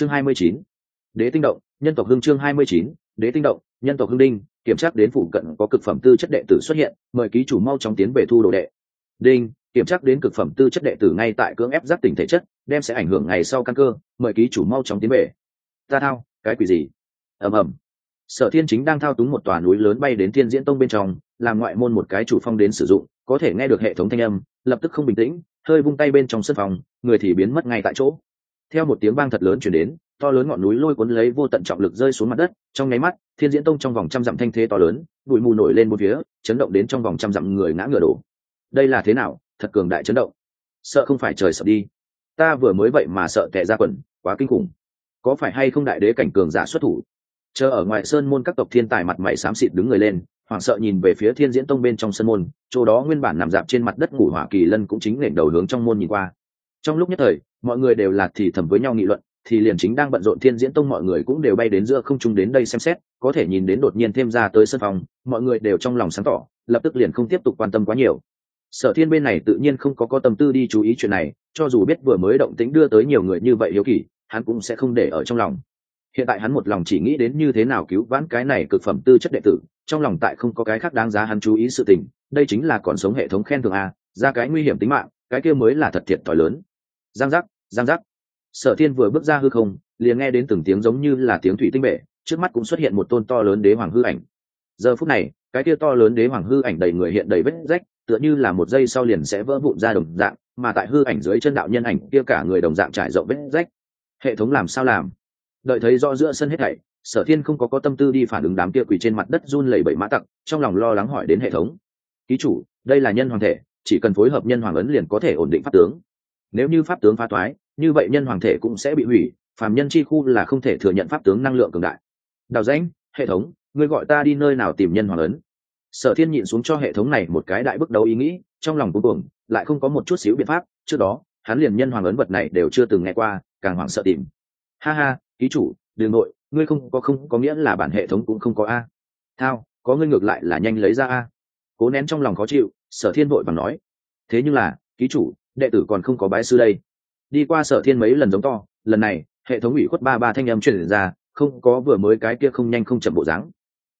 chương hai mươi chín. Đế tinh động, nhân tộc hưng chương hai mươi chín. Đế tinh động, nhân tộc hưng đinh, kiểm tra đến phụ cận có cực phẩm tư chất đệ tử xuất hiện, mời ký chủ mau chóng tiến về thu đồ đệ. Đinh, kiểm tra đến cực phẩm tư chất đệ tử ngay tại cưỡng ép giác tỉnh thể chất, đem sẽ ảnh hưởng ngày sau căn cơ, mời ký chủ mau chóng tiến về. Ta thao, cái quỷ gì? Ầm ầm. Sở thiên chính đang thao túng một tòa núi lớn bay đến thiên diễn tông bên trong, làm ngoại môn một cái chủ phong đến sử dụng, có thể nghe được hệ thống thanh âm, lập tức không bình tĩnh, hơi vung tay bên trong sân phòng, người thì biến mất ngay tại chỗ theo một tiếng vang thật lớn chuyển đến, to lớn ngọn núi lôi cuốn lấy vô tận trọng lực rơi xuống mặt đất, trong nháy mắt, thiên diễn tông trong vòng trăm dặm thanh thế to lớn, bụi mù nổi lên một phía, chấn động đến trong vòng trăm dặm người ngã ngựa đổ. Đây là thế nào? Thật cường đại chấn động. Sợ không phải trời sợ đi. Ta vừa mới vậy mà sợ tệ ra quần, quá kinh khủng. Có phải hay không đại đế cảnh cường giả xuất thủ? Chờ ở ngoài sơn môn các tộc thiên tài mặt mày xám xịt đứng người lên, hoảng sợ nhìn về phía thiên diễn tông bên trong sân môn, chỗ đó nguyên bản nằm dạp trên mặt đất ngủ hỏa kỳ lân cũng chính nền đầu hướng trong môn nhìn qua trong lúc nhất thời, mọi người đều là thì thầm với nhau nghị luận, thì liền chính đang bận rộn thiên diễn tông mọi người cũng đều bay đến giữa không trung đến đây xem xét, có thể nhìn đến đột nhiên thêm ra tới sân phòng, mọi người đều trong lòng sáng tỏ, lập tức liền không tiếp tục quan tâm quá nhiều. Sở thiên bên này tự nhiên không có có tâm tư đi chú ý chuyện này, cho dù biết vừa mới động tĩnh đưa tới nhiều người như vậy hiếu kỳ, hắn cũng sẽ không để ở trong lòng. Hiện tại hắn một lòng chỉ nghĩ đến như thế nào cứu vãn cái này cực phẩm tư chất đệ tử, trong lòng tại không có cái khác đáng giá hắn chú ý sự tình, đây chính là còn sống hệ thống khen thường a, ra cái nguy hiểm tính mạng, cái kia mới là thật thiệt thòi lớn giang giác giang giác. Sở thiên vừa bước ra hư không, liền nghe đến từng tiếng giống như là tiếng thủy tinh bể, trước mắt cũng xuất hiện một tôn to lớn đế hoàng hư ảnh. Giờ phút này, cái kia to lớn đế hoàng hư ảnh đầy người hiện đầy vết rách, tựa như là một giây sau liền sẽ vỡ vụn ra đồng dạng, mà tại hư ảnh dưới chân đạo nhân ảnh kia cả người đồng dạng trải rộng vết rách. Hệ thống làm sao làm? Đợi thấy do giữa sân hết thảy, sở thiên không có có tâm tư đi phản ứng đám kia quỳ trên mặt đất run lẩy bẩy mã tặc, trong lòng lo lắng hỏi đến hệ thống. Ký chủ, đây là nhân hoàng thể, chỉ cần phối hợp nhân hoàng ấn liền có thể ổn định pháp tướng nếu như pháp tướng phá toái như vậy nhân hoàng thể cũng sẽ bị hủy, phàm nhân chi khu là không thể thừa nhận pháp tướng năng lượng cường đại. Đào danh hệ thống, ngươi gọi ta đi nơi nào tìm nhân hoàng ấn? Sở thiên nhịn xuống cho hệ thống này một cái đại bước đầu ý nghĩ, trong lòng cuối cùng lại không có một chút xíu biện pháp, trước đó, hắn liền nhân hoàng ấn vật này đều chưa từng nghe qua, càng hoảng sợ tìm. Ha ha, ký chủ, đường nội, ngươi không có không có nghĩa là bản hệ thống cũng không có a. Thao, có ngươi ngược lại là nhanh lấy ra a. Cố nén trong lòng khó chịu, sở thiên vội và nói. Thế nhưng là, ký chủ đệ tử còn không có bái sư đây. Đi qua sở thiên mấy lần giống to, lần này, hệ thống ủy khuất ba ba thanh âm truyền ra, không có vừa mới cái kia không nhanh không chậm bộ dáng.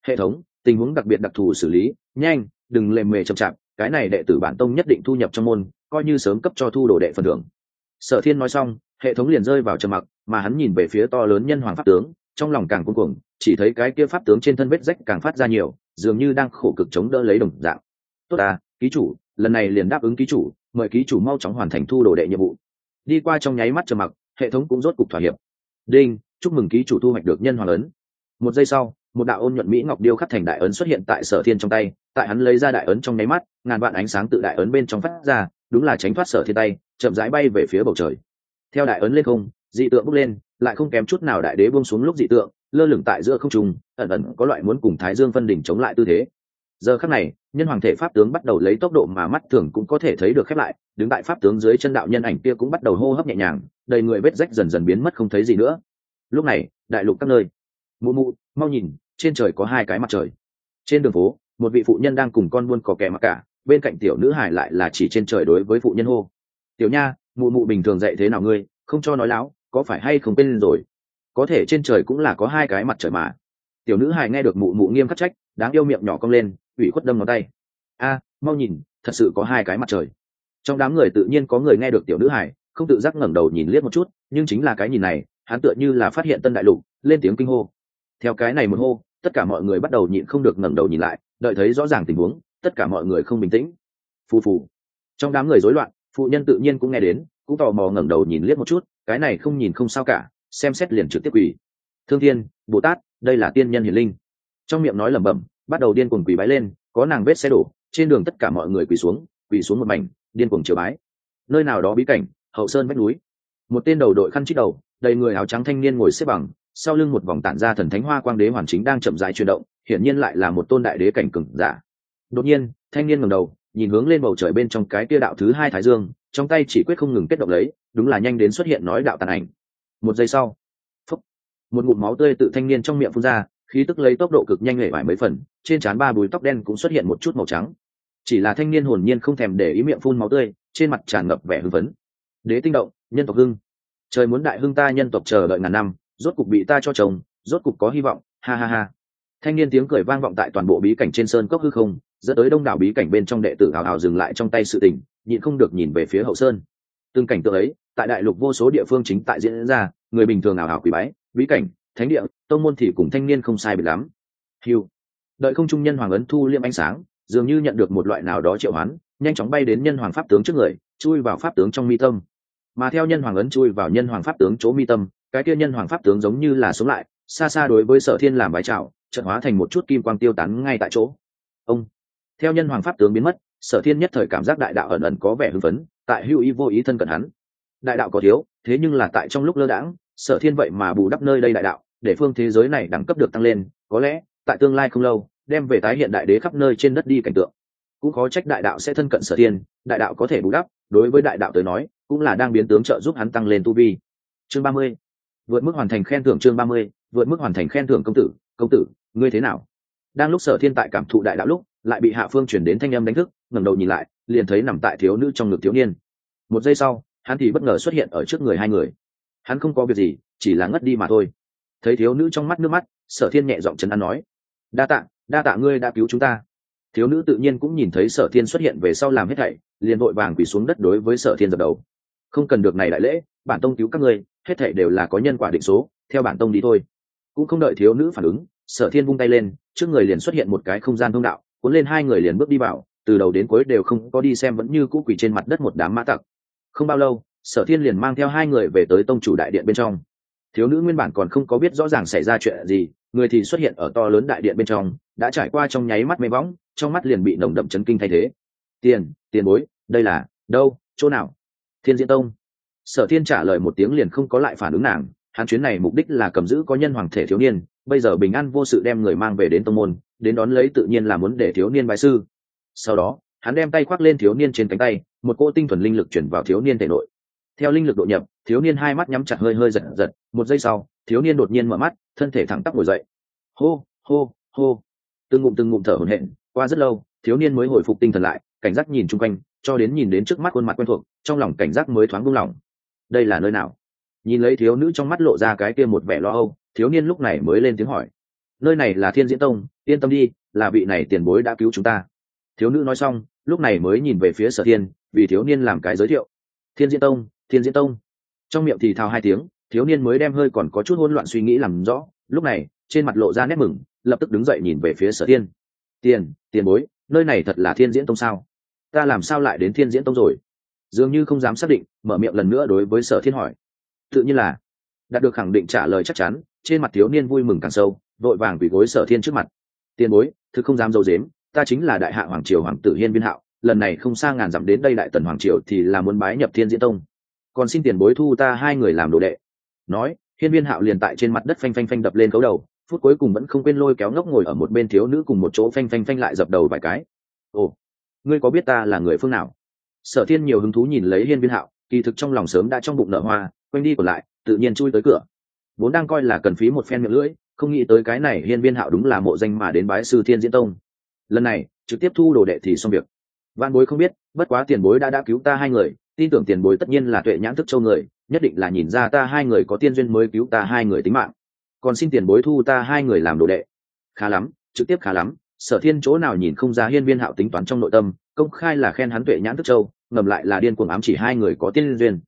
Hệ thống, tình huống đặc biệt đặc thù xử lý, nhanh, đừng lề mề chậm chạp, cái này đệ tử bản tông nhất định thu nhập trong môn, coi như sớm cấp cho thu đồ đệ phần thưởng. Sở thiên nói xong, hệ thống liền rơi vào trầm mặc, mà hắn nhìn về phía to lớn nhân hoàng pháp tướng, trong lòng càng cuống cuồng, chỉ thấy cái kia pháp tướng trên thân vết rách càng phát ra nhiều, dường như đang khổ cực chống đỡ lấy đồng dạng. Tốt à ký chủ lần này liền đáp ứng ký chủ, mời ký chủ mau chóng hoàn thành thu đồ đệ nhiệm vụ. Đi qua trong nháy mắt trầm mặc, hệ thống cũng rốt cục thỏa hiệp. Đinh, chúc mừng ký chủ thu hoạch được nhân hoàng ấn. Một giây sau, một đạo ôn nhuận mỹ ngọc điêu khắc thành đại ấn xuất hiện tại sở thiên trong tay, tại hắn lấy ra đại ấn trong nháy mắt, ngàn vạn ánh sáng tự đại ấn bên trong phát ra, đúng là tránh thoát sở thiên tay, chậm rãi bay về phía bầu trời. Theo đại ấn lên không, dị tượng bốc lên, lại không kém chút nào đại đế buông xuống lúc dị tượng, lơ lửng tại giữa không trung, ẩn ẩn có loại muốn cùng thái dương phân đỉnh chống lại tư thế. Giờ khắc này nhân hoàng thể pháp tướng bắt đầu lấy tốc độ mà mắt thường cũng có thể thấy được khép lại, đứng tại pháp tướng dưới chân đạo nhân ảnh kia cũng bắt đầu hô hấp nhẹ nhàng, đầy người vết rách dần dần biến mất không thấy gì nữa. Lúc này, đại lục các nơi, mụ mụ, mau nhìn, trên trời có hai cái mặt trời. Trên đường phố, một vị phụ nhân đang cùng con buôn cỏ kẻ mặc cả, bên cạnh tiểu nữ hải lại là chỉ trên trời đối với phụ nhân hô. Tiểu nha, mụ mụ bình thường dạy thế nào ngươi? Không cho nói láo, có phải hay không bên rồi? Có thể, trên trời cũng là có hai cái mặt trời mà. Tiểu nữ hải nghe được mụ mụ nghiêm khắc trách, đáng yêu miệng nhỏ cong lên ủy khuất đâm ngón tay. A, mau nhìn, thật sự có hai cái mặt trời. Trong đám người tự nhiên có người nghe được tiểu nữ hải không tự giác ngẩng đầu nhìn liếc một chút, nhưng chính là cái nhìn này, hắn tựa như là phát hiện tân đại lục, lên tiếng kinh hô. Theo cái này một hô, tất cả mọi người bắt đầu nhịn không được ngẩng đầu nhìn lại, đợi thấy rõ ràng tình huống, tất cả mọi người không bình tĩnh. Phù phù. Trong đám người rối loạn, phụ nhân tự nhiên cũng nghe đến, cũng tò mò ngẩng đầu nhìn liếc một chút, cái này không nhìn không sao cả, xem xét liền trực tiếp quỳ. Thương thiên, bồ tát, đây là tiên nhân hiền linh. Trong miệng nói lẩm bẩm bắt đầu điên cuồng quỳ bái lên có nàng vết xe đổ trên đường tất cả mọi người quỳ xuống quỳ xuống một mảnh điên cuồng chiều bái. Nơi nào đó bí cảnh hậu sơn vách núi. Một tên đầu đội khăn chít đầu đầy người áo trắng thanh niên ngồi xếp bằng sau lưng một vòng tản ra thần thánh hoa quang đế hoàn chính đang chậm rãi chuyển động hiển nhiên lại là một tôn đại đế cảnh cừng giả. Đột nhiên thanh niên ngẩng đầu nhìn hướng lên bầu trời bên trong cái kia đạo thứ hai thái dương trong tay chỉ quyết không ngừng kết động lấy đúng là nhanh đến xuất hiện nói đạo tàn ảnh. Một giây sau phốc, một ngụm máu tươi tự thanh niên trong miệng phun ra khí tức lấy tốc độ cực nhanh lệ vài mấy phần, trên trán ba bùi tóc đen cũng xuất hiện một chút màu trắng. Chỉ là thanh niên hồn nhiên không thèm để ý miệng phun máu tươi, trên mặt tràn ngập vẻ hưng phấn. Đế tinh động, nhân tộc hưng. Trời muốn đại hưng ta nhân tộc chờ đợi ngàn năm, rốt cục bị ta cho chồng, rốt cục có hy vọng, ha ha ha. Thanh niên tiếng cười vang vọng tại toàn bộ bí cảnh trên sơn cốc hư không, dẫn tới đông đảo bí cảnh bên trong đệ tử hào hào dừng lại trong tay sự tình, nhịn không được nhìn về phía hậu sơn. Từng cảnh tượng ấy, tại đại lục vô số địa phương chính tại diễn ra, người bình thường ảo hào quỷ bái, bí cảnh thánh địa, tông môn thì cùng thanh niên không sai biệt lắm. Hiu đợi không trung nhân hoàng ấn thu liêm ánh sáng, dường như nhận được một loại nào đó triệu hoán, nhanh chóng bay đến nhân hoàng pháp tướng trước người, chui vào pháp tướng trong mi tâm. Mà theo nhân hoàng ấn chui vào nhân hoàng pháp tướng chỗ mi tâm, cái kia nhân hoàng pháp tướng giống như là sống lại, xa xa đối với sở thiên làm bái trào trận hóa thành một chút kim quang tiêu tán ngay tại chỗ. Ông. Theo nhân hoàng pháp tướng biến mất, sở thiên nhất thời cảm giác đại đạo ẩn ẩn có vẻ hưng phấn, tại hữu ý vô ý thân cận hắn. Đại đạo có thiếu, thế nhưng là tại trong lúc lơ đãng, sở thiên vậy mà bù đắp nơi đây đại đạo để phương thế giới này đẳng cấp được tăng lên, có lẽ, tại tương lai không lâu, đem về tái hiện đại đế khắp nơi trên đất đi cảnh tượng. Cũng khó trách đại đạo sẽ thân cận sở thiên, đại đạo có thể bù đắp, đối với đại đạo tới nói, cũng là đang biến tướng trợ giúp hắn tăng lên tu vi. Chương ba mươi. Vượt mức hoàn thành khen thưởng chương ba mươi, vượt mức hoàn thành khen thưởng công tử công tử, ngươi thế nào? Đang lúc sở thiên tại cảm thụ đại đạo lúc, lại bị hạ phương chuyển đến thanh âm đánh thức, ngẩng đầu nhìn lại, liền thấy nằm tại thiếu nữ trong ngực thiếu niên. Một giây sau, hắn thì bất ngờ xuất hiện ở trước người hai người. Hắn không có việc gì, chỉ là ngất đi mà thôi thấy thiếu nữ trong mắt nước mắt, sở thiên nhẹ giọng chấn an nói, đa tạ đa tạ ngươi đã cứu chúng ta. Thiếu nữ tự nhiên cũng nhìn thấy sở thiên xuất hiện về sau làm hết thảy, liền vội vàng quỳ xuống đất đối với sở thiên dập đầu. Không cần được này đại lễ, bản tông cứu các ngươi, hết thảy đều là có nhân quả định số, theo bản tông đi thôi. Cũng không đợi thiếu nữ phản ứng, sở thiên vung tay lên, trước người liền xuất hiện một cái không gian thông đạo, cuốn lên hai người liền bước đi vào, từ đầu đến cuối đều không có đi xem vẫn như cũ quỳ trên mặt đất một đám mã tặc. Không bao lâu, sở thiên liền mang theo hai người về tới tông chủ đại điện bên trong thiếu nữ nguyên bản còn không có biết rõ ràng xảy ra chuyện gì, người thì xuất hiện ở to lớn đại điện bên trong, đã trải qua trong nháy mắt mê võng trong mắt liền bị nồng đậm chấn kinh thay thế. Tiền tiền bối, đây là, đâu, chỗ nào? Thiên diễn tông. Sở thiên trả lời một tiếng liền không có lại phản ứng nàng, hắn chuyến này mục đích là cầm giữ có nhân hoàng thể thiếu niên, bây giờ bình an vô sự đem người mang về đến tông môn, đến đón lấy tự nhiên là muốn để thiếu niên bài sư. Sau đó, hắn đem tay khoác lên thiếu niên trên cánh tay, một cô tinh thuần linh lực chuyển vào thiếu niên thể nội theo linh lực độ nhập, thiếu niên hai mắt nhắm chặt hơi hơi giật giật, một giây sau, thiếu niên đột nhiên mở mắt, thân thể thẳng tắp ngồi dậy. Hô hô hô. Từng ngụm từng ngụm thở hổn hển, qua rất lâu, thiếu niên mới hồi phục tinh thần lại, cảnh giác nhìn chung quanh, cho đến nhìn đến trước mắt khuôn mặt quen thuộc, trong lòng cảnh giác mới thoáng buông lỏng. Đây là nơi nào? Nhìn lấy thiếu nữ trong mắt lộ ra cái kia một vẻ lo âu, thiếu niên lúc này mới lên tiếng hỏi. Nơi này là thiên diễn tông, yên tâm đi, là vị này tiền bối đã cứu chúng ta. Thiếu nữ nói xong, lúc này mới nhìn về phía sở thiên, vì thiếu niên làm cái giới thiệu. Thiên diễn tông thiên diễn tông. Trong miệng thì thào hai tiếng, thiếu niên mới đem hơi còn có chút hỗn loạn suy nghĩ làm rõ, lúc này, trên mặt lộ ra nét mừng, lập tức đứng dậy nhìn về phía sở thiên. Tiền tiền bối, nơi này thật là thiên diễn tông sao? Ta làm sao lại đến thiên diễn tông rồi? Dường như không dám xác định, mở miệng lần nữa đối với sở thiên hỏi. Tự nhiên là, đạt được khẳng định trả lời chắc chắn, trên mặt thiếu niên vui mừng càng sâu, vội vàng vì gối sở thiên trước mặt. Tiền bối thứ không dám dâu dếm ta chính là đại hạ hoàng triều hoàng tử hiên viên hạo, lần này không xa ngàn dặm đến đây đại tần hoàng triều thì là muốn bái nhập thiên diễn tông còn xin tiền bối thu ta hai người làm đồ đệ. Nói, hiên viên hạo liền tại trên mặt đất phanh phanh phanh đập lên cấu đầu, phút cuối cùng vẫn không quên lôi kéo ngốc ngồi ở một bên thiếu nữ cùng một chỗ phanh phanh phanh lại dập đầu vài cái. Ồ, ngươi có biết ta là người phương nào? Sở thiên nhiều hứng thú nhìn lấy hiên viên hạo, kỳ thực trong lòng sớm đã trong bụng nở hoa, quanh đi còn lại, tự nhiên chui tới cửa. Vốn đang coi là cần phí một phen miệng lưỡi, không nghĩ tới cái này hiên viên hạo đúng là mộ danh mà đến bái sư thiên diễn tông. Lần này, trực tiếp thu đồ đệ thì xong việc. Văn bối không biết, bất quá tiền bối đã đã cứu ta hai người tin tưởng tiền bối tất nhiên là tuệ nhãn thức châu người, nhất định là nhìn ra ta hai người có tiên duyên mới cứu ta hai người tính mạng. Còn xin tiền bối thu ta hai người làm đồ đệ. Khá lắm, trực tiếp khá lắm, sở thiên chỗ nào nhìn không ra hiên viên hạo tính toán trong nội tâm, công khai là khen hắn tuệ nhãn thức châu, ngầm lại là điên cuồng ám chỉ hai người có tiên duyên.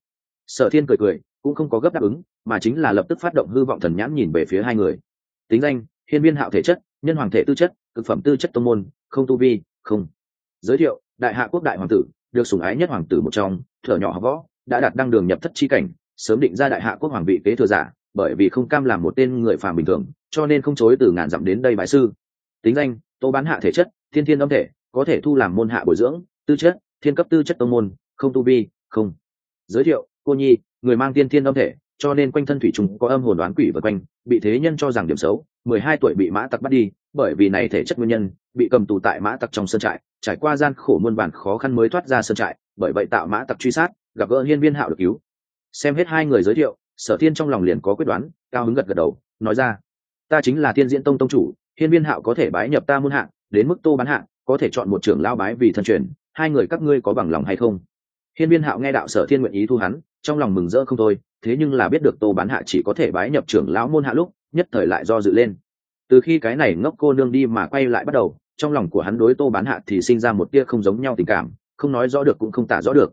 Sở thiên cười cười, cũng không có gấp đáp ứng, mà chính là lập tức phát động hư vọng thần nhãn nhìn về phía hai người. Tính danh, hiên viên hạo thể chất, nhân hoàng thể tư chất thực phẩm tư chất tông môn, không tu vi, không. Giới thiệu, đại hạ quốc đại hoàng tử được sủng ái nhất hoàng tử một trong, thở nhỏ học võ, đã đạt đăng đường nhập thất chi cảnh, sớm định ra đại hạ quốc hoàng vị kế thừa giả, bởi vì không cam làm một tên người phàm bình thường, cho nên không chối từ ngàn dặm đến đây bái sư. Tính danh, tô bán hạ thể chất, thiên thiên âm thể, có thể thu làm môn hạ bồi dưỡng, tư chất, thiên cấp tư chất tông môn, không tu vi, không. Giới thiệu, cô nhi, người mang tiên thiên âm thể cho nên quanh thân thủy trùng có âm hồn đoán quỷ vật quanh, bị thế nhân cho rằng điểm xấu, mười hai tuổi bị mã tặc bắt đi, bởi vì này thể chất nguyên nhân, bị cầm tù tại mã tặc trong sơn trại, trải qua gian khổ muôn bản khó khăn mới thoát ra sơn trại, bởi vậy tạo mã tặc truy sát, gặp gỡ hiên viên hạo được cứu. Xem hết hai người giới thiệu, sở thiên trong lòng liền có quyết đoán, cao hứng gật gật đầu, nói ra, ta chính là thiên diễn tông tông chủ, hiên viên hạo có thể bái nhập ta muôn hạng, đến mức tô bán hạng, có thể chọn một trưởng lao bái vì thân truyền, hai người các ngươi có bằng lòng hay không? Hiên viên hạo nghe đạo sở thiên nguyện ý thu hắn, trong lòng mừng rỡ không thôi thế nhưng là biết được tô bán hạ chỉ có thể bái nhập trưởng lão môn hạ lúc, nhất thời lại do dự lên. Từ khi cái này ngốc cô nương đi mà quay lại bắt đầu, trong lòng của hắn đối tô bán hạ thì sinh ra một tia không giống nhau tình cảm, không nói rõ được cũng không tả rõ được.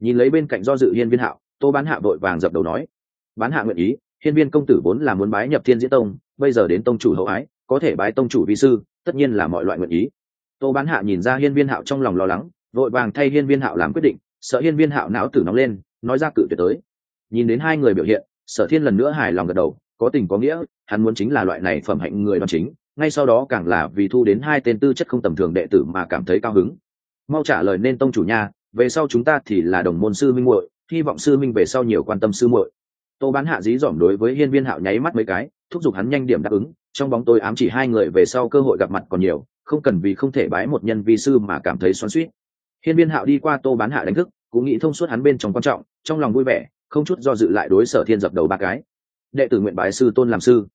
Nhìn lấy bên cạnh do dự hiên viên hạo, tô bán hạ vội vàng dập đầu nói, bán hạ nguyện ý, hiên viên công tử vốn là muốn bái nhập thiên diễn tông, bây giờ đến tông chủ hậu ái, có thể bái tông chủ vi sư, tất nhiên là mọi loại nguyện ý. Tô bán hạ nhìn ra hiên viên hạo trong lòng lo lắng, vội vàng thay hiên viên hạo làm quyết định, sợ hiên viên hạo não tử nóng lên, nói ra cự tuyệt tới nhìn đến hai người biểu hiện, sở thiên lần nữa hài lòng gật đầu, có tình có nghĩa, hắn muốn chính là loại này phẩm hạnh người đoàn chính, ngay sau đó càng là vì thu đến hai tên tư chất không tầm thường đệ tử mà cảm thấy cao hứng. Mau trả lời nên tông chủ nha, về sau chúng ta thì là đồng môn sư minh muội, hy vọng sư minh về sau nhiều quan tâm sư muội. Tô bán hạ dí dỏm đối với hiên viên hạo nháy mắt mấy cái, thúc giục hắn nhanh điểm đáp ứng, trong bóng tôi ám chỉ hai người về sau cơ hội gặp mặt còn nhiều, không cần vì không thể bái một nhân vi sư mà cảm thấy xoắn suýt hiên viên hạo đi qua tô bán hạ đánh thức, cũng nghĩ thông suốt hắn bên trong quan trọng, trong lòng vui vẻ không chút do dự lại đối sở thiên dập đầu ba cái. Đệ tử nguyện bái sư tôn làm sư.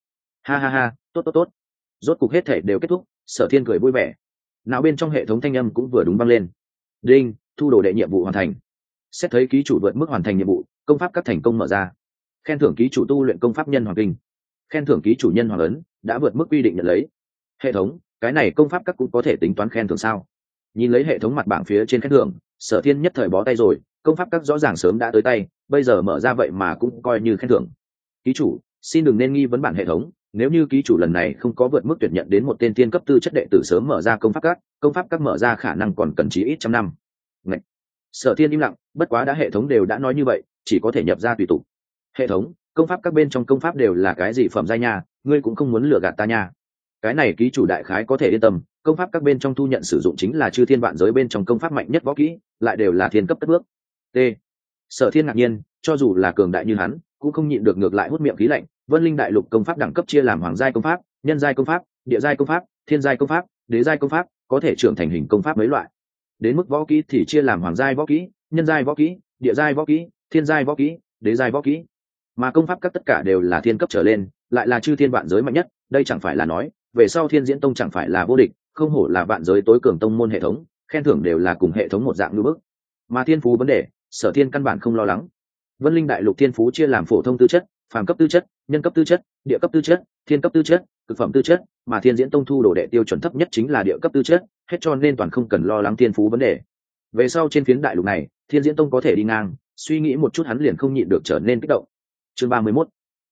Ha ha ha, tốt tốt tốt. Rốt cục hết thể đều kết thúc, sở thiên cười vui vẻ. Nào bên trong hệ thống thanh âm cũng vừa đúng băng lên. Đinh, thu đồ đệ nhiệm vụ hoàn thành. Xét thấy ký chủ vượt mức hoàn thành nhiệm vụ, công pháp các thành công mở ra. Khen thưởng ký chủ tu luyện công pháp nhân hoàng kinh. Khen thưởng ký chủ nhân hoàng ấn đã vượt mức quy định nhận lấy. Hệ thống, cái này công pháp các cũng có thể tính toán khen thưởng sao? Nhìn lấy hệ thống mặt bảng phía trên khen thưởng, sở thiên nhất thời bó tay rồi, công pháp các rõ ràng sớm đã tới tay bây giờ mở ra vậy mà cũng coi như khen thưởng. Ký chủ, xin đừng nên nghi vấn bản hệ thống. Nếu như ký chủ lần này không có vượt mức tuyển nhận đến một tên tiên cấp tư chất đệ tử sớm mở ra công pháp các, công pháp các mở ra khả năng còn cần chí ít trăm năm. Ngậy. sở thiên im lặng, bất quá đã hệ thống đều đã nói như vậy, chỉ có thể nhập ra tùy tục. Hệ thống, công pháp các bên trong công pháp đều là cái gì phẩm giai nha, ngươi cũng không muốn lừa gạt ta nha. Cái này ký chủ đại khái có thể yên tâm, công pháp các bên trong thu nhận sử dụng chính là chư thiên vạn giới bên trong công pháp mạnh nhất võ kỹ, lại đều là thiên cấp tất bước. T sở thiên ngạc nhiên, cho dù là cường đại như hắn, cũng không nhịn được ngược lại hút miệng khí lạnh. Vân linh đại lục công pháp đẳng cấp chia làm hoàng giai công pháp, nhân giai công pháp, địa giai công pháp, thiên giai công pháp, đế giai công pháp, có thể trưởng thành hình công pháp mấy loại. Đến mức võ kỹ thì chia làm hoàng giai võ kỹ, nhân giai võ kỹ, địa giai võ kỹ, thiên giai võ kỹ, đế giai võ kỹ. Mà công pháp các tất cả đều là thiên cấp trở lên, lại là chư thiên vạn giới mạnh nhất, đây chẳng phải là nói, về sau thiên diễn tông chẳng phải là vô địch, không hổ là vạn giới tối cường tông môn hệ thống, khen thưởng đều là cùng hệ thống một dạng ngữ bức. Mà thiên phú vấn đề sở thiên căn bản không lo lắng. Vân linh đại lục thiên phú chia làm phổ thông tư chất, phàm cấp tư chất, nhân cấp tư chất, địa cấp tư chất, thiên cấp tư chất thực phẩm tư chất, mà thiên diễn tông thu đồ đệ tiêu chuẩn thấp nhất chính là địa cấp tư chất, hết cho nên toàn không cần lo lắng thiên phú vấn đề. Về sau trên phiến đại lục này, thiên diễn tông có thể đi ngang, suy nghĩ một chút hắn liền không nhịn được trở nên kích động. Chương ba mươi mốt,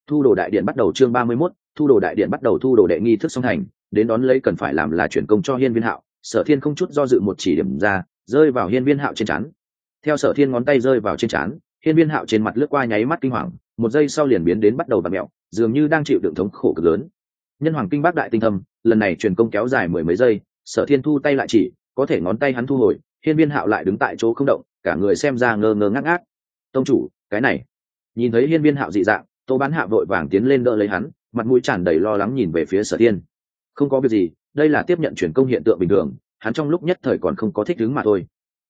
thu đồ đại điện bắt đầu chương ba mươi mốt, thu đồ đại điện bắt đầu thu đồ đệ nghi thức song thành đến đón lấy cần phải làm là chuyển công cho hiên viên hạo, sở thiên không chút do dự một chỉ điểm ra, rơi vào hiên viên hạo trên chắn theo sở thiên ngón tay rơi vào trên trán, hiên viên hạo trên mặt lướt qua nháy mắt kinh hoàng, một giây sau liền biến đến bắt đầu và mẹo, dường như đang chịu đựng thống khổ cực lớn. Nhân hoàng kinh bác đại tinh thâm, lần này truyền công kéo dài mười mấy giây, sở thiên thu tay lại chỉ, có thể ngón tay hắn thu hồi, hiên viên hạo lại đứng tại chỗ không động, cả người xem ra ngơ ngơ ngác ngác. Tông chủ, cái này. Nhìn thấy hiên viên hạo dị dạng, tô bán hạ vội vàng tiến lên đỡ lấy hắn, mặt mũi tràn đầy lo lắng nhìn về phía sở thiên. Không có việc gì, đây là tiếp nhận truyền công hiện tượng bình thường, hắn trong lúc nhất thời còn không có thích đứng mà thôi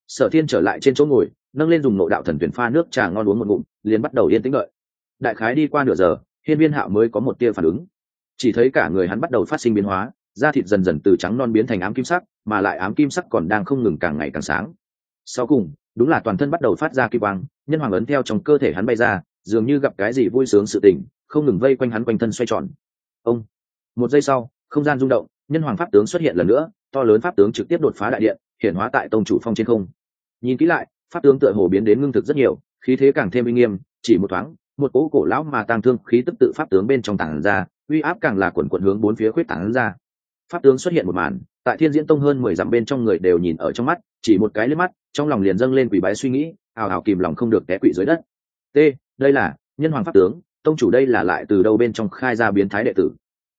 sở thiên trở lại trên chỗ ngồi, nâng lên dùng nộ đạo thần tuyển pha nước trà ngon uống một ngụm, liền bắt đầu yên tĩnh đợi. Đại khái đi qua nửa giờ, hiên viên hạo mới có một tia phản ứng. Chỉ thấy cả người hắn bắt đầu phát sinh biến hóa, da thịt dần dần từ trắng non biến thành ám kim sắc, mà lại ám kim sắc còn đang không ngừng càng ngày càng sáng. Sau cùng, đúng là toàn thân bắt đầu phát ra kim quang, nhân hoàng ấn theo trong cơ thể hắn bay ra, dường như gặp cái gì vui sướng sự tình, không ngừng vây quanh hắn quanh thân xoay tròn. Ông! Một giây sau, không gian rung động, nhân hoàng pháp tướng xuất hiện lần nữa, to lớn pháp tướng trực tiếp đột phá đại điện, hiển hóa tại tông chủ phong trên không nhìn kỹ lại, pháp tướng tựa hồ biến đến ngưng thực rất nhiều, khí thế càng thêm uy nghiêm, chỉ một thoáng, một cỗ cổ lão mà tang thương khí tức tự pháp tướng bên trong tảng ra, uy áp càng là quần quận hướng bốn phía khuyết tảng ra. Pháp tướng xuất hiện một màn, tại thiên diễn tông hơn mười dặm bên trong người đều nhìn ở trong mắt, chỉ một cái lên mắt, trong lòng liền dâng lên quỷ bái suy nghĩ, ào ào kìm lòng không được té quỷ dưới đất. T, đây là nhân hoàng pháp tướng, tông chủ đây là lại từ đâu bên trong khai ra biến thái đệ tử?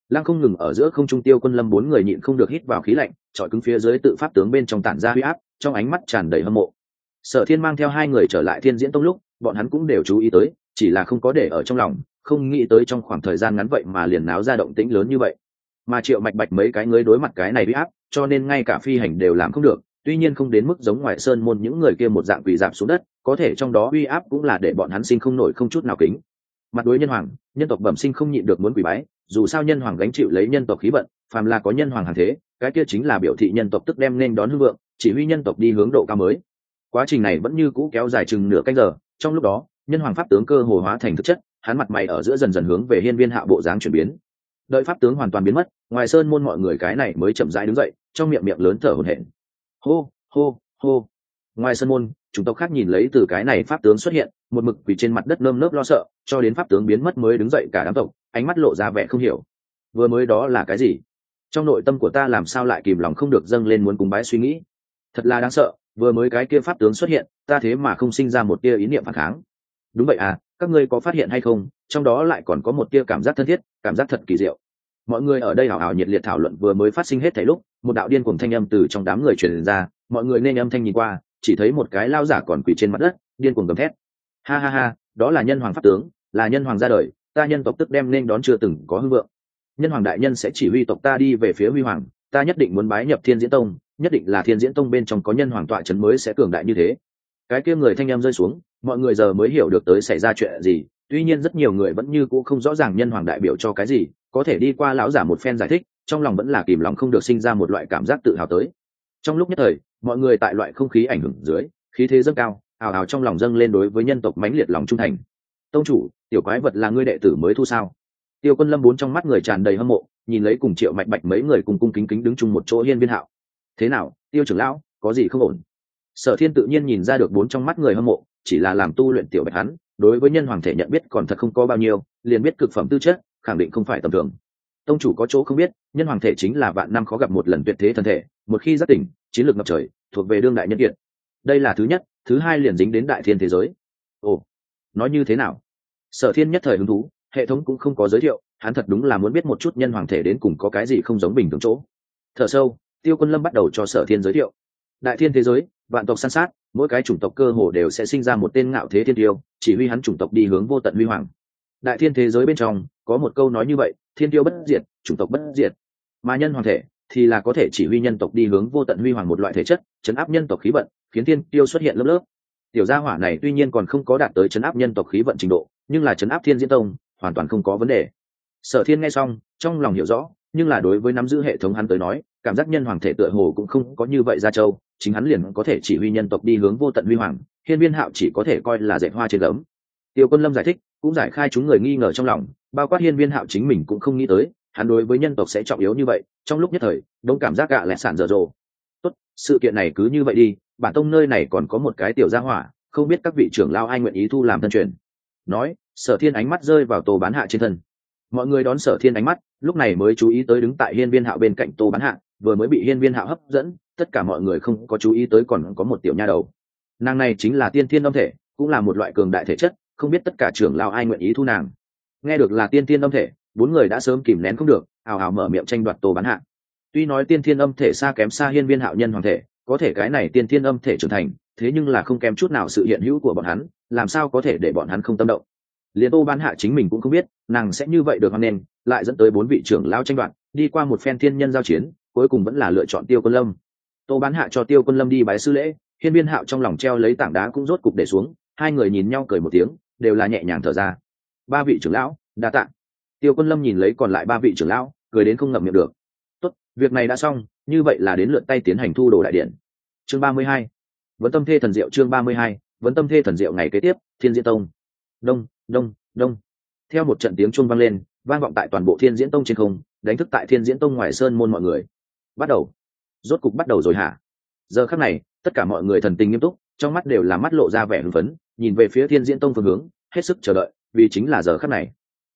Lăng không ngừng ở giữa không trung tiêu quân lâm bốn người nhịn không được hít vào khí lạnh trọi cứng phía dưới tự pháp tướng bên trong tản ra huy áp trong ánh mắt tràn đầy hâm mộ. Sở thiên mang theo hai người trở lại thiên diễn tông lúc, bọn hắn cũng đều chú ý tới, chỉ là không có để ở trong lòng, không nghĩ tới trong khoảng thời gian ngắn vậy mà liền náo ra động tĩnh lớn như vậy. Mà triệu mạch bạch mấy cái người đối mặt cái này bị áp, cho nên ngay cả phi hành đều làm không được, tuy nhiên không đến mức giống ngoại sơn môn những người kia một dạng quỳ dạp xuống đất, có thể trong đó uy áp cũng là để bọn hắn sinh không nổi không chút nào kính. Mặt đối nhân hoàng, nhân tộc bẩm sinh không nhịn được muốn quỳ bái, dù sao nhân hoàng gánh chịu lấy nhân tộc khí vận, phàm là có nhân hoàng hàng thế, cái kia chính là biểu thị nhân tộc tức đem nên đón hưng vượng chỉ huy nhân tộc đi hướng độ cao mới. Quá trình này vẫn như cũ kéo dài chừng nửa canh giờ, trong lúc đó, nhân hoàng pháp tướng cơ hồ hóa thành thực chất, hắn mặt mày ở giữa dần dần hướng về hiên viên hạ bộ dáng chuyển biến. Đợi pháp tướng hoàn toàn biến mất, ngoài sơn môn mọi người cái này mới chậm rãi đứng dậy, trong miệng miệng lớn thở hổn hển. Hô hô hô. Ngoài sơn môn chúng tộc khác nhìn lấy từ cái này pháp tướng xuất hiện, một mực quỳ trên mặt đất nơm nớp lo sợ, cho đến pháp tướng biến mất mới đứng dậy cả đám tộc, ánh mắt lộ ra vẻ không hiểu. Vừa mới đó là cái gì? Trong nội tâm của ta làm sao lại kìm lòng không được dâng lên muốn cúng bái suy nghĩ? Thật là đáng sợ, vừa mới cái kia pháp tướng xuất hiện, ta thế mà không sinh ra một tia ý niệm phản kháng. Đúng vậy à các ngươi có phát hiện hay không? Trong đó lại còn có một tia cảm giác thân thiết, cảm giác thật kỳ diệu. Mọi người ở đây hào hào nhiệt liệt thảo luận vừa mới phát sinh hết thảy lúc, một đạo điên cùng thanh âm từ trong đám người truyền ra, mọi người nên âm thanh nhìn qua, chỉ thấy một cái lao giả còn quỳ trên mặt đất, điên cuồng gầm thét. Ha ha ha, đó là nhân hoàng pháp tướng, là nhân hoàng ra đời, ta nhân tộc tức đem nên đón chưa từng có hưng vượng. Nhân hoàng đại nhân sẽ chỉ huy tộc ta đi về phía huy hoàng, ta nhất định muốn bái nhập thiên diễn tông nhất định là thiên diễn tông bên trong có nhân hoàng tọa trấn mới sẽ cường đại như thế. Cái kia người thanh em rơi xuống, mọi người giờ mới hiểu được tới xảy ra chuyện gì, tuy nhiên rất nhiều người vẫn như cũ không rõ ràng nhân hoàng đại biểu cho cái gì, có thể đi qua lão giả một phen giải thích, trong lòng vẫn là kìm lòng không được sinh ra một loại cảm giác tự hào tới. Trong lúc nhất thời, mọi người tại loại không khí ảnh hưởng dưới, khí thế dâng cao, ào ào trong lòng dâng lên đối với nhân tộc mãnh liệt lòng trung thành. Tông chủ, tiểu quái vật là ngươi đệ tử mới thu sao? Tiêu quân lâm bốn trong mắt người tràn đầy hâm mộ, nhìn lấy cùng triệu mạch bạch mấy người cùng cung kính kính đứng chung một chỗ hiên viên hạo thế nào, tiêu trưởng lão, có gì không ổn? Sở thiên tự nhiên nhìn ra được bốn trong mắt người hâm mộ, chỉ là làm tu luyện tiểu bạch hắn, đối với nhân hoàng thể nhận biết còn thật không có bao nhiêu, liền biết cực phẩm tư chất, khẳng định không phải tầm thường. Tông chủ có chỗ không biết, nhân hoàng thể chính là vạn năm khó gặp một lần tuyệt thế thân thể, một khi giác tỉnh, chiến lược ngập trời, thuộc về đương đại nhân kiệt. Đây là thứ nhất, thứ hai liền dính đến đại thiên thế giới. Ồ, nói như thế nào? Sở thiên nhất thời hứng thú, hệ thống cũng không có giới thiệu, hắn thật đúng là muốn biết một chút nhân hoàng thể đến cùng có cái gì không giống bình thường chỗ. Thở sâu tiêu quân lâm bắt đầu cho sở thiên giới thiệu. Đại thiên thế giới, vạn tộc săn sát, mỗi cái chủng tộc cơ hồ đều sẽ sinh ra một tên ngạo thế thiên tiêu, chỉ huy hắn chủng tộc đi hướng vô tận huy hoàng. Đại thiên thế giới bên trong, có một câu nói như vậy, thiên tiêu bất diệt, chủng tộc bất diệt. Mà nhân hoàng thể thì là có thể chỉ huy nhân tộc đi hướng vô tận huy hoàng một loại thể chất, chấn áp nhân tộc khí vận, khiến thiên tiêu xuất hiện lớp lớp. Tiểu gia hỏa này tuy nhiên còn không có đạt tới chấn áp nhân tộc khí vận trình độ, nhưng là chấn áp thiên diễn tông, hoàn toàn không có vấn đề. Sở thiên nghe xong, trong lòng hiểu rõ, nhưng là đối với nắm giữ hệ thống hắn tới nói cảm giác nhân hoàng thể tựa hồ cũng không có như vậy ra châu, chính hắn liền có thể chỉ huy nhân tộc đi hướng vô tận huy hoàng, hiên viên hạo chỉ có thể coi là dạy hoa trên gấm. Tiêu quân lâm giải thích, cũng giải khai chúng người nghi ngờ trong lòng, bao quát hiên viên hạo chính mình cũng không nghĩ tới, hắn đối với nhân tộc sẽ trọng yếu như vậy, trong lúc nhất thời đông cảm giác gạ lẹ sản dở dồ tốt, sự kiện này cứ như vậy đi, bản tông nơi này còn có một cái tiểu gia hỏa, không biết các vị trưởng lao ai nguyện ý thu làm thân truyền. Nói, sở thiên ánh mắt rơi vào tô bán hạ trên thân mọi người đón sở thiên ánh mắt, lúc này mới chú ý tới đứng tại hiên viên hạo bên cạnh tô bán hạ, vừa mới bị hiên viên hạo hấp dẫn, tất cả mọi người không có chú ý tới còn có một tiểu nha đầu. Nàng này chính là tiên thiên âm thể, cũng là một loại cường đại thể chất, không biết tất cả trưởng lao ai nguyện ý thu nàng. Nghe được là tiên thiên âm thể, bốn người đã sớm kìm nén không được, ào ào mở miệng tranh đoạt tô bán hạ. Tuy nói tiên thiên âm thể xa kém xa hiên viên hạo nhân hoàng thể, có thể cái này tiên thiên âm thể trưởng thành, thế nhưng là không kém chút nào sự hiện hữu của bọn hắn, làm sao có thể để bọn hắn không tâm động liền tô bán hạ chính mình cũng không biết, nàng sẽ như vậy được hoan nên lại dẫn tới bốn vị trưởng lao tranh đoạt, đi qua một phen thiên nhân giao chiến, cuối cùng vẫn là lựa chọn tiêu quân lâm. Tô bán hạ cho tiêu quân lâm đi bái sư lễ, hiên viên hạo trong lòng treo lấy tảng đá cũng rốt cục để xuống, hai người nhìn nhau cười một tiếng, đều là nhẹ nhàng thở ra. Ba vị trưởng lão, đa tạ. Tiêu quân lâm nhìn lấy còn lại ba vị trưởng lão, cười đến không ngậm miệng được. Tốt, việc này đã xong, như vậy là đến lượt tay tiến hành thu đồ đại điện. Chương ba mươi hai. Vấn tâm thê thần diệu, chương ba mươi hai. Vấn tâm thê thần diệu ngày kế tiếp, thiên diễn tông. Đông đông đông. Theo một trận tiếng chuông vang lên, vang vọng tại toàn bộ thiên diễn tông trên không, đánh thức tại thiên diễn tông ngoài sơn môn mọi người. Bắt đầu. Rốt cục bắt đầu rồi hả? Giờ khắc này, tất cả mọi người thần tình nghiêm túc, trong mắt đều là mắt lộ ra vẻ hưng phấn, nhìn về phía thiên diễn tông phương hướng, hết sức chờ đợi, vì chính là giờ khắc này.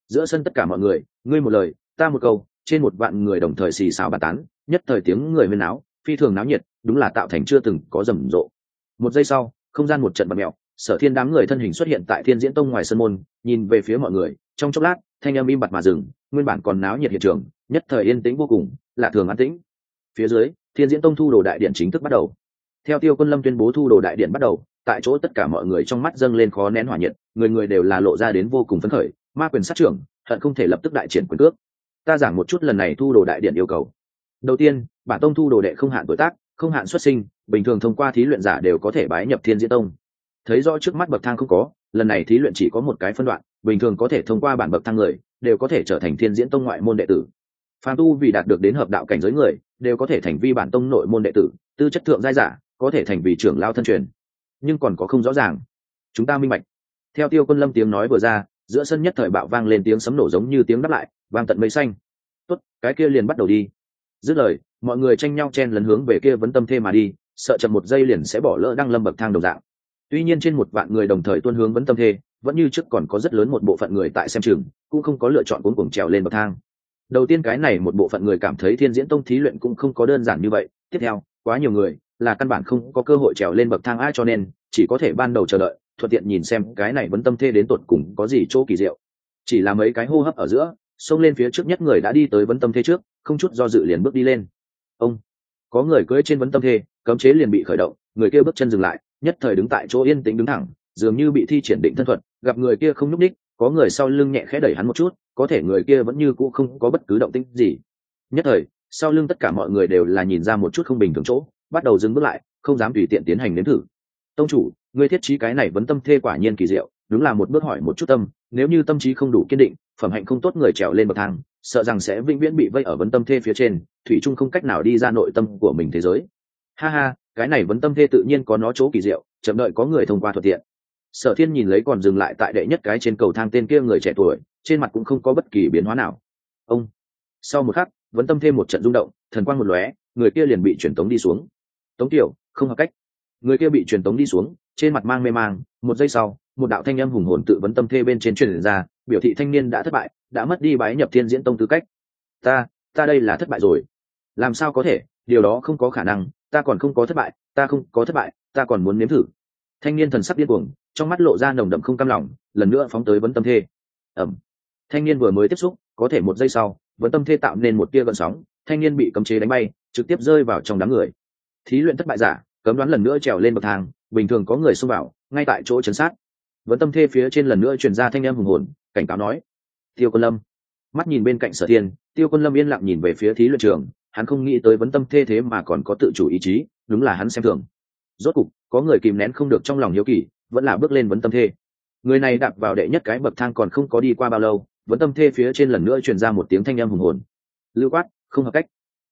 Giữa sân tất cả mọi người, ngươi một lời, ta một câu, trên một vạn người đồng thời xì xào bàn tán, nhất thời tiếng người huyên áo phi thường náo nhiệt, đúng là tạo thành chưa từng có rầm rộ. Một giây sau, không gian một trận bật mẹo sở thiên đám người thân hình xuất hiện tại thiên diễn tông ngoài sân môn, nhìn về phía mọi người, trong chốc lát, thanh âm im bặt mà dừng, nguyên bản còn náo nhiệt hiện trường, nhất thời yên tĩnh vô cùng, lạ thường an tĩnh. Phía dưới, thiên diễn tông thu đồ đại điện chính thức bắt đầu. Theo tiêu quân lâm tuyên bố thu đồ đại điện bắt đầu, tại chỗ tất cả mọi người trong mắt dâng lên khó nén hỏa nhiệt, người người đều là lộ ra đến vô cùng phấn khởi, ma quyền sát trưởng, hận không thể lập tức đại triển quyền cước. Ta giảng một chút lần này thu đồ đại điện yêu cầu. Đầu tiên, bản tông thu đồ đệ không hạn tuổi tác, không hạn xuất sinh, bình thường thông qua thí luyện giả đều có thể bái nhập thiên diễn tông thấy rõ trước mắt bậc thang không có, lần này thí luyện chỉ có một cái phân đoạn, bình thường có thể thông qua bản bậc thang người, đều có thể trở thành thiên diễn tông ngoại môn đệ tử. Phan tu vì đạt được đến hợp đạo cảnh giới người, đều có thể thành vi bản tông nội môn đệ tử, tư chất thượng giai giả, có thể thành vì trưởng lao thân truyền. Nhưng còn có không rõ ràng. Chúng ta minh bạch. Theo tiêu quân lâm tiếng nói vừa ra, giữa sân nhất thời bạo vang lên tiếng sấm nổ giống như tiếng đáp lại, vang tận mây xanh. Tốt, cái kia liền bắt đầu đi. Dứt lời, mọi người tranh nhau chen lấn hướng về kia vấn tâm thê mà đi, sợ chậm một giây liền sẽ bỏ lỡ đăng lâm bậc thang đầu dạng tuy nhiên trên một vạn người đồng thời tuân hướng vấn tâm thê, vẫn như trước còn có rất lớn một bộ phận người tại xem trường cũng không có lựa chọn cuốn cuồng trèo lên bậc thang. Đầu tiên cái này một bộ phận người cảm thấy thiên diễn tông thí luyện cũng không có đơn giản như vậy, tiếp theo, quá nhiều người, là căn bản không có cơ hội trèo lên bậc thang ai cho nên, chỉ có thể ban đầu chờ đợi, thuận tiện nhìn xem cái này vẫn tâm thê đến tột cùng có gì chỗ kỳ diệu. Chỉ là mấy cái hô hấp ở giữa, xông lên phía trước nhất người đã đi tới vấn tâm thê trước, không chút do dự liền bước đi lên. Ông, có người cưỡi trên vấn tâm thê, cấm chế liền bị khởi động, người kia bước chân dừng lại nhất thời đứng tại chỗ yên tĩnh đứng thẳng, dường như bị thi triển định thân thuật, gặp người kia không nhúc ních có người sau lưng nhẹ khẽ đẩy hắn một chút, có thể người kia vẫn như cũ không có bất cứ động tĩnh gì. Nhất thời, sau lưng tất cả mọi người đều là nhìn ra một chút không bình thường chỗ, bắt đầu dừng bước lại, không dám tùy tiện tiến hành nếm thử. Tông chủ ngươi thiết trí cái này vấn tâm thê quả nhiên kỳ diệu, đúng là một bước hỏi một chút tâm, nếu như tâm trí không đủ kiên định, phẩm hạnh không tốt người trèo lên bậc thang, sợ rằng sẽ vĩnh viễn bị vây ở vấn tâm thê phía trên, thủy trung không cách nào đi ra nội tâm của mình thế giới. Ha ha cái này vấn tâm thê tự nhiên có nó chỗ kỳ diệu, chậm đợi có người thông qua thuận tiện. Sở thiên nhìn lấy còn dừng lại tại đệ nhất cái trên cầu thang tên kia người trẻ tuổi, trên mặt cũng không có bất kỳ biến hóa nào. Ông! Sau một khắc, vấn tâm thêm một trận rung động, thần quang một lóe, người kia liền bị truyền tống đi xuống. Tống tiểu không hợp cách. Người kia bị truyền tống đi xuống, trên mặt mang mê mang, một giây sau, một đạo thanh âm hùng hồn tự vấn tâm thê bên trên truyền ra, biểu thị thanh niên đã thất bại, đã mất đi bái nhập thiên diễn tông tư cách. Ta ta đây là thất bại rồi. Làm sao có thể? Điều đó không có khả năng ta còn không có thất bại, ta không có thất bại, ta còn muốn nếm thử. Thanh niên thần sắc điên cuồng, trong mắt lộ ra nồng đậm không cam lòng, lần nữa phóng tới vấn tâm thê. Ẩm. Thanh niên vừa mới tiếp xúc, có thể một giây sau, vấn tâm thê tạo nên một tia gợn sóng, thanh niên bị cấm chế đánh bay, trực tiếp rơi vào trong đám người. Thí luyện thất bại giả, cấm đoán lần nữa trèo lên bậc thang, bình thường có người xông vào, ngay tại chỗ chấn sát. Vấn tâm thê phía trên lần nữa truyền ra thanh em hùng hồn, cảnh cáo nói, tiêu quân lâm. Mắt nhìn bên cạnh sở thiên, tiêu quân lâm yên lặng nhìn về phía thí luyện trường hắn không nghĩ tới vấn tâm thê thế mà còn có tự chủ ý chí, đúng là hắn xem thường. Rốt cục, có người kìm nén không được trong lòng hiếu kỳ, vẫn là bước lên vấn tâm thê. Người này đạp vào đệ nhất cái bậc thang còn không có đi qua bao lâu, vấn tâm thê phía trên lần nữa truyền ra một tiếng thanh âm hùng hồn. Lưu quát, không hợp cách.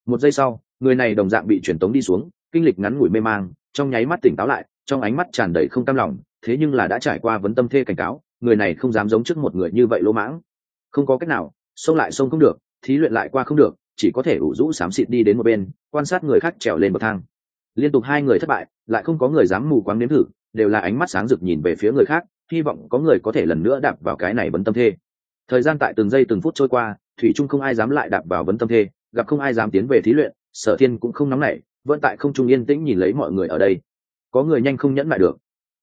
Một giây sau, người này đồng dạng bị truyền tống đi xuống, kinh lịch ngắn ngủi mê mang, trong nháy mắt tỉnh táo lại, trong ánh mắt tràn đầy không cam lòng, thế nhưng là đã trải qua vấn tâm thê cảnh cáo, người này không dám giống trước một người như vậy lỗ mãng. Không có cách nào, xông lại xông không được, thí luyện lại qua không được chỉ có thể ủ rũ xám xịt đi đến một bên, quan sát người khác trèo lên bậc thang. Liên tục hai người thất bại, lại không có người dám mù quáng nếm thử, đều là ánh mắt sáng rực nhìn về phía người khác, hy vọng có người có thể lần nữa đạp vào cái này vấn tâm thê. Thời gian tại từng giây từng phút trôi qua, thủy trung không ai dám lại đạp vào vấn tâm thê, gặp không ai dám tiến về thí luyện, sở thiên cũng không nóng nảy, vẫn tại không trung yên tĩnh nhìn lấy mọi người ở đây. Có người nhanh không nhẫn lại được.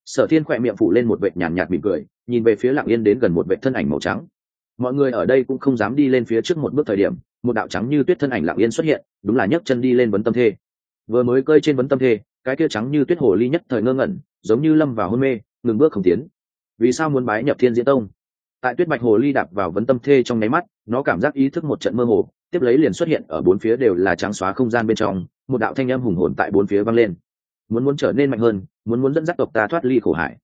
Sở thiên khỏe miệng phủ lên một vệt nhàn nhạt mỉm cười, nhìn về phía lặng yên đến gần một vệ thân ảnh màu trắng. Mọi người ở đây cũng không dám đi lên phía trước một bước thời điểm một đạo trắng như tuyết thân ảnh lặng yên xuất hiện, đúng là nhấc chân đi lên vấn tâm thê. Vừa mới cơi trên vấn tâm thê, cái kia trắng như tuyết hồ ly nhất thời ngơ ngẩn, giống như lâm vào hôn mê, ngừng bước không tiến. Vì sao muốn bái nhập thiên diễn tông? Tại tuyết bạch hồ ly đạp vào vấn tâm thê trong nháy mắt, nó cảm giác ý thức một trận mơ hồ, tiếp lấy liền xuất hiện ở bốn phía đều là trắng xóa không gian bên trong, một đạo thanh âm hùng hồn tại bốn phía vang lên. Muốn muốn trở nên mạnh hơn, muốn muốn dẫn dắt tộc ta thoát ly khổ hải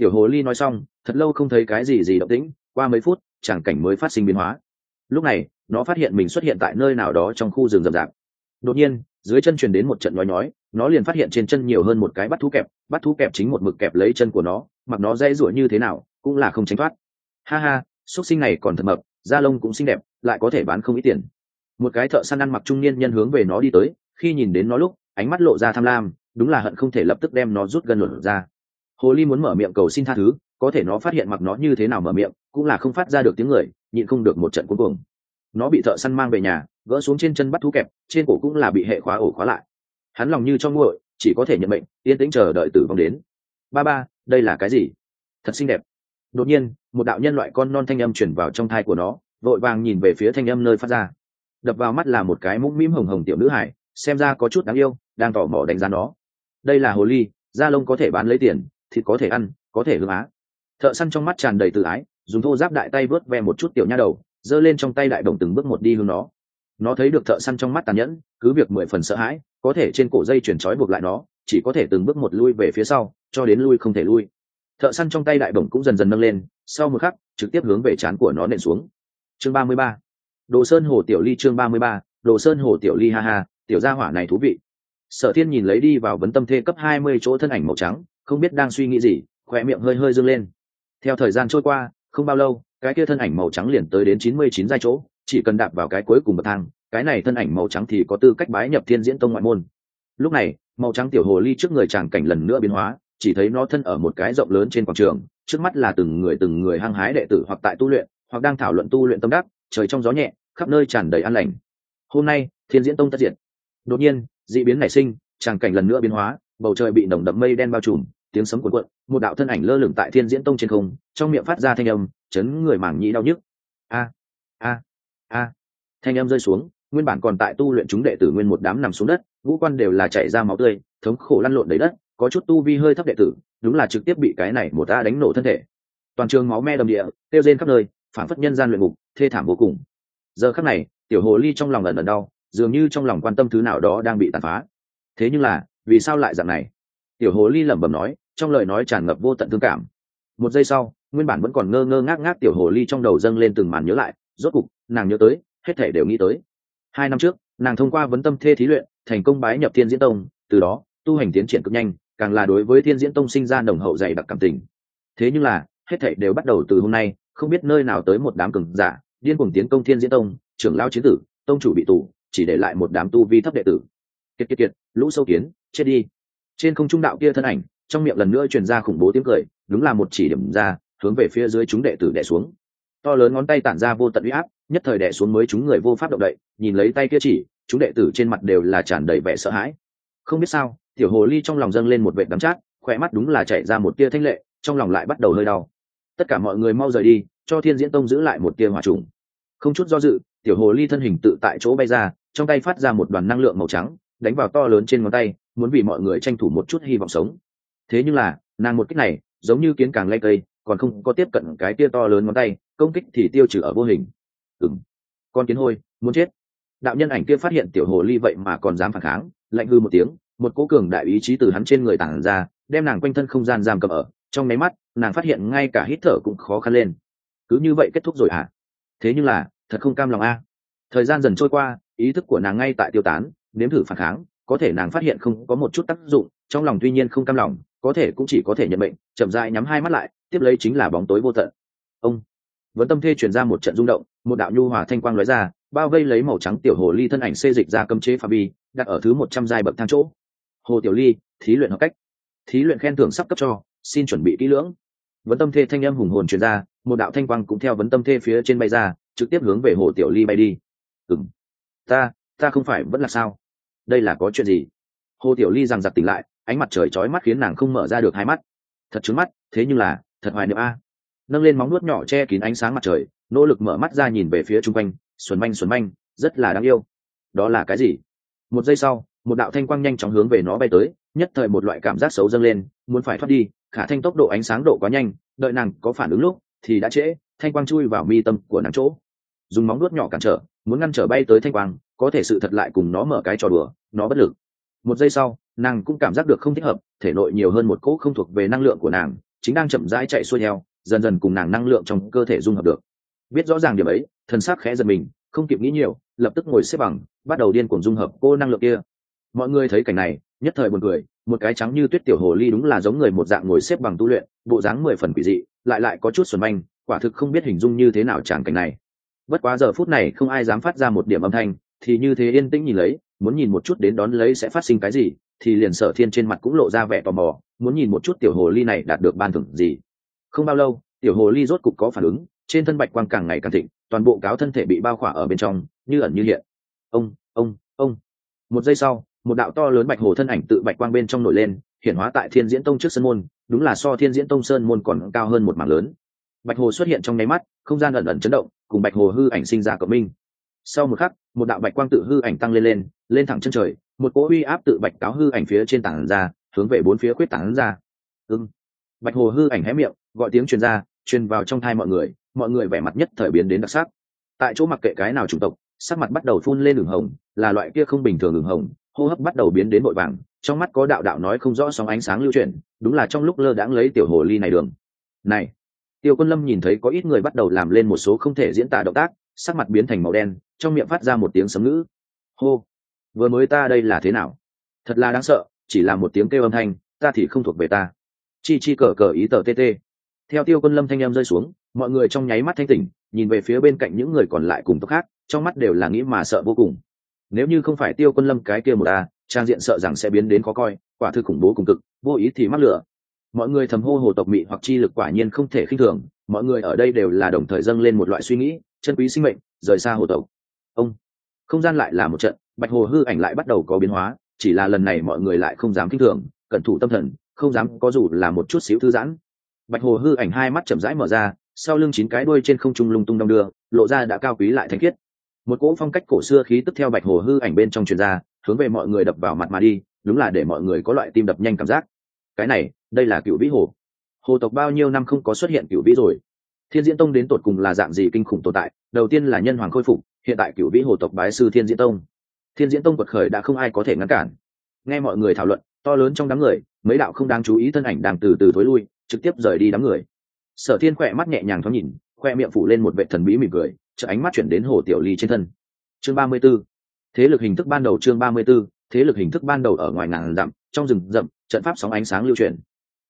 tiểu hồ ly nói xong, thật lâu không thấy cái gì gì động tĩnh, qua mấy phút, chẳng cảnh mới phát sinh biến hóa. Lúc này nó phát hiện mình xuất hiện tại nơi nào đó trong khu rừng rậm rạp. Đột nhiên, dưới chân truyền đến một trận nhói nhói, nó liền phát hiện trên chân nhiều hơn một cái bắt thú kẹp, bắt thú kẹp chính một mực kẹp lấy chân của nó, mặc nó dễ rủa như thế nào cũng là không tránh thoát. Ha ha xuất sinh này còn thật mập, da lông cũng xinh đẹp, lại có thể bán không ít tiền. Một cái thợ săn ăn mặc trung niên nhân hướng về nó đi tới, khi nhìn đến nó lúc, ánh mắt lộ ra tham lam, đúng là hận không thể lập tức đem nó rút gần luận ra. Hồ ly muốn mở miệng cầu xin tha thứ, có thể nó phát hiện mặc nó như thế nào mở miệng, cũng là không phát ra được tiếng người, nhịn không được một trận cuối cùng nó bị thợ săn mang về nhà, gỡ xuống trên chân bắt thú kẹp, trên cổ cũng là bị hệ khóa ổ khóa lại. Hắn lòng như trong nguội, chỉ có thể nhận mệnh, yên tĩnh chờ đợi tử vong đến. Ba ba, đây là cái gì? Thật xinh đẹp. Đột nhiên, một đạo nhân loại con non thanh âm chuyển vào trong thai của nó, vội vàng nhìn về phía thanh âm nơi phát ra. Đập vào mắt là một cái mũm mĩm hồng hồng tiểu nữ hải, xem ra có chút đáng yêu, đang tỏ mò đánh giá nó. Đây là hồ ly, da lông có thể bán lấy tiền, thịt có thể ăn, có thể hương á. Thợ săn trong mắt tràn đầy tự ái, dùng thô giáp đại tay vớt ve một chút tiểu nha đầu giơ lên trong tay đại đồng từng bước một đi hướng nó. Nó thấy được thợ săn trong mắt tàn nhẫn, cứ việc mười phần sợ hãi, có thể trên cổ dây chuyển trói buộc lại nó, chỉ có thể từng bước một lui về phía sau, cho đến lui không thể lui. Thợ săn trong tay đại bổng cũng dần dần nâng lên, sau một khắc, trực tiếp hướng về trán của nó nện xuống. Chương ba mươi ba. Đồ sơn hồ tiểu ly chương ba mươi ba. Đồ sơn hồ tiểu ly ha ha, tiểu gia hỏa này thú vị. Sở thiên nhìn lấy đi vào vấn tâm thê cấp hai mươi chỗ thân ảnh màu trắng, không biết đang suy nghĩ gì khoe miệng hơi hơi dâng lên. Theo thời gian trôi qua, không bao lâu cái kia thân ảnh màu trắng liền tới đến chín mươi chín giai chỗ, chỉ cần đạp vào cái cuối cùng bậc thang, cái này thân ảnh màu trắng thì có tư cách bái nhập thiên diễn tông ngoại môn. Lúc này, màu trắng tiểu hồ ly trước người chàng cảnh lần nữa biến hóa, chỉ thấy nó thân ở một cái rộng lớn trên quảng trường, trước mắt là từng người từng người hăng hái đệ tử hoặc tại tu luyện, hoặc đang thảo luận tu luyện tâm đắc, trời trong gió nhẹ, khắp nơi tràn đầy an lành. Hôm nay, thiên diễn tông tất diện đột nhiên d ị biến nảy sinh, tràng cảnh lần nữa biến hóa, bầu trời bị nồng đậm mây đen bao trùm tiếng sấm cuộn cuộn, một đạo thân ảnh lơ lửng tại thiên diễn tông trên không, trong miệng phát ra thanh âm, chấn người mảng nhĩ đau nhức. A a a. Thanh âm rơi xuống, nguyên bản còn tại tu luyện chúng đệ tử nguyên một đám nằm xuống đất, ngũ quan đều là chảy ra máu tươi, thống khổ lăn lộn đầy đất, có chút tu vi hơi thấp đệ tử, đúng là trực tiếp bị cái này một ta đánh nổ thân thể. Toàn trường máu me đầm địa tiêu rên khắp nơi phản phất nhân gian luyện ngục, thê thảm vô cùng. Giờ khắc này, tiểu hồ ly trong lòng ẩn ẩn đau, dường như trong lòng quan tâm thứ nào đó đang bị tàn phá. Thế nhưng là, vì sao lại dạng này? Tiểu hồ ly lẩm bẩm nói, trong lời nói tràn ngập vô tận thương cảm. Một giây sau, nguyên bản vẫn còn ngơ ngơ ngác ngác tiểu hồ ly trong đầu dâng lên từng màn nhớ lại, rốt cục, nàng nhớ tới, hết thể đều nghĩ tới. Hai năm trước, nàng thông qua vấn tâm thê thí luyện, thành công bái nhập thiên diễn tông, từ đó, tu hành tiến triển cực nhanh, càng là đối với thiên diễn tông sinh ra nồng hậu dày đặc cảm tình. Thế nhưng là, hết thảy đều bắt đầu từ hôm nay, không biết nơi nào tới một đám cường giả, điên cuồng tiến công thiên diễn tông, trưởng lao chiến tử, tông chủ bị tù, chỉ để lại một đám tu vi thấp đệ tử. Kiệt kiệt kiệt, lũ sâu kiến, chết đi trên không trung đạo kia thân ảnh, trong miệng lần nữa truyền ra khủng bố tiếng cười, đúng là một chỉ điểm ra, hướng về phía dưới chúng đệ tử đẻ xuống. To lớn ngón tay tản ra vô tận uy áp, nhất thời đẻ xuống mới chúng người vô pháp động đậy, nhìn lấy tay kia chỉ, chúng đệ tử trên mặt đều là tràn đầy vẻ sợ hãi. Không biết sao, tiểu hồ ly trong lòng dâng lên một vệ đắm chát khỏe mắt đúng là chạy ra một tia thanh lệ, trong lòng lại bắt đầu hơi đau. Tất cả mọi người mau rời đi, cho thiên diễn tông giữ lại một tia hỏa trùng. Không chút do dự, tiểu hồ ly thân hình tự tại chỗ bay ra, trong tay phát ra một đoàn năng lượng màu trắng, đánh vào to lớn trên ngón tay muốn vì mọi người tranh thủ một chút hy vọng sống. Thế nhưng là, nàng một cách này, giống như kiến càng lay cây, còn không có tiếp cận cái tia to lớn ngón tay, công kích thì tiêu trừ ở vô hình. Ừng con kiến hôi, muốn chết. Đạo nhân ảnh kia phát hiện tiểu hồ ly vậy mà còn dám phản kháng, lạnh hư một tiếng, một cố cường đại ý chí từ hắn trên người tản ra, đem nàng quanh thân không gian giam cầm ở. Trong máy mắt, nàng phát hiện ngay cả hít thở cũng khó khăn lên. Cứ như vậy kết thúc rồi à thế nhưng là, thật không cam lòng a. Thời gian dần trôi qua, ý thức của nàng ngay tại tiêu tán, nếm thử phản kháng có thể nàng phát hiện không có một chút tác dụng, trong lòng tuy nhiên không cam lòng, có thể cũng chỉ có thể nhận bệnh, chậm dại nhắm hai mắt lại, tiếp lấy chính là bóng tối vô tận. Ông vẫn tâm thê truyền ra một trận rung động, một đạo nhu hòa thanh quang lóe ra, bao vây lấy màu trắng tiểu hồ ly thân ảnh xê dịch ra cấm chế pha bi đặt ở thứ một trăm giai bậc thang chỗ. Hồ tiểu ly, thí luyện hợp cách. Thí luyện khen thưởng sắp cấp cho, xin chuẩn bị kỹ lưỡng. Vấn tâm thê thanh âm hùng hồn truyền ra, một đạo thanh quang cũng theo vấn tâm thê phía trên bay ra, trực tiếp hướng về hồ tiểu ly bay đi. Ừng ta ta không phải vẫn là sao? Đây là có chuyện gì? Hồ tiểu ly rằng giặc tỉnh lại, ánh mặt trời chói mắt khiến nàng không mở ra được hai mắt. Thật trứng mắt, thế nhưng là, thật hoài niệm a. Nâng lên móng nuốt nhỏ che kín ánh sáng mặt trời, nỗ lực mở mắt ra nhìn về phía chung quanh, xuẩn manh xuẩn manh, rất là đáng yêu. Đó là cái gì? Một giây sau, một đạo thanh quang nhanh chóng hướng về nó bay tới, nhất thời một loại cảm giác xấu dâng lên, muốn phải thoát đi, khả thanh tốc độ ánh sáng độ quá nhanh, đợi nàng có phản ứng lúc, thì đã trễ, thanh quang chui vào mi tâm của nàng chỗ. Dùng móng nuốt nhỏ cản trở, muốn ngăn trở bay tới thanh quang có thể sự thật lại cùng nó mở cái trò đùa, nó bất lực. Một giây sau, nàng cũng cảm giác được không thích hợp, thể nội nhiều hơn một cỗ không thuộc về năng lượng của nàng, chính đang chậm rãi chạy xuôi theo, dần dần cùng nàng năng lượng trong cơ thể dung hợp được. Biết rõ ràng điểm ấy thân xác khẽ giật mình, không kịp nghĩ nhiều, lập tức ngồi xếp bằng, bắt đầu điên cuồng dung hợp cô năng lượng kia. Mọi người thấy cảnh này, nhất thời buồn cười, một cái trắng như tuyết tiểu hồ ly đúng là giống người một dạng ngồi xếp bằng tu luyện, bộ dáng mười phần quỷ dị, lại lại có chút xuẩn manh, quả thực không biết hình dung như thế nào tràn cảnh này. Bất quá giờ phút này không ai dám phát ra một điểm âm thanh thì như thế yên tĩnh nhìn lấy, muốn nhìn một chút đến đón lấy sẽ phát sinh cái gì, thì liền sở thiên trên mặt cũng lộ ra vẻ tò mò, muốn nhìn một chút tiểu hồ ly này đạt được ban thưởng gì. Không bao lâu, tiểu hồ ly rốt cục có phản ứng, trên thân bạch quang càng ngày càng thịnh, toàn bộ cáo thân thể bị bao khỏa ở bên trong, như ẩn như hiện. Ông ông ông. Một giây sau, một đạo to lớn bạch hồ thân ảnh tự bạch quang bên trong nổi lên, hiển hóa tại thiên diễn tông trước sân môn, đúng là so thiên diễn tông sơn môn còn cao hơn một mảng lớn. Bạch hồ xuất hiện trong nháy mắt, không gian ẩn ẩn chấn động, cùng bạch hồ hư ảnh sinh ra cộng minh. Sau một khắc một đạo bạch quang tự hư ảnh tăng lên lên lên thẳng chân trời, một cỗ uy áp tự bạch cáo hư ảnh phía trên tảng ra, hướng về bốn phía quyết tảng ra. Ưng bạch hồ hư ảnh hé miệng, gọi tiếng truyền ra, truyền vào trong thai mọi người mọi người vẻ mặt nhất thời biến đến đặc sắc. Tại chỗ mặc kệ cái nào chủng tộc, sắc mặt bắt đầu phun lên đường hồng, là loại kia không bình thường đường hồng, hô hấp bắt đầu biến đến vội vàng, trong mắt có đạo đạo nói không rõ sóng ánh sáng lưu chuyển, đúng là trong lúc lơ đãng lấy tiểu hồ ly này đường. Này, tiêu quân lâm nhìn thấy có ít người bắt đầu làm lên một số không thể diễn tả động tác sắc mặt biến thành màu đen, trong miệng phát ra một tiếng sấm ngữ. Hô, vừa mới ta đây là thế nào? Thật là đáng sợ, chỉ là một tiếng kêu âm thanh, ta thì không thuộc về ta. Chi chi cờ cờ ý tờ tt theo tiêu quân lâm thanh em rơi xuống, mọi người trong nháy mắt thanh tỉnh, nhìn về phía bên cạnh những người còn lại cùng tộc khác, trong mắt đều là nghĩ mà sợ vô cùng. Nếu như không phải tiêu quân lâm cái kia một a trang diện sợ rằng sẽ biến đến khó coi, quả thực khủng bố cùng cực, vô ý thì mắc lửa. Mọi người thầm hô hồ tộc mị hoặc chi lực quả nhiên không thể khinh thường, mọi người ở đây đều là đồng thời dâng lên một loại suy nghĩ chân quý sinh mệnh, rời xa hồ tộc. Ông, không gian lại là một trận, bạch hồ hư ảnh lại bắt đầu có biến hóa, chỉ là lần này mọi người lại không dám khinh thường, cẩn thủ tâm thần, không dám, có dù là một chút xíu thư giãn. Bạch hồ hư ảnh hai mắt chậm rãi mở ra, sau lưng chín cái đuôi trên không trung lung tung đong đưa, lộ ra đã cao quý lại thanh khiết. Một cỗ phong cách cổ xưa khí tức theo bạch hồ hư ảnh bên trong truyền ra, hướng về mọi người đập vào mặt mà đi, đúng là để mọi người có loại tim đập nhanh cảm giác. Cái này, đây là cựu vĩ hồ. Hồ tộc bao nhiêu năm không có xuất hiện cựu vĩ rồi? Thiên diễn tông đến tột cùng là dạng gì kinh khủng tồn tại? Đầu tiên là nhân hoàng khôi phục hiện tại cựu vĩ hồ tộc bái sư thiên diễn tông. Thiên diễn tông quật khởi đã không ai có thể ngăn cản. Nghe mọi người thảo luận to lớn trong đám người mấy đạo không đáng chú ý thân ảnh đang từ từ thối lui trực tiếp rời đi đám người. Sở thiên khỏe mắt nhẹ nhàng thoáng nhìn khoe miệng phủ lên một vệ thần bí mỉm cười chợ ánh mắt chuyển đến hồ tiểu ly trên thân. Chương ba mươi 34. thế lực hình thức ban đầu chương ba mươi 34, thế lực hình thức ban đầu ở ngoài ngàn dặm trong rừng rậm trận pháp sóng ánh sáng lưu truyền.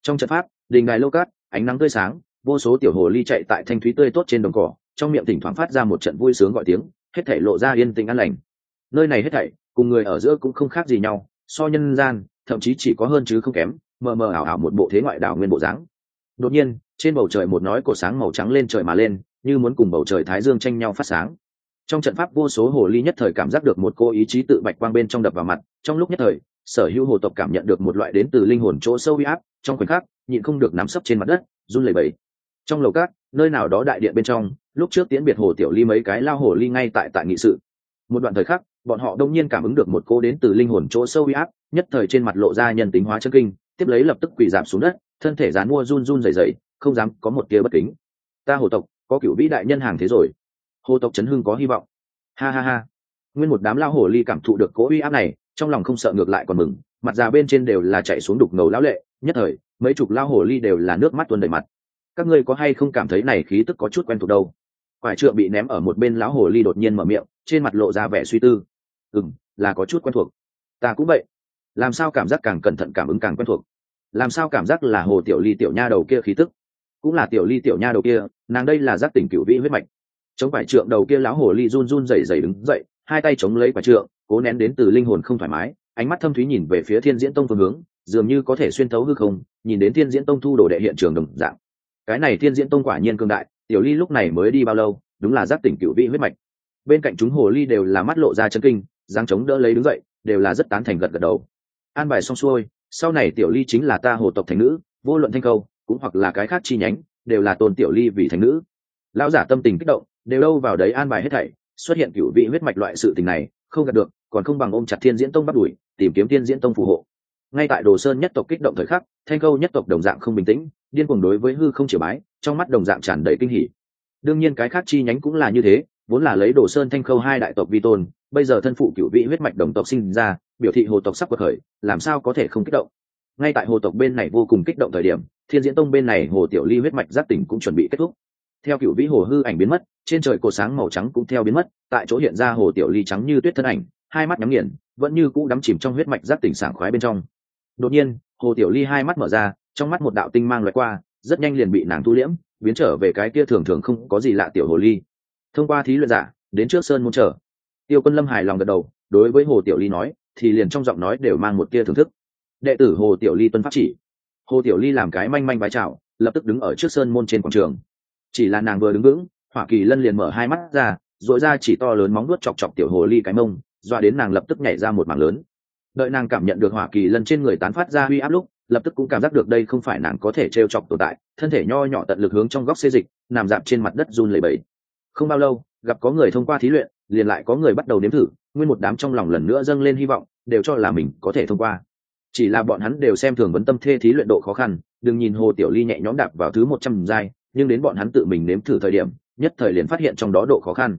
Trong trận pháp đình đài lô cát ánh nắng tươi sáng vô số tiểu hồ ly chạy tại thanh thúy tươi tốt trên đồng cỏ, trong miệng thỉnh thoảng phát ra một trận vui sướng gọi tiếng, hết thảy lộ ra yên tĩnh an lành. Nơi này hết thảy, cùng người ở giữa cũng không khác gì nhau, so nhân gian, thậm chí chỉ có hơn chứ không kém, mờ mờ ảo ảo một bộ thế ngoại đảo nguyên bộ dáng. Đột nhiên, trên bầu trời một nói cổ sáng màu trắng lên trời mà lên, như muốn cùng bầu trời thái dương tranh nhau phát sáng. Trong trận pháp vô số hồ ly nhất thời cảm giác được một cô ý chí tự bạch quang bên trong đập vào mặt, trong lúc nhất thời, sở hữu hồ tộc cảm nhận được một loại đến từ linh hồn chỗ sâu huy áp, trong khoảnh khắc, nhịn không được nắm sấp trên mặt đất, run lẩy bẩy trong lầu cát nơi nào đó đại điện bên trong, lúc trước tiễn biệt hồ tiểu ly mấy cái lao hồ ly ngay tại tại nghị sự. Một đoạn thời khắc, bọn họ đông nhiên cảm ứng được một cô đến từ linh hồn chỗ sâu huy áp, nhất thời trên mặt lộ ra nhân tính hóa chân kinh, tiếp lấy lập tức quỳ giảm xuống đất, thân thể dán mua run run rẩy rẩy, không dám có một tia bất kính. Ta hồ tộc, có cựu vĩ đại nhân hàng thế rồi. Hồ tộc chấn hưng có hy vọng. Ha ha ha. Nguyên một đám lao hồ ly cảm thụ được cố uy áp này, trong lòng không sợ ngược lại còn mừng, mặt già bên trên đều là chạy xuống đục ngầu lão lệ, nhất thời, mấy chục lao hồ ly đều là nước mắt tuôn đầy mặt các ngươi có hay không cảm thấy này khí tức có chút quen thuộc đâu? Quải trượng bị ném ở một bên lão hồ ly đột nhiên mở miệng, trên mặt lộ ra vẻ suy tư. Ừ là có chút quen thuộc. Ta cũng vậy. Làm sao cảm giác càng cẩn thận cảm ứng càng quen thuộc? Làm sao cảm giác là hồ tiểu ly tiểu nha đầu kia khí tức? Cũng là tiểu ly tiểu nha đầu kia, nàng đây là giác tỉnh cựu vĩ huyết mạch. Chống quải trượng đầu kia lão hồ ly run run rẩy rẩy đứng dậy, hai tay chống lấy quả trượng, cố nén đến từ linh hồn không thoải mái, ánh mắt thâm thúy nhìn về phía thiên diễn tông phương hướng, dường như có thể xuyên thấu hư không, nhìn đến thiên diễn tông thu đồ đệ hiện trường đồng dạng cái này thiên diễn tông quả nhiên cương đại, tiểu ly lúc này mới đi bao lâu, đúng là giác tỉnh cựu vị huyết mạch. Bên cạnh chúng hồ ly đều là mắt lộ ra chân kinh giáng chống đỡ lấy đứng dậy, đều là rất tán thành gật gật đầu. An bài xong xuôi, sau này tiểu ly chính là ta hồ tộc thành nữ, vô luận thanh câu, cũng hoặc là cái khác chi nhánh, đều là tôn tiểu ly vì thành nữ. Lão giả tâm tình kích động, đều đâu vào đấy an bài hết thảy, xuất hiện cựu vị huyết mạch loại sự tình này, không gặp được, còn không bằng ôm chặt thiên diễn tông bắt đuổi, tìm kiếm thiên diễn tông phù hộ. Ngay tại đồ sơn nhất tộc kích động thời khắc, thanh câu nhất tộc đồng dạng không bình tĩnh điên cuồng đối với hư không chỉ bái, trong mắt đồng dạng tràn đầy kinh hỉ. Đương nhiên cái khác chi nhánh cũng là như thế, vốn là lấy đồ sơn thanh khâu hai đại tộc vi tôn, bây giờ thân phụ cựu vị huyết mạch đồng tộc sinh ra, biểu thị hồ tộc sắp cuộc khởi, làm sao có thể không kích động? Ngay tại hồ tộc bên này vô cùng kích động thời điểm, thiên diễn tông bên này hồ tiểu ly huyết mạch giác tỉnh cũng chuẩn bị kết thúc. Theo cựu vĩ hồ hư ảnh biến mất, trên trời cột sáng màu trắng cũng theo biến mất, tại chỗ hiện ra hồ tiểu ly trắng như tuyết thân ảnh, hai mắt nhắm nghiền, vẫn như cũ đắm chìm trong huyết mạch giác tỉnh sảng khoái bên trong. Đột nhiên, hồ tiểu ly hai mắt mở ra trong mắt một đạo tinh mang loại qua, rất nhanh liền bị nàng thu liễm, biến trở về cái kia thường thường không có gì lạ tiểu hồ ly. Thông qua thí luyện giả, đến trước sơn môn chờ. tiêu quân lâm hài lòng gật đầu, đối với hồ tiểu ly nói, thì liền trong giọng nói đều mang một tia thưởng thức. Đệ tử hồ tiểu ly tuân pháp chỉ. Hồ tiểu ly làm cái manh manh bái chào, lập tức đứng ở trước sơn môn trên quảng trường. Chỉ là nàng vừa đứng vững hoa kỳ lân liền mở hai mắt ra dội ra chỉ to lớn móng nuốt chọc chọc tiểu hồ ly cái mông, dọa đến nàng lập tức nhảy ra một mảng lớn. Đợi nàng cảm nhận được hoa kỳ lân trên người tán phát ra uy áp lúc lập tức cũng cảm giác được đây không phải nàng có thể t r e o chọc tồn tại, thân thể nho nhỏ tận lực hướng trong góc xê dịch, nằm dạp trên mặt đất run lầy bẫy không bao lâu, gặp có người thông qua thí luyện, liền lại có người bắt đầu nếm thử, nguyên một đám trong lòng lần nữa dâng lên hy vọng, đều cho là mình có thể thông qua. Chỉ là bọn hắn đều xem thường vấn tâm thê thí luyện độ khó khăn, đừng nhìn hồ tiểu ly nhẹ nhõm đạp vào thứ một trăm giai, nhưng đến bọn hắn tự mình nếm thử thời điểm, nhất thời liền phát hiện trong đó độ khó khăn.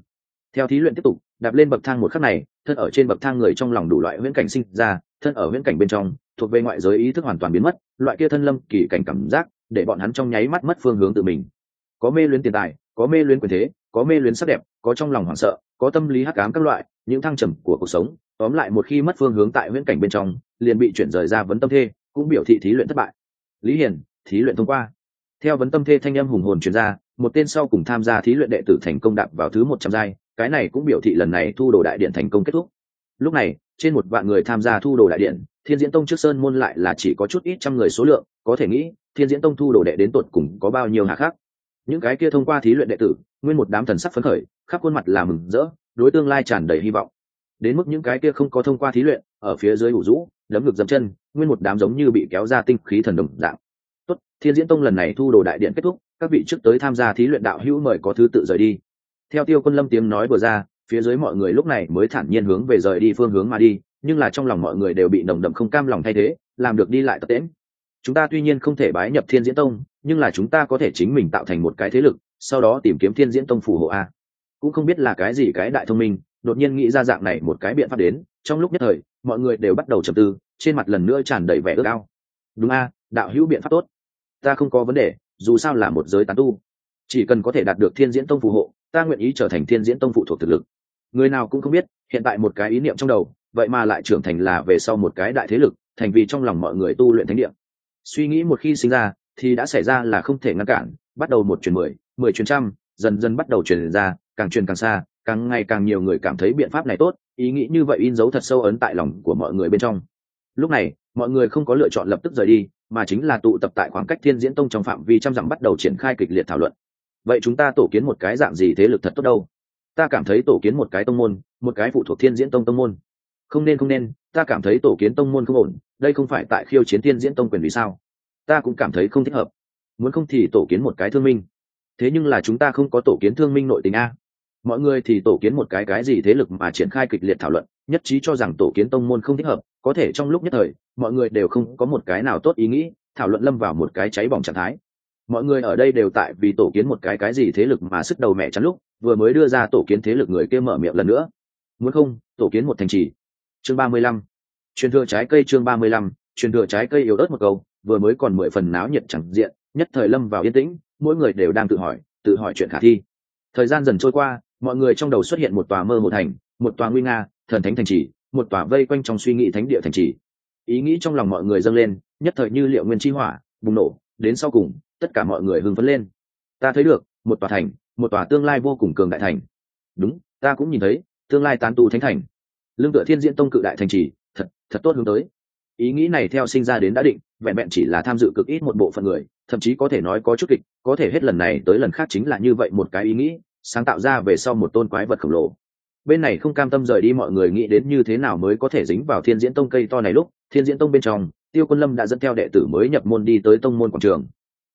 Theo thí luyện tiếp tục, đạp lên bậc thang một khắc này, thân ở trên bậc thang người trong lòng đủ loại huyễn cảnh sinh ra, thân ở huyễn cảnh bên trong thuộc về ngoại giới ý thức hoàn toàn biến mất, loại kia thân lâm kỳ cảnh cảm giác để bọn hắn trong nháy mắt mất phương hướng tự mình. Có mê luyến tiền tài, có mê luyến quyền thế, có mê luyến sắc đẹp, có trong lòng hoảng sợ, có tâm lý hắc ám các loại, những thăng trầm của cuộc sống, tóm lại một khi mất phương hướng tại huyễn cảnh bên trong, liền bị chuyển rời ra vấn tâm thê, cũng biểu thị thí luyện thất bại. Lý hiền thí luyện thông qua. Theo vấn tâm thê thanh âm hùng hồn chuyên gia một tên sau cùng tham gia thí luyện đệ tử thành công đạp vào thứ một trăm giai, cái này cũng biểu thị lần này thu đồ đại điện thành công kết thúc. Lúc này, trên một vạn người tham gia thu đồ đại điện thiên diễn tông trước sơn môn lại là chỉ có chút ít trăm người số lượng, có thể nghĩ, thiên diễn tông thu đồ đệ đến tột cùng có bao nhiêu hạ khác. Những cái kia thông qua thí luyện đệ tử, nguyên một đám thần sắc phấn khởi, khắp khuôn mặt là mừng rỡ, đối tương lai tràn đầy hy vọng. Đến mức những cái kia không có thông qua thí luyện, ở phía dưới ủ rũ, đấm ngực dầm chân, nguyên một đám giống như bị kéo ra tinh khí thần đồng dạng. Tốt, thiên diễn tông lần này thu đồ đại điện kết thúc, các vị trước tới tham gia thí luyện đạo hữu mời có thứ tự rời đi. Theo tiêu quân lâm tiếng nói vừa ra, phía dưới mọi người lúc này mới thản nhiên hướng về rời đi phương hướng mà đi nhưng là trong lòng mọi người đều bị nồng đậm không cam lòng thay thế, làm được đi lại tập tễm chúng ta tuy nhiên không thể bái nhập thiên diễn tông, nhưng là chúng ta có thể chính mình tạo thành một cái thế lực, sau đó tìm kiếm thiên diễn tông phù hộ a. Cũng không biết là cái gì cái đại thông minh, đột nhiên nghĩ ra dạng này một cái biện pháp đến, trong lúc nhất thời, mọi người đều bắt đầu trầm tư, trên mặt lần nữa tràn đầy vẻ ước ao. Đúng a, đạo hữu biện pháp tốt. Ta không có vấn đề, dù sao là một giới tán tu. Chỉ cần có thể đạt được thiên diễn tông phù hộ, ta nguyện ý trở thành thiên diễn tông phụ thuộc thực lực. Người nào cũng không biết, hiện tại một cái ý niệm trong đầu vậy mà lại trưởng thành là về sau một cái đại thế lực, thành vì trong lòng mọi người tu luyện thánh địa. Suy nghĩ một khi sinh ra, thì đã xảy ra là không thể ngăn cản, bắt đầu một truyền mười mười truyền trăm, dần dần bắt đầu truyền ra, càng truyền càng xa, càng ngày càng nhiều người cảm thấy biện pháp này tốt, ý nghĩ như vậy in dấu thật sâu ấn tại lòng của mọi người bên trong. Lúc này, mọi người không có lựa chọn lập tức rời đi, mà chính là tụ tập tại khoảng cách thiên diễn tông trong phạm vi trăm dặm bắt đầu triển khai kịch liệt thảo luận. Vậy chúng ta tổ kiến một cái dạng gì thế lực thật tốt đâu? Ta cảm thấy tổ kiến một cái tông môn, một cái phụ thuộc thiên diễn tông tông môn không nên không nên, ta cảm thấy tổ kiến tông môn không ổn, đây không phải tại khiêu chiến tiên diễn tông quyền vì sao? Ta cũng cảm thấy không thích hợp. Muốn không thì tổ kiến một cái thương minh. Thế nhưng là chúng ta không có tổ kiến thương minh nội tình a. Mọi người thì tổ kiến một cái cái gì thế lực mà triển khai kịch liệt thảo luận, nhất trí cho rằng tổ kiến tông môn không thích hợp, có thể trong lúc nhất thời, mọi người đều không có một cái nào tốt ý nghĩ, thảo luận lâm vào một cái cháy bỏng trạng thái. Mọi người ở đây đều tại vì tổ kiến một cái cái gì thế lực mà sức đầu mẹ chắn lúc, vừa mới đưa ra tổ kiến thế lực người kia mở miệng lần nữa. Muốn không, tổ kiến một thành trì chương ba mươi lăm. Truyền thừa trái cây chương ba mươi lăm. Truyền thừa trái cây yếu ớt một câu, vừa mới còn mười phần náo nhiệt chẳng diện, nhất thời lâm vào yên tĩnh, mỗi người đều đang tự hỏi tự hỏi chuyện khả thi. Thời gian dần trôi qua, mọi người trong đầu xuất hiện một tòa mơ một thành, một tòa nguy nga, thần thánh thành trì, một tòa vây quanh trong suy nghĩ thánh địa thành trì. Ý nghĩ trong lòng mọi người dâng lên, nhất thời như liệu nguyên chi hỏa, bùng nổ, đến sau cùng, tất cả mọi người hưng phấn lên. Ta thấy được, một tòa thành, một tòa tương lai vô cùng cường đại thành. Đúng, ta cũng nhìn thấy, tương lai tán tu thánh thành lương tựa thiên diễn tông cự đại thành trì, thật thật tốt hướng tới. Ý nghĩ này theo sinh ra đến đã định, vẹn vẹn chỉ là tham dự cực ít một bộ phận người, thậm chí có thể nói có chút kịch, có thể hết lần này tới lần khác chính là như vậy một cái ý nghĩ, sáng tạo ra về sau một tôn quái vật khổng lồ. Bên này không cam tâm rời đi mọi người nghĩ đến như thế nào mới có thể dính vào thiên diễn tông cây to này lúc, thiên diễn tông bên trong, tiêu quân lâm đã dẫn theo đệ tử mới nhập môn đi tới tông môn quảng trường.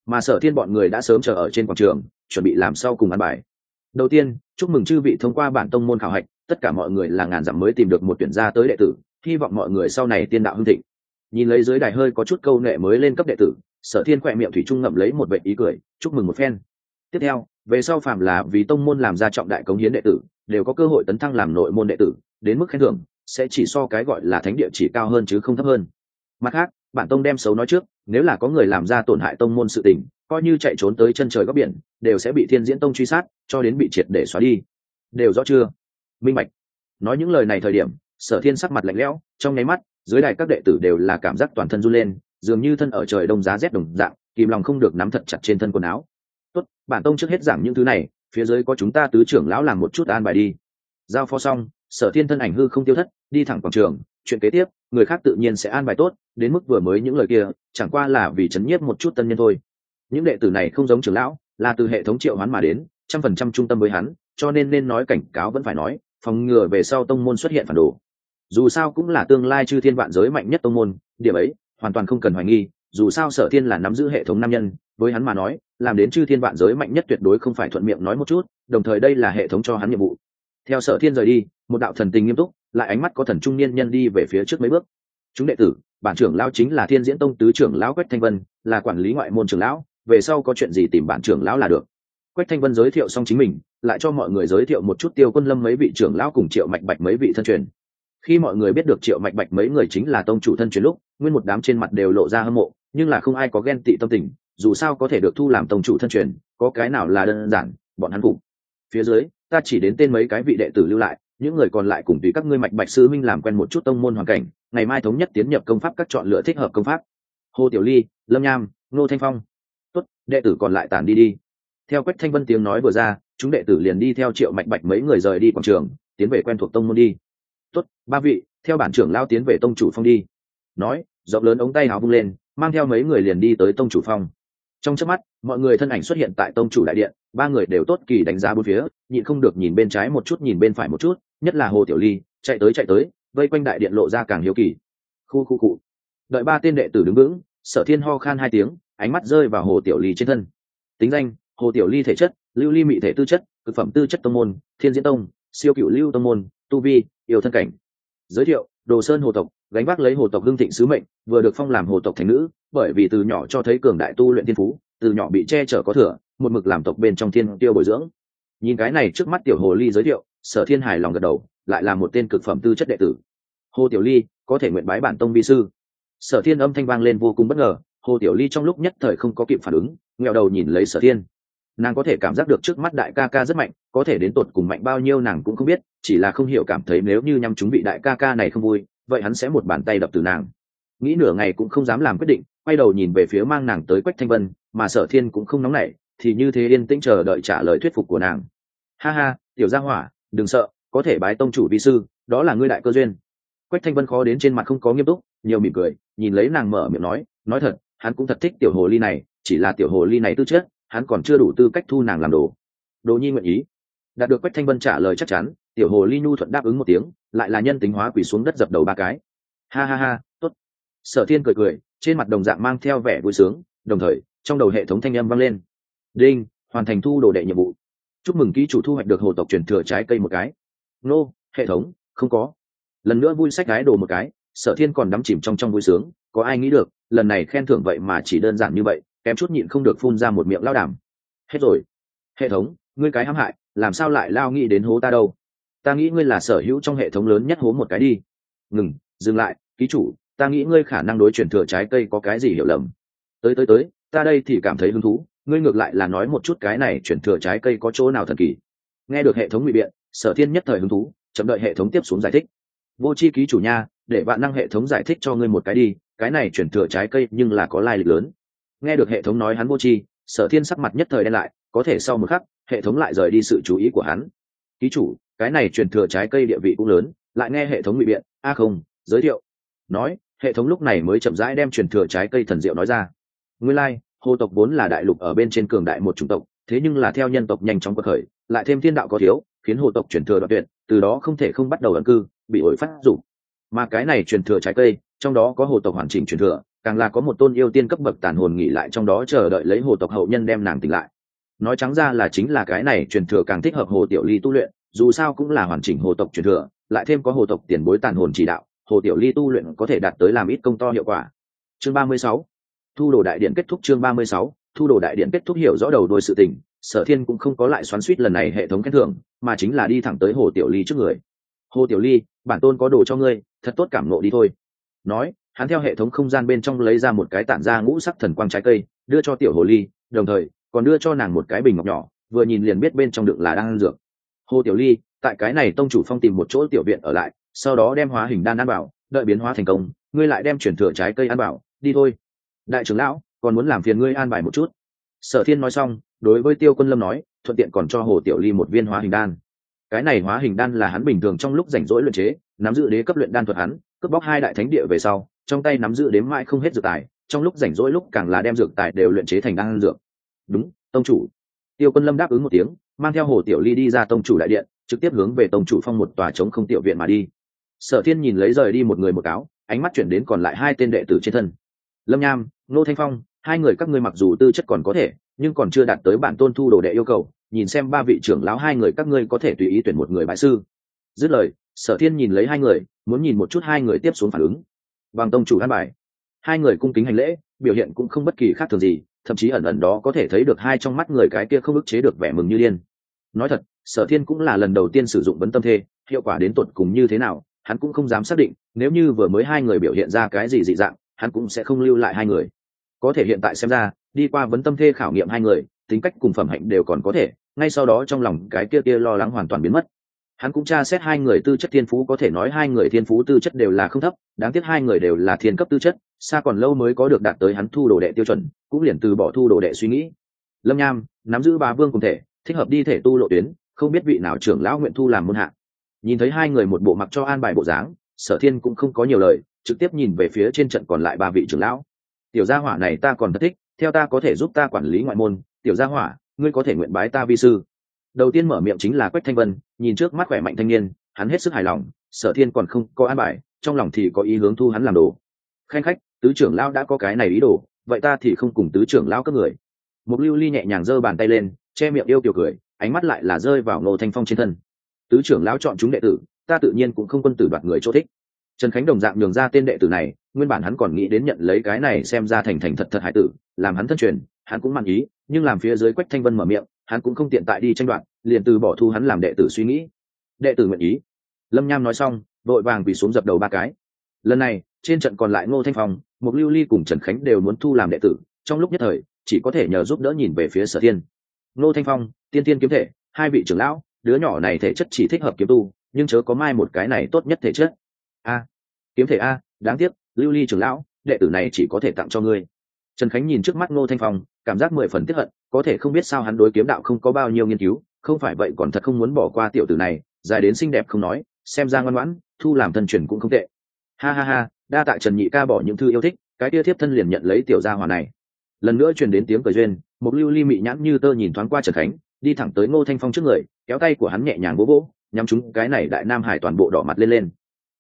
Mà sở thiên bọn người đã sớm chờ ở trên quảng trường, chuẩn bị làm sau cùng ăn bài. Đầu tiên, chúc mừng chư vị thông qua bản tông môn khảo hạch tất cả mọi người là ngàn dặm mới tìm được một tuyển gia tới đệ tử, hy vọng mọi người sau này tiên đạo hưng thịnh. Nhìn lấy dưới đài hơi có chút câu nệ mới lên cấp đệ tử, sở thiên khỏe miệng thủy trung ngậm lấy một vệ ý cười, chúc mừng một phen. Tiếp theo, về sau phạm là vì tông môn làm ra trọng đại cống hiến đệ tử, đều có cơ hội tấn thăng làm nội môn đệ tử, đến mức khen thưởng, sẽ chỉ so cái gọi là thánh địa chỉ cao hơn chứ không thấp hơn. Mặt khác, bản tông đem xấu nói trước, nếu là có người làm ra tổn hại tông môn sự tình, coi như chạy trốn tới chân trời góc biển, đều sẽ bị thiên diễn tông truy sát, cho đến bị triệt để xóa đi. Đều rõ chưa? Minh bạch. Nói những lời này thời điểm, sở thiên sắc mặt lạnh lẽo, trong nháy mắt, dưới đài các đệ tử đều là cảm giác toàn thân run lên, dường như thân ở trời đông giá rét đồng dạng, kìm lòng không được nắm thật chặt trên thân quần áo. Tốt, bản tông trước hết giảng những thứ này, phía dưới có chúng ta tứ trưởng lão làm một chút an bài đi. Giao phó xong, sở thiên thân ảnh hư không tiêu thất, đi thẳng quảng trường, chuyện kế tiếp, người khác tự nhiên sẽ an bài tốt, đến mức vừa mới những lời kia, chẳng qua là vì chấn nhiếp một chút tân nhân thôi. Những đệ tử này không giống trưởng lão, là từ hệ thống triệu hoán mà đến, trăm phần trăm trung tâm với hắn cho nên nên nói cảnh cáo vẫn phải nói, phòng ngừa về sau tông môn xuất hiện phản đồ. Dù sao cũng là tương lai chư thiên vạn giới mạnh nhất tông môn, điểm ấy, hoàn toàn không cần hoài nghi, dù sao sở thiên là nắm giữ hệ thống nam nhân, với hắn mà nói, làm đến chư thiên vạn giới mạnh nhất tuyệt đối không phải thuận miệng nói một chút, đồng thời đây là hệ thống cho hắn nhiệm vụ. Theo sở thiên rời đi, một đạo thần tình nghiêm túc, lại ánh mắt có thần trung niên nhân đi về phía trước mấy bước. Chúng đệ tử, bản trưởng lão chính là thiên diễn tông tứ trưởng lão quách thanh vân, là quản lý ngoại môn trưởng lão, về sau có chuyện gì tìm bản trưởng lão là được quách thanh vân giới thiệu xong chính mình, lại cho mọi người giới thiệu một chút tiêu quân lâm mấy vị trưởng lão cùng triệu mạch bạch mấy vị thân truyền. Khi mọi người biết được triệu mạch bạch mấy người chính là tông chủ thân truyền lúc, nguyên một đám trên mặt đều lộ ra hâm mộ, nhưng là không ai có ghen tị tâm tình, dù sao có thể được thu làm tông chủ thân truyền, có cái nào là đơn giản, bọn hắn cùng phía dưới, ta chỉ đến tên mấy cái vị đệ tử lưu lại, những người còn lại cùng tùy các ngươi mạch bạch sư minh làm quen một chút tông môn hoàn cảnh, ngày mai thống nhất tiến nhập công pháp các chọn lựa thích hợp công pháp. Hồ tiểu ly, lâm nham, Ngô thanh phong. Tốt, đệ tử còn lại tản đi đi theo quách thanh vân tiếng nói vừa ra, chúng đệ tử liền đi theo triệu mạch bạch mấy người rời đi quảng trường, tiến về quen thuộc tông môn đi. Tốt, ba vị, theo bản trưởng lao tiến về tông chủ phong đi. Nói, rộng lớn ống tay áo vung lên, mang theo mấy người liền đi tới tông chủ phong. Trong chớp mắt, mọi người thân ảnh xuất hiện tại tông chủ đại điện, ba người đều tốt kỳ đánh giá bốn phía, nhịn không được nhìn bên trái một chút, nhìn bên phải một chút, nhất là hồ tiểu ly, chạy tới chạy tới, vây quanh đại điện lộ ra càng hiếu kỳ. Khu khu cụ đợi ba tên đệ tử đứng vững, sở thiên ho khan hai tiếng, ánh mắt rơi vào hồ tiểu ly trên thân. Tính danh hồ tiểu ly thể chất, lưu ly mị thể tư chất thực phẩm tư chất tông môn, thiên diễn tông, siêu cựu lưu tông môn, tu vi, yêu thân cảnh. Giới thiệu, đồ sơn hồ tộc, gánh vác lấy hồ tộc hưng thịnh sứ mệnh, vừa được phong làm hồ tộc thành nữ, bởi vì từ nhỏ cho thấy cường đại tu luyện thiên phú, từ nhỏ bị che chở có thừa, một mực làm tộc bên trong thiên tiêu bồi dưỡng. Nhìn cái này trước mắt tiểu hồ ly giới thiệu, sở thiên hài lòng gật đầu, lại là một tên cực phẩm tư chất đệ tử. Hồ tiểu ly, có thể nguyện bái bản tông vi sư. Sở thiên âm thanh vang lên vô cùng bất ngờ, hồ tiểu ly trong lúc nhất thời không có kịp phản ứng nghèo đầu nhìn lấy sở thiên nàng có thể cảm giác được trước mắt đại ca ca rất mạnh, có thể đến tột cùng mạnh bao nhiêu nàng cũng không biết, chỉ là không hiểu cảm thấy nếu như nhằm chúng bị đại ca ca này không vui, vậy hắn sẽ một bàn tay đập từ nàng. Nghĩ nửa ngày cũng không dám làm quyết định, quay đầu nhìn về phía mang nàng tới quách thanh vân, mà sở thiên cũng không nóng nảy, thì như thế yên tĩnh chờ đợi trả lời thuyết phục của nàng. Ha ha, tiểu gia hỏa, đừng sợ, có thể bái tông chủ vi sư, đó là ngươi đại cơ duyên. Quách thanh vân khó đến trên mặt không có nghiêm túc, nhiều mỉm cười, nhìn lấy nàng mở miệng nói nói thật, hắn cũng thật thích tiểu hồ ly này, chỉ là tiểu hồ ly này tư chất hắn còn chưa đủ tư cách thu nàng làm đồ. Đồ nhi nguyện ý. Đạt được quách thanh vân trả lời chắc chắn, tiểu hồ ly nhu thuận đáp ứng một tiếng, lại là nhân tính hóa quỷ xuống đất dập đầu ba cái. Ha ha ha, tốt. Sở thiên cười cười, trên mặt đồng dạng mang theo vẻ vui sướng, đồng thời, trong đầu hệ thống thanh âm vang lên. Đinh, hoàn thành thu đồ đệ nhiệm vụ. Chúc mừng ký chủ thu hoạch được hồ tộc truyền thừa trái cây một cái. Nô, hệ thống, không có. Lần nữa vui sách gái đồ một cái, sở thiên còn đắm chìm trong trong vui sướng, có ai nghĩ được, lần này khen thưởng vậy mà chỉ đơn giản như vậy kém chút nhịn không được phun ra một miệng lao đảm hết rồi. Hệ thống, ngươi cái hãm hại, làm sao lại lao nghĩ đến hố ta đâu? Ta nghĩ ngươi là sở hữu trong hệ thống lớn nhất hố một cái đi. Ngừng, dừng lại, ký chủ, ta nghĩ ngươi khả năng đối chuyển thừa trái cây có cái gì hiểu lầm. Tới tới tới, ta đây thì cảm thấy hứng thú, ngươi ngược lại là nói một chút cái này chuyển thừa trái cây có chỗ nào thần kỳ. Nghe được hệ thống ngụy biện, sở thiên nhất thời hứng thú, chậm đợi hệ thống tiếp xuống giải thích. Vô c h i ký chủ nha, để bạn năng hệ thống giải thích cho ngươi một cái đi, cái này chuyển thừa trái cây nhưng là có lai lịch lớn nghe được hệ thống nói hắn vô tri sở thiên sắc mặt nhất thời đen lại có thể sau một khắc hệ thống lại rời đi sự chú ý của hắn. Ký chủ cái này truyền thừa trái cây địa vị cũng lớn lại nghe hệ thống ngụy biện a không giới thiệu. Nói hệ thống lúc này mới chậm rãi đem truyền thừa trái cây thần diệu nói ra. Nguyên lai、like, hồ tộc vốn là đại lục ở bên trên cường đại một chủng tộc thế nhưng là theo nhân tộc nhanh chóng cuộc khởi lại thêm thiên đạo có thiếu khiến hồ tộc truyền thừa đoạn tuyệt từ đó không thể không bắt đầu ẩn cư bị ổi phát dụng mà cái này truyền thừa trái cây trong đó có hồ tộc hoàn chỉnh truyền thừa càng là có một tôn yêu tiên cấp bậc tàn hồn nghỉ lại trong đó chờ đợi lấy hồ tộc hậu nhân đem nàng tỉnh lại. Nói trắng ra là chính là cái này truyền thừa càng thích hợp hồ tiểu ly tu luyện, dù sao cũng là hoàn chỉnh hồ tộc truyền thừa, lại thêm có hồ tộc tiền bối tàn hồn chỉ đạo, hồ tiểu ly tu luyện có thể đạt tới làm ít công to hiệu quả. Chương ba mươi sáu, thu đồ đại điện kết thúc chương ba mươi sáu, thu đồ đại điện kết thúc hiểu rõ đầu đôi sự tình, sở thiên cũng không có lại xoắn suýt lần này hệ thống khen thưởng, mà chính là đi thẳng tới hồ tiểu ly trước người. Hồ tiểu ly, bản tôn có đồ cho ngươi, thật tốt cảm nộ đi thôi. Nói hắn theo hệ thống không gian bên trong lấy ra một cái tản ra ngũ sắc thần quang trái cây, đưa cho tiểu hồ ly, đồng thời, còn đưa cho nàng một cái bình ngọc nhỏ, vừa nhìn liền biết bên trong đựng là đang ăn dược. Hồ tiểu ly, tại cái này tông chủ phong tìm một chỗ tiểu viện ở lại, sau đó đem hóa hình đan ăn bảo đợi biến hóa thành công, ngươi lại đem chuyển thừa trái cây ăn bảo đi thôi. Đại trưởng lão, còn muốn làm phiền ngươi an bài một chút. Sở thiên nói xong, đối với tiêu quân lâm nói, thuận tiện còn cho hồ tiểu ly một viên hóa hình đan. Cái này hóa hình đan là hắn bình thường trong lúc rảnh rỗi luyện chế, nắm giữ đế cấp luyện đan thuật hắn, cướp bóc hai đại thánh địa về sau trong tay nắm giữ đếm mãi không hết dược tài, trong lúc rảnh rỗi lúc càng là đem dược tài đều luyện chế thành đan dược. Đúng, tông chủ. Tiêu quân lâm đáp ứng một tiếng, mang theo hồ tiểu ly đi ra tông chủ đại điện, trực tiếp hướng về tông chủ phong một tòa trống không tiểu viện mà đi. Sở thiên nhìn lấy rời đi một người một cáo, ánh mắt chuyển đến còn lại hai tên đệ tử trên thân. Lâm nham nô thanh phong, hai người các ngươi mặc dù tư chất còn có thể, nhưng còn chưa đạt tới bản tôn thu đồ đệ yêu cầu, nhìn xem ba vị trưởng lão hai người các ngươi có thể tùy ý tuyển một người bại sư. Dứt lời, sở thiên nhìn lấy hai người, muốn nhìn một chút hai người tiếp xuống phản ứng bằng tông chủ an bài. Hai người cung kính hành lễ, biểu hiện cũng không bất kỳ khác thường gì, thậm chí ẩn ẩn đó có thể thấy được hai trong mắt người cái kia không ức chế được vẻ mừng như điên. Nói thật, sở thiên cũng là lần đầu tiên sử dụng vấn tâm thê, hiệu quả đến tột cùng như thế nào, hắn cũng không dám xác định, nếu như vừa mới hai người biểu hiện ra cái gì dị dạng, hắn cũng sẽ không lưu lại hai người. Có thể hiện tại xem ra, đi qua vấn tâm thê khảo nghiệm hai người, tính cách cùng phẩm hạnh đều còn có thể, ngay sau đó trong lòng cái kia kia lo lắng hoàn toàn biến mất hắn cũng tra xét hai người tư chất thiên phú, có thể nói hai người thiên phú tư chất đều là không thấp, đáng tiếc hai người đều là thiên cấp tư chất, xa còn lâu mới có được đạt tới hắn thu đồ đệ tiêu chuẩn, cũng liền từ bỏ thu đồ đệ suy nghĩ. Lâm nham, nắm giữ ba vương cùng thể, thích hợp đi thể tu lộ tuyến, không biết vị nào trưởng lão nguyện thu làm môn hạ. Nhìn thấy hai người một bộ mặc cho an bài bộ dáng, sở thiên cũng không có nhiều lời, trực tiếp nhìn về phía trên trận còn lại ba vị trưởng lão. Tiểu gia hỏa này ta còn thật thích, theo ta có thể giúp ta quản lý ngoại môn. Tiểu gia hỏa, ngươi có thể nguyện bái ta vi sư đầu tiên mở miệng chính là quách thanh vân, nhìn trước mắt khỏe mạnh thanh niên, hắn hết sức hài lòng, sở thiên còn không có an bài, trong lòng thì có ý hướng thu hắn làm đồ. Khanh khách, tứ trưởng lão đã có cái này ý đồ, vậy ta thì không cùng tứ trưởng lão các người. Một lưu ly nhẹ nhàng giơ bàn tay lên, che miệng yêu kiểu cười, ánh mắt lại là rơi vào ngô thanh phong trên thân. Tứ trưởng lão chọn chúng đệ tử, ta tự nhiên cũng không quân tử đoạt người chỗ thích. Trần khánh đồng dạng nhường ra tên đệ tử này, nguyên bản hắn còn nghĩ đến nhận lấy cái này xem ra thành thành thật thật hải tử, làm hắn thân truyền, hắn cũng mặn ý, nhưng làm phía dưới quách thanh vân mở miệng hắn cũng không tiện tại đi tranh đoạt, liền từ bỏ thu hắn làm đệ tử suy nghĩ. Đệ tử nguyện ý. Lâm nham nói xong vội vàng vì xuống dập đầu ba cái. Lần này, trên trận còn lại ngô thanh phong, mục lưu ly cùng trần khánh đều muốn thu làm đệ tử, trong lúc nhất thời, chỉ có thể nhờ giúp đỡ nhìn về phía sở thiên. Ngô thanh phong, tiên tiên kiếm thể, hai vị trưởng lão, đứa nhỏ này thể chất chỉ thích hợp kiếm tu, nhưng chớ có mai một cái này tốt nhất thể chất. A. Kiếm thể a, đáng tiếc, lưu ly trưởng lão, đệ tử này chỉ có thể tặng cho ngươi trần khánh nhìn trước mắt ngô thanh phong, cảm giác mười phần tiếp hận, có thể không biết sao hắn đối kiếm đạo không có bao nhiêu nghiên cứu, không phải vậy còn thật không muốn bỏ qua tiểu tử này, dài đến xinh đẹp không nói, xem ra ngoan ngoãn, thu làm thân truyền cũng không tệ. Ha ha ha, đa tạ trần nhị ca bỏ những thư yêu thích, cái tia thiếp thân liền nhận lấy tiểu gia hòa này. Lần nữa truyền đến tiếng cười duyên một lưu ly mị nhãn như tơ nhìn thoáng qua trần khánh, đi thẳng tới ngô thanh phong trước người, kéo tay của hắn nhẹ nhàng vỗ vỗ, nhắm chúng cái này đại nam hải toàn bộ đỏ mặt lên lên.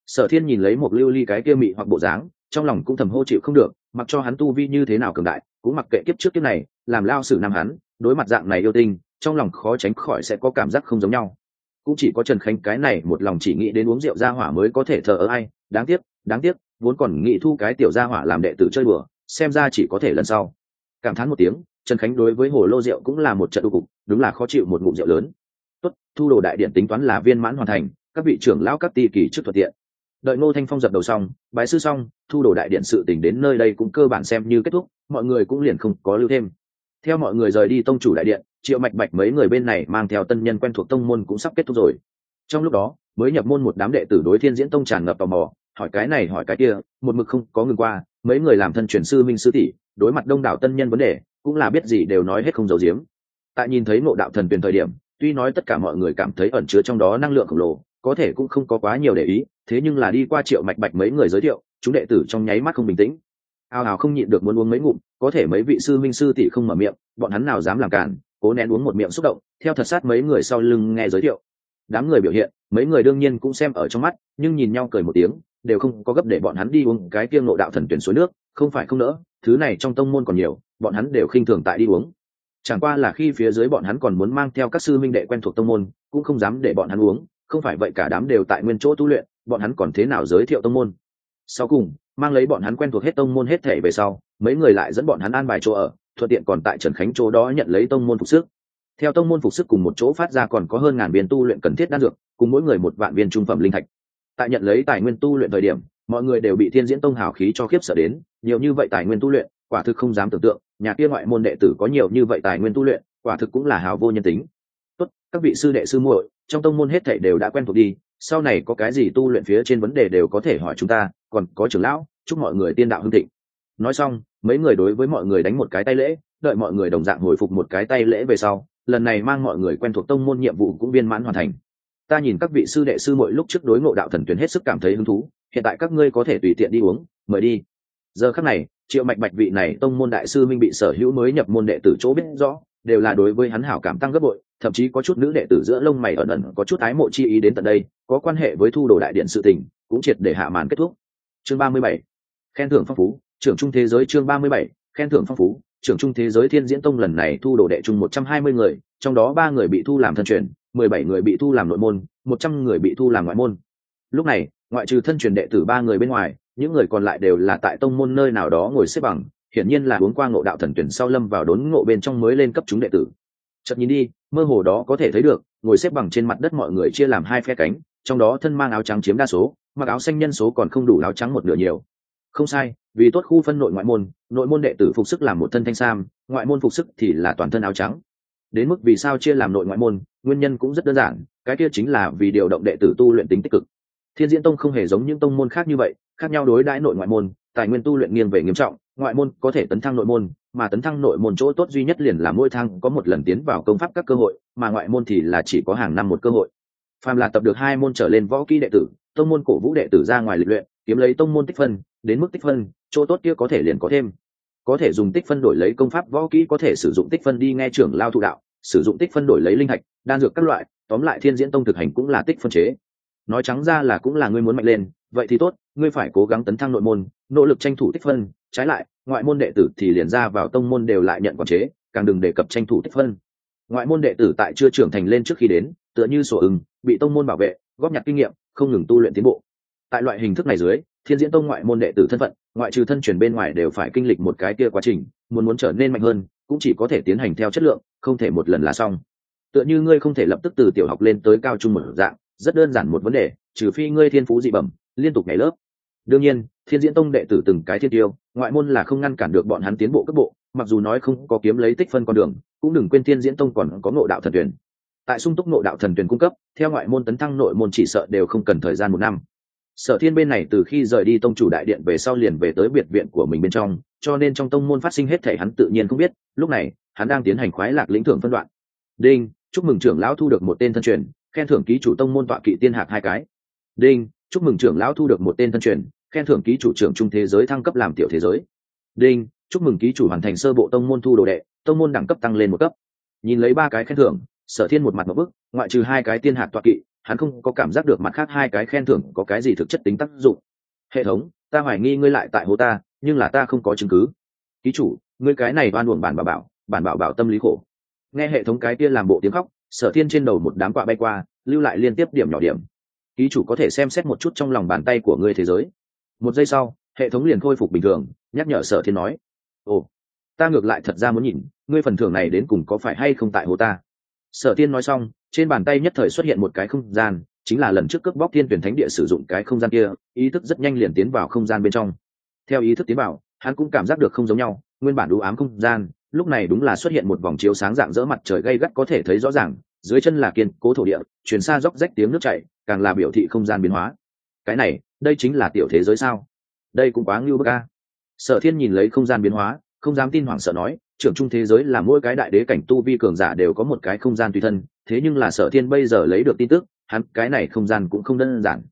Sở thiên nhìn lấy một lưu ly cái kia mị hoặc bộ dáng, trong lòng cũng thầm hô chịu không được mặc cho hắn tu vi như thế nào cường đại, cũng mặc kệ kiếp trước kiếp này, làm lao sử nam hắn, đối mặt dạng này yêu tinh, trong lòng khó tránh khỏi sẽ có cảm giác không giống nhau. Cũng chỉ có trần khánh cái này một lòng chỉ nghĩ đến uống rượu ra hỏa mới có thể thờ ơ ai, đáng tiếc đáng tiếc, vốn còn nghĩ thu cái tiểu gia hỏa làm đệ tử chơi bừa xem ra chỉ có thể lần sau. Cảm thán một tiếng, trần khánh đối với hồ lô rượu cũng là một trận đu cục, đúng là khó chịu một ngụm rượu lớn. Tốt, thu đồ đại điện tính toán là viên mãn hoàn thành, các vị trưởng lão các ti kỳ trước thuận tiện đợi ngô thanh phong dập đầu xong, bái sư xong, thu đồ đại điện sự tỉnh đến nơi đây cũng cơ bản xem như kết thúc, mọi người cũng liền không có lưu thêm. Theo mọi người rời đi tông chủ đại điện, triệu mạch bạch mấy người bên này mang theo tân nhân quen thuộc tông môn cũng sắp kết thúc rồi. Trong lúc đó, mới nhập môn một đám đệ tử đối thiên diễn tông tràn ngập tò mò, hỏi cái này hỏi cái kia, một mực không có ngừng qua, mấy người làm thân truyền sư minh sư tỷ, đối mặt đông đảo tân nhân vấn đề, cũng là biết gì đều nói hết không giấu giếm. Tại nhìn thấy ngộ đạo thần tuyển thời điểm, tuy nói tất cả mọi người cảm thấy ẩn chứa trong đó năng lượng khổng lồ có thể cũng không có quá nhiều để ý, thế nhưng là đi qua triệu mạch bạch mấy người giới thiệu, chúng đệ tử trong nháy mắt không bình tĩnh. Ao ào không nhịn được muốn uống mấy ngụm, có thể mấy vị sư minh sư tỷ không mở miệng, bọn hắn nào dám làm cản, cố nén uống một miệng xúc động, theo thật sát mấy người sau lưng nghe giới thiệu. Đám người biểu hiện, mấy người đương nhiên cũng xem ở trong mắt, nhưng nhìn nhau cười một tiếng, đều không có gấp để bọn hắn đi uống cái tiêng nộ đạo thần tuyển suối nước, không phải không nỡ, thứ này trong tông môn còn nhiều, bọn hắn đều khinh thường tại đi uống. Chẳng qua là khi phía dưới bọn hắn còn muốn mang theo các sư minh đệ quen thuộc tông môn, cũng không dám để bọn hắn uống không phải vậy cả đám đều tại nguyên chỗ tu luyện, bọn hắn còn thế nào giới thiệu tông môn? Sau cùng, mang lấy bọn hắn quen thuộc hết tông môn hết thể về sau, mấy người lại dẫn bọn hắn an bài chỗ ở, thuận tiện còn tại trần khánh chỗ đó nhận lấy tông môn phục sức. Theo tông môn phục sức cùng một chỗ phát ra còn có hơn ngàn viên tu luyện cần thiết đan dược, cùng mỗi người một vạn viên trung phẩm linh thạch. Tại nhận lấy tài nguyên tu luyện thời điểm, mọi người đều bị thiên diễn tông hào khí cho khiếp sợ đến, nhiều như vậy tài nguyên tu luyện, quả thực không dám tưởng tượng, nhà kia ngoại môn đệ tử có nhiều như vậy tài nguyên tu luyện, quả thực cũng là hào vô nhân tính. Tốt, các vị sư đệ sư muội trong tông môn hết thảy đều đã quen thuộc đi, sau này có cái gì tu luyện phía trên vấn đề đều có thể hỏi chúng ta, còn có trưởng lão, chúc mọi người tiên đạo hưng thịnh. Nói xong, mấy người đối với mọi người đánh một cái tay lễ, đợi mọi người đồng dạng hồi phục một cái tay lễ về sau, lần này mang mọi người quen thuộc tông môn nhiệm vụ cũng viên mãn hoàn thành. Ta nhìn các vị sư đệ sư mỗi lúc trước đối ngộ đạo thần tuyến hết sức cảm thấy hứng thú, hiện tại các ngươi có thể tùy tiện đi uống, mời đi. Giờ khắc này triệu mạch bạch vị này tông môn đại sư minh bị sở hữu mới nhập môn đệ tử chỗ biết rõ, đều là đối với hắn hảo cảm tăng gấp bội, thậm chí có chút nữ đệ tử giữa lông mày ẩn ẩn có chút ái mộ chi ý đến tận đây, có quan hệ với thu đồ đại điện sự tình, cũng triệt để hạ màn kết thúc. Chương ba mươi bảy, khen thưởng phong phú, trưởng trung thế giới chương ba mươi bảy, khen thưởng phong phú, trưởng trung thế giới thiên diễn tông lần này thu đồ đệ chung một trăm hai mươi người, trong đó ba người bị thu làm thân truyền, mười bảy người bị thu làm nội môn, một trăm người bị thu làm ngoại môn. Lúc này, ngoại trừ thân truyền đệ tử ba người bên ngoài những người còn lại đều là tại tông môn nơi nào đó ngồi xếp bằng, hiển nhiên là uống qua ngộ đạo thần tuyển sau lâm vào đốn ngộ bên trong mới lên cấp chúng đệ tử. Chợt nhìn đi, mơ hồ đó có thể thấy được, ngồi xếp bằng trên mặt đất mọi người chia làm hai phe cánh, trong đó thân mang áo trắng chiếm đa số, mặc áo xanh nhân số còn không đủ áo trắng một nửa nhiều. Không sai, vì tốt khu phân nội ngoại môn, nội môn đệ tử phục sức làm một thân thanh sam, ngoại môn phục sức thì là toàn thân áo trắng. Đến mức vì sao chia làm nội ngoại môn, nguyên nhân cũng rất đơn giản, cái kia chính là vì điều động đệ tử tu luyện tính tích cực. Thiên diễn tông không hề giống những tông môn khác như vậy khác nhau đối đãi nội ngoại môn, tài nguyên tu luyện nghiêng về nghiêm trọng, ngoại môn có thể tấn thăng nội môn, mà tấn thăng nội môn chỗ tốt duy nhất liền là mỗi thang có một lần tiến vào công pháp các cơ hội, mà ngoại môn thì là chỉ có hàng năm một cơ hội. Phàm là tập được hai môn trở lên võ kỹ đệ tử, tông môn cổ vũ đệ tử ra ngoài lịch luyện, kiếm lấy tông môn tích phân, đến mức tích phân, chỗ tốt kia có thể liền có thêm. Có thể dùng tích phân đổi lấy công pháp võ kỹ, có thể sử dụng tích phân đi nghe trưởng lao thụ đạo, sử dụng tích phân đổi lấy linh hạch, đan dược các loại, tóm lại thiên diễn tông thực hành cũng là tích phân chế. Nói trắng ra là cũng là ngươi muốn mạnh lên vậy thì tốt, ngươi phải cố gắng tấn thăng nội môn, nỗ lực tranh thủ tích phân, trái lại, ngoại môn đệ tử thì liền ra vào tông môn đều lại nhận quản chế, càng đừng đề cập tranh thủ tích phân. Ngoại môn đệ tử tại chưa trưởng thành lên trước khi đến, tựa như sổ ưng, bị tông môn bảo vệ, góp nhặt kinh nghiệm, không ngừng tu luyện tiến bộ. Tại loại hình thức này dưới, thiên diễn tông ngoại môn đệ tử thân phận, ngoại trừ thân truyền bên ngoài đều phải kinh lịch một cái kia quá trình, muốn muốn trở nên mạnh hơn, cũng chỉ có thể tiến hành theo chất lượng, không thể một lần là xong. Tựa như ngươi không thể lập tức từ tiểu học lên tới cao trung một dạng, rất đơn giản một vấn đề, trừ phi ngươi thiên phú dị bẩm liên tục nhảy lớp. Đương nhiên, thiên diễn tông đệ tử từng cái thiên tiêu, ngoại môn là không ngăn cản được bọn hắn tiến bộ cấp bộ, mặc dù nói không có kiếm lấy tích phân con đường, cũng đừng quên thiên diễn tông còn có ngộ đạo thần tuyển tại sung túc ngộ đạo thần tuyển cung cấp, theo ngoại môn tấn thăng nội môn chỉ sợ đều không cần thời gian một năm. Sở thiên bên này từ khi rời đi tông chủ đại điện về sau liền về tới biệt viện của mình bên trong, cho nên trong tông môn phát sinh hết thể hắn tự nhiên không biết, lúc này, hắn đang tiến hành khoái lạc lĩnh thưởng phân đoạn. Đinh, chúc mừng trưởng lão thu được một tên thân truyền, khen thưởng ký chủ tông môn tọa kỵ tiên hạc hai cái. Đinh chúc mừng trưởng lão thu được một tên thân truyền, khen thưởng ký chủ trưởng trung thế giới thăng cấp làm tiểu thế giới. Đinh, chúc mừng ký chủ hoàn thành sơ bộ tông môn thu đồ đệ, tông môn đẳng cấp tăng lên một cấp. Nhìn lấy ba cái khen thưởng, sở thiên một mặt một bức, ngoại trừ hai cái tiên hạt toa kỵ, hắn không có cảm giác được mặt khác hai cái khen thưởng có cái gì thực chất tính tác dụng. Hệ thống, ta hoài nghi ngươi lại tại hố ta, nhưng là ta không có chứng cứ. Ký chủ, ngươi cái này oan uổng bản bảo bảo, bản bảo bảo tâm lý khổ. Nghe hệ thống cái kia làm bộ tiếng khóc, sở thiên trên đầu một đám quạ bay qua, lưu lại liên tiếp điểm nhỏ điểm ký chủ có thể xem xét một chút trong lòng bàn tay của ngươi thế giới. Một giây sau, hệ thống liền khôi phục bình thường, nhắc nhở sở thiên nói. Ồ, ta ngược lại thật ra muốn nhìn, ngươi phần thưởng này đến cùng có phải hay không tại hồ ta? Sở thiên nói xong, trên bàn tay nhất thời xuất hiện một cái không gian, chính là lần trước cướp bóc thiên tuyển thánh địa sử dụng cái không gian kia, ý thức rất nhanh liền tiến vào không gian bên trong. Theo ý thức tiến vào, hắn cũng cảm giác được không giống nhau, nguyên bản đũ ám không gian, lúc này đúng là xuất hiện một vòng chiếu sáng dạng dỡ mặt trời gay gắt có thể thấy rõ ràng, dưới chân là kiên cố thổ địa chuyển xa dốc rách tiếng nước chảy càng là biểu thị không gian biến hóa. Cái này, đây chính là tiểu thế giới sao? Đây cũng quá ngưu bức a. Sở thiên nhìn lấy không gian biến hóa, không dám tin hoảng sợ nói, trưởng trung thế giới là mỗi cái đại đế cảnh tu vi cường giả đều có một cái không gian tùy thân, thế nhưng là sở thiên bây giờ lấy được tin tức, hắn, cái này không gian cũng không đơn giản.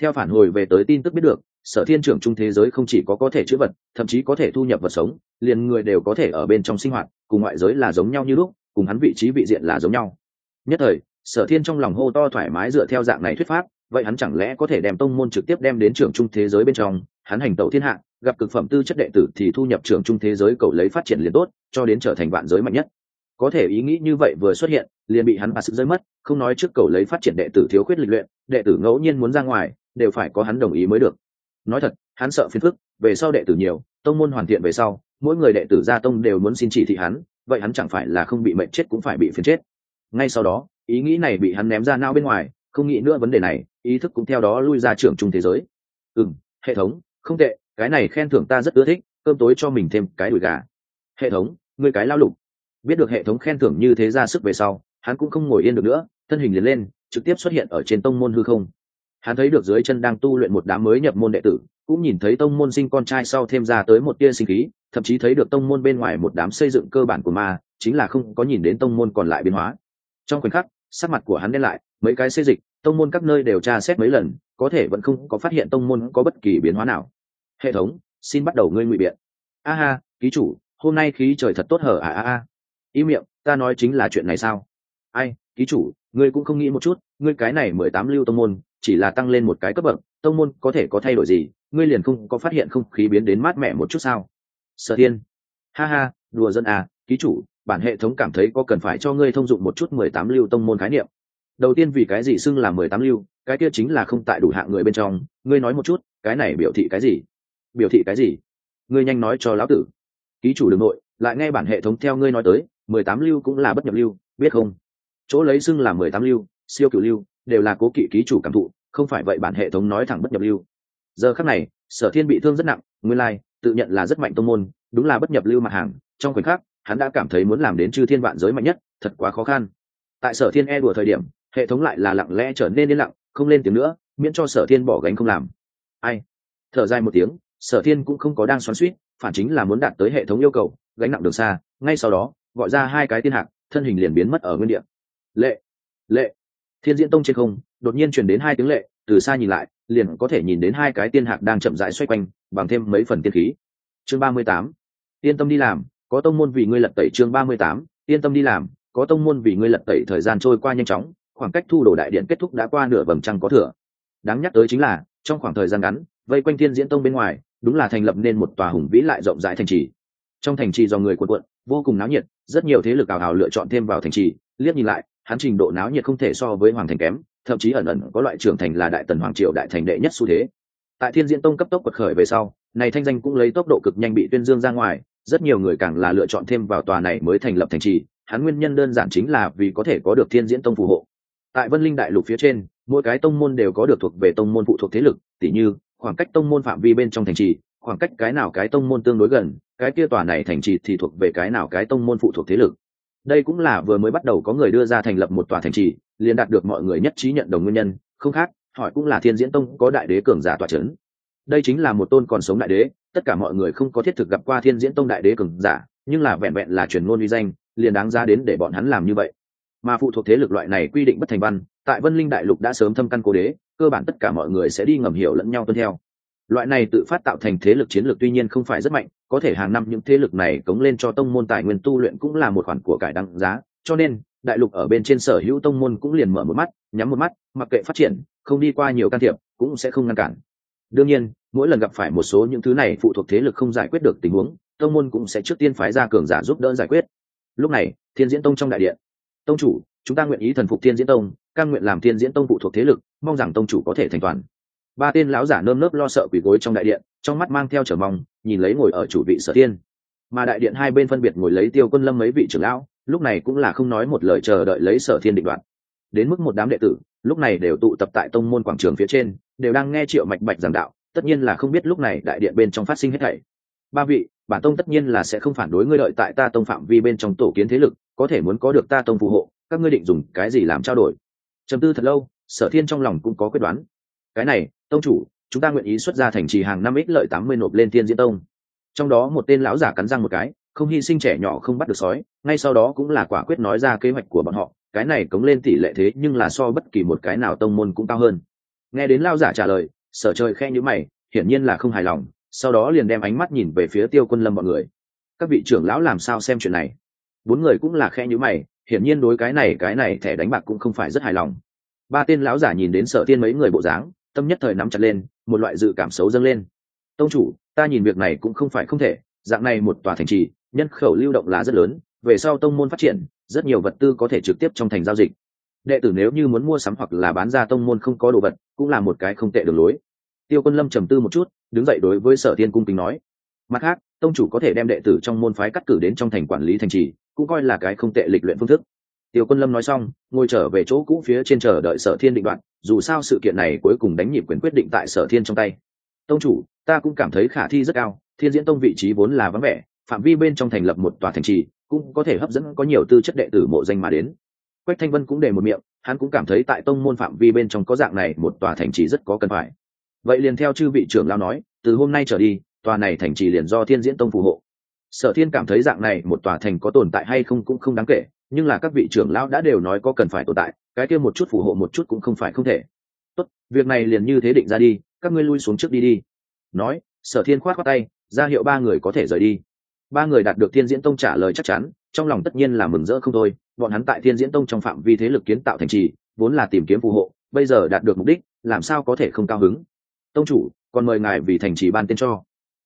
Theo phản hồi về tới tin tức biết được, sở thiên trưởng trung thế giới không chỉ có có thể chữa vật, thậm chí có thể thu nhập vật sống, liền người đều có thể ở bên trong sinh hoạt, cùng ngoại giới là giống nhau như lúc, cùng hắn vị trí vị diện là giống nhau. Nhất thời sở thiên trong lòng hô to thoải mái dựa theo dạng này thuyết pháp, vậy hắn chẳng lẽ có thể đem tông môn trực tiếp đem đến trường trung thế giới bên trong? Hắn hành tẩu thiên hạ, gặp cực phẩm tư chất đệ tử thì thu nhập trường trung thế giới cầu lấy phát triển liền tốt, cho đến trở thành vạn giới mạnh nhất. Có thể ý nghĩ như vậy vừa xuất hiện, liền bị hắn bà sự rơi mất, không nói trước cầu lấy phát triển đệ tử thiếu khuyết lịch luyện, đệ tử ngẫu nhiên muốn ra ngoài, đều phải có hắn đồng ý mới được. Nói thật, hắn sợ phiền phức, về sau đệ tử nhiều, tông môn hoàn thiện về sau, mỗi người đệ tử gia tông đều muốn xin chỉ thị hắn, vậy hắn chẳng phải là không bị mệnh chết cũng phải bị phiền chết. Ngay sau đó ý nghĩ này bị hắn ném ra não bên ngoài, không nghĩ nữa vấn đề này, ý thức cũng theo đó lui ra trưởng trung thế giới. Ừ hệ thống, không tệ, cái này khen thưởng ta rất ưa thích, cơm tối cho mình thêm cái đùi gà. Hệ thống, ngươi cái lao lục. Biết được hệ thống khen thưởng như thế ra sức về sau, hắn cũng không ngồi yên được nữa, thân hình liền lên, trực tiếp xuất hiện ở trên tông môn hư không. Hắn thấy được dưới chân đang tu luyện một đám mới nhập môn đệ tử, cũng nhìn thấy tông môn sinh con trai sau thêm ra tới một tia sinh khí, thậm chí thấy được tông môn bên ngoài một đám xây dựng cơ bản của ma, chính là không có nhìn đến tông môn còn lại biến hóa. Trong khoảnh khắc sắc mặt của hắn đen lại, mấy cái xây dịch, tông môn các nơi đều tra xét mấy lần, có thể vẫn không có phát hiện tông môn có bất kỳ biến hóa nào. Hệ thống, xin bắt đầu ngươi ngụy biện. A ha, ký chủ, hôm nay khí trời thật tốt hở à a a. Ý miệng, ta nói chính là chuyện này sao? Ai, ký chủ, ngươi cũng không nghĩ một chút, ngươi cái này mười tám lưu tông môn, chỉ là tăng lên một cái cấp bậc, tông môn có thể có thay đổi gì, ngươi liền không có phát hiện không khí biến đến mát mẻ một chút sao? Sở thiên. Ha ha, đùa dân à ký chủ bản hệ thống cảm thấy có cần phải cho ngươi thông dụng một chút mười tám lưu tông môn khái niệm. Đầu tiên vì cái gì xưng là mười tám lưu cái kia chính là không tại đủ hạng người bên trong ngươi nói một chút cái này biểu thị cái gì? Biểu thị cái gì? Ngươi nhanh nói cho lão tử. Ký chủ đường nội lại nghe bản hệ thống theo ngươi nói tới mười tám lưu cũng là bất nhập lưu biết không? Chỗ lấy xưng là mười tám lưu siêu cửu lưu đều là cố kỵ ký chủ cảm thụ không phải vậy bản hệ thống nói thẳng bất nhập lưu. Giờ khắc này sở thiên bị thương rất nặng nguyên lai、like, tự nhận là rất mạnh tông môn đúng là bất nhập lưu mặt hàng trong khoảnh khắc hắn đã cảm thấy muốn làm đến chư thiên vạn giới mạnh nhất, thật quá khó khăn. Tại sở thiên e đùa thời điểm, hệ thống lại là lặng lẽ trở nên yên lặng, không lên tiếng nữa, miễn cho sở thiên bỏ gánh không làm. Ai? Thở dài một tiếng, sở thiên cũng không có đang xoắn suýt phản chính là muốn đạt tới hệ thống yêu cầu, gánh nặng đường xa, ngay sau đó, gọi ra hai cái tiên hạc, thân hình liền biến mất ở nguyên địa. Lệ! Lệ! Thiên diễn tông trên không, đột nhiên truyền đến hai tiếng lệ, từ xa nhìn lại, liền có thể nhìn đến hai cái tiên hạc đang chậm rãi xoay quanh, bằng thêm mấy phần tiên khí. Chương ba mươi tám. Yên tâm đi làm có tông môn vì ngươi lật tẩy chương ba mươi tám, yên tâm đi làm, có tông môn vì ngươi lật tẩy thời gian trôi qua nhanh chóng, khoảng cách thu đồ đại điện kết thúc đã qua nửa vầng trăng có thừa. Đáng nhắc tới chính là, trong khoảng thời gian ngắn, vây quanh thiên diễn tông bên ngoài, đúng là thành lập nên một tòa hùng vĩ lại rộng rãi thành trì. Trong thành trì do người quần quận vô cùng náo nhiệt, rất nhiều thế lực ảo hào lựa chọn thêm vào thành trì, liếc nhìn lại, hắn trình độ náo nhiệt không thể so với hoàng thành kém, thậm chí ẩn ẩn có loại trưởng thành là đại tần hoàng triều đại thành đệ nhất xu thế. Tại thiên diễn tông cấp tốc quật khởi về sau, này thanh danh cũng lấy tốc độ cực nhanh bị tuyên dương ra ngoài rất nhiều người càng là lựa chọn thêm vào tòa này mới thành lập thành trì, hắn nguyên nhân đơn giản chính là vì có thể có được thiên diễn tông phù hộ. Tại vân linh đại lục phía trên, mỗi cái tông môn đều có được thuộc về tông môn phụ thuộc thế lực, tỉ như, khoảng cách tông môn phạm vi bên trong thành trì, khoảng cách cái nào cái tông môn tương đối gần, cái kia tòa này thành trì thì thuộc về cái nào cái tông môn phụ thuộc thế lực. Đây cũng là vừa mới bắt đầu có người đưa ra thành lập một tòa thành trì, liền đạt được mọi người nhất trí nhận đồng nguyên nhân, không khác, hỏi cũng là thiên diễn tông có đại đế cường giả tòa c h ấ n đây chính là một tôn còn sống đại đế, tất cả mọi người không có thiết thực gặp qua thiên diễn tông đại đế cường giả, nhưng là vẹn vẹn là truyền ngôn uy danh, liền đáng ra đến để bọn hắn làm như vậy. Mà phụ thuộc thế lực loại này quy định bất thành văn, tại vân linh đại lục đã sớm thâm căn cố đế, cơ bản tất cả mọi người sẽ đi ngầm hiểu lẫn nhau tuân theo. Loại này tự phát tạo thành thế lực chiến lược tuy nhiên không phải rất mạnh, có thể hàng năm những thế lực này cống lên cho tông môn tài nguyên tu luyện cũng là một khoản của cải đăng giá, cho nên, đại lục ở bên trên sở hữu tông môn cũng liền mở một mắt, nhắm một mắt, mặc kệ phát triển, không đi qua nhiều can thiệp, cũng sẽ không ngăn cản đương nhiên, mỗi lần gặp phải một số những thứ này phụ thuộc thế lực không giải quyết được tình huống, tông môn cũng sẽ trước tiên phái ra cường giả giúp đỡ giải quyết. Lúc này, thiên diễn tông trong đại điện tông chủ, chúng ta nguyện ý thần phục thiên diễn tông căn nguyện làm thiên diễn tông phụ thuộc thế lực, mong rằng tông chủ có thể thành toàn. Ba tên lão giả nơm nớp lo sợ quỳ gối trong đại điện, trong mắt mang theo trở mong, nhìn lấy ngồi ở chủ vị sở tiên mà đại điện hai bên phân biệt ngồi lấy tiêu quân lâm mấy vị trưởng lão, lúc này cũng là không nói một lời chờ đợi lấy sở thiên định đoạn đến mức một đám đệ tử lúc này đều tụ tập tại tông môn quảng trường phía trên, đều đang nghe triệu mạch bạch giảng đạo, tất nhiên là không biết lúc này đại điện bên trong phát sinh hết thảy. Ba vị, bản tông tất nhiên là sẽ không phản đối ngươi đợi tại ta tông phạm vi bên trong tổ kiến thế lực, có thể muốn có được ta tông phù hộ, các ngươi định dùng cái gì làm trao đổi? Trầm tư thật lâu, sở thiên trong lòng cũng có quyết đoán. Cái này, tông chủ, chúng ta nguyện ý xuất ra thành trì hàng năm ít lợi tám mươi nộp lên thiên diễn tông. Trong đó một tên lão giả cắn răng một cái, không hy sinh trẻ nhỏ không bắt được sói, ngay sau đó cũng là quả quyết nói ra kế hoạch của bọn họ cái này cống lên tỷ lệ thế nhưng là so bất kỳ một cái nào tông môn cũng cao hơn. Nghe đến lao giả trả lời, sở trời khe nhữ mày, hiển nhiên là không hài lòng, sau đó liền đem ánh mắt nhìn về phía tiêu quân lâm mọi người. Các vị trưởng lão làm sao xem chuyện này? Bốn người cũng là khe nhữ mày, hiển nhiên đối cái này cái này thẻ đánh bạc cũng không phải rất hài lòng. Ba tên lão giả nhìn đến sở tiên mấy người bộ dáng, tâm nhất thời nắm chặt lên, một loại dự cảm xấu dâng lên. Tông chủ, ta nhìn việc này cũng không phải không thể, dạng này một tòa thành trì, nhân khẩu lưu động là rất lớn, về sau tông môn phát triển rất nhiều vật tư có thể trực tiếp trong thành giao dịch. Đệ tử nếu như muốn mua sắm hoặc là bán ra tông môn không có đồ vật, cũng là một cái không tệ đường lối. Tiêu quân lâm trầm tư một chút, đứng dậy đối với sở thiên cung kính nói. Mặt khác, tông chủ có thể đem đệ tử trong môn phái cắt cử đến trong thành quản lý thành trì, cũng coi là cái không tệ lịch luyện phương thức. Tiêu quân lâm nói xong, ngồi trở về chỗ cũ phía trên chờ đợi sở thiên định đoạn dù sao sự kiện này cuối cùng đánh nhịp quyền quyết định tại sở thiên trong tay. Tông chủ, ta cũng cảm thấy khả thi rất cao, thiên diễn tông vị trí vốn là vắng vẻ, phạm vi bên trong thành lập một tòa thành trì cũng có thể hấp dẫn, có nhiều tư chất đệ tử mộ danh mà đến. Quách thanh vân cũng để một miệng, hắn cũng cảm thấy tại tông môn phạm vi bên trong có dạng này một tòa thành trì rất có cần phải. Vậy liền theo chư vị trưởng lao nói, từ hôm nay trở đi, tòa này thành trì liền do thiên diễn tông phù hộ. Sở thiên cảm thấy dạng này một tòa thành có tồn tại hay không cũng không đáng kể, nhưng là các vị trưởng lão đã đều nói có cần phải tồn tại, cái kia một chút phù hộ một chút cũng không phải không thể. Tốt, việc này liền như thế định ra đi, các ngươi lui xuống trước đi đi. Nói, sở thiên khoát khoát tay, ra hiệu ba người có thể rời đi ba người đạt được thiên diễn tông trả lời chắc chắn, trong lòng tất nhiên là mừng rỡ không thôi. Bọn hắn tại thiên diễn tông trong phạm vi thế lực kiến tạo thành trì, vốn là tìm kiếm phù hộ, bây giờ đạt được mục đích, làm sao có thể không cao hứng? Tông chủ, còn mời ngài vì thành trì ban tên cho.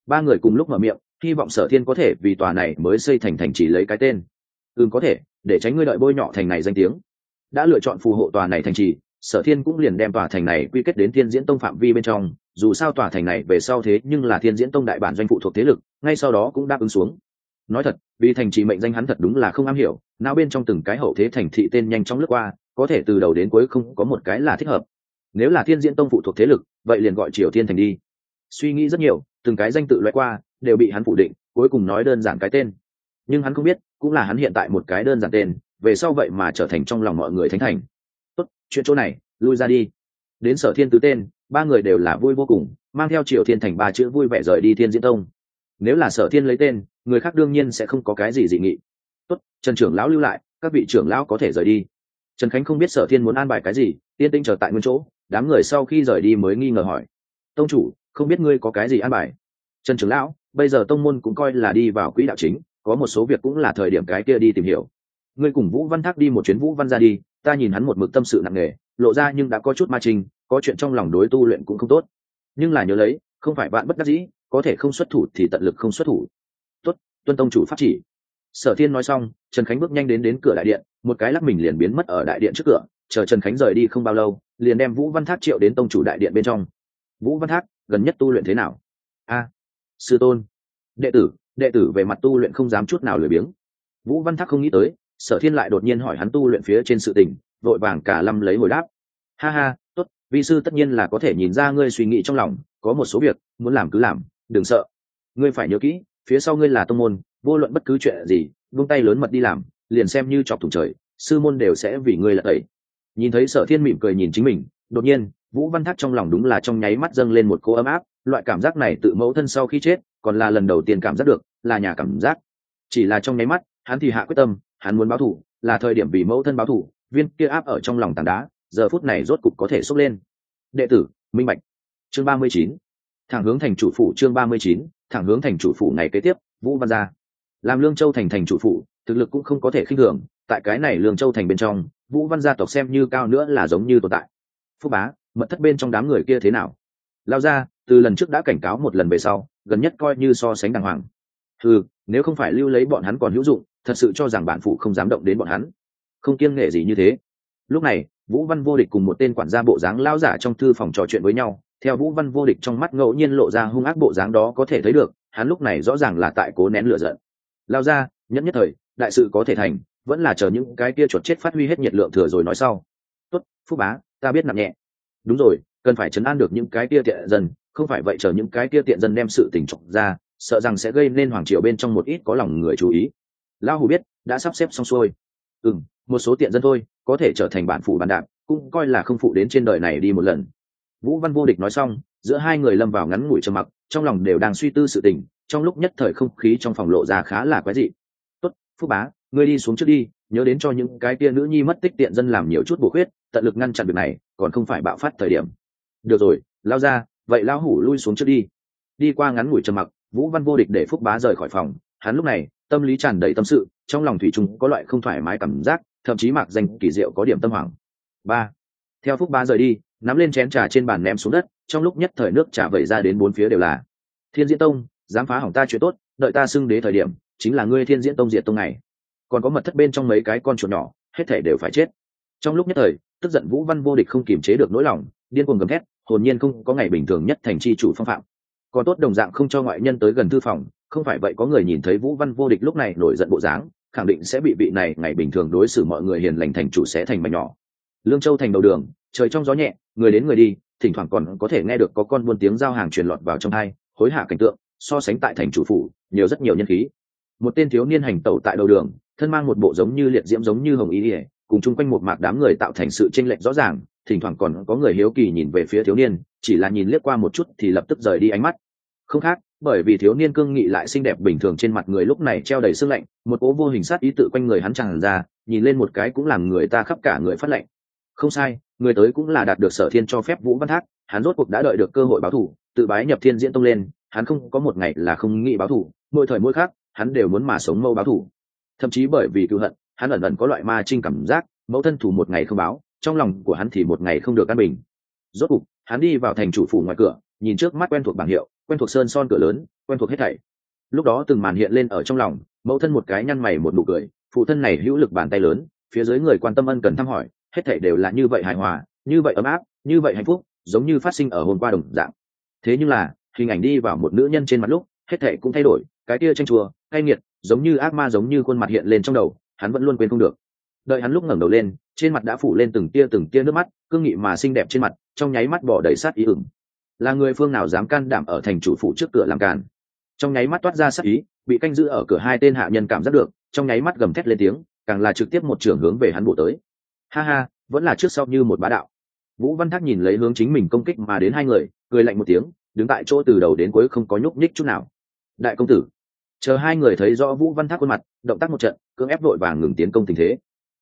Ba người cùng lúc mở miệng, hy vọng sở thiên có thể vì tòa này mới xây thành thành trì lấy cái tên. Ừ có thể, để tránh ngươi đợi bôi nhọ thành này danh tiếng. Đã lựa chọn phù hộ tòa này thành trì, sở thiên cũng liền đem tòa thành này quy kết đến thiên diễn tông phạm vi bên trong dù sao tòa thành này về sau thế nhưng là thiên diễn tông đại bản doanh phụ thuộc thế lực, ngay sau đó cũng đáp ứng xuống. Nói thật, vì thành trì mệnh danh hắn thật đúng là không am hiểu, nào bên trong từng cái hậu thế thành thị tên nhanh chóng lướt qua, có thể từ đầu đến cuối không có một cái là thích hợp. Nếu là thiên diễn tông phụ thuộc thế lực, vậy liền gọi triều thiên thành đi. Suy nghĩ rất nhiều, từng cái danh tự loại qua, đều bị hắn phủ định, cuối cùng nói đơn giản cái tên. Nhưng hắn không biết, cũng là hắn hiện tại một cái đơn giản tên, về sau vậy mà trở thành trong lòng mọi người thánh thành. Tốt, chuyện chỗ này, lui ra đi đến sở thiên tứ tên, ba người đều là vui vô cùng, mang theo triều thiên thành ba chữ vui vẻ rời đi thiên diễn tông. Nếu là sở thiên lấy tên, người khác đương nhiên sẽ không có cái gì dị nghị. Tốt, trần trưởng lão lưu lại, các vị trưởng lão có thể rời đi. Trần khánh không biết sở thiên muốn an bài cái gì, yên tĩnh chờ tại nguyên chỗ, đám người sau khi rời đi mới nghi ngờ hỏi. Tông chủ, không biết ngươi có cái gì an bài? Trần trưởng lão, bây giờ tông môn cũng coi là đi vào quỹ đạo chính, có một số việc cũng là thời điểm cái kia đi tìm hiểu. Ngươi cùng vũ văn thác đi một chuyến vũ văn ra đi, ta nhìn hắn một mực tâm sự nặng nề lộ ra nhưng đã có chút ma trình, có chuyện trong lòng đối tu luyện cũng không tốt. Nhưng là nhớ lấy, không phải bạn bất đắc dĩ, có thể không xuất thủ thì tận lực không xuất thủ. Tốt, tuân tông chủ pháp chỉ. Sở thiên nói xong, trần khánh bước nhanh đến đến cửa đại điện, một cái lắc mình liền biến mất ở đại điện trước cửa, chờ trần khánh rời đi không bao lâu, liền đem vũ văn thác triệu đến tông chủ đại điện bên trong. Vũ văn thác, gần nhất tu luyện thế nào? A, sư tôn. Đệ tử đệ tử về mặt tu luyện không dám chút nào lười biếng. Vũ văn thác không nghĩ tới, sở thiên lại đột nhiên hỏi hắn tu luyện phía trên sự tình vội vàng cả lâm lấy hồi đáp. Ha ha, tốt, vi sư tất nhiên là có thể nhìn ra ngươi suy nghĩ trong lòng, có một số việc, muốn làm cứ làm, đừng sợ. Ngươi phải nhớ kỹ, phía sau ngươi là tông môn, vô luận bất cứ chuyện gì vung tay lớn mật đi làm, liền xem như chọc thủng trời, sư môn đều sẽ vì ngươi là tẩy. Nhìn thấy sở thiên mỉm cười nhìn chính mình, đột nhiên, vũ văn thác trong lòng đúng là trong nháy mắt dâng lên một cô ấm áp, loại cảm giác này tự mẫu thân sau khi chết, còn là lần đầu tiên cảm giác được, là nhà cảm giác. Chỉ là trong nháy mắt, hắn thì hạ quyết tâm, hắn muốn báo thù là thời điểm vì mẫu thân báo thù viên kia áp ở trong lòng tảng đá, giờ phút này rốt cục có thể xốc lên. Đệ tử, minh bạch. Chương ba mươi chín. Thẳng hướng thành chủ phủ, chương ba mươi chín. Thẳng hướng thành chủ phủ ngày kế tiếp, vũ văn gia. Làm lương châu thành thành chủ phủ, thực lực cũng không có thể khinh thường, tại cái này lương châu thành bên trong, vũ văn gia tộc xem như cao nữa là giống như tồn tại. Phúc bá, mật thất bên trong đám người kia thế nào? Lao ra, từ lần trước đã cảnh cáo một lần về sau, gần nhất coi như so sánh đàng hoàng. Ừ nếu không phải lưu lấy bọn hắn còn hữu dụng, thật sự cho rằng bản phụ không dám động đến bọn hắn không kiêng nghệ gì như thế. Lúc này vũ văn vô địch cùng một tên quản gia bộ dáng lao giả trong thư phòng trò chuyện với nhau. Theo vũ văn vô địch trong mắt ngẫu nhiên lộ ra hung ác bộ dáng đó có thể thấy được hắn lúc này rõ ràng là tại cố nén lửa giận. Lao ra nhẫn nhất thời đại sự có thể thành vẫn là chờ những cái kia chuột chết phát huy hết nhiệt lượng thừa rồi nói sau. Tuất, phúc bá ta biết nặng nhẹ. Đúng rồi cần phải chấn an được những cái kia tiện dân không phải vậy chờ những cái kia tiện dân đem sự tình trọng ra sợ rằng sẽ gây nên hoàng triều bên trong một ít có lòng người chú ý. Lão hủ biết đã sắp xếp xong xuôi ừ một số tiện dân thôi, có thể trở thành bản phụ bàn đạp, cũng coi là không phụ đến trên đời này đi một lần. Vũ văn vô địch nói xong, giữa hai người lâm vào ngắn ngủi trầm mặc, trong lòng đều đang suy tư sự tình, trong lúc nhất thời không khí trong phòng lộ ra khá là quái dị. Tốt, phúc bá, ngươi đi xuống trước đi, nhớ đến cho những cái tia nữ nhi mất tích tiện dân làm nhiều chút bổ khuyết, tận lực ngăn chặn việc này, còn không phải bạo phát thời điểm. Được rồi, lao ra, vậy lao hủ lui xuống trước đi. Đi qua ngắn ngủi trầm mặc, vũ văn vô địch để phúc bá rời khỏi phòng hắn lúc này, tâm lý tràn đầy tâm sự, trong lòng thủy chung có loại không thoải mái cảm giác, thậm chí mạc danh kỳ diệu có điểm tâm hoảng. Ba. Theo phúc ba rời đi, nắm lên chén trà trên bàn ném xuống đất, trong lúc nhất thời nước trà vẩy ra đến bốn phía đều là. Thiên diễn tông, dám phá hỏng ta chuyện tốt, đợi ta xưng đế thời điểm, chính là ngươi thiên diễn tông diệt tông này. Còn có mật thất bên trong mấy cái con chuột nhỏ, hết thể đều phải chết. Trong lúc nhất thời, tức giận vũ văn vô địch không kiềm chế được nỗi lòng, điên cuồng gầm thét, hồn nhiên không có ngày bình thường nhất thành chi chủ phong phạm. Còn tốt đồng dạng không cho ngoại nhân tới gần thư phòng không phải vậy có người nhìn thấy vũ văn vô địch lúc này nổi giận bộ dáng, khẳng định sẽ bị vị này ngày bình thường đối xử mọi người hiền lành thành chủ sẽ thành mảnh nhỏ. Lương châu thành đầu đường, trời trong gió nhẹ, người đến người đi, thỉnh thoảng còn có thể nghe được có con buôn tiếng giao hàng truyền lọt vào trong hai, hối hả cảnh tượng, so sánh tại thành chủ phủ, nhiều rất nhiều nhân khí. Một tên thiếu niên hành tẩu tại đầu đường, thân mang một bộ giống như liệt diễm giống như hồng ý ỉa cùng chung quanh một mạc đám người tạo thành sự tranh lệch rõ ràng, thỉnh thoảng còn có người hiếu kỳ nhìn về phía thiếu niên, chỉ là nhìn liếc qua một chút thì lập tức rời đi ánh mắt. Không khác bởi vì thiếu niên cương nghị lại xinh đẹp bình thường trên mặt người lúc này treo đầy sương lạnh, một cố vô hình sát ý tự quanh người hắn tràn ra, nhìn lên một cái cũng làm người ta khắp cả người phát lạnh. Không sai, người tới cũng là đạt được sở thiên cho phép vũ văn thác, hắn rốt cuộc đã đợi được cơ hội báo thù tự bái nhập thiên diễn tông lên, hắn không có một ngày là không nghĩ báo thù mỗi thời mỗi khác hắn đều muốn mà sống mâu báo thù thậm chí bởi vì cựu hận, hắn ẩn ẩn có loại ma trinh cảm giác, mẫu thân thủ một ngày không báo, trong lòng của hắn thì một ngày không được căn bình. Rốt cuộc, hắn đi vào thành chủ phủ ngoài cửa nhìn trước mắt quen thuộc bảng hiệu, quen thuộc sơn son cửa lớn, quen thuộc hết thảy. Lúc đó từng màn hiện lên ở trong lòng, mẫu thân một cái nhăn mày một nụ cười, phụ thân này hữu lực bàn tay lớn, phía dưới người quan tâm ân cần thăm hỏi, hết thảy đều là như vậy hài hòa, như vậy ấm áp, như vậy hạnh phúc, giống như phát sinh ở hôm qua đồng dạng. Thế nhưng là, hình ảnh đi vào một nữ nhân trên mặt lúc, hết thảy cũng thay đổi, cái kia tranh chùa cay nghiệt, giống như ác ma giống như khuôn mặt hiện lên trong đầu, hắn vẫn luôn quên không được. Đợi hắn lúc ngẩng đầu lên, trên mặt đã phủ lên từng tia từng tia nước mắt, cương nghị mà xinh đẹp trên mặt, trong nháy mắt bỏ đầy sát ý ửng là người phương nào dám can đảm ở thành chủ phủ trước cửa làm càn? Trong nháy mắt toát ra sắc ý, bị canh giữ ở cửa hai tên hạ nhân cảm giác được, trong nháy mắt gầm thét lên tiếng, càng là trực tiếp một trường hướng về hắn bổ tới. Ha ha, vẫn là trước sau như một bá đạo. Vũ văn thác nhìn lấy hướng chính mình công kích mà đến hai người, cười lạnh một tiếng, đứng tại chỗ từ đầu đến cuối không có nhúc nhích chút nào. Đại công tử, chờ hai người thấy rõ vũ văn thác khuôn mặt, động tác một trận, cưỡng ép đội vàng ngừng tiến công tình thế.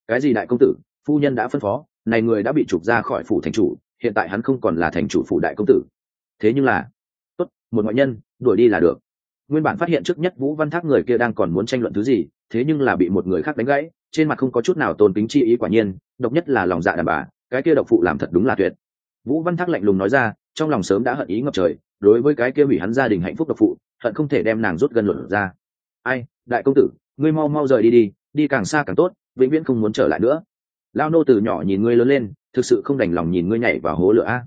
Cái gì đại công tử, phu nhân đã phân phó, này người đã bị trục ra khỏi phủ thành chủ, hiện tại hắn không còn là thành chủ phủ đại công tử thế nhưng là, tốt, một ngoại nhân, đuổi đi là được. Nguyên bản phát hiện trước nhất vũ văn thác người kia đang còn muốn tranh luận thứ gì, thế nhưng là bị một người khác đánh gãy, trên mặt không có chút nào tôn kính chi ý quả nhiên, độc nhất là lòng dạ đàn bà, cái kia độc phụ làm thật đúng là tuyệt. Vũ văn thác lạnh lùng nói ra, trong lòng sớm đã hận ý ngập trời, đối với cái kia hủy hắn gia đình hạnh phúc độc phụ, hận không thể đem nàng rút gần luận ra. Ai, đại công tử, ngươi mau mau rời đi đi đi càng xa càng tốt, vĩnh viễn không muốn trở lại nữa. Lao nô từ nhỏ nhìn ngươi lớn lên, thực sự không đành lòng nhìn ngươi nhảy vào hố lửa a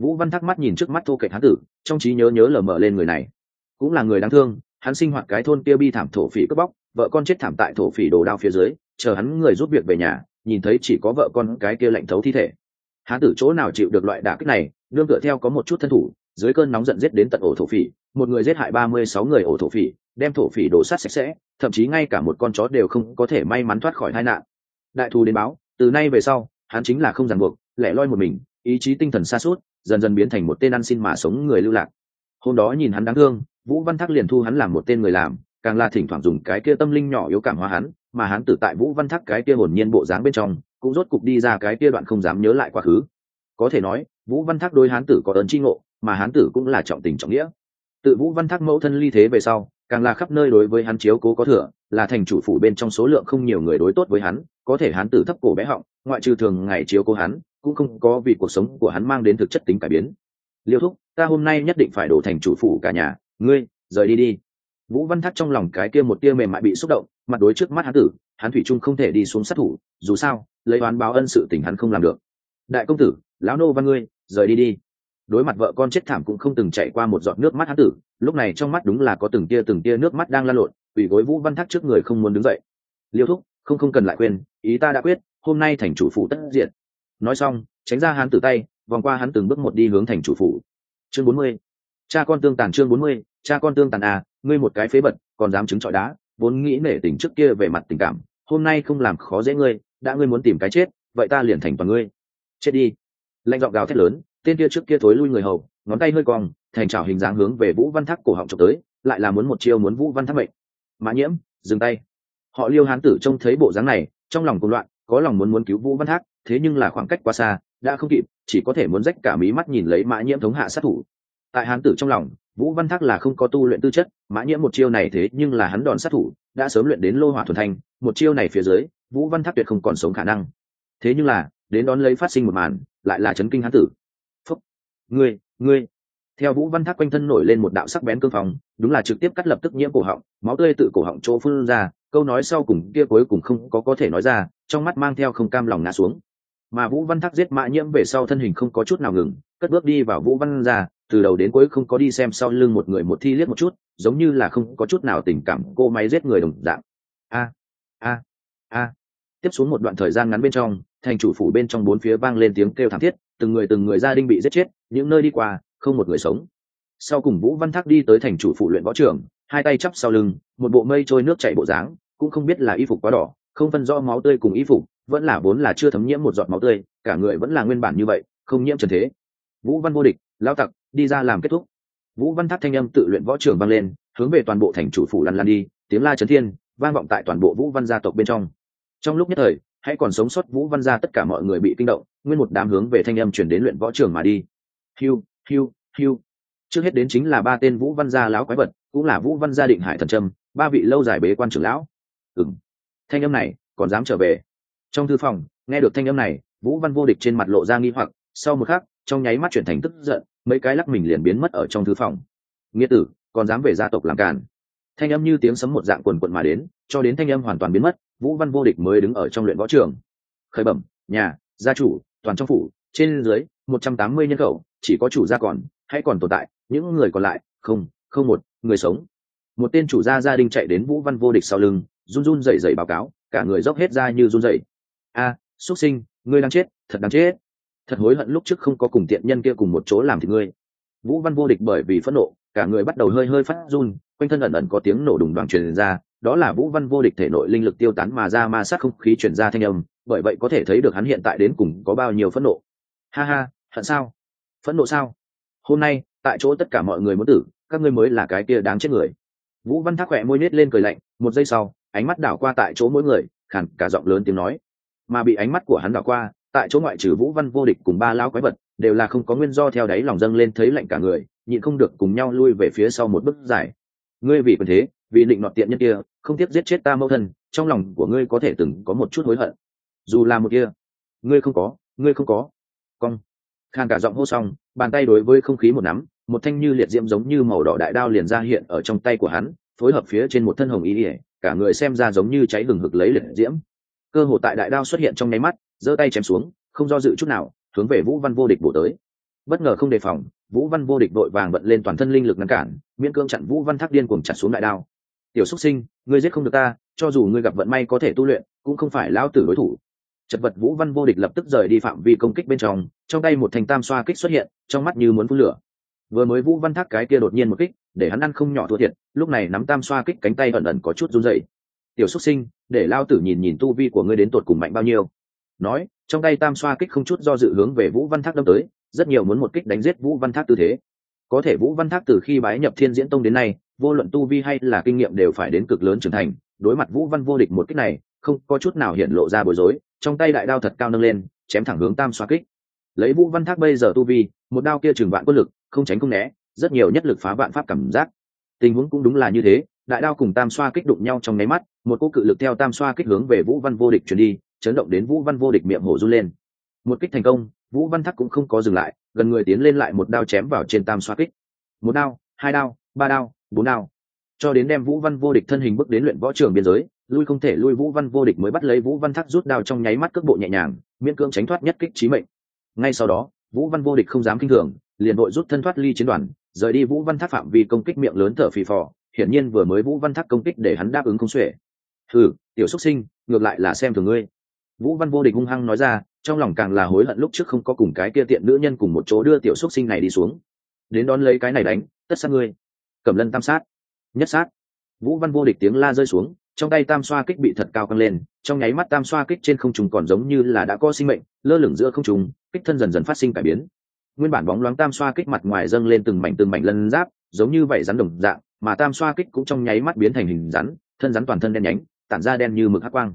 vũ văn thắc mắt nhìn trước mắt thô kệch hán tử, trong trí nhớ nhớ lờ mờ lên người này. Cũng là người đáng thương, hắn sinh hoạt cái thôn kia bi thảm thổ phỉ cướp bóc, vợ con chết thảm tại thổ phỉ đồ đao phía dưới, chờ hắn người giúp việc về nhà, nhìn thấy chỉ có vợ con cái kia lạnh thấu thi thể. Hán tử chỗ nào chịu được loại đả kích này, đương tựa theo có một chút thân thủ, dưới cơn nóng giận giết đến tận ổ thổ phỉ, một người giết hại ba mươi sáu người ổ thổ phỉ, đem thổ phỉ đổ sát sạch sẽ, thậm chí ngay cả một con chó đều không có thể may mắn thoát khỏi tai nạn. Đại thù đến báo, từ nay về sau, hắn chính là không ràng buộc, lẻ loi một mình, ý chí tinh thần xa suốt dần dần biến thành một tên ăn xin mà sống người lưu lạc. Hôm đó nhìn hắn đáng thương, vũ văn thác liền thu hắn làm một tên người làm, càng là thỉnh thoảng dùng cái kia tâm linh nhỏ yếu cảm hóa hắn, mà hắn tử tại vũ văn thác cái kia hồn nhiên bộ dáng bên trong, cũng rốt cục đi ra cái kia đoạn không dám nhớ lại quá khứ. Có thể nói, vũ văn thác đối hán tử có ơn tri ngộ, mà hán tử cũng là trọng tình trọng nghĩa. Tự vũ văn thác mẫu thân ly thế về sau, càng là khắp nơi đối với hắn chiếu cố có thừa, là thành chủ phủ bên trong số lượng không nhiều người đối tốt với hắn, có thể hắn tử thấp cổ bé họng, ngoại trừ thường ngày chiếu cố hắn cũng không có vì cuộc sống của hắn mang đến thực chất tính cải biến. Liêu thúc, ta hôm nay nhất định phải đổ thành chủ phủ cả nhà, ngươi, rời đi đi. Vũ văn thác trong lòng cái kia một tia mềm mại bị xúc động, mặt đối trước mắt hắn tử, hắn thủy trung không thể đi xuống sát thủ, dù sao, lấy oán báo ân sự tình hắn không làm được. Đại công tử, lão nô văn ngươi, rời đi đi. Đối mặt vợ con chết thảm cũng không từng chạy qua một giọt nước mắt hắn tử, lúc này trong mắt đúng là có từng tia từng tia nước mắt đang lan lộn ủy gối vũ văn thác trước người không muốn đứng dậy. Liêu thúc, không không cần lại quên ý ta đã quyết, hôm nay thành chủ phủ tất diện nói xong, tránh ra hắn từ tay, vòng qua hắn từng bước một đi hướng thành chủ phủ. Chương bốn mươi. Cha con tương tàn chương bốn mươi. Cha con tương tàn à ngươi một cái phế bật còn dám chứng trọi đá, vốn nghĩ nể tình trước kia về mặt tình cảm, hôm nay không làm khó dễ ngươi, đã ngươi muốn tìm cái chết, vậy ta liền thành toàn ngươi. Chết đi. Lạnh giọng gào thét lớn, tên kia trước kia thối lui người hầu, ngón tay hơi cong, thành trào hình dáng hướng về vũ văn thác cổ họng trộm tới, lại là muốn một chiêu muốn vũ văn thác mệnh. Mã nhiễm, dừng tay. Họ liêu hán tử trông thấy bộ dáng này, trong lòng cuồng loạn, có lòng muốn muốn cứu vũ văn thác thế nhưng là khoảng cách quá xa, đã không kịp, chỉ có thể muốn rách cả mí mắt nhìn lấy mã nhiễm thống hạ sát thủ. Tại hán tử trong lòng, vũ văn thác là không có tu luyện tư chất, mã nhiễm một chiêu này thế nhưng là hắn đòn sát thủ, đã sớm luyện đến lô hỏa thuần thanh, một chiêu này phía dưới, vũ văn thác tuyệt không còn sống khả năng. Thế nhưng là, đến đón lấy phát sinh một màn, lại là chấn kinh hán tử. Phúc! Ngươi ngươi! Theo vũ văn thác quanh thân nổi lên một đạo sắc bén cương phòng đúng là trực tiếp cắt lập tức nhiễm cổ họng, máu tươi tự cổ họng chỗ phun ra, câu nói sau cùng kia cuối cùng không có có thể nói ra, trong mắt mang theo không cam lòng ngã xuống mà vũ văn thác giết mã nhiễm về sau thân hình không có chút nào ngừng, cất bước đi vào vũ văn ra, từ đầu đến cuối không có đi xem sau lưng một người một thi liếc một chút, giống như là không có chút nào tình cảm, cô máy giết người đồng dạng. A a a. Tiếp xuống một đoạn thời gian ngắn bên trong, thành chủ phủ bên trong bốn phía vang lên tiếng kêu thảm thiết, từng người từng người gia đình bị giết chết, những nơi đi qua, không một người sống. Sau cùng vũ văn thác đi tới thành chủ phủ luyện võ trường, hai tay chắp sau lưng, một bộ mây trôi nước chảy bộ dáng, cũng không biết là y phục quá đỏ, không phân rõ máu tươi cùng y phục vẫn là vốn là chưa thấm nhiễm một giọt máu tươi, cả người vẫn là nguyên bản như vậy, không nhiễm trần thế. Vũ văn vô địch lao tặc, đi ra làm kết thúc. Vũ văn tháp thanh âm tự luyện võ trường vang lên, hướng về toàn bộ thành chủ phủ lăn lăn đi, tiếng la trấn thiên, vang vọng tại toàn bộ vũ văn gia tộc bên trong. Trong lúc nhất thời, hãy còn sống sót vũ văn gia tất cả mọi người bị kinh động, nguyên một đám hướng về thanh âm chuyển đến luyện võ trường mà đi. Hiu hiu hiu trước hết đến chính là ba tên vũ văn gia lão quái vật, cũng là vũ văn gia định hải thần trâm ba vị lâu dài bế quan trưởng lão. Ừng thanh âm này, còn dám trở về trong thư phòng, nghe được thanh âm này, vũ văn vô địch trên mặt lộ ra nghi hoặc, sau một khắc, trong nháy mắt chuyển thành tức giận, mấy cái lắc mình liền biến mất ở trong thư phòng. Nghĩa tử, còn dám về gia tộc làm càn? Thanh âm như tiếng sấm một dạng quần quận mà đến, cho đến thanh âm hoàn toàn biến mất, vũ văn vô địch mới đứng ở trong luyện võ trường. Khởi bẩm, nhà, gia chủ, toàn trong phủ, trên dưới, một trăm tám mươi nhân khẩu, chỉ có chủ gia còn hay còn tồn tại, những người còn lại, không không một, người sống. Một tên chủ gia gia đình chạy đến vũ văn vô địch sau lưng, run run dậy dậy báo cáo, cả người dốc hết ra như run dậy a à, xuất sinh ngươi đang chết thật đáng chết. Thật hối hận lúc trước không có cùng tiện nhân kia cùng một chỗ làm thì ngươi. Vũ văn vô địch bởi vì phẫn nộ cả người bắt đầu hơi hơi phát run quanh thân ẩn ẩn có tiếng nổ đùng đoàn truyền ra đó là vũ văn vô địch thể nội linh lực tiêu tán mà ra ma sát không khí chuyển ra thanh âm bởi vậy có thể thấy được hắn hiện tại đến cùng có bao nhiêu phẫn nộ. Ha ha hận sao? Phẫn nộ sao? Hôm nay tại chỗ tất cả mọi người muốn tử các ngươi mới là cái kia đáng chết người. Vũ văn thác khỏe môi nết lên cười lạnh một giây sau ánh mắt đảo qua tại chỗ mỗi người khẳng cả giọng lớn tiếng nói mà bị ánh mắt của hắn đảo qua, tại chỗ ngoại trừ vũ văn vô địch cùng ba lao quái vật, đều là không có nguyên do theo đáy lòng dâng lên thấy lạnh cả người, nhịn không được cùng nhau lui về phía sau một bước dài. Ngươi vì quyền thế, vì định nọt tiện nhân kia, không tiếc giết chết ta mẫu thân, trong lòng của ngươi có thể từng có một chút hối hận. Dù là một kia, ngươi không có, ngươi không có. Cong. Khang cả giọng hô xong, bàn tay đối với không khí một nắm, một thanh như liệt diễm giống như màu đỏ đại đao liền ra hiện ở trong tay của hắn, phối hợp phía trên một thân hồng ý ỉa cả người xem ra giống như cháy hừng hực lấy liệt diễm cơ hồ tại đại đao xuất hiện trong nháy mắt, giơ tay chém xuống, không do dự chút nào, hướng về vũ văn vô địch bổ tới. Bất ngờ không đề phòng, vũ văn vô địch đội vàng bận lên toàn thân linh lực ngăn cản, miễn cưỡng chặn vũ văn thác điên cuồng chặt xuống đại đao. Tiểu xúc sinh, ngươi giết không được ta, cho dù ngươi gặp vận may có thể tu luyện, cũng không phải lao tử đối thủ. Chật vật vũ văn vô địch lập tức rời đi phạm vi công kích bên trong trong tay một thành tam xoa kích xuất hiện, trong mắt như muốn phun lửa. Vừa mới vũ văn thác cái kia đột nhiên một kích, để hắn ăn không nhỏ thua thiệt, lúc này nắm tam xoa kích cánh tay ẩn ẩn có chút run dậy tiểu xúc sinh để lao tử nhìn nhìn tu vi của ngươi đến tột cùng mạnh bao nhiêu. Nói, trong tay tam xoa kích không chút do dự hướng về vũ văn thác đâm tới, rất nhiều muốn một kích đánh giết vũ văn thác tư thế. Có thể vũ văn thác từ khi bái nhập thiên diễn tông đến nay, vô luận tu vi hay là kinh nghiệm đều phải đến cực lớn trưởng thành, đối mặt vũ văn vô địch một kích này, không có chút nào hiện lộ ra bối rối, trong tay đại đao thật cao nâng lên, chém thẳng hướng tam xoa kích. Lấy vũ văn thác bây giờ tu vi, một đao kia trừng vạn quân lực, không tránh không né, rất nhiều nhất lực phá vạn pháp cảm giác. Tình huống cũng đúng là như thế đại đao cùng tam xoa kích đụng nhau trong nháy mắt, một cú cự lực theo tam xoa kích hướng về vũ văn vô địch chuyển đi, chấn động đến vũ văn vô địch miệng hổ run lên. Một kích thành công, vũ văn thác cũng không có dừng lại, gần người tiến lên lại một đao chém vào trên tam xoa kích. Một đao, hai đao, ba đao, bốn đao. Cho đến đem vũ văn vô địch thân hình bước đến luyện võ trường biên giới, lui không thể lui vũ văn vô địch mới bắt lấy vũ văn thác rút đao trong nháy mắt cước bộ nhẹ nhàng, miễn cưỡng tránh thoát nhất kích trí mệnh. Ngay sau đó, vũ văn vô địch không dám kinh thường, liền đội rút thân thoát ly chiến đoàn, rời đi vũ văn thác phạm vi công kích miệng lớn thở phì phò hiển nhiên vừa mới vũ văn thác công kích để hắn đáp ứng không xuể. Thử tiểu xuất sinh, ngược lại là xem thường ngươi. Vũ văn vô địch hung hăng nói ra, trong lòng càng là hối hận lúc trước không có cùng cái kia tiện nữ nhân cùng một chỗ đưa tiểu xuất sinh này đi xuống. Đến đón lấy cái này đánh, tất sát ngươi. Cầm lân tam sát. Nhất sát. Vũ văn vô địch tiếng la rơi xuống, trong tay tam xoa kích bị thật cao căng lên, trong nháy mắt tam xoa kích trên không trùng còn giống như là đã có sinh mệnh, lơ lửng giữa không trùng kích thân dần dần phát sinh cải biến. Nguyên bản bóng loáng tam xoa kích mặt ngoài dâng lên từng mảnh từng mảnh lân giáp, giống như vậy rắn đồng dạng mà tam xoa kích cũng trong nháy mắt biến thành hình rắn, thân rắn toàn thân đen nhánh, tản ra đen như mực hắc quang.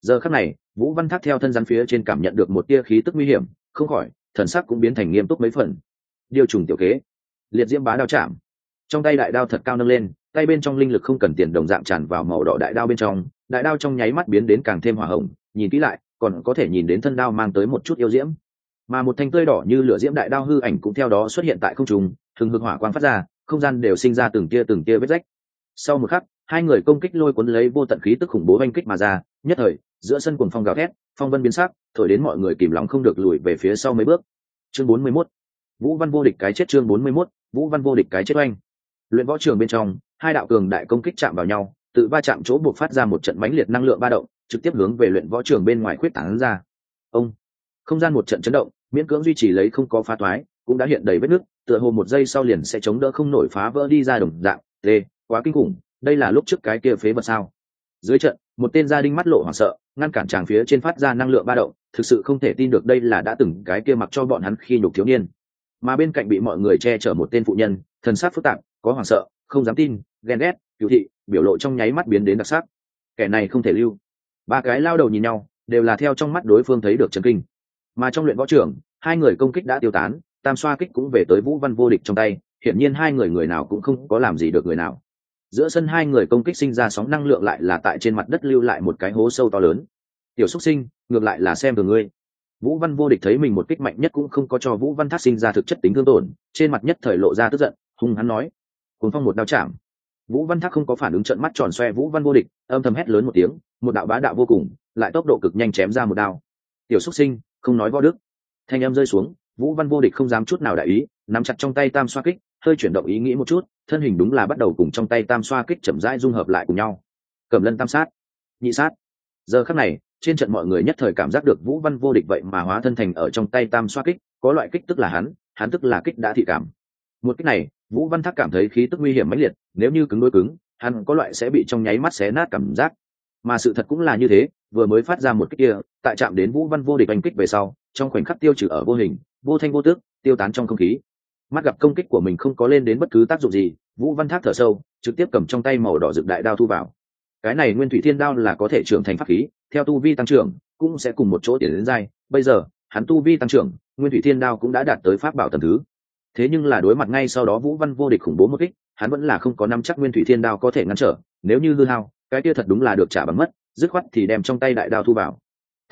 Giờ khắc này, vũ văn thác theo thân rắn phía trên cảm nhận được một tia khí tức nguy hiểm, không khỏi, thần sắc cũng biến thành nghiêm túc mấy phần. Điều trùng tiểu kế. Liệt diễm bá đao chạm. Trong tay đại đao thật cao nâng lên, tay bên trong linh lực không cần tiền đồng dạng tràn vào màu đỏ đại đao bên trong, đại đao trong nháy mắt biến đến càng thêm hỏa hồng, nhìn kỹ lại, còn có thể nhìn đến thân đao mang tới một chút yêu diễm. Mà một thanh tươi đỏ như lửa diễm đại đao hư ảnh cũng theo đó xuất hiện tại không trung thường hực hỏa quang phát ra không gian đều sinh ra từng tia từng tia vết rách. Sau một khắc hai người công kích lôi cuốn lấy vô tận khí tức khủng bố oanh kích mà ra nhất thời giữa sân cuồng phong gào thét phong vân biến sắc thổi đến mọi người kìm lòng không được lùi về phía sau mấy bước. Chương bốn mươi 41. vũ văn vô địch cái chết chương bốn mươi 41, vũ văn vô địch cái chết oanh. Luyện võ trường bên trong hai đạo cường đại công kích chạm vào nhau tự va chạm chỗ buộc phát ra một trận mãnh liệt năng lượng ba động trực tiếp hướng về luyện võ trường bên ngoài khuyết tảng ra. Ông. Không gian một trận chấn động miễn cưỡng duy trì lấy không có phá toái cũng đã hiện đầy vết nứt tựa hồ một giây sau liền sẽ chống đỡ không nổi phá vỡ đi ra đồng dạng t quá kinh khủng, đây là lúc trước cái kia phế vật sao? Dưới trận, một tên gia đình mắt lộ hoảng sợ, ngăn cản tràng phía trên phát ra năng lượng ba động, thực sự không thể tin được đây là đã từng cái kia mặc cho bọn hắn khi nhục thiếu niên. Mà bên cạnh bị mọi người che chở một tên phụ nhân, thần sát phức tạp, có hoảng sợ, không dám tin, ghen ghét cựu thị, biểu lộ trong nháy mắt biến đến đặc sắc. Kẻ này không thể lưu. Ba cái lao đầu nhìn nhau, đều là theo trong mắt đối phương thấy được trần kinh. Mà trong luyện võ trưởng, hai người công kích đã tiêu tán tam xoa kích cũng về tới vũ văn vô địch trong tay, hiển nhiên hai người người nào cũng không có làm gì được người nào. Giữa sân hai người công kích sinh ra sóng năng lượng lại là tại trên mặt đất lưu lại một cái hố sâu to lớn. Tiểu xúc sinh, ngược lại là xem từ ngươi. Vũ văn vô địch thấy mình một kích mạnh nhất cũng không có cho vũ văn thác sinh ra thực chất tính thương tổn, trên mặt nhất thời lộ ra tức giận, hung hắn nói cuốn phong một đao chạm. Vũ văn thác không có phản ứng trận mắt tròn xoe vũ văn vô địch, âm thầm hét lớn một tiếng, một đạo bá đạo vô cùng, lại tốc độ cực nhanh chém ra một đao. Tiểu xúc sinh, không nói võ đức. Thanh em rơi xuống vũ văn vô địch không dám chút nào đại ý, nắm chặt trong tay tam xoa kích, hơi chuyển động ý nghĩ một chút, thân hình đúng là bắt đầu cùng trong tay tam xoa kích chậm rãi dung hợp lại cùng nhau. Cầm lân tam sát, nhị sát. Giờ khắc này, trên trận mọi người nhất thời cảm giác được vũ văn vô địch vậy mà hóa thân thành ở trong tay tam xoa kích, có loại kích tức là hắn hắn tức là kích đã thị cảm. Một kích này, vũ văn thác cảm thấy khí tức nguy hiểm mãnh liệt, nếu như cứng đôi cứng, hắn có loại sẽ bị trong nháy mắt xé nát cảm giác. Mà sự thật cũng là như thế, vừa mới phát ra một kích kia, tại chạm đến vũ văn vô địch anh kích về sau trong khoảnh khắc tiêu trừ ở vô hình, vô thanh vô tước tiêu tán trong không khí. Mắt gặp công kích của mình không có lên đến bất cứ tác dụng gì, vũ văn thác thở sâu, trực tiếp cầm trong tay màu đỏ rực đại đao thu vào. Cái này nguyên thủy thiên đao là có thể trưởng thành pháp khí, theo tu vi tăng trưởng, cũng sẽ cùng một chỗ tiến đến dai bây giờ, hắn tu vi tăng trưởng, nguyên thủy thiên đao cũng đã đạt tới pháp bảo tầm thứ. Thế nhưng là đối mặt ngay sau đó vũ văn vô địch khủng bố một kích, hắn vẫn là không có năm chắc nguyên thủy thiên đao có thể ngăn trở. Nếu như hư hao, cái kia thật đúng là được trả bằng mất, dứt khoát thì đem trong tay đại đao thu vào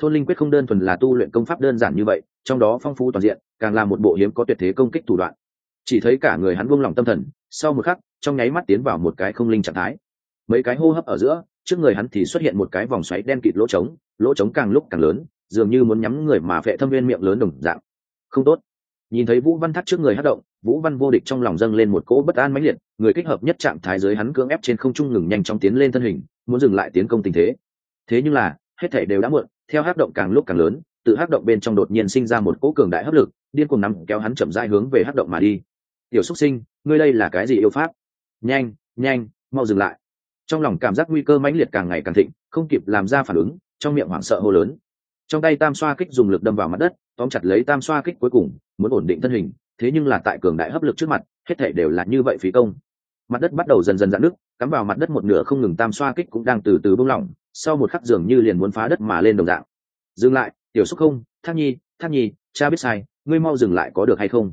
thôn linh quyết không đơn thuần là tu luyện công pháp đơn giản như vậy, trong đó phong phú toàn diện, càng là một bộ hiếm có tuyệt thế công kích thủ đoạn. Chỉ thấy cả người hắn buông lỏng tâm thần, sau một khắc, trong nháy mắt tiến vào một cái không linh trạng thái. Mấy cái hô hấp ở giữa, trước người hắn thì xuất hiện một cái vòng xoáy đen kịt lỗ trống lỗ trống càng lúc càng lớn, dường như muốn nhắm người mà phệ thâm viên miệng lớn đồng dạng. Không tốt. Nhìn thấy vũ văn thắt trước người hát động, vũ văn vô địch trong lòng dâng lên một cỗ bất an mãnh liệt, người kích hợp nhất trạng thái giới hắn cưỡng ép trên không trung ngừng nhanh chóng tiến lên thân hình, muốn dừng lại tiến công tình thế. Thế nhưng là, hết thể đều đã muộn theo hắc động càng lúc càng lớn, tự hắc động bên trong đột nhiên sinh ra một cỗ cường đại hấp lực, điên cuồng nắm kéo hắn chậm rãi hướng về hắc động mà đi. Tiểu xúc sinh, ngươi đây là cái gì yêu pháp? Nhanh nhanh, mau dừng lại. Trong lòng cảm giác nguy cơ mãnh liệt càng ngày càng thịnh, không kịp làm ra phản ứng, trong miệng hoảng sợ hô lớn. Trong tay tam xoa kích dùng lực đâm vào mặt đất, tóm chặt lấy tam xoa kích cuối cùng, muốn ổn định thân hình, thế nhưng là tại cường đại hấp lực trước mặt, hết thể đều là như vậy phí công mặt đất bắt đầu dần dần dạn nước cắm vào mặt đất một nửa không ngừng tam xoa kích cũng đang từ từ bông lỏng, sau một khắc dường như liền muốn phá đất mà lên đồng dạng. Dừng lại, tiểu xúc không, thác nhi thác nhi, cha biết sai, ngươi mau dừng lại có được hay không?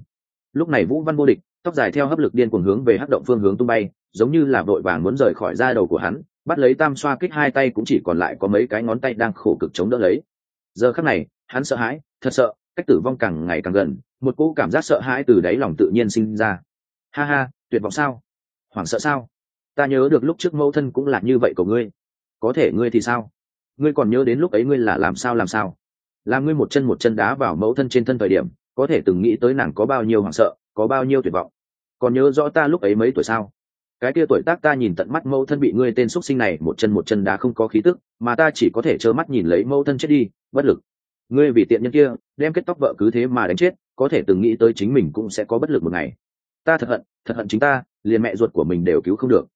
Lúc này vũ văn vô địch, tóc dài theo hấp lực điên cuồng hướng về hắc động phương hướng tung bay, giống như là vội vàng muốn rời khỏi da đầu của hắn, bắt lấy tam xoa kích hai tay cũng chỉ còn lại có mấy cái ngón tay đang khổ cực chống đỡ lấy. Giờ khắc này, hắn sợ hãi, thật sợ, cách tử vong càng ngày càng gần, một cỗ cảm giác sợ hãi từ đáy lòng tự nhiên sinh ra. Ha ha, tuyệt vọng sao? Hoảng sợ sao? Ta nhớ được lúc trước mẫu thân cũng là như vậy của ngươi. Có thể ngươi thì sao? Ngươi còn nhớ đến lúc ấy ngươi là làm sao làm sao? Làm ngươi một chân một chân đá vào mẫu thân trên thân thời điểm, có thể từng nghĩ tới nàng có bao nhiêu hoảng sợ, có bao nhiêu tuyệt vọng. Còn nhớ rõ ta lúc ấy mấy tuổi sao? Cái kia tuổi tác ta nhìn tận mắt mẫu thân bị ngươi tên x sinh này một chân một chân đá không có khí tức, mà ta chỉ có thể trơ mắt nhìn lấy mẫu thân chết đi, bất lực. Ngươi vì tiện nhân kia, đem kết tóc vợ cứ thế mà đánh chết, có thể từng nghĩ tới chính mình cũng sẽ có bất lực một ngày. Ta thật hận thật hận chính ta liền mẹ ruột của mình đều cứu không được.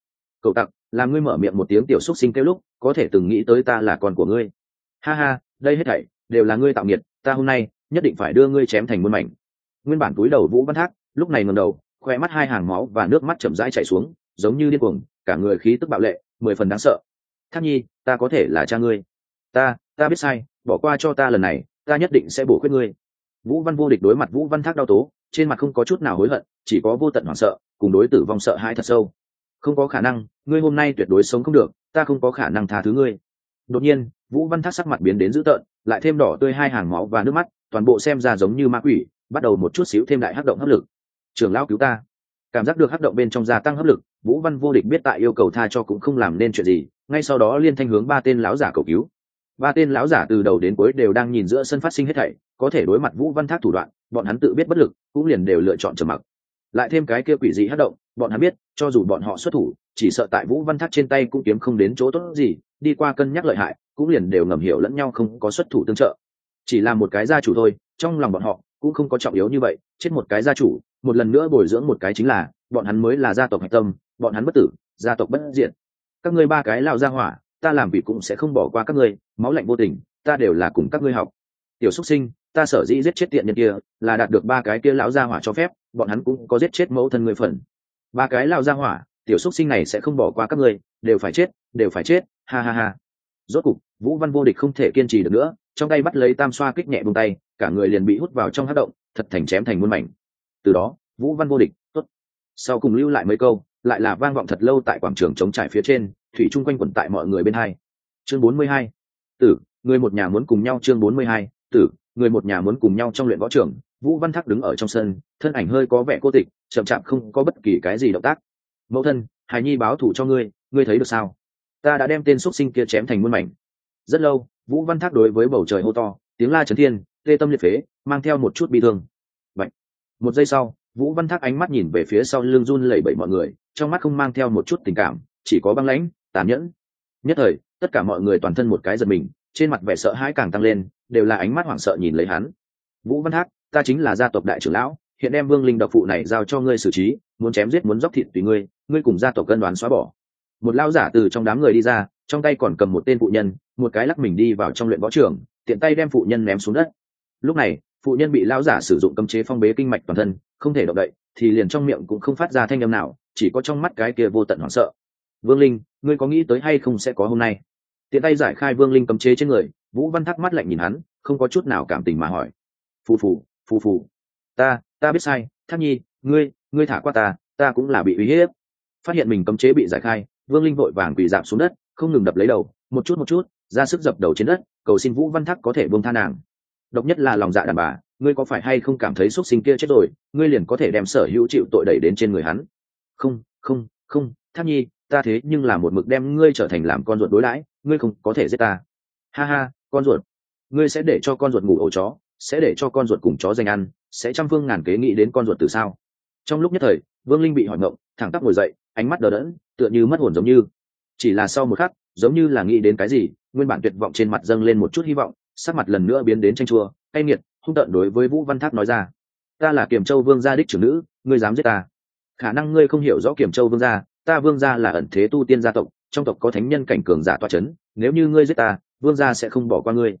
Cậu tặc, làm ngươi mở miệng một tiếng tiểu xúc sinh kêu lúc, có thể từng nghĩ tới ta là con của ngươi. Ha ha, đây hết thảy đều là ngươi tạo nghiệt, ta hôm nay nhất định phải đưa ngươi chém thành muôn mảnh. Nguyên bản túi đầu vũ văn thác, lúc này ngầm đầu, khoe mắt hai hàng máu và nước mắt chậm rãi chảy xuống, giống như điên cuồng, cả người khí tức bạo lệ, mười phần đáng sợ. Thác nhi, ta có thể là cha ngươi. Ta ta biết sai, bỏ qua cho ta lần này, ta nhất định sẽ bổ khuyết ngươi. Vũ văn vô địch đối mặt vũ văn thác đau tố, trên mặt không có chút nào hối hận, chỉ có vô tận hoảng sợ cùng đối tử vong sợ hãi thật sâu. Không có khả năng, ngươi hôm nay tuyệt đối sống không được, ta không có khả năng tha thứ ngươi. Đột nhiên, vũ văn thác sắc mặt biến đến dữ tợn, lại thêm đỏ tươi hai hàng máu và nước mắt, toàn bộ xem ra giống như ma quỷ, bắt đầu một chút xíu thêm đại hắc động hấp lực. Trưởng lão cứu ta. Cảm giác được hắc động bên trong gia tăng hấp lực, vũ văn vô địch biết tại yêu cầu tha cho cũng không làm nên chuyện gì, ngay sau đó liên thanh hướng ba tên lão giả cầu cứu. Ba tên lão giả từ đầu đến cuối đều đang nhìn giữa sân phát sinh hết thảy, có thể đối mặt vũ văn thác thủ đoạn, bọn hắn tự biết bất lực, cũng liền đều lựa chọn trầm mặc lại thêm cái kia quỷ dị hất động, bọn hắn biết, cho dù bọn họ xuất thủ, chỉ sợ tại vũ văn thác trên tay cũng kiếm không đến chỗ tốt gì, đi qua cân nhắc lợi hại, cũng liền đều ngầm hiểu lẫn nhau không có xuất thủ tương trợ. Chỉ là một cái gia chủ thôi, trong lòng bọn họ cũng không có trọng yếu như vậy, chết một cái gia chủ, một lần nữa bồi dưỡng một cái chính là, bọn hắn mới là gia tộc hạch tâm, bọn hắn bất tử, gia tộc bất diệt. Các ngươi ba cái lao gia hỏa, ta làm vị cũng sẽ không bỏ qua các ngươi, máu lạnh vô tình, ta đều là cùng các ngươi học. Tiểu xuất sinh ta sở dĩ giết chết tiện nhân kia, là đạt được ba cái kia lão gia hỏa cho phép, bọn hắn cũng có giết chết mẫu thân người phần. Ba cái lão gia hỏa, tiểu xuất sinh này sẽ không bỏ qua các ngươi, đều phải chết, đều phải chết, ha ha ha. Rốt cục, vũ văn vô địch không thể kiên trì được nữa, trong tay bắt lấy tam xoa kích nhẹ bông tay, cả người liền bị hút vào trong hát động, thật thành chém thành muôn mảnh. Từ đó, vũ văn vô địch, tốt. Sau cùng lưu lại mấy câu, lại là vang vọng thật lâu tại quảng trường chống trải phía trên, thủy chung quanh quẩn tại mọi người bên hai. Chương bốn mươi hai. Tử, người một nhà muốn cùng nhau chương bốn mươi hai. Tử người một nhà muốn cùng nhau trong luyện võ trường vũ văn thác đứng ở trong sân thân ảnh hơi có vẻ cô tịch chậm chạp không có bất kỳ cái gì động tác. Mẫu thân hài nhi báo thủ cho ngươi ngươi thấy được sao? Ta đã đem tên x sinh kia chém thành muôn mảnh. Rất lâu vũ văn thác đối với bầu trời hô to tiếng la trấn thiên tê tâm liệt phế mang theo một chút bi thương. Bạch, một giây sau vũ văn thác ánh mắt nhìn về phía sau lưng run lẩy bẩy mọi người trong mắt không mang theo một chút tình cảm chỉ có băng lãnh tàn nhẫn. Nhất thời tất cả mọi người toàn thân một cái giật mình trên mặt vẻ sợ hãi càng tăng lên, đều là ánh mắt hoảng sợ nhìn lấy hắn. Vũ văn thác, ta chính là gia tộc đại trưởng lão, hiện đem vương linh độc phụ này giao cho ngươi xử trí, muốn chém giết muốn dốc thịt tùy ngươi ngươi cùng gia tộc cân đoán xóa bỏ. Một lao giả từ trong đám người đi ra, trong tay còn cầm một tên phụ nhân, một cái lắc mình đi vào trong luyện võ trường, tiện tay đem phụ nhân ném xuống đất. Lúc này, phụ nhân bị lao giả sử dụng cấm chế phong bế kinh mạch toàn thân, không thể động đậy, thì liền trong miệng cũng không phát ra thanh âm nào, chỉ có trong mắt cái kia vô tận hoảng sợ. Vương linh, ngươi có nghĩ tới hay không sẽ có hôm nay? Tiện tay giải khai vương linh cấm chế trên người, vũ văn thắc mắt lạnh nhìn hắn, không có chút nào cảm tình mà hỏi. Phù phù phù phù. Ta ta biết sai, thắc nhi, ngươi ngươi thả qua ta ta cũng là bị uy hiếp. Phát hiện mình cấm chế bị giải khai, vương linh vội vàng quỳ giảm xuống đất, không ngừng đập lấy đầu, một chút một chút, ra sức dập đầu trên đất, cầu xin vũ văn thắc có thể buông tha nàng. Độc nhất là lòng dạ đàn bà, ngươi có phải hay không cảm thấy x u ấ t sinh kia chết rồi, ngươi liền có thể đem sở hữu chịu tội đẩy đến trên người hắn. Không không không tháp nhi, ta thế nhưng là một mực đem ngươi trở thành làm con ruột đối đãi ngươi không có thể giết ta. Ha ha, con ruột. Ngươi sẽ để cho con ruột ngủ ổ chó, sẽ để cho con ruột cùng chó dành ăn, sẽ trăm phương ngàn kế nghĩ đến con ruột từ sao? Trong lúc nhất thời, vương linh bị hỏi ngộng, thẳng tắp ngồi dậy, ánh mắt đờ đẫn, tựa như mất hồn giống như. Chỉ là sau một khắc, giống như là nghĩ đến cái gì, nguyên bản tuyệt vọng trên mặt dâng lên một chút hy vọng, sắc mặt lần nữa biến đến tranh chua, cay nghiệt, hung tợn đối với vũ văn Tháp nói ra. Ta là kiểm châu vương gia đích trưởng nữ, ngươi dám giết ta. Khả năng ngươi không hiểu rõ kiểm châu vương gia, ta vương gia là ẩn thế tu tiên gia tộc trong tộc có thánh nhân cảnh cường giả toa c h ấ n nếu như ngươi giết ta, vương gia sẽ không bỏ qua ngươi.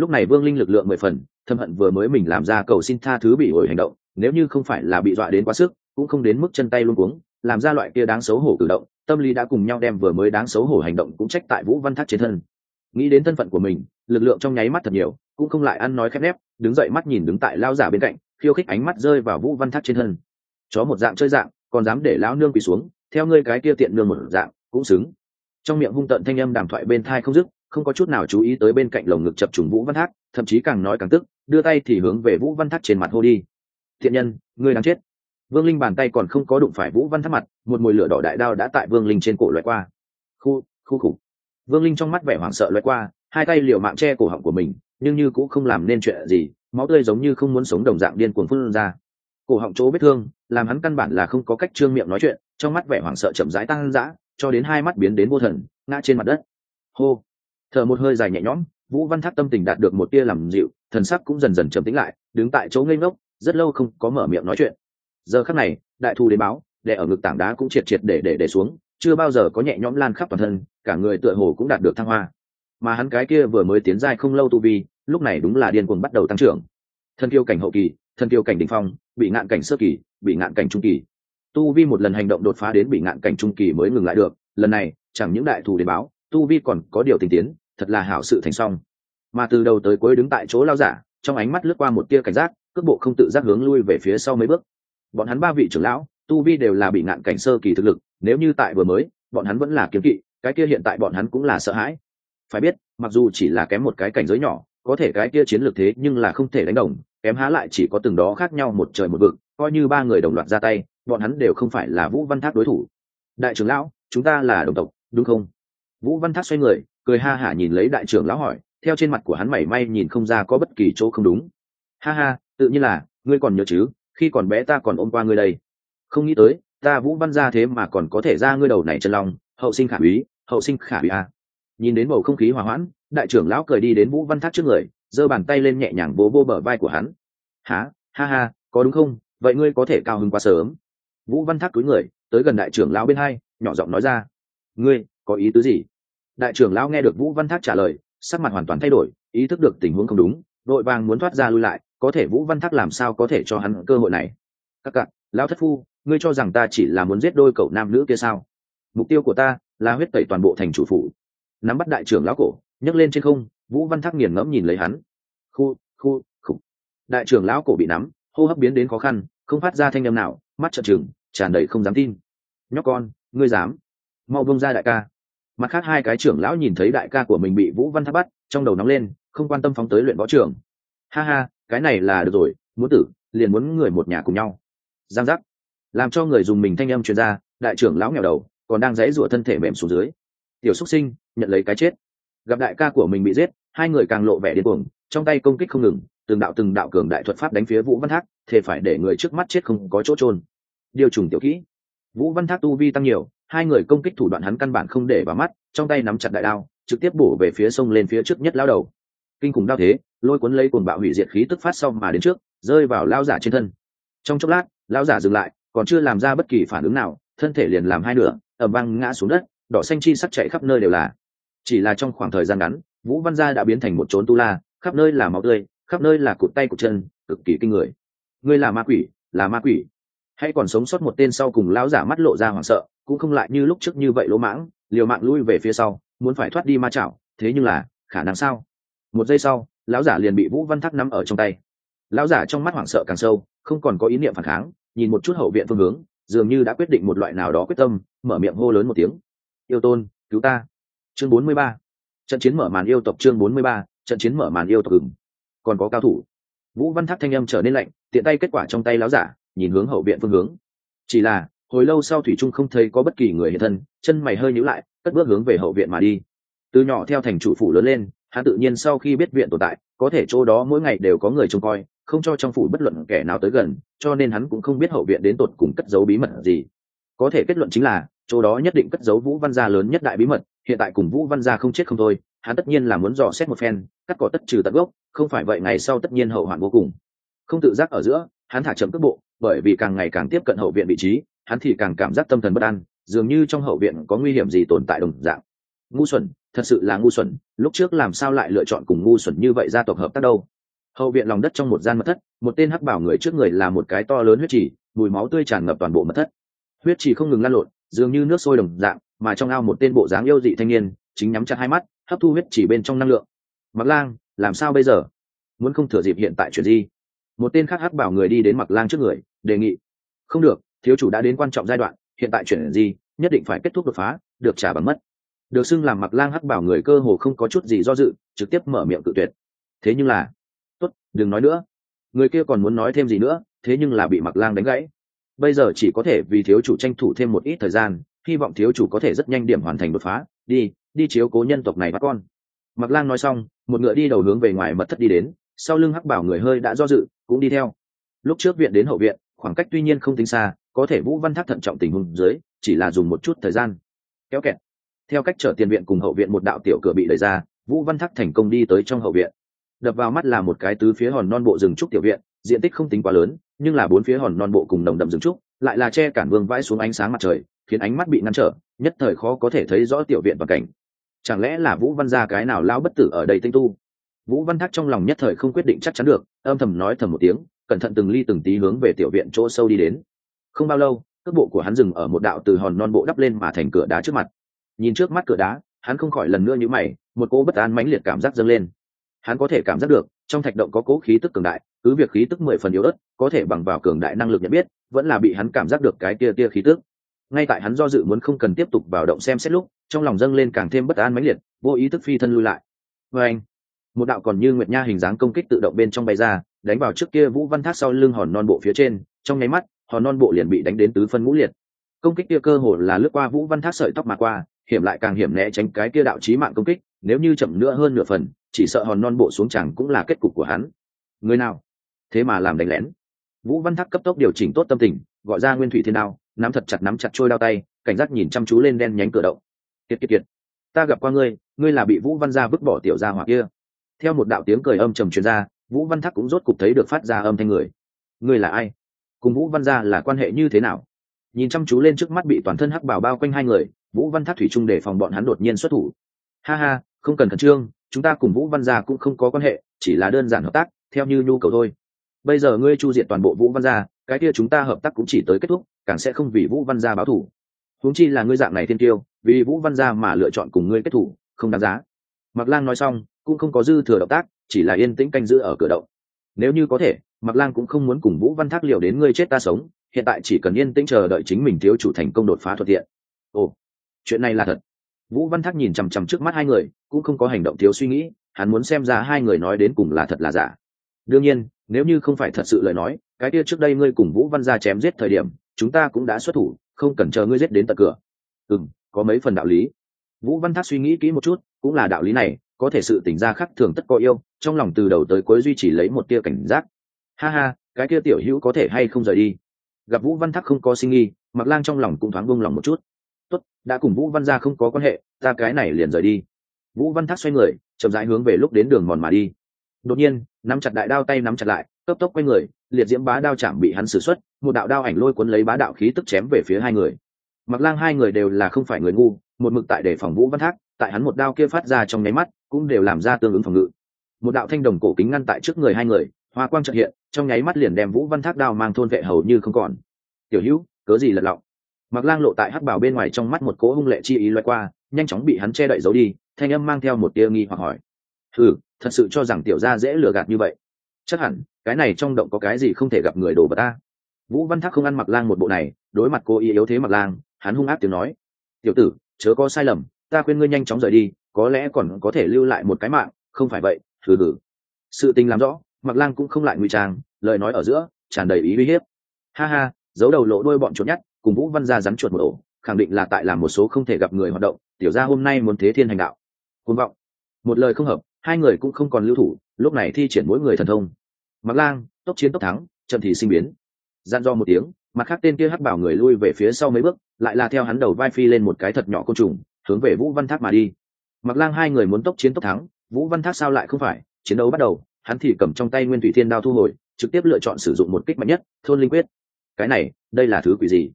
Lúc này vương linh lực lượng mười phần, thâm hận vừa mới mình làm ra cầu xin tha thứ bị ổi hành động, nếu như không phải là bị dọa đến quá sức, cũng không đến mức chân tay luôn cuống, làm ra loại kia đáng xấu hổ cử động, tâm lý đã cùng nhau đem vừa mới đáng xấu hổ hành động cũng trách tại vũ văn thác trên thân. Nghĩ đến thân phận của mình, lực lượng trong nháy mắt thật nhiều, cũng không lại ăn nói khép nép, đứng dậy mắt nhìn đứng tại lao giả bên cạnh, khiêu khích ánh mắt rơi vào vũ văn thác trên thân. Chó một dạng chơi dạng, còn dám để lão nương quỳ xuống, theo ngươi cái kia tiện nương một dạng, cũng xứng trong miệng hung tận thanh âm đàm thoại bên thai không dứt, không có chút nào chú ý tới bên cạnh lồng ngực chập trùng vũ văn thác, thậm chí càng nói càng tức, đưa tay thì hướng về vũ văn thác trên mặt hô đi. Thiện nhân, ngươi đang chết. Vương linh bàn tay còn không có đụng phải vũ văn thác mặt, một mùi lửa đỏ đại đao đã tại vương linh trên cổ loại qua. Khu khu khủ. vương linh trong mắt vẻ hoảng sợ loại qua, hai tay liều mạng che cổ họng của mình, nhưng như cũng không làm nên chuyện gì, máu tươi giống như không muốn sống đồng dạng điên cuồng phun ra. Cổ họng chỗ vết thương, làm hắn căn bản là không có cách trương miệng nói chuyện, trong mắt vẻ hoảng sợ chậm rãi tăng dã cho đến hai mắt biến đến vô thần, ngã trên mặt đất. Hô. Thở một hơi dài nhẹ nhõm, vũ văn thác tâm tình đạt được một tia làm dịu, thần sắc cũng dần dần trầm tĩnh lại, đứng tại chỗ ngây ngốc, rất lâu không có mở miệng nói chuyện. Giờ khắc này, đại thu đến báo, đè ở ngực tảng đá cũng triệt triệt để để để xuống, chưa bao giờ có nhẹ nhõm lan khắp toàn thân, cả người tựa hồ cũng đạt được thăng hoa. Mà hắn cái kia vừa mới tiến giai không lâu tu vi, lúc này đúng là điên cuồng bắt đầu tăng trưởng. Thân kiêu cảnh hậu kỳ, thân kiêu cảnh đỉnh phong, bị ngạn cảnh sơ kỳ, bị ngạn cảnh trung kỳ tu vi một lần hành động đột phá đến bị ngạn cảnh trung kỳ mới ngừng lại được, lần này, chẳng những đại thù đến báo, tu vi còn có điều tình tiến, thật là hảo sự thành song. Mà từ đầu tới cuối đứng tại chỗ lao giả, trong ánh mắt lướt qua một tia cảnh giác, cước bộ không tự giác hướng lui về phía sau mấy bước. Bọn hắn ba vị trưởng lão, tu vi đều là bị ngạn cảnh sơ kỳ thực lực, nếu như tại vừa mới, bọn hắn vẫn là kiếm kỵ, cái kia hiện tại bọn hắn cũng là sợ hãi. Phải biết, mặc dù chỉ là kém một cái cảnh giới nhỏ, có thể cái kia chiến lược thế nhưng là không thể đánh đồng, kém há lại chỉ có từng đó khác nhau một trời một vực, coi như ba người đồng loạt ra tay bọn hắn đều không phải là vũ văn thác đối thủ. Đại trưởng lão, chúng ta là đồng tộc, đúng không? Vũ văn thác xoay người, cười ha hả nhìn lấy đại trưởng lão hỏi, theo trên mặt của hắn mảy may nhìn không ra có bất kỳ chỗ không đúng. Ha ha, tự nhiên là, ngươi còn nhớ chứ, khi còn bé ta còn ôm qua ngươi đây. Không nghĩ tới, ta vũ văn ra thế mà còn có thể ra ngươi đầu này chân lòng hậu sinh khả úy, hậu sinh khả úy a nhìn đến bầu không khí hòa hoãn, đại trưởng lão cười đi đến vũ văn thác trước người, giơ bàn tay lên nhẹ nhàng bố vô bờ vai của hắn. Há ha ha, có đúng không? Vậy ngươi có thể cao hứng quá sớm vũ văn thác túi người tới gần đại trưởng lão bên hai nhỏ giọng nói ra ngươi có ý tứ gì? Đại trưởng lão nghe được vũ văn thác trả lời sắc mặt hoàn toàn thay đổi ý thức được tình huống không đúng đội vàng muốn thoát ra lui lại có thể vũ văn thác làm sao có thể cho hắn cơ hội này? Các cặn, lão thất phu ngươi cho rằng ta chỉ là muốn giết đôi cậu nam nữ kia sao? Mục tiêu của ta là huyết tẩy toàn bộ thành chủ phủ. Nắm bắt đại trưởng lão cổ nhấc lên trên không vũ văn thác nghiền ngẫm nhìn lấy hắn. Khu khu khục. Đại trưởng lão cổ bị nắm hô hấp biến đến khó khăn không phát ra thanh âm nào mắt trợn trừng tràn đầy không dám tin. Nhóc con, ngươi dám. Mau bông ra đại ca. Mặt khác hai cái trưởng lão nhìn thấy đại ca của mình bị vũ văn tháp bắt, trong đầu nóng lên, không quan tâm phóng tới luyện võ trưởng ha ha, cái này là được rồi, muốn tử, liền muốn người một nhà cùng nhau. Giang giác. Làm cho người dùng mình thanh âm truyền ra, đại trưởng lão nghèo đầu, còn đang dãy rủa thân thể mềm xuống dưới. Tiểu xúc sinh, nhận lấy cái chết. Gặp đại ca của mình bị giết, hai người càng lộ vẻ điên cuồng, trong tay công kích không ngừng, từng đạo từng đạo cường đại thuật pháp đánh phía vũ văn thác thể phải để người trước mắt chết không có chỗ trôn điều trùng tiểu kỹ. Vũ văn thác tu vi tăng nhiều, hai người công kích thủ đoạn hắn căn bản không để vào mắt, trong tay nắm chặt đại đao, trực tiếp bổ về phía sông lên phía trước nhất lao đầu. Kinh khủng đao thế, lôi cuốn lấy cuồng bạo hủy diệt khí tức phát sau mà đến trước, rơi vào lao giả trên thân. Trong chốc lát, lao giả dừng lại, còn chưa làm ra bất kỳ phản ứng nào, thân thể liền làm hai nửa ẩm văng ngã xuống đất, đỏ xanh chi sắc chạy khắp nơi đều là. Chỉ là trong khoảng thời gian ngắn, vũ văn gia đã biến thành một trốn tu la, khắp nơi là máu tươi, khắp nơi là cụt tay cụt chân, cực kỳ kinh người. Ngươi là ma quỷ, là ma quỷ hay còn sống sót một tên sau cùng lão giả mắt lộ ra hoảng sợ, cũng không lại như lúc trước như vậy lỗ mãng, liều mạng lui về phía sau, muốn phải thoát đi ma chảo, thế nhưng là, khả năng sao? Một giây sau, lão giả liền bị vũ văn thắc nắm ở trong tay. Lão giả trong mắt hoảng sợ càng sâu, không còn có ý niệm phản kháng, nhìn một chút hậu viện phương hướng, dường như đã quyết định một loại nào đó quyết tâm, mở miệng hô lớn một tiếng. Yêu tôn, cứu ta. Chương bốn mươi ba. Trận chiến mở màn yêu tộc chương bốn mươi ba, trận chiến mở màn yêu tộc ừng. Còn có cao thủ. Vũ văn thác thanh âm trở nên lạnh, tiện tay kết quả trong tay láo giả nhìn hướng hậu viện phương hướng. Chỉ là, hồi lâu sau thủy trung không thấy có bất kỳ người hiện thân, chân mày hơi nhíu lại, cất bước hướng về hậu viện mà đi. Từ nhỏ theo thành chủ phủ lớn lên, hắn tự nhiên sau khi biết viện tồn tại, có thể chỗ đó mỗi ngày đều có người trông coi, không cho trong phủ bất luận kẻ nào tới gần, cho nên hắn cũng không biết hậu viện đến tột cùng cất giấu bí mật gì. Có thể kết luận chính là, chỗ đó nhất định cất giấu vũ văn gia lớn nhất đại bí mật, hiện tại cùng vũ văn gia không chết không thôi, hắn tất nhiên là muốn dò xét một phen, cắt cỏ tất trừ tận gốc, không phải vậy ngày sau tất nhiên hậu hoạn vô cùng. Không tự giác ở giữa hắn thả chậm cước bộ, bởi vì càng ngày càng tiếp cận hậu viện vị trí, hắn thì càng cảm giác tâm thần bất an, dường như trong hậu viện có nguy hiểm gì tồn tại đồng dạng. Ngu xuẩn, thật sự là ngu xuẩn, lúc trước làm sao lại lựa chọn cùng ngu xuẩn như vậy gia tộc hợp tác đâu? Hậu viện lòng đất trong một gian mật thất, một tên hắc bảo người trước người là một cái to lớn huyết trì, mùi máu tươi tràn ngập toàn bộ mật thất. Huyết trì không ngừng lan lộn, dường như nước sôi đồng dạng, mà trong ao một tên bộ dáng yêu dị thanh niên, chính nhắm chặt hai mắt, hấp thu huyết trì bên trong năng lượng. Mặc lang, làm sao bây giờ? Muốn không thừa dịp hiện tại chuyện gì một tên khác hắc bảo người đi đến mặc lang trước người, đề nghị, không được, thiếu chủ đã đến quan trọng giai đoạn, hiện tại chuyển gì, nhất định phải kết thúc đột phá, được trả bằng mất. Được xưng làm mặc lang hắc bảo người cơ hồ không có chút gì do dự, trực tiếp mở miệng tự tuyệt. Thế nhưng là, tốt, đừng nói nữa. Người kia còn muốn nói thêm gì nữa, thế nhưng là bị mặc lang đánh gãy. Bây giờ chỉ có thể vì thiếu chủ tranh thủ thêm một ít thời gian, hy vọng thiếu chủ có thể rất nhanh điểm hoàn thành đột phá. Đi đi chiếu cố nhân tộc này bắt con. Mặc lang nói xong, một ngựa đi đầu hướng về ngoài mật thất đi đến sau lưng hắc bảo người hơi đã do dự, cũng đi theo. Lúc trước viện đến hậu viện, khoảng cách tuy nhiên không tính xa, có thể vũ văn thác thận trọng tình huống dưới, chỉ là dùng một chút thời gian. Kéo kẹt. Theo cách trở tiền viện cùng hậu viện một đạo tiểu cửa bị đẩy ra, vũ văn thác thành công đi tới trong hậu viện. Đập vào mắt là một cái tứ phía hòn non bộ rừng trúc tiểu viện, diện tích không tính quá lớn, nhưng là bốn phía hòn non bộ cùng đồng đậm rừng trúc, lại là che cản vương vãi xuống ánh sáng mặt trời, khiến ánh mắt bị ngăn trở, nhất thời khó có thể thấy rõ tiểu viện và cảnh. Chẳng lẽ là vũ văn gia cái nào lao bất tử ở đây tinh tu? Vũ văn thác trong lòng nhất thời không quyết định chắc chắn được, âm thầm nói thầm một tiếng, cẩn thận từng ly từng tí hướng về tiểu viện chỗ sâu đi đến. Không bao lâu, cước bộ của hắn dừng ở một đạo từ hòn non bộ đắp lên mà thành cửa đá trước mặt. Nhìn trước mắt cửa đá, hắn không khỏi lần nữa nhữ mày, một cỗ bất an mãnh liệt cảm giác dâng lên. Hắn có thể cảm giác được, trong thạch động có cố khí tức cường đại, cứ việc khí tức mười phần yếu ớt, có thể bằng vào cường đại năng lực nhận biết, vẫn là bị hắn cảm giác được cái tia tia khí tức. Ngay tại hắn do dự muốn không cần tiếp tục vào động xem xét lúc, trong lòng dâng lên càng thêm bất an mãnh liệt, vô ý thức phi thân lui lại. Vê anh một đạo còn như nguyệt nha hình dáng công kích tự động bên trong bay ra, đánh vào trước kia vũ văn thác sau lưng hòn non bộ phía trên, trong nháy mắt, hòn non bộ liền bị đánh đến tứ phân ngũ liệt. Công kích kia cơ hồ là lướt qua vũ văn thác sợi tóc mà qua, hiểm lại càng hiểm né tránh cái kia đạo chí mạng công kích, nếu như chậm nữa hơn nửa phần, chỉ sợ hòn non bộ xuống chẳng cũng là kết cục của hắn. Người nào? Thế mà làm đánh lén. Vũ văn thác cấp tốc điều chỉnh tốt tâm tình, gọi ra nguyên thủy thiên đao, nắm thật chặt nắm chặt trôi đao tay, cảnh giác nhìn chăm chú lên đen nhánh cửa động. Kiệt kiệt kiệt. Ta gặp qua ngươi ngươi là bị vũ văn gia vứt bỏ tiểu gia hoặc kia theo một đạo tiếng cười âm trầm truyền ra, vũ văn thác cũng rốt cục thấy được phát ra âm thanh người. Ngươi là ai? Cùng vũ văn gia là quan hệ như thế nào? Nhìn chăm chú lên trước mắt bị toàn thân hắc bảo bao quanh hai người, vũ văn thác thủy trung để phòng bọn hắn đột nhiên xuất thủ. Ha ha, không cần khẩn trương, chúng ta cùng vũ văn gia cũng không có quan hệ, chỉ là đơn giản hợp tác, theo như nhu cầu thôi. Bây giờ ngươi chu diệt toàn bộ vũ văn gia cái kia chúng ta hợp tác cũng chỉ tới kết thúc, càng sẽ không vì vũ văn gia báo thủ huống chi là ngươi dạng này thiên tiêu vì vũ văn gia mà lựa chọn cùng ngươi kết thủ không đáng giá. Mặc lang nói xong cũng không có dư thừa động tác, chỉ là yên tĩnh canh giữ ở cửa động. Nếu như có thể mặc lang cũng không muốn cùng vũ văn thác liều đến ngươi chết ta sống, hiện tại chỉ cần yên tĩnh chờ đợi chính mình thiếu chủ thành công đột phá thuận tiện. Ồ, chuyện này là thật. Vũ văn thác nhìn chằm chằm trước mắt hai người, cũng không có hành động thiếu suy nghĩ, hắn muốn xem ra hai người nói đến cùng là thật là giả. Đương nhiên, nếu như không phải thật sự lời nói, cái kia trước đây ngươi cùng vũ văn gia chém giết thời điểm, chúng ta cũng đã xuất thủ, không cần chờ ngươi giết đến tận cửa. Ừ m có mấy phần đạo lý. Vũ văn thác suy nghĩ kỹ một chút, cũng là đạo lý này có thể sự tỉnh ra khắc thường tất có yêu, trong lòng từ đầu tới cuối duy trì lấy một tia cảnh giác. Ha ha, cái kia tiểu hữu có thể hay không rời đi? Gặp vũ văn thắc không có sinh nghi mặc lang trong lòng cũng thoáng bông lòng một chút. Tốt, đã cùng vũ văn ra không có quan hệ, ta cái này liền rời đi. Vũ văn thác xoay người, chậm rãi hướng về lúc đến đường mòn mà đi. Đột nhiên, nắm chặt đại đao tay nắm chặt lại, cấp tốc quay người, liệt diễm bá đao chạm bị hắn xử xuất, một đạo đao ảnh lôi cuốn lấy bá đạo khí tức chém về phía hai người. Mặc lang hai người đều là không phải người ngu, một mực tại để phòng vũ văn thác, tại hắn một đao kia phát ra trong nháy mắt cũng đều làm ra tương ứng phòng ngự. Một đạo thanh đồng cổ kính ngăn tại trước người hai người, hoa quang trợ hiện, trong nháy mắt liền đem vũ văn thác đao mang thôn vệ hầu như không còn. Tiểu hữu, cớ gì lật lọng? Mặc lang lộ tại hắc bảo bên ngoài trong mắt một cỗ hung lệ chi ý loại qua, nhanh chóng bị hắn che đậy giấu đi, thanh âm mang theo một tia nghi hoặc hỏi. Ừ thật sự cho rằng tiểu gia dễ lừa gạt như vậy? Chắc hẳn, cái này trong động có cái gì không thể gặp người đổ vào ta. Vũ văn thác không ăn mặc lang một bộ này, đối mặt cô ý yếu thế mặc lang, hắn hung ác tiếng nói. Tiểu tử, chớ có sai lầm, ta khuyên ngươi nhanh chóng rời đi có lẽ còn có thể lưu lại một cái mạng, không phải vậy, thử thử. Sự tình làm rõ mặc lang cũng không lại ngụy trang, lời nói ở giữa tràn đầy ý uy hiếp. Ha ha, giấu đầu lộ đôi bọn chuột nhắt, cùng vũ văn gia rắn chuột một ổ, khẳng định là tại làm một số không thể gặp người hoạt động, tiểu gia hôm nay muốn thế thiên hành đạo. Côn vọng. Một lời không hợp, hai người cũng không còn lưu thủ, lúc này thi triển mỗi người thần thông. Mặc lang, tốc chiến tốc thắng, chậm thì sinh biến. Gian do một tiếng, mặt khác tên kia hắc bảo người lui về phía sau mấy bước, lại là theo hắn đầu vai phi lên một cái thật nhỏ côn trùng, hướng về vũ văn Tháp mà đi mặc lang hai người muốn tốc chiến tốc thắng, vũ văn thác sao lại không phải? Chiến đấu bắt đầu, hắn thì cầm trong tay nguyên thủy thiên đao thu hồi, trực tiếp lựa chọn sử dụng một kích mạnh nhất, thôn linh quyết. Cái này, đây là thứ quỷ gì?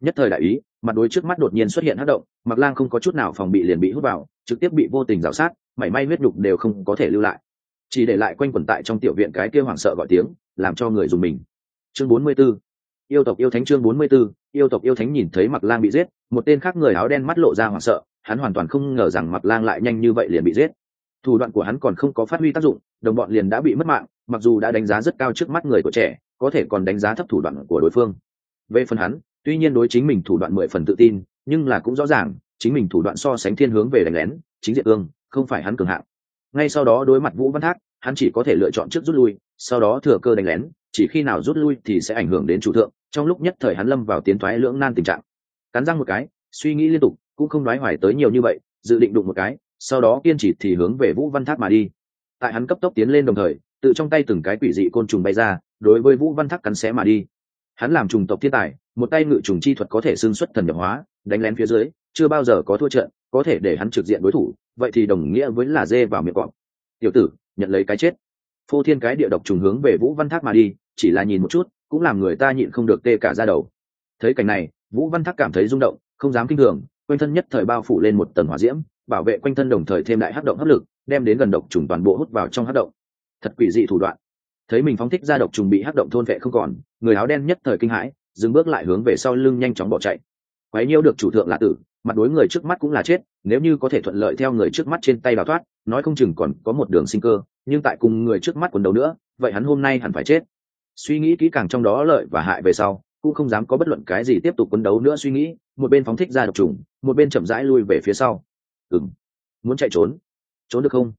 Nhất thời đại ý, mặt đối trước mắt đột nhiên xuất hiện hát động mặc lang không có chút nào phòng bị liền bị hút vào, trực tiếp bị vô tình rào sát, mảy may huyết nhục đều không có thể lưu lại. Chỉ để lại quanh quẩn tại trong tiểu viện cái kia hoảng sợ gọi tiếng, làm cho người dùng mình. Chương bốn mươi 44 yêu tộc yêu thánh chương bốn mươi 44 yêu tộc yêu thánh nhìn thấy mặc lang bị giết, một tên khác người áo đen mắt lộ ra hoảng sợ hắn hoàn toàn không ngờ rằng mặc lang lại nhanh như vậy liền bị giết. Thủ đoạn của hắn còn không có phát huy tác dụng, đồng bọn liền đã bị mất mạng, mặc dù đã đánh giá rất cao trước mắt người của trẻ, có thể còn đánh giá thấp thủ đoạn của đối phương. Về phần hắn, tuy nhiên đối chính mình thủ đoạn mười phần tự tin, nhưng là cũng rõ ràng, chính mình thủ đoạn so sánh thiên hướng về đánh lén, chính diện ương, không phải hắn cường hạng. Ngay sau đó đối mặt vũ văn thác, hắn chỉ có thể lựa chọn trước rút lui, sau đó thừa cơ đánh lén, chỉ khi nào rút lui thì sẽ ảnh hưởng đến chủ thượng, trong lúc nhất thời hắn lâm vào tiến thoái lưỡng nan tình trạng. Cắn răng một cái, suy nghĩ liên tục cũng không nói hoài tới nhiều như vậy, dự định đụng một cái, sau đó kiên trì thì hướng về vũ văn thác mà đi. Tại hắn cấp tốc tiến lên đồng thời, tự trong tay từng cái quỷ dị côn trùng bay ra, đối với vũ văn thác cắn xé mà đi. Hắn làm trùng tộc thiên tài, một tay ngự trùng chi thuật có thể xưng xuất thần nhập hóa, đánh lén phía dưới, chưa bao giờ có thua trận, có thể để hắn trực diện đối thủ, vậy thì đồng nghĩa với là dê vào miệng cọp. Tiểu tử, nhận lấy cái chết. Phô thiên cái địa độc trùng hướng về vũ văn thác mà đi, chỉ là nhìn một chút, cũng làm người ta nhịn không được tê cả ra đầu. Thấy cảnh này, vũ văn thác cảm thấy rung động, không dám kinh thường quanh thân nhất thời bao phủ lên một tầng hỏa diễm, bảo vệ quanh thân đồng thời thêm đại hắc động hấp lực, đem đến gần độc trùng toàn bộ hút vào trong hắc động. Thật quỷ dị thủ đoạn. Thấy mình phóng thích ra độc trùng bị hắc động thôn vệ không còn, người áo đen nhất thời kinh hãi, dừng bước lại hướng về sau lưng nhanh chóng bỏ chạy. Quấy nhiêu được chủ thượng là tử, mặt đối người trước mắt cũng là chết, nếu như có thể thuận lợi theo người trước mắt trên tay đào thoát, nói không chừng còn có một đường sinh cơ, nhưng tại cùng người trước mắt quần đầu nữa, vậy hắn hôm nay hẳn phải chết. Suy nghĩ kỹ càng trong đó lợi và hại về sau cũng không dám có bất luận cái gì tiếp tục quấn đấu nữa suy nghĩ, một bên phóng thích ra độc trùng, một bên chậm rãi lui về phía sau. Ừng muốn chạy trốn? Trốn được không?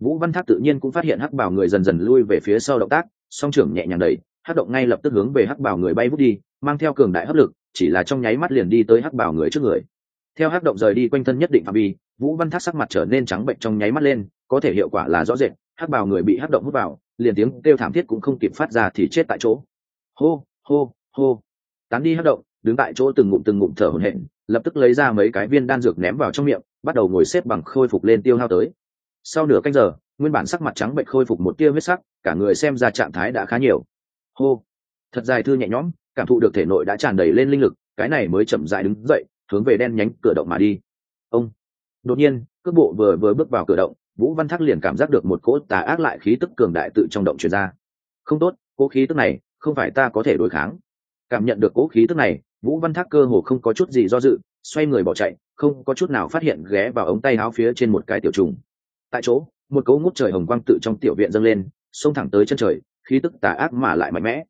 Vũ văn tháp tự nhiên cũng phát hiện hắc bảo người dần dần lui về phía sau động tác, song trưởng nhẹ nhàng đẩy, hắc động ngay lập tức hướng về hắc bảo người bay vút đi, mang theo cường đại hấp lực, chỉ là trong nháy mắt liền đi tới hắc bảo người trước người. Theo hắc động rời đi quanh thân nhất định phạm vi, vũ văn tháp sắc mặt trở nên trắng bệnh trong nháy mắt lên, có thể hiệu quả là rõ rệt, hắc bảo người bị hắc động hút vào, liền tiếng kêu thảm thiết cũng không kịp phát ra thì chết tại chỗ. Hô hô hô. Tán đi hắc động, đứng tại chỗ từng ngụm từng ngụm thở hổn hển, lập tức lấy ra mấy cái viên đan dược ném vào trong miệng, bắt đầu ngồi xếp bằng khôi phục lên tiêu hao tới. Sau nửa canh giờ, nguyên bản sắc mặt trắng bệnh khôi phục một tia huyết sắc, cả người xem ra trạng thái đã khá nhiều. Hô. Thật dài thư nhẹ nhõm, cảm thụ được thể nội đã tràn đầy lên linh lực, cái này mới chậm dại đứng dậy, hướng về đen nhánh cửa động mà đi. Ông. Đột nhiên, cước bộ vừa vừa bước vào cửa động, vũ văn thác liền cảm giác được một cỗ tà ác lại khí tức cường đại tự trong động truyền ra. Không tốt, cỗ khí tức này không phải ta có thể đối kháng cảm nhận được cỗ khí tức này, vũ văn thác cơ hồ không có chút gì do dự, xoay người bỏ chạy, không có chút nào phát hiện ghé vào ống tay áo phía trên một cái tiểu trùng. Tại chỗ, một cấu ngút trời hồng quang tự trong tiểu viện dâng lên, xông thẳng tới chân trời, khí tức tà ác mà lại mạnh mẽ.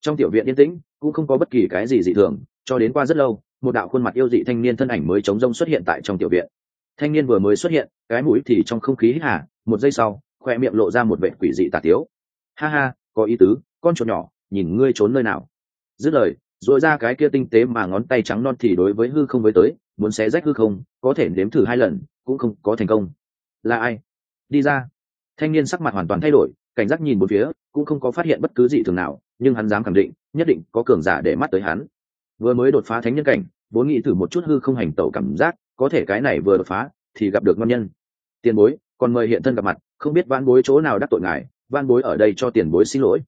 Trong tiểu viện yên tĩnh, cũng không có bất kỳ cái gì dị thường, cho đến qua rất lâu, một đạo khuôn mặt yêu dị thanh niên thân ảnh mới chống rông xuất hiện tại trong tiểu viện. Thanh niên vừa mới xuất hiện, cái mũi thì trong không khí hít hà, một giây sau, khoe miệng lộ ra một vệ quỷ dị tà tiếu. Ha ha, có ý tứ, con chuột nhỏ, nhìn ngươi trốn nơi nào? Dứt lời dội ra cái kia tinh tế mà ngón tay trắng non thì đối với hư không với tới, muốn xé rách hư không, có thể nếm thử hai lần, cũng không có thành công. Là ai? Đi ra. Thanh niên sắc mặt hoàn toàn thay đổi, cảnh giác nhìn một phía, cũng không có phát hiện bất cứ gì thường nào, nhưng hắn dám khẳng định, nhất định có cường giả để mắt tới hắn. Vừa mới đột phá thánh nhân cảnh, vốn nghĩ thử một chút hư không hành tẩu cảm giác, có thể cái này vừa đột phá, thì gặp được ngon nhân. Tiền bối, còn mời hiện thân gặp mặt, không biết van bối chỗ nào đắc tội ngài van bối ở đây cho tiền bối xin lỗi.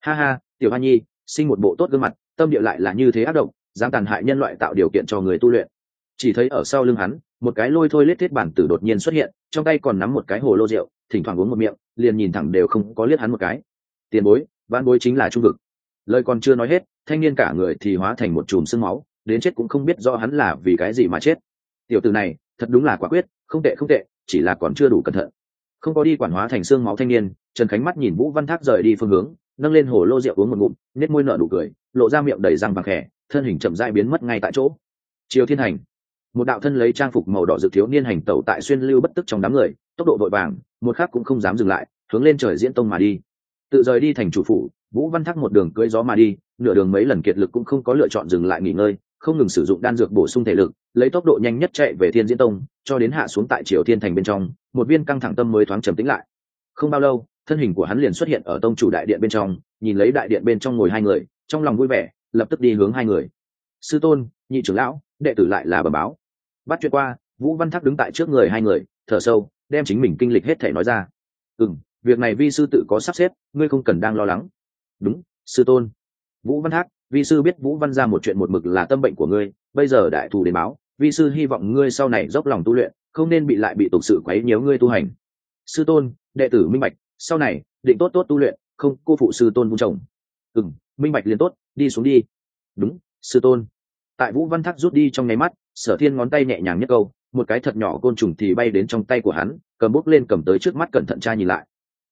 Ha ha, tiểu hoa nhi sinh một bộ tốt gương mặt, tâm địa lại là như thế ác động dám tàn hại nhân loại tạo điều kiện cho người tu luyện. Chỉ thấy ở sau lưng hắn, một cái lôi thôi lết thiết bản tử đột nhiên xuất hiện, trong tay còn nắm một cái hồ lô rượu, thỉnh thoảng uống một miệng, liền nhìn thẳng đều không có liếc hắn một cái. Tiền bối văn bối chính là trung vực. Lời còn chưa nói hết, thanh niên cả người thì hóa thành một chùm sương máu, đến chết cũng không biết do hắn là vì cái gì mà chết. Tiểu từ này, thật đúng là quả quyết, không tệ không tệ, chỉ là còn chưa đủ cẩn thận. Không có đi quản hóa thành xương máu thanh niên, trần khánh mắt nhìn vũ văn thác rời đi phương hướng nâng lên hồ lô rượu uống một ngụm nết môi nở nụ cười, lộ ra miệng đầy răng vàng khẽ, thân hình chậm dại biến mất ngay tại chỗ. Chiều thiên hành, một đạo thân lấy trang phục màu đỏ dự thiếu niên hành tẩu tại xuyên lưu bất tức trong đám người, tốc độ vội vàng, một khác cũng không dám dừng lại, hướng lên trời diễn tông mà đi. Tự rời đi thành chủ phủ, vũ văn thác một đường cưỡi gió mà đi, nửa đường mấy lần kiệt lực cũng không có lựa chọn dừng lại nghỉ ngơi, không ngừng sử dụng đan dược bổ sung thể lực, lấy tốc độ nhanh nhất chạy về thiên diễn tông, cho đến hạ xuống tại triều thiên thành bên trong, một viên căng thẳng tâm mới thoáng trầm tĩnh lại. Không bao lâu thân hình của hắn liền xuất hiện ở tông chủ đại điện bên trong, nhìn lấy đại điện bên trong ngồi hai người, trong lòng vui vẻ, lập tức đi hướng hai người. Sư tôn, nhị trưởng lão, đệ tử lại là bờ báo. Bắt chuyện qua, vũ văn thác đứng tại trước người hai người, thở sâu, đem chính mình kinh lịch hết thể nói ra. Ừ m việc này vi sư tự có sắp xếp, ngươi không cần đang lo lắng. Đúng, sư tôn. Vũ văn thác, vi sư biết vũ văn ra một chuyện một mực là tâm bệnh của ngươi, bây giờ đại thù đến báo, vi sư hy vọng ngươi sau này dốc lòng tu luyện, không nên bị lại bị tục sự quấy nhiễu ngươi tu hành. Sư tôn, đệ tử minh bạch sau này, định tốt tốt tu luyện, không, cô phụ sư tôn vung chồng ừ m minh bạch liền tốt, đi xuống đi. Đúng, sư tôn. Tại vũ văn thác rút đi trong nháy mắt, sở thiên ngón tay nhẹ nhàng nhất câu, một cái thật nhỏ côn trùng thì bay đến trong tay của hắn, cầm bút lên cầm tới trước mắt cẩn thận tra nhìn lại.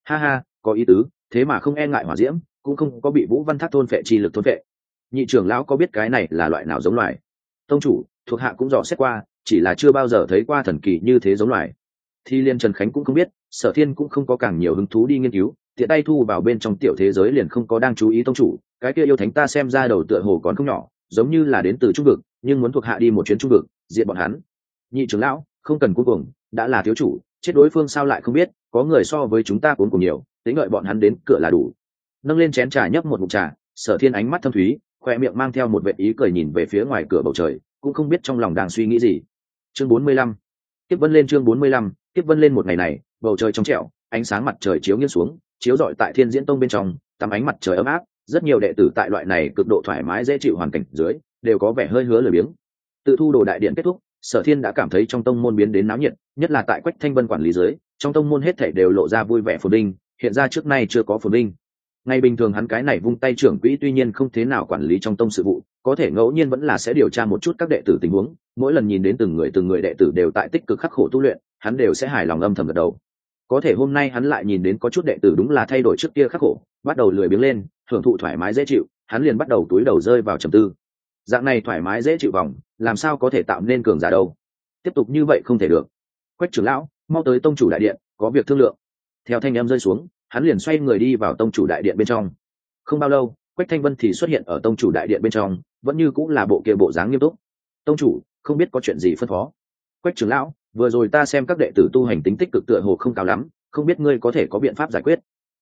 Ha ha, có ý tứ, thế mà không e ngại hỏa diễm, cũng không có bị vũ văn thác thôn phệ chi lực thôn phệ. Nhị trưởng lão có biết cái này là loại nào giống loài? Tông chủ, thuộc hạ cũng dò xét qua, chỉ là chưa bao giờ thấy qua thần kỳ như thế giống loài. Thì liên trần khánh cũng không biết sở thiên cũng không có càng nhiều hứng thú đi nghiên cứu, tiện tay thu vào bên trong tiểu thế giới liền không có đang chú ý tông chủ, cái kia yêu thánh ta xem ra đầu tựa hồ còn không nhỏ, giống như là đến từ trung vực, nhưng muốn thuộc hạ đi một chuyến trung vực diện bọn hắn. Nhị trưởng lão, không cần cuối cùng, đã là thiếu chủ, chết đối phương sao lại không biết, có người so với chúng ta cuốn cùng nhiều, tính lợi bọn hắn đến cửa là đủ. Nâng lên chén trà nhấp một mục trà, sở thiên ánh mắt thâm thúy, khoe miệng mang theo một vệ ý cười nhìn về phía ngoài cửa bầu trời, cũng không biết trong lòng đang suy nghĩ gì. Chương bốn mươi lăm. Tiếp vân lên chương bốn mươi lăm tiếp vân lên một ngày này, bầu trời trong trẻo, ánh sáng mặt trời chiếu nghiêng xuống, chiếu rọi tại thiên diễn tông bên trong, tắm ánh mặt trời ấm áp, rất nhiều đệ tử tại loại này cực độ thoải mái, dễ chịu hoàn cảnh dưới, đều có vẻ hơi hứa lười biếng. Tự thu đồ đại điện kết thúc, sở thiên đã cảm thấy trong tông môn biến đến náo nhiệt, nhất là tại quách thanh vân quản lý dưới trong tông môn hết thể đều lộ ra vui vẻ phồn vinh, hiện ra trước nay chưa có phồn vinh. Ngày bình thường hắn cái này vung tay trưởng quỹ tuy nhiên không thế nào quản lý trong tông sự vụ, có thể ngẫu nhiên vẫn là sẽ điều tra một chút các đệ tử tình huống, mỗi lần nhìn đến từng người từng người đệ tử đều tại tích cực khắc khổ tu luyện hắn đều sẽ hài lòng âm thầm gật đầu. Có thể hôm nay hắn lại nhìn đến có chút đệ tử đúng là thay đổi trước kia khắc khổ, bắt đầu lười biếng lên, hưởng thụ thoải mái dễ chịu, hắn liền bắt đầu túi đầu rơi vào trầm tư. Dạng này thoải mái dễ chịu vòng, làm sao có thể tạo nên cường giả đâu? Tiếp tục như vậy không thể được. Quách trưởng lão, mau tới tông chủ đại điện, có việc thương lượng. Theo thanh em rơi xuống, hắn liền xoay người đi vào tông chủ đại điện bên trong. Không bao lâu, quách thanh vân thì xuất hiện ở tông chủ đại điện bên trong, vẫn như cũng là bộ kia bộ dáng nghiêm túc. Tông chủ, không biết có chuyện gì phân phó? Quách trưởng lão vừa rồi ta xem các đệ tử tu hành tính tích cực tựa hồ không cao lắm, không biết ngươi có thể có biện pháp giải quyết.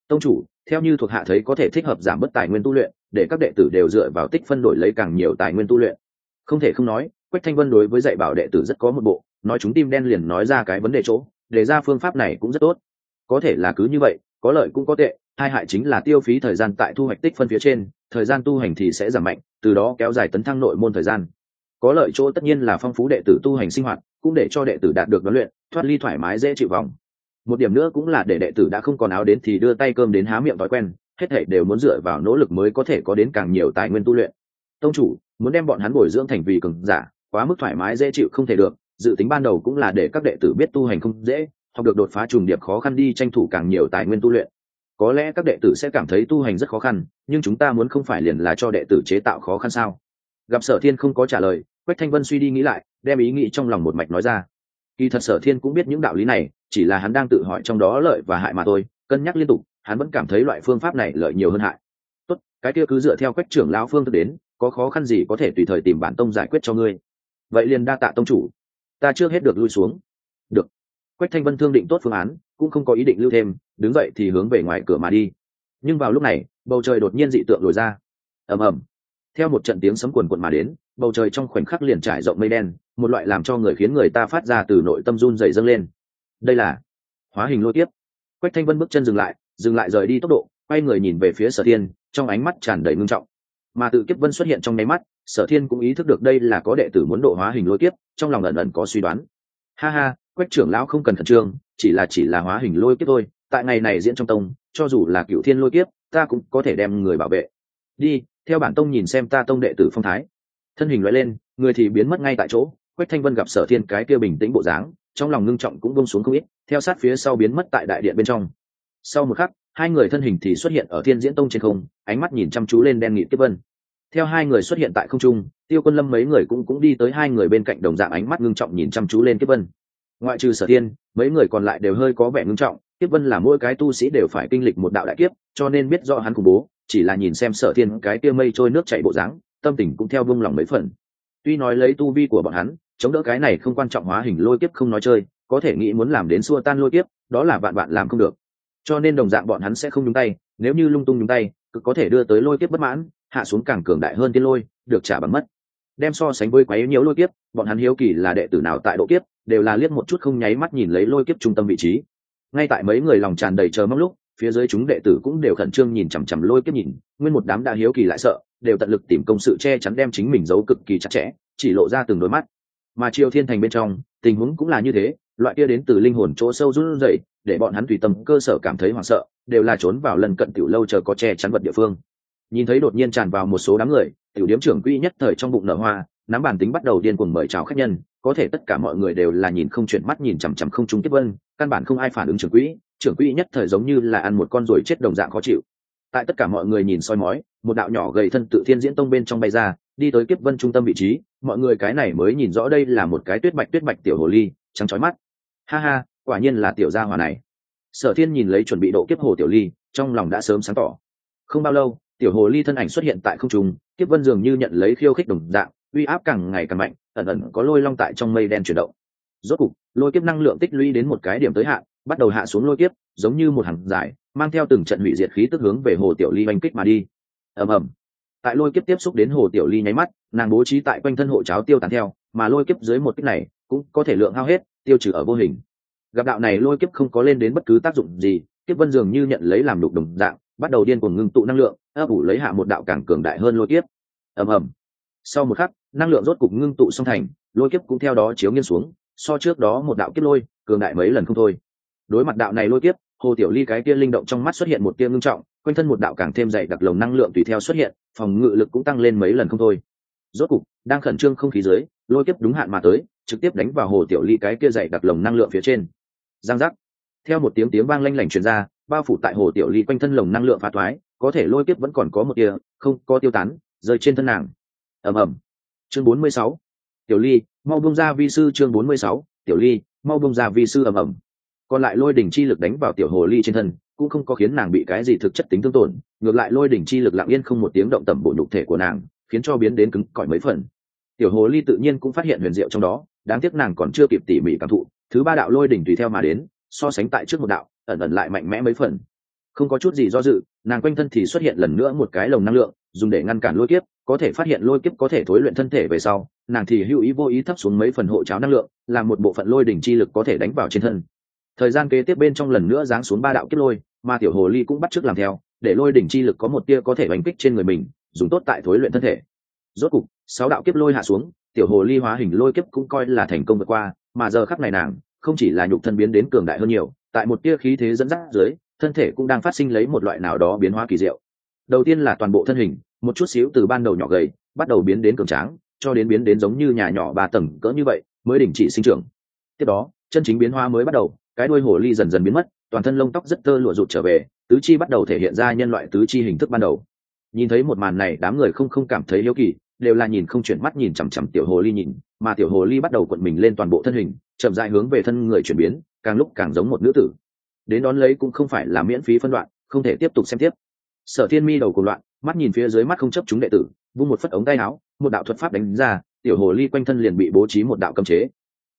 Tông chủ, theo như thuộc hạ thấy có thể thích hợp giảm bớt tài nguyên tu luyện, để các đệ tử đều dựa vào tích phân đổi lấy càng nhiều tài nguyên tu luyện. Không thể không nói, quách thanh vân đối với dạy bảo đệ tử rất có một bộ, nói chúng tim đen liền nói ra cái vấn đề chỗ, đề ra phương pháp này cũng rất tốt. Có thể là cứ như vậy, có lợi cũng có tệ, hai hại chính là tiêu phí thời gian tại thu hoạch tích phân phía trên, thời gian tu hành thì sẽ giảm mạnh, từ đó kéo dài tấn thăng nội môn thời gian. Có lợi chỗ tất nhiên là phong phú đệ tử tu hành sinh hoạt cũng để cho đệ tử đạt được huấn luyện, thoát ly thoải mái, dễ chịu vòng. Một điểm nữa cũng là để đệ tử đã không còn áo đến thì đưa tay cơm đến há miệng thói quen, hết thể đều muốn dựa vào nỗ lực mới có thể có đến càng nhiều tài nguyên tu luyện. Tông chủ, muốn đem bọn hắn bồi dưỡng thành vì cường giả, quá mức thoải mái, dễ chịu không thể được, dự tính ban đầu cũng là để các đệ tử biết tu hành không dễ, học được đột phá trùng điệp khó khăn đi tranh thủ càng nhiều tài nguyên tu luyện. Có lẽ các đệ tử sẽ cảm thấy tu hành rất khó khăn, nhưng chúng ta muốn không phải liền là cho đệ tử chế tạo khó khăn sao? Gặp sở thiên không có trả lời, quách thanh vân suy đi nghĩ lại đem ý nghĩ trong lòng một mạch nói ra. Kỳ thật sở thiên cũng biết những đạo lý này, chỉ là hắn đang tự hỏi trong đó lợi và hại mà thôi, cân nhắc liên tục, hắn vẫn cảm thấy loại phương pháp này lợi nhiều hơn hại. Tốt, cái kia cứ dựa theo quách trưởng lão phương thức đến, có khó khăn gì có thể tùy thời tìm bản tông giải quyết cho ngươi. Vậy liền đa tạ tông chủ, ta chưa hết được lui xuống. Được. Quách thanh vân thương định tốt phương án, cũng không có ý định lưu thêm, đứng dậy thì hướng về ngoài cửa mà đi. Nhưng vào lúc này, bầu trời đột nhiên dị tượng lồi ra. Ầm ầm theo một trận tiếng sấm quần quần mà đến, bầu trời trong khoảnh khắc liền trải rộng mây đen, một loại làm cho người khiến người ta phát ra từ nội tâm run dày dâng lên. Đây là hóa hình lôi tiếp quách thanh vân bước chân dừng lại dừng lại rời đi tốc độ, quay người nhìn về phía sở thiên, trong ánh mắt tràn đầy ngưng trọng. Mà tự kiếp vân xuất hiện trong nháy mắt, sở thiên cũng ý thức được đây là có đệ tử muốn độ hóa hình lôi kiếp, trong lòng ẩn ẩn có suy đoán. Ha ha, quách trưởng lão không cần khẩn trương, chỉ là chỉ là hóa hình lôi kiếp thôi, tại ngày này diễn trong tông, cho dù là cựu thiên lôi kiếp, ta cũng có thể đem người bảo vệ. Đi theo bản tông nhìn xem ta tông đệ tử phong thái, thân hình loại lên, người thì biến mất ngay tại chỗ, quách thanh vân gặp sở thiên cái kia bình tĩnh bộ dáng, trong lòng ngưng trọng cũng bông xuống không ít, theo sát phía sau biến mất tại đại điện bên trong. Sau một khắc, hai người thân hình thì xuất hiện ở thiên diễn tông trên không, ánh mắt nhìn chăm chú lên đen nghị tiếp vân. Theo hai người xuất hiện tại không trung, tiêu quân lâm mấy người cũng cũng đi tới hai người bên cạnh đồng dạng ánh mắt ngưng trọng nhìn chăm chú lên tiếp vân. Ngoại trừ sở thiên, mấy người còn lại đều hơi có vẻ ngưng trọng tiếp vân là mỗi cái tu sĩ đều phải kinh lịch một đạo đại kiếp, cho nên biết rõ hắn khủng bố chỉ là nhìn xem sở thiên cái kia mây trôi nước chảy bộ dáng, tâm tình cũng theo vung lòng mấy phần. Tuy nói lấy tu vi của bọn hắn, chống đỡ cái này không quan trọng hóa hình lôi kiếp không nói chơi, có thể nghĩ muốn làm đến xua tan lôi kiếp, đó là bạn bạn làm không được. Cho nên đồng dạng bọn hắn sẽ không nhúng tay, nếu như lung tung nhúng tay, cực có thể đưa tới lôi kiếp bất mãn, hạ xuống càng cường đại hơn tiên lôi, được trả bằng mất. Đem so sánh với quấy nhiều lôi kiếp, bọn hắn hiếu kỳ là đệ tử nào tại độ kiếp, đều là liếc một chút không nháy mắt nhìn lấy lôi kiếp trung tâm vị trí. Ngay tại mấy người lòng tràn đầy chờ mong lúc phía dưới chúng đệ tử cũng đều khẩn trương nhìn chằm chằm lôi kiếp nhìn, nguyên một đám đã hiếu kỳ lại sợ, đều tận lực tìm công sự che chắn đem chính mình giấu cực kỳ chặt chẽ, chỉ lộ ra từng đôi mắt. Mà triều thiên thành bên trong, tình huống cũng là như thế, loại kia đến từ linh hồn chỗ sâu run rẩy, để bọn hắn tùy tâm cơ sở cảm thấy hoảng sợ, đều là trốn vào lần cận tiểu lâu chờ có che chắn vật địa phương. Nhìn thấy đột nhiên tràn vào một số đám người, tiểu điếm trưởng quỹ nhất thời trong bụng nở hoa, nắm bản tính bắt đầu điên cuồng mời chào khách nhân, có thể tất cả mọi người đều là nhìn không chuyển mắt nhìn chằm chằm không trung tiếp vân, căn bản không ai phản ứng trưởng quỹ trưởng quỹ nhất thời giống như là ăn một con ruồi chết đồng dạng khó chịu. Tại tất cả mọi người nhìn soi mói, một đạo nhỏ gầy thân tự thiên diễn tông bên trong bay ra, đi tới kiếp vân trung tâm vị trí, mọi người cái này mới nhìn rõ đây là một cái tuyết bạch tuyết bạch tiểu hồ ly, trắng chói mắt. Ha ha, quả nhiên là tiểu gia hòa này. Sở thiên nhìn lấy chuẩn bị độ kiếp hồ tiểu ly, trong lòng đã sớm sáng tỏ. Không bao lâu, tiểu hồ ly thân ảnh xuất hiện tại không trung, kiếp vân dường như nhận lấy khiêu khích đồng dạng, uy áp càng ngày càng mạnh, ẩn ẩn có lôi long tại trong mây đen chuyển động. Rốt cục, lôi kiếp năng lượng tích lũy đến một cái điểm tới hạn bắt đầu hạ xuống lôi kiếp, giống như một hàng dài, mang theo từng trận hủy diệt khí tức hướng về hồ tiểu ly oanh kích mà đi. Ầm ầm. Tại lôi kiếp tiếp xúc đến hồ tiểu ly nháy mắt, nàng bố trí tại quanh thân hộ cháo tiêu tán theo, mà lôi kiếp dưới một kích này cũng có thể lượng hao hết, tiêu trừ ở vô hình. Gặp đạo này lôi kiếp không có lên đến bất cứ tác dụng gì, kiếp vân dường như nhận lấy làm đục đồng dạng, bắt đầu điên cuồng ngưng tụ năng lượng, ấp ủ lấy hạ một đạo càng cường đại hơn lôi kiếp. Ầm ầm. Sau một khắc, năng lượng rốt cục ngưng tụ song thành, lôi kiếp cũng theo đó chiếu nghiêng xuống, so trước đó một đạo kiếp lôi, cường đại mấy lần không thôi đối mặt đạo này lôi tiếp hồ tiểu ly cái kia linh động trong mắt xuất hiện một tia ngưng trọng, quanh thân một đạo càng thêm dày đặc lồng năng lượng tùy theo xuất hiện, phòng ngự lực cũng tăng lên mấy lần không thôi. Rốt cục, đang khẩn trương không khí dưới, lôi tiếp đúng hạn mà tới, trực tiếp đánh vào hồ tiểu ly cái kia dày đặc lồng năng lượng phía trên. Giang giác. Theo một tiếng tiếng vang lanh lảnh truyền ra, bao phủ tại hồ tiểu ly quanh thân lồng năng lượng phá thoái, có thể lôi tiếp vẫn còn có một tia, không, có tiêu tán, rơi trên thân nàng. Ầm ầm. Chương bốn mươi sáu. Tiểu ly, mau bông ra vi sư, chương bốn mươi sáu. Tiểu ly, mau bông ra vi sư, ầm ầm còn lại lôi đỉnh chi lực đánh vào tiểu hồ ly trên thân, cũng không có khiến nàng bị cái gì thực chất tính thương tổn, ngược lại lôi đỉnh chi lực lặng yên không một tiếng động tầm bộ nhục thể của nàng, khiến cho biến đến cứng cỏi mấy phần. Tiểu hồ ly tự nhiên cũng phát hiện huyền diệu trong đó, đáng tiếc nàng còn chưa kịp tỉ mỉ cảm thụ, thứ ba đạo lôi đỉnh tùy theo mà đến, so sánh tại trước một đạo, ẩn ẩn lại mạnh mẽ mấy phần. Không có chút gì do dự, nàng quanh thân thì xuất hiện lần nữa một cái lồng năng lượng, dùng để ngăn cản lôi kiếp, có thể phát hiện lôi kiếp có thể thối luyện thân thể về sau, nàng thì hữu ý vô ý thấp xuống mấy phần hộ cháo năng lượng, làm một bộ phận lôi đỉnh chi lực có thể đánh vào trên thân thời gian kế tiếp bên trong lần nữa giáng xuống ba đạo kiếp lôi, mà tiểu hồ ly cũng bắt chước làm theo, để lôi đỉnh chi lực có một tia có thể đánh kích trên người mình, dùng tốt tại thối luyện thân thể. Rốt cục, sáu đạo kiếp lôi hạ xuống, tiểu hồ ly hóa hình lôi kiếp cũng coi là thành công vượt qua, mà giờ khắc này nàng, không chỉ là nhục thân biến đến cường đại hơn nhiều, tại một tia khí thế dẫn dắt dưới, thân thể cũng đang phát sinh lấy một loại nào đó biến hóa kỳ diệu. Đầu tiên là toàn bộ thân hình, một chút xíu từ ban đầu nhỏ gầy, bắt đầu biến đến cường tráng, cho đến biến đến giống như nhà nhỏ ba tầng cỡ như vậy, mới đình chỉ sinh trưởng. Tiếp đó, chân chính biến hóa mới bắt đầu cái đuôi hồ ly dần dần biến mất, toàn thân lông tóc rất tơ lụa rụt trở về, tứ chi bắt đầu thể hiện ra nhân loại tứ chi hình thức ban đầu. Nhìn thấy một màn này, đám người không không cảm thấy yếu kỳ, đều là nhìn không chuyển mắt nhìn chằm chằm tiểu hồ ly nhìn, mà tiểu hồ ly bắt đầu cuộn mình lên toàn bộ thân hình, chậm dại hướng về thân người chuyển biến, càng lúc càng giống một nữ tử. Đến đón lấy cũng không phải là miễn phí phân đoạn, không thể tiếp tục xem tiếp. Sở thiên mi đầu cùng loạn, mắt nhìn phía dưới mắt không chấp chúng đệ tử, vung một phất ống tay áo, một đạo thuật pháp đánh ra, tiểu hồ ly quanh thân liền bị bố trí một đạo cấm chế.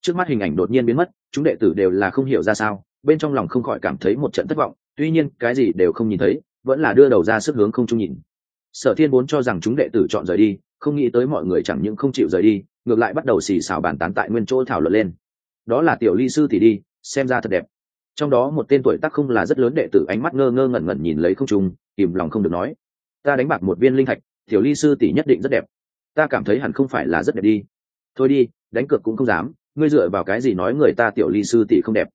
Trước mắt hình ảnh đột nhiên biến mất chúng đệ tử đều là không hiểu ra sao, bên trong lòng không khỏi cảm thấy một trận thất vọng, tuy nhiên cái gì đều không nhìn thấy, vẫn là đưa đầu ra sức hướng không trung nhìn. Sở thiên vốn cho rằng chúng đệ tử chọn rời đi, không nghĩ tới mọi người chẳng những không chịu rời đi, ngược lại bắt đầu xì xào bàn tán tại nguyên chỗ thảo luận lên. Đó là tiểu ly sư thì đi, xem ra thật đẹp. Trong đó một tên tuổi tác không là rất lớn đệ tử ánh mắt ngơ ngơ ngẩn ngẩn nhìn lấy không trung, kìm lòng không được nói, ta đánh bạc một viên linh thạch, tiểu ly sư tỷ nhất định rất đẹp. Ta cảm thấy hẳn không phải là rất đẹp đi. Thôi đi, đánh cược cũng không dám ngươi dựa vào cái gì nói người ta tiểu ly sư tỷ không đẹp?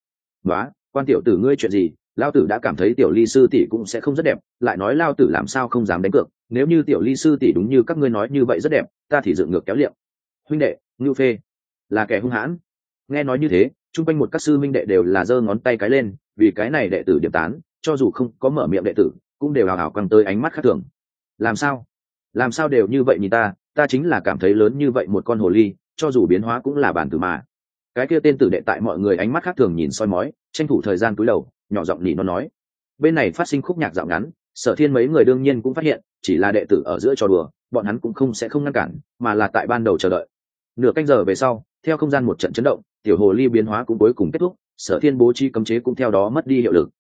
Nói quan tiểu tử ngươi chuyện gì? Lao tử đã cảm thấy tiểu ly sư tỷ cũng sẽ không rất đẹp, lại nói lao tử làm sao không dám đánh cược? Nếu như tiểu ly sư tỷ đúng như các ngươi nói như vậy rất đẹp, ta thì dựng ngược kéo liệm. Huynh đệ, ngưu phê, là kẻ hung hãn. Nghe nói như thế, chung quanh một các sư minh đệ đều là giơ ngón tay cái lên, vì cái này đệ tử điểm tán, cho dù không có mở miệng đệ tử, cũng đều hào hào quăng tới ánh mắt khác thường. Làm sao? Làm sao đều như vậy nhìn ta ta chính là cảm thấy lớn như vậy một con hồ ly cho dù biến hóa cũng là bản tử mà. Cái kia tên tử đệ tại mọi người ánh mắt khác thường nhìn soi mói, tranh thủ thời gian cúi đầu, nhỏ giọng nhị nó nói. Bên này phát sinh khúc nhạc dạo ngắn, sở thiên mấy người đương nhiên cũng phát hiện, chỉ là đệ tử ở giữa trò đùa, bọn hắn cũng không sẽ không ngăn cản, mà là tại ban đầu chờ đợi. Nửa canh giờ về sau, theo không gian một trận chấn động, tiểu hồ ly biến hóa cũng cuối cùng kết thúc, sở thiên bố trí cấm chế cũng theo đó mất đi hiệu lực.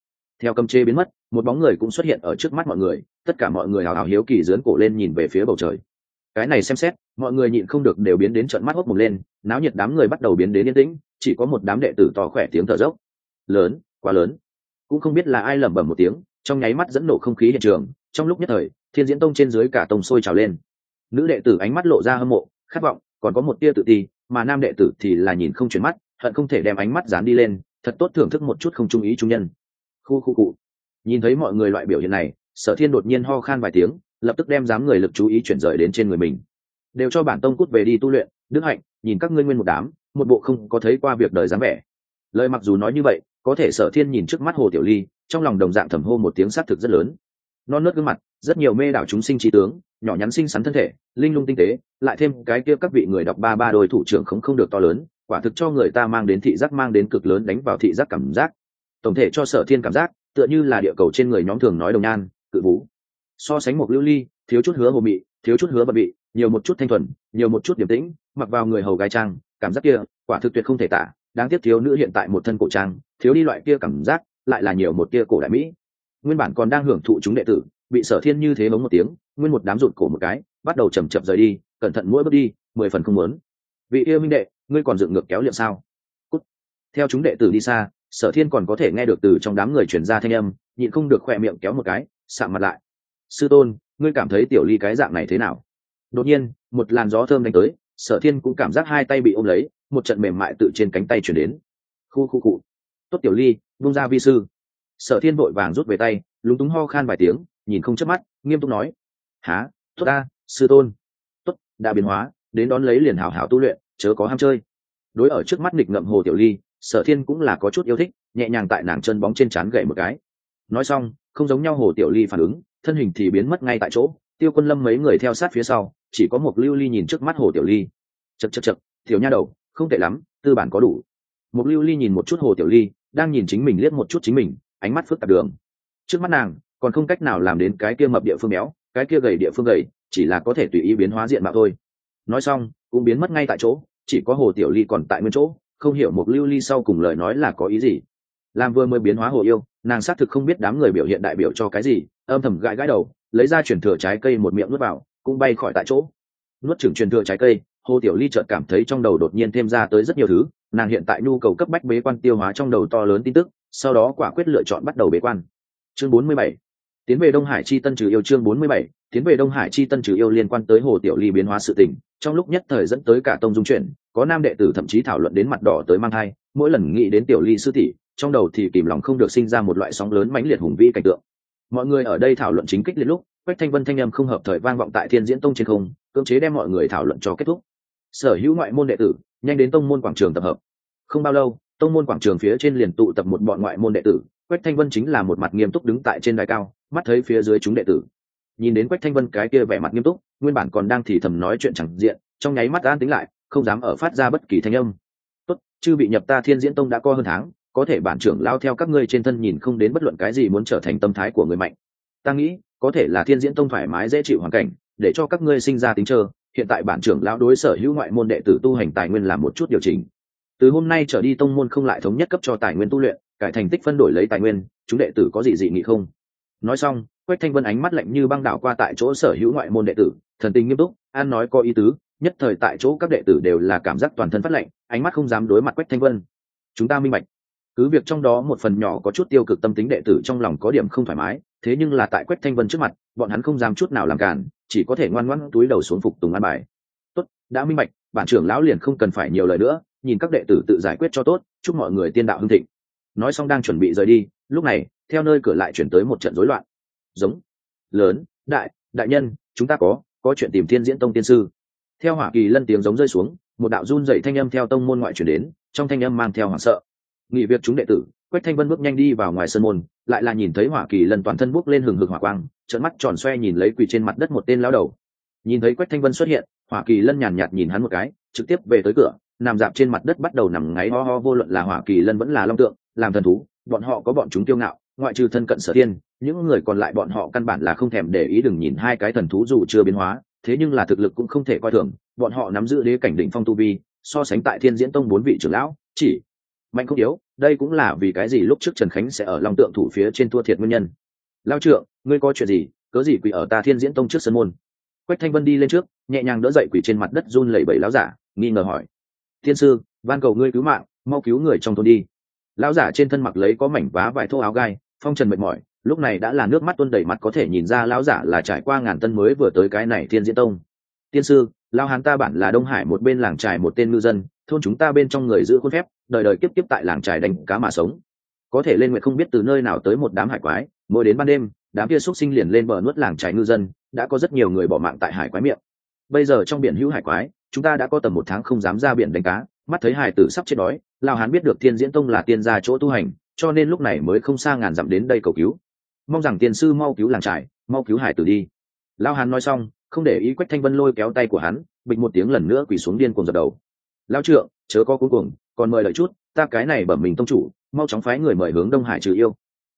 Theo cấm chế biến mất, một bóng người cũng xuất hiện ở trước mắt mọi người, tất cả mọi người hào hào hiếu kỳ dướn cổ lên nhìn về phía bầu trời. Cái này xem xét mọi người nhịn không được đều biến đến trận mắt hốc một lên, náo nhiệt đám người bắt đầu biến đến yên tĩnh, chỉ có một đám đệ tử to khỏe tiếng thở dốc. Lớn, quá lớn. Cũng không biết là ai lẩm bẩm một tiếng, trong nháy mắt dẫn nổ không khí hiện trường, trong lúc nhất thời, thiên diễn tông trên dưới cả tông sôi trào lên. Nữ đệ tử ánh mắt lộ ra hâm mộ, khát vọng, còn có một tia tự ti, mà nam đệ tử thì là nhìn không chuyển mắt, hận không thể đem ánh mắt dán đi lên, thật tốt thưởng thức một chút không trung ý trung nhân. Khu khu cụ. Nhìn thấy mọi người loại biểu hiện này, sở thiên đột nhiên ho khan vài tiếng, lập tức đem dám người lực chú ý chuyển rời đến trên người mình đều cho bản tông cút về đi tu luyện, đức hạnh, nhìn các ngươi nguyên một đám, một bộ không có thấy qua việc đời dáng vẻ. Lời mặc dù nói như vậy, có thể sở thiên nhìn trước mắt hồ tiểu ly, trong lòng đồng dạng thầm hô một tiếng sát thực rất lớn. Non nớt gương mặt, rất nhiều mê đảo chúng sinh trí tướng, nhỏ nhắn xinh xắn thân thể, linh lung tinh tế, lại thêm cái kia các vị người đọc ba ba đôi thủ trưởng không không được to lớn, quả thực cho người ta mang đến thị giác mang đến cực lớn đánh vào thị giác cảm giác. Tổng thể cho sở thiên cảm giác, tựa như là địa cầu trên người nhóm thường nói đồng nhan, cự vũ. So sánh một lưu ly, thiếu chút hứa hồ mị, thiếu chút hứa bật bị nhiều một chút thanh thuần, nhiều một chút điềm tĩnh, mặc vào người hầu gai trang, cảm giác kia, quả thực tuyệt không thể tả, đáng tiếc thiếu nữ hiện tại một thân cổ trang, thiếu đi loại kia cảm giác, lại là nhiều một tia cổ đại mỹ. Nguyên bản còn đang hưởng thụ chúng đệ tử, bị sở thiên như thế bóng một tiếng, nguyên một đám rụt cổ một cái, bắt đầu chầm chậm rời đi, cẩn thận mỗi bước đi, mười phần không muốn. Vị yêu minh đệ, ngươi còn dựng ngược kéo liệm sao? Cút. theo chúng đệ tử đi xa, sở thiên còn có thể nghe được từ trong đám người chuyển ra thanh âm, nhịn không được khỏe miệng kéo một cái, sạm mặt lại. Sư tôn, ngươi cảm thấy tiểu ly cái dạng này thế nào? Đột nhiên, một làn gió thơm đánh tới, sở thiên cũng cảm giác hai tay bị ôm lấy, một trận mềm mại tự trên cánh tay chuyển đến. Khu khu cụ. Tốt tiểu ly vung ra vi sư. Sở thiên vội vàng rút về tay, lúng túng ho khan vài tiếng, nhìn không chớp mắt, nghiêm túc nói. Há tốt ta, sư tôn. Tốt, đã biến hóa, đến đón lấy liền hảo hảo tu luyện, chớ có ham chơi. Đối ở trước mắt nghịch ngậm hồ tiểu ly, sở thiên cũng là có chút yêu thích, nhẹ nhàng tại nàng chân bóng trên trán gậy một cái. Nói xong, không giống nhau hồ tiểu ly phản ứng, thân hình thì biến mất ngay tại chỗ tiêu quân lâm mấy người theo sát phía sau, chỉ có một lưu ly nhìn trước mắt hồ tiểu ly. Chật chật chật tiểu nha đầu, không tệ lắm, tư bản có đủ. Một lưu ly nhìn một chút hồ tiểu ly, đang nhìn chính mình liếc một chút chính mình, ánh mắt phức tạp đường. Trước mắt nàng, còn không cách nào làm đến cái kia mập địa phương béo, cái kia gầy địa phương gầy, chỉ là có thể tùy ý biến hóa diện mạo thôi. Nói xong, cũng biến mất ngay tại chỗ, chỉ có hồ tiểu ly còn tại nguyên chỗ, không hiểu một lưu ly sau cùng lời nói là có ý gì. Làm vừa mới biến hóa hồ yêu, nàng xác thực không biết đám người biểu hiện đại biểu cho cái gì, âm thầm gãi gãi đầu lấy ra chuyển thừa trái cây một miệng nuốt vào, cũng bay khỏi tại chỗ nuốt chừng truyền thừa trái cây, hồ tiểu ly chợt cảm thấy trong đầu đột nhiên thêm ra tới rất nhiều thứ, nàng hiện tại nhu cầu cấp bách bế quan tiêu hóa trong đầu to lớn tin tức, sau đó quả quyết lựa chọn bắt đầu bế quan chương 47. tiến về đông hải chi tân trừ yêu chương 47. tiến về đông hải chi tân trừ yêu liên quan tới hồ tiểu ly biến hóa sự tình, trong lúc nhất thời dẫn tới cả tông dung chuyển có nam đệ tử thậm chí thảo luận đến mặt đỏ tới mang thai, mỗi lần nghĩ đến tiểu ly sư tỷ, trong đầu thì kìm lòng không được sinh ra một loại sóng lớn mãnh liệt hùng vĩ cảnh tượng mọi người ở đây thảo luận chính kích liệt lúc, quách thanh vân thanh âm không hợp thời vang vọng tại thiên diễn tông trên không, cưỡng chế đem mọi người thảo luận cho kết thúc. Sở hữu ngoại môn đệ tử, nhanh đến tông môn quảng trường tập hợp. Không bao lâu, tông môn quảng trường phía trên liền tụ tập một bọn ngoại môn đệ tử, quách thanh vân chính là một mặt nghiêm túc đứng tại trên đài cao, mắt thấy phía dưới chúng đệ tử. Nhìn đến quách thanh vân cái kia vẻ mặt nghiêm túc, nguyên bản còn đang thì thầm nói chuyện chẳng diện, trong nháy mắt an tính lại, không dám ở phát ra bất kỳ thanh âm. Tốt, chư bị nhập ta thiên diễn tông đã co hơn tháng có thể bản trưởng lao theo các ngươi trên thân nhìn không đến bất luận cái gì muốn trở thành tâm thái của người mạnh. Ta nghĩ, có thể là thiên diễn tông thoải mái dễ chịu hoàn cảnh, để cho các ngươi sinh ra tính chờ. hiện tại bản trưởng lão đối sở hữu ngoại môn đệ tử tu hành tài nguyên làm một chút điều chỉnh. Từ hôm nay trở đi tông môn không lại thống nhất cấp cho tài nguyên tu luyện, cải thành tích phân đổi lấy tài nguyên, chúng đệ tử có gì dị nghị không? Nói xong, quách thanh vân ánh mắt lạnh như băng đảo qua tại chỗ sở hữu ngoại môn đệ tử, thần tình nghiêm túc, an nói có ý tứ, nhất thời tại chỗ các đệ tử đều là cảm giác toàn thân phát lạnh, ánh mắt không dám đối mặt quách thanh vân. Chúng ta minh bạch cứ việc trong đó một phần nhỏ có chút tiêu cực tâm tính đệ tử trong lòng có điểm không thoải mái, thế nhưng là tại quách thanh vân trước mặt, bọn hắn không dám chút nào làm cản, chỉ có thể ngoan ngoãn túi đầu xuống phục tùng an bài. Tốt, đã minh bạch, bản trưởng lão liền không cần phải nhiều lời nữa, nhìn các đệ tử tự giải quyết cho tốt, chúc mọi người tiên đạo hưng thịnh. Nói xong đang chuẩn bị rời đi, lúc này, theo nơi cửa lại chuyển tới một trận rối loạn. Giống, lớn, đại đại nhân, chúng ta có có chuyện tìm thiên diễn tông tiên sư. Theo hỏa kỳ lân tiếng giống rơi xuống, một đạo run dậy thanh âm theo tông môn ngoại chuyển đến, trong thanh âm mang theo hoảng sợ nghị việc chúng đệ tử, quách thanh vân bước nhanh đi vào ngoài sân môn, lại là nhìn thấy hỏa kỳ lân toàn thân bước lên hừng hực hỏa quang trận mắt tròn xoe nhìn lấy quỳ trên mặt đất một tên lao đầu. Nhìn thấy quách thanh vân xuất hiện, hỏa kỳ lân nhàn nhạt nhìn hắn một cái, trực tiếp về tới cửa, nằm dạp trên mặt đất bắt đầu nằm ngáy ho ho, vô luận là hỏa kỳ lân vẫn là long tượng, làm thần thú, bọn họ có bọn chúng kiêu ngạo, ngoại trừ thân cận sở tiên những người còn lại bọn họ căn bản là không thèm để ý đừng nhìn hai cái thần thú dù chưa biến hóa, thế nhưng là thực lực cũng không thể coi thường, bọn họ nắm giữ đế cảnh đỉnh phong tu vi, so sánh tại thiên diễn tông bốn vị trưởng lão, chỉ mạnh không yếu, đây cũng là vì cái gì lúc trước trần khánh sẽ ở lòng tượng thủ phía trên thua thiệt nguyên nhân. Lao trượng, ngươi có chuyện gì? Cớ gì quỷ ở ta thiên diễn tông trước sân môn? Quách thanh vân đi lên trước, nhẹ nhàng đỡ dậy quỷ trên mặt đất run lẩy bẩy láo giả, nghi ngờ hỏi. Thiên sư, van cầu ngươi cứu mạng, mau cứu người trong thôn đi. Lão giả trên thân mặc lấy có mảnh vá vải thô áo gai, phong trần mệt mỏi, lúc này đã là nước mắt tuôn đầy mặt có thể nhìn ra lão giả là trải qua ngàn tân mới vừa tới cái này thiên diễn tông. Tiên sư, lao hán ta bản là đông hải một bên làng trài một tên ngư dân thôn chúng ta bên trong người giữ khuôn phép, đời đời kiếp kiếp tại làng trài đánh cá mà sống. Có thể lên nguyện không biết từ nơi nào tới một đám hải quái, mỗi đến ban đêm, đám kia xúc sinh liền lên bờ nuốt làng trái ngư dân, đã có rất nhiều người bỏ mạng tại hải quái miệng. Bây giờ trong biển hữu hải quái, chúng ta đã có tầm một tháng không dám ra biển đánh cá, mắt thấy hải tử sắp chết đói lao hán biết được thiên diễn tông là tiên gia chỗ tu hành, cho nên lúc này mới không xa ngàn dặm đến đây cầu cứu. Mong rằng tiền sư mau cứu làng trải mau cứu hải tử đi. Lao hán nói xong, không để ý quách thanh vân lôi kéo tay của hắn, bịch một tiếng lần nữa quỳ xuống điên cuồng dập đầu lao trượng, chớ có cuối cùng còn mời đợi chút, ta cái này bẩm mình tông chủ, mau chóng phái người mời hướng đông hải trừ yêu.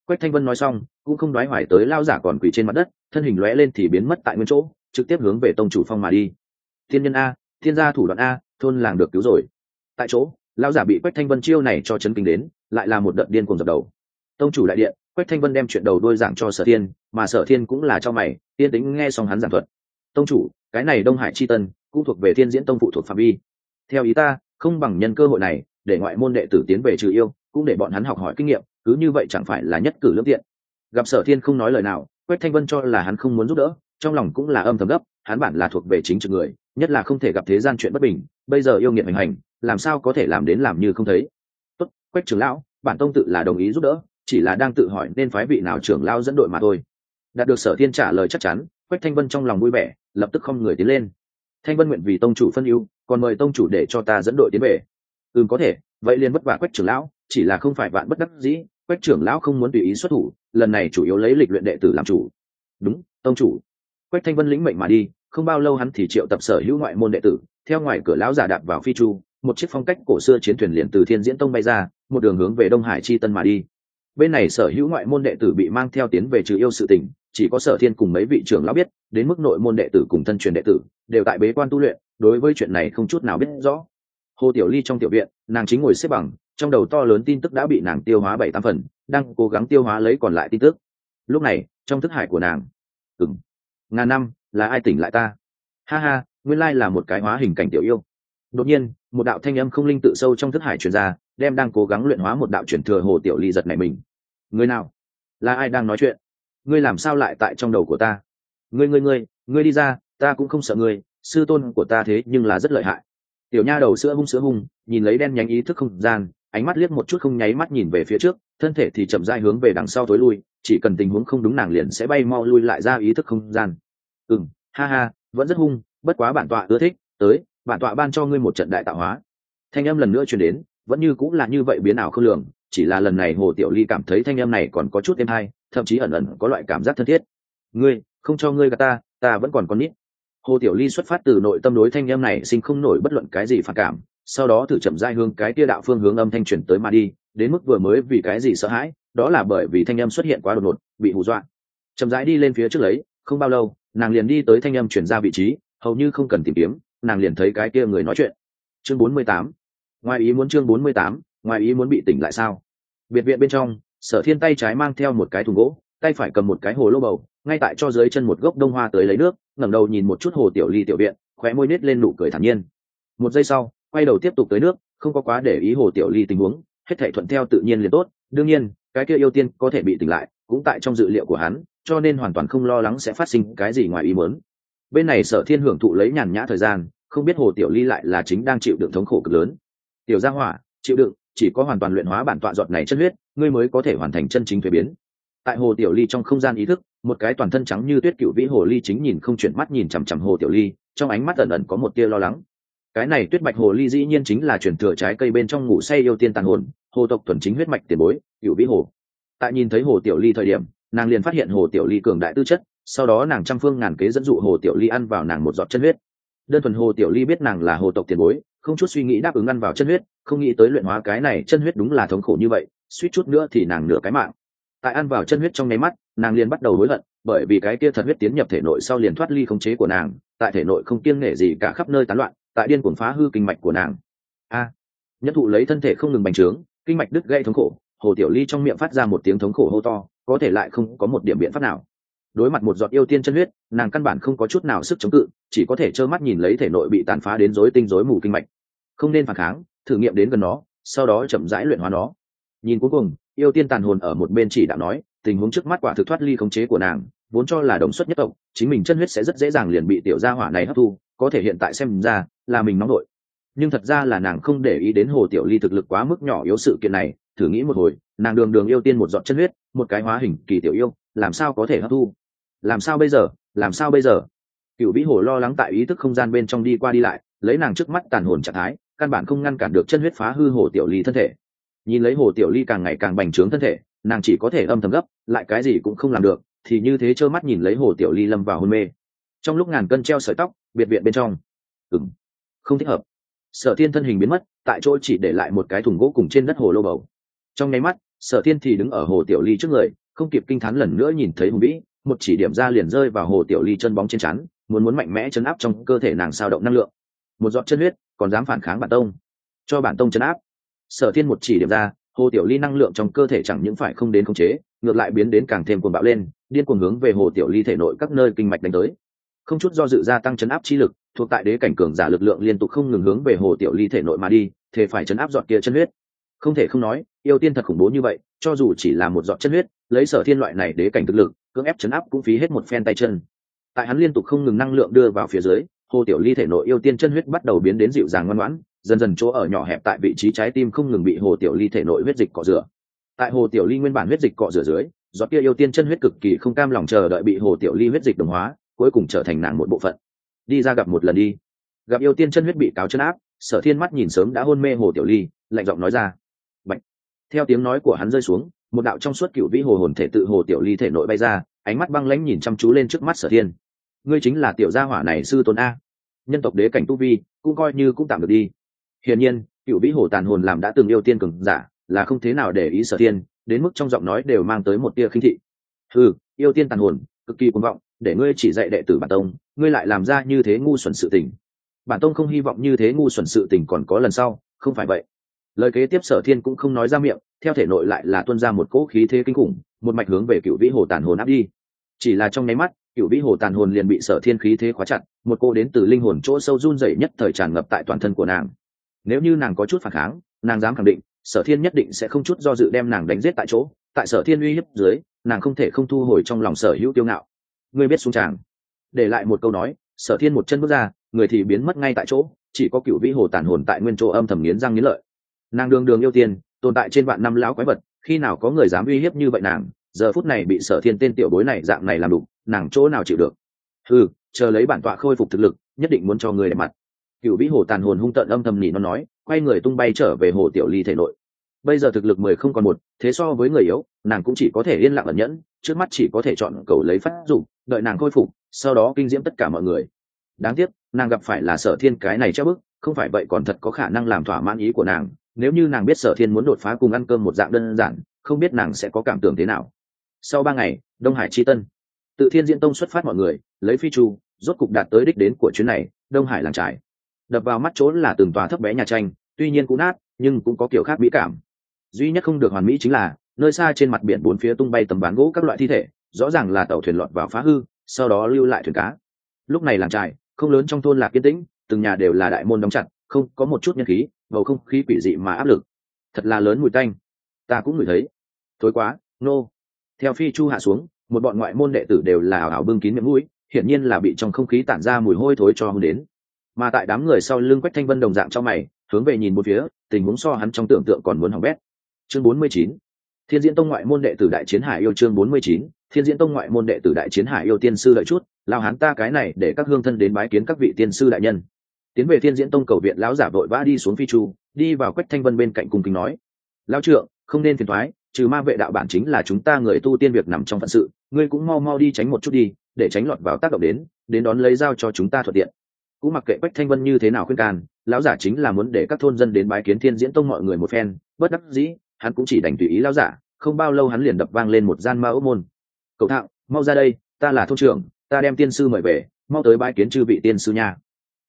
Quách thanh vân nói xong, cũng không đoái hoài tới lao giả còn quỳ trên mặt đất, thân hình lóe lên thì biến mất tại nguyên chỗ, trực tiếp hướng về tông chủ phong mà đi. Thiên nhân a, thiên gia thủ đoạn a, thôn làng được cứu rồi. Tại chỗ lao giả bị quách thanh vân chiêu này cho chấn kinh đến, lại là một đợt điên cuồng dập đầu. Tông chủ đại điện, quách thanh vân đem chuyện đầu đôi giảng cho sở thiên, mà sở thiên cũng là cho mày tiên tính nghe xong hắn giảng thuật. Tông chủ, cái này đông hải c h i tân, cũng thuộc về thiên diễn tông phụ thuộc phạm vi theo ý ta, không bằng nhân cơ hội này, để ngoại môn đệ tử tiến về trừ yêu, cũng để bọn hắn học hỏi kinh nghiệm, cứ như vậy chẳng phải là nhất cử lương tiện. Gặp sở thiên không nói lời nào, quách thanh vân cho là hắn không muốn giúp đỡ, trong lòng cũng là âm thầm gấp, hắn bản là thuộc về chính trực người, nhất là không thể gặp thế gian chuyện bất bình, bây giờ yêu nghiệt hành hành, làm sao có thể làm đến làm như không thấy. Tốt, quách trưởng lão, bản tông tự là đồng ý giúp đỡ, chỉ là đang tự hỏi nên phái vị nào trưởng lao dẫn đội mà thôi. Đạt được sở thiên trả lời chắc chắn, quách thanh vân trong lòng vui vẻ, lập tức không người tiến lên. Thanh vân nguyện vì tông chủ phân ưu còn mời tông chủ để cho ta dẫn đội tiến về. Ừ có thể, vậy liền vất vả quách trưởng lão, chỉ là không phải vạn bất đắc dĩ, quách trưởng lão không muốn tùy ý xuất thủ, lần này chủ yếu lấy lịch luyện đệ tử làm chủ. Đúng, tông chủ. Quách thanh vân lĩnh mệnh mà đi, không bao lâu hắn thì triệu tập sở hữu ngoại môn đệ tử, theo ngoài cửa lão giả đạp vào phi chu, một chiếc phong cách cổ xưa chiến thuyền liền từ thiên diễn tông bay ra, một đường hướng về đông hải chi tân mà đi. Bên này sở hữu ngoại môn đệ tử bị mang theo tiến về trừ yêu sự tình chỉ có sở thiên cùng mấy vị trưởng lão biết, đến mức nội môn đệ tử cùng thân truyền đệ tử, đều tại bế quan tu luyện, đối với chuyện này không chút nào biết rõ. Hồ tiểu ly trong tiểu viện, nàng chính ngồi xếp bằng, trong đầu to lớn tin tức đã bị nàng tiêu hóa bảy tám phần, đang cố gắng tiêu hóa lấy còn lại tin tức. Lúc này, trong thức hải của nàng ừng ngàn năm, là ai tỉnh lại ta? Ha ha, nguyên lai là một cái hóa hình cảnh tiểu yêu. Đột nhiên, một đạo thanh âm không linh tự sâu trong thức hải truyền ra, đem đang cố gắng luyện hóa một đạo chuyển thừa hồ tiểu ly giật này mình. Người nào? Là ai đang nói chuyện? Ngươi làm sao lại tại trong đầu của ta? Ngươi ngươi ngươi ngươi đi ra, ta cũng không sợ ngươi, sư tôn của ta thế nhưng là rất lợi hại. Tiểu nha đầu sữa hung sữa hung, nhìn lấy đen nhánh ý thức không gian, ánh mắt liếc một chút không nháy mắt nhìn về phía trước, thân thể thì chậm dai hướng về đằng sau tối lui, chỉ cần tình huống không đúng nàng liền sẽ bay mau lui lại ra ý thức không gian. Ừ ha ha, vẫn rất hung, bất quá bản tọa ưa thích, tới, bản tọa ban cho ngươi một trận đại tạo hóa. Thanh âm lần nữa truyền đến, vẫn như cũng là như vậy biến ảo không lường, chỉ là lần này hồ tiểu ly cảm thấy thanh âm này còn có chút êm hay thậm chí ẩn ẩn có loại cảm giác thân thiết. Ngươi, không cho ngươi gà ta ta vẫn còn con nít. Hồ tiểu ly xuất phát từ nội tâm đối thanh âm này sinh không nổi bất luận cái gì phản cảm, sau đó thử chậm dai hướng cái tia đạo phương hướng âm thanh chuyển tới mà đi, đến mức vừa mới vì cái gì sợ hãi, đó là bởi vì thanh âm xuất hiện quá đột ngột, bị hù dọa. Chậm rãi đi lên phía trước lấy, không bao lâu, nàng liền đi tới thanh âm chuyển ra vị trí, hầu như không cần tìm kiếm, nàng liền thấy cái kia người nói chuyện. Chương bốn mươi tám. Ngoài ý muốn chương bốn mươi tám, ngoài ý muốn bị tỉnh lại sao? Biệt viện bên trong sở thiên tay trái mang theo một cái thùng gỗ, tay phải cầm một cái hồ lô bầu, ngay tại cho dưới chân một gốc đông hoa tới lấy nước, ngẩng đầu nhìn một chút hồ tiểu ly tiểu viện, khóe môi nít lên nụ cười thản nhiên. Một giây sau, quay đầu tiếp tục tới nước, không có quá để ý hồ tiểu ly tình huống, hết thể thuận theo tự nhiên liền tốt. Đương nhiên, cái kia yêu tiên có thể bị tỉnh lại, cũng tại trong dự liệu của hắn, cho nên hoàn toàn không lo lắng sẽ phát sinh cái gì ngoài ý muốn. Bên này sở thiên hưởng thụ lấy nhàn nhã thời gian, không biết hồ tiểu ly lại là chính đang chịu đựng thống khổ cực lớn. Tiểu gia hỏa, chịu đựng chỉ có hoàn toàn luyện hóa bản tọa giọt này chân huyết, ngươi mới có thể hoàn thành chân chính thuế biến. Tại hồ tiểu ly trong không gian ý thức, một cái toàn thân trắng như tuyết cựu vĩ hồ ly chính nhìn không chuyển mắt nhìn chằm chằm hồ tiểu ly, trong ánh mắt ẩn ẩn có một tia lo lắng. Cái này tuyết bạch hồ ly dĩ nhiên chính là chuyển thừa trái cây bên trong ngủ say yêu tiên tàn hồn, hồ tộc thuần chính huyết mạch tiền bối, cựu vĩ hồ. Tại nhìn thấy hồ tiểu ly thời điểm, nàng liền phát hiện hồ tiểu ly cường đại tư chất, sau đó nàng trăm phương ngàn kế dẫn dụ hồ tiểu ly ăn vào nàng một giọt chân huyết đơn thuần hồ tiểu ly biết nàng là hồ tộc tiền bối không chút suy nghĩ đáp ứng ăn vào chân huyết không nghĩ tới luyện hóa cái này chân huyết đúng là thống khổ như vậy suýt chút nữa thì nàng nửa cái mạng. Tại ăn vào chân huyết trong nháy mắt nàng liền bắt đầu hối hận bởi vì cái kia thật huyết tiến nhập thể nội sau liền thoát ly khống chế của nàng tại thể nội không kiêng nể gì cả khắp nơi tán loạn tại điên cuồng phá hư kinh mạch của nàng. A! À, nhất thụ lấy thân thể không ngừng bành trướng kinh mạch đứt gây thống khổ hồ tiểu ly trong miệng phát ra một tiếng thống khổ hô to có thể lại không có một điểm biện pháp nào đối mặt một giọt yêu tiên chân huyết, nàng căn bản không có chút nào sức chống cự, chỉ có thể trơ mắt nhìn lấy thể nội bị tàn phá đến rối tinh rối mù kinh mạch. Không nên phản kháng, thử nghiệm đến gần nó, sau đó chậm rãi luyện hóa nó. Nhìn cuối cùng, yêu tiên tàn hồn ở một bên chỉ đạo nói, tình huống trước mắt quả thực thoát ly khống chế của nàng, vốn cho là đồng xuất nhất tộc, chính mình chân huyết sẽ rất dễ dàng liền bị tiểu gia hỏa này hấp thu, có thể hiện tại xem ra, là mình nóng nổi nhưng thật ra là nàng không để ý đến hồ tiểu ly thực lực quá mức nhỏ yếu sự kiện này, thử nghĩ một hồi nàng đường đường yêu tiên một giọt chân huyết, một cái hóa hình kỳ tiểu yêu, làm sao có thể hấp thu? Làm sao bây giờ? Làm sao bây giờ? Cựu vĩ hồ lo lắng tại ý thức không gian bên trong đi qua đi lại, lấy nàng trước mắt tàn hồn trạng thái, căn bản không ngăn cản được chân huyết phá hư hồ tiểu ly thân thể. Nhìn lấy hồ tiểu ly càng ngày càng bành trướng thân thể, nàng chỉ có thể âm thầm gấp, lại cái gì cũng không làm được, thì như thế trơ mắt nhìn lấy hồ tiểu ly lâm vào hôn mê. Trong lúc ngàn cân treo sợi tóc, biệt viện bên trong. Ừng không thích hợp. Sở thiên thân hình biến mất, tại chỗ chỉ để lại một cái thùng gỗ cùng trên đất hồ lô bầu. Trong nháy mắt sở thiên thì đứng ở hồ tiểu ly trước người, không kịp kinh t h á n lần nữa nhìn thấy hùng vĩ, một chỉ điểm ra liền rơi vào hồ tiểu ly chân bóng trên chắn muốn muốn mạnh mẽ chấn áp trong cơ thể nàng sao động năng lượng. Một giọt chân huyết, còn dám phản kháng bản tông. Cho bản tông chấn áp. Sở thiên một chỉ điểm ra, hồ tiểu ly năng lượng trong cơ thể chẳng những phải không đến khống chế, ngược lại biến đến càng thêm cuồng bạo lên, điên cuồng hướng về hồ tiểu ly thể nội các nơi kinh mạch đánh tới. Không chút do dự gia tăng chấn áp chi lực, thuộc tại đế cảnh cường giả lực lượng liên tục không ngừng hướng về hồ tiểu ly thể nội mà đi thế phải chấn áp dọn kia chân huyết không thể không nói, yêu tiên thật khủng bố như vậy, cho dù chỉ là một giọt chân huyết, lấy sở thiên loại này để cảnh thực lực, cưỡng ép chấn áp cũng phí hết một phen tay chân. Tại hắn liên tục không ngừng năng lượng đưa vào phía dưới, hồ tiểu ly thể nội yêu tiên chân huyết bắt đầu biến đến dịu dàng ngoan ngoãn, dần dần chỗ ở nhỏ hẹp tại vị trí trái tim không ngừng bị hồ tiểu ly thể nội huyết dịch cọ rửa. Tại hồ tiểu ly nguyên bản huyết dịch cọ rửa dưới, giọt kia yêu tiên chân huyết cực kỳ không cam lòng chờ đợi bị hồ tiểu ly huyết dịch đồng hóa, cuối cùng trở thành nàng một bộ phận. Đi ra gặp một lần đi. Gặp yêu tiên chân huyết bị cáo chân áp, sở thiên mắt nhìn sớm đã hôn mê hồ tiểu ly, lạnh giọng nói ra theo tiếng nói của hắn rơi xuống, một đạo trong suốt cựu vĩ hồ hồn thể tự hồ tiểu ly thể nội bay ra, ánh mắt băng lãnh nhìn chăm chú lên trước mắt sở thiên. Ngươi chính là tiểu gia hỏa này sư tôn a. Nhân tộc đế cảnh tu vi, cũng coi như cũng tạm được đi. Hiển nhiên, cựu vĩ hồ tàn hồn làm đã từng yêu tiên cường giả, là không thế nào để ý sở thiên, đến mức trong giọng nói đều mang tới một tia khinh thị. Ừ yêu tiên tàn hồn, cực kỳ cuồng vọng, để ngươi chỉ dạy đệ tử bản tông, ngươi lại làm ra như thế ngu xuẩn sự tình. Bản tông không hy vọng như thế ngu xuẩn sự tình còn có lần sau, không phải vậy lời kế tiếp sở thiên cũng không nói ra miệng, theo thể nội lại là tuân ra một cỗ khí thế kinh khủng, một mạch hướng về cựu vĩ hồ tàn hồn áp đi. Chỉ là trong nháy mắt cựu vĩ hồ tàn hồn liền bị sở thiên khí thế khóa chặt, một cô đến từ linh hồn chỗ sâu run dày nhất thời tràn ngập tại toàn thân của nàng. Nếu như nàng có chút phản kháng, nàng dám khẳng định, sở thiên nhất định sẽ không chút do dự đem nàng đánh giết tại chỗ, tại sở thiên uy hiếp dưới, nàng không thể không thu hồi trong lòng sở hữu tiêu ngạo. Ngươi biết xuống tràng. Để lại một câu nói, sở thiên một chân bước ra, người thì biến mất ngay tại chỗ, chỉ có cựu vĩ hồ tàn hồn tại nguyên chỗ âm thầm nghiến răng nghiến lợi nàng đường đường yêu tiên, tồn tại trên vạn năm lão quái vật, khi nào có người dám uy hiếp như vậy nàng, giờ phút này bị sở thiên tên tiểu bối này dạng này làm đục, nàng chỗ nào chịu được? Ừ chờ lấy bản tọa khôi phục thực lực, nhất định muốn cho người đẹp mặt. Cựu vĩ hồ tàn hồn hung tợn âm thầm nhỉ nó nói, quay người tung bay trở về hồ tiểu ly thể nội. Bây giờ thực lực mười không còn một, thế so với người yếu, nàng cũng chỉ có thể yên lặng ẩn nhẫn, trước mắt chỉ có thể chọn cầu lấy phát dụng đợi nàng khôi phục, sau đó kinh diễm tất cả mọi người. Đáng tiếc, nàng gặp phải là sở thiên cái này chắc bức không phải vậy còn thật có khả năng làm thỏa mãn ý của nàng, nếu như nàng biết sở thiên muốn đột phá cùng ăn cơm một dạng đơn giản, không biết nàng sẽ có cảm tưởng thế nào. Sau ba ngày, đông hải chi tân, tự thiên diễn tông xuất phát mọi người, lấy phi chu, rốt cục đạt tới đích đến của chuyến này, đông hải làng trải đập vào mắt trốn là từng tòa thấp bé nhà tranh, tuy nhiên cũng nát, nhưng cũng có kiểu khác mỹ cảm. Duy nhất không được hoàn mỹ chính là, nơi xa trên mặt biển bốn phía tung bay tầm ván gỗ các loại thi thể, rõ ràng là tàu thuyền lọt vào phá hư, sau đó lưu lại thuyền cá. Lúc này làng trại, không lớn trong thôn lạc yên tĩnh từng nhà đều là đại môn đóng chặt, không có một chút nhân khí, bầu không khí quỷ dị mà áp lực. Thật là lớn mùi tanh. Ta cũng ngửi thấy. Thối quá, nô. Theo phi chu hạ xuống, một bọn ngoại môn đệ tử đều là ảo ảo bưng kín miệng mũi, hiển nhiên là bị trong không khí tản ra mùi hôi thối cho hưng đến. Mà tại đám người sau lưng quách thanh vân đồng dạng trong mày, hướng về nhìn một phía, tình huống so hắn trong tưởng tượng còn muốn hỏng bét. Chương bốn mươi chín. Thiên diễn tông ngoại môn đệ tử đại chiến hải yêu chương bốn mươi chín. Thiên diễn tông ngoại môn đệ tử đại chiến hải yêu tiên sư đợi chút, lao hắn ta cái này để các hương thân đến bái kiến các vị tiên sư đại nhân tiến về thiên diễn tông cầu viện lão giả vội vã đi xuống phi chu, đi vào quách thanh vân bên cạnh cung kính nói, lão trượng, không nên phiền thoái trừ ma vệ đạo bản chính là chúng ta người tu tiên việc nằm trong phận sự, ngươi cũng mau mau đi tránh một chút đi, để tránh lọt vào tác động đến đến đón lấy dao cho chúng ta thuận tiện. Cũng mặc kệ quách thanh vân như thế nào khuyên can, lão giả chính là muốn để các thôn dân đến bái kiến thiên diễn tông mọi người một phen, bất đắc dĩ, hắn cũng chỉ đành tùy ý lão giả, không bao lâu hắn liền đập vang lên một gian ma ốc môn. Cậu thạo, mau ra đây, ta là thôn trưởng, ta đem tiên sư mời về, mau tới bái kiến chư vị tiên sư nha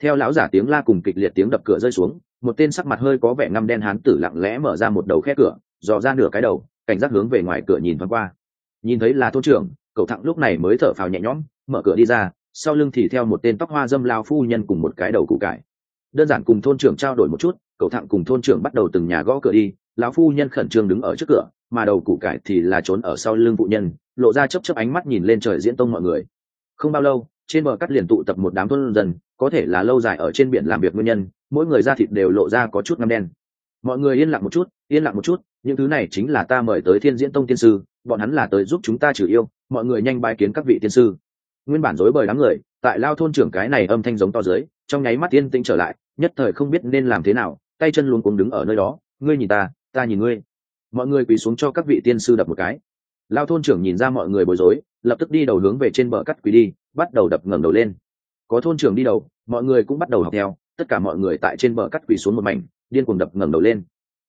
theo lão giả tiếng la cùng kịch liệt tiếng đập cửa rơi xuống, một tên sắc mặt hơi có vẻ ngăm đen hán tử lặng lẽ mở ra một đầu khe cửa, dò ra nửa cái đầu, cảnh giác hướng về ngoài cửa nhìn thoáng qua. Nhìn thấy là thôn trưởng, cậu thẳng lúc này mới thở phào nhẹ nhõm, mở cửa đi ra, sau lưng thì theo một tên tóc hoa dâm lao phu nhân cùng một cái đầu cụ cải. Đơn giản cùng thôn trưởng trao đổi một chút, cậu thẳng cùng thôn trưởng bắt đầu từng nhà gõ cửa đi, lão phu nhân khẩn trương đứng ở trước cửa, mà đầu cụ cải thì là trốn ở sau lưng phụ nhân, lộ ra chấp chấp ánh mắt nhìn lên trời diễn tông mọi người. Không bao lâu trên bờ cắt liền tụ tập một đám thôn dân, có thể là lâu dài ở trên biển làm việc nguyên nhân, mỗi người da thịt đều lộ ra có chút ngâm đen. Mọi người yên lặng một chút, yên lặng một chút, những thứ này chính là ta mời tới thiên diễn tông tiên sư, bọn hắn là tới giúp chúng ta trừ yêu, mọi người nhanh bài kiến các vị tiên sư. Nguyên bản dối bời đám người, tại lao thôn trưởng cái này âm thanh giống to dưới, trong nháy mắt tiên tĩnh trở lại, nhất thời không biết nên làm thế nào, tay chân luôn cuống đứng ở nơi đó, ngươi nhìn ta ta nhìn ngươi. Mọi người quỳ xuống cho các vị tiên sư đập một cái lao thôn trưởng nhìn ra mọi người bối rối, lập tức đi đầu hướng về trên bờ cắt quỳ đi, bắt đầu đập ngẩng đầu lên. Có thôn trưởng đi đầu, mọi người cũng bắt đầu học theo, tất cả mọi người tại trên bờ cắt quỳ xuống một mảnh, điên cuồng đập ngẩng đầu lên.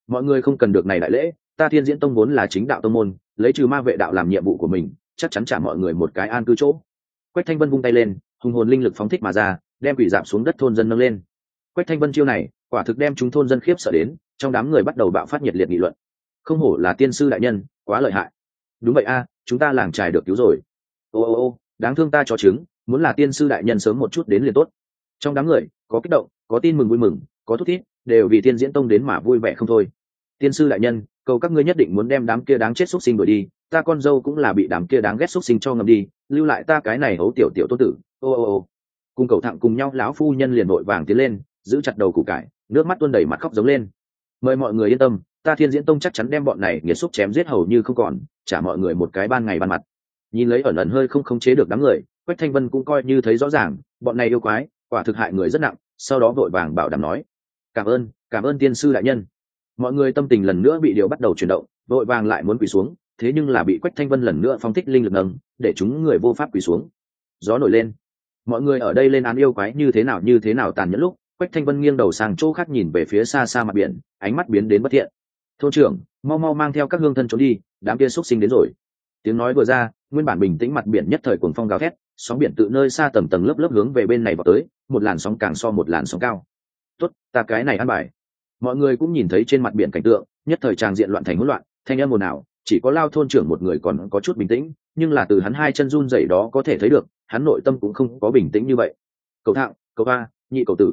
Mọi người không cần được này đại lễ, ta thiên diễn tông vốn là chính đạo tông môn, lấy trừ ma vệ đạo làm nhiệm vụ của mình, chắc chắn trả mọi người một cái an cư chỗ. Quách thanh vân vung tay lên, hùng hồn linh lực phóng thích mà ra, đem quỷ giảm xuống đất thôn dân nâng lên. Quách thanh vân chiêu này, quả thực đem chúng thôn dân khiếp sợ đến, trong đám người bắt đầu bạo phát nhiệt liệt nghị luận. Không hổ là tiên sư đại nhân, quá lợi hại đúng vậy a, chúng ta làng trài được cứu rồi. Ô ô ô, đáng thương ta cho chứng, muốn là tiên sư đại nhân sớm một chút đến liền tốt. Trong đám người, có kích động, có tin mừng vui mừng, có thúc thiết đều vì tiên diễn tông đến mà vui vẻ không thôi. Tiên sư đại nhân, cầu các ngươi nhất định muốn đem đám kia đáng chết xúc sinh đuổi đi, ta con dâu cũng là bị đám kia đáng ghét xúc sinh cho ngầm đi, lưu lại ta cái này hấu tiểu tiểu tô tử. Ô ô ô. Cùng cầu thẳng cùng nhau, lão phu nhân liền vội vàng tiến lên, giữ chặt đầu củ cải, nước mắt tuôn đầy mặt khóc giống lên. Mời mọi người yên tâm ta thiên diễn tông chắc chắn đem bọn này nghiệt xúc chém giết hầu như không còn, trả mọi người một cái ban ngày ban mặt. Nhìn lấy ẩn ẩn hơi không khống chế được đám người, quách thanh vân cũng coi như thấy rõ ràng, bọn này yêu quái, quả thực hại người rất nặng, sau đó vội vàng bảo đảm nói, cảm ơn cảm ơn tiên sư đại nhân. Mọi người tâm tình lần nữa bị điều bắt đầu chuyển động, vội vàng lại muốn quỳ xuống, thế nhưng là bị quách thanh vân lần nữa phong thích linh lực nâng, để chúng người vô pháp quỳ xuống. Gió nổi lên. Mọi người ở đây lên án yêu quái như thế nào, như thế nào tàn nhẫn lúc, quách thanh vân nghiêng đầu sang chỗ khác nhìn về phía xa xa mặt biển, ánh mắt biến đến bất thiện thôn trưởng, mau mau mang theo các hương thân trốn đi, đám kia xúc sinh đến rồi. Tiếng nói vừa ra, nguyên bản bình tĩnh mặt biển nhất thời cuồng phong gào thét, sóng biển tự nơi xa tầm tầng lớp lớp hướng về bên này vào tới, một làn sóng càng so một làn sóng cao. Tốt, ta cái này ăn bài. Mọi người cũng nhìn thấy trên mặt biển cảnh tượng, nhất thời tràng diện loạn thành hỗn loạn, thanh âm ồn ào, chỉ có lao thôn trưởng một người còn có chút bình tĩnh, nhưng là từ hắn hai chân run rẩy đó có thể thấy được, hắn nội tâm cũng không có bình tĩnh như vậy. Cầu thạo cầu ba, nhị cầu tử.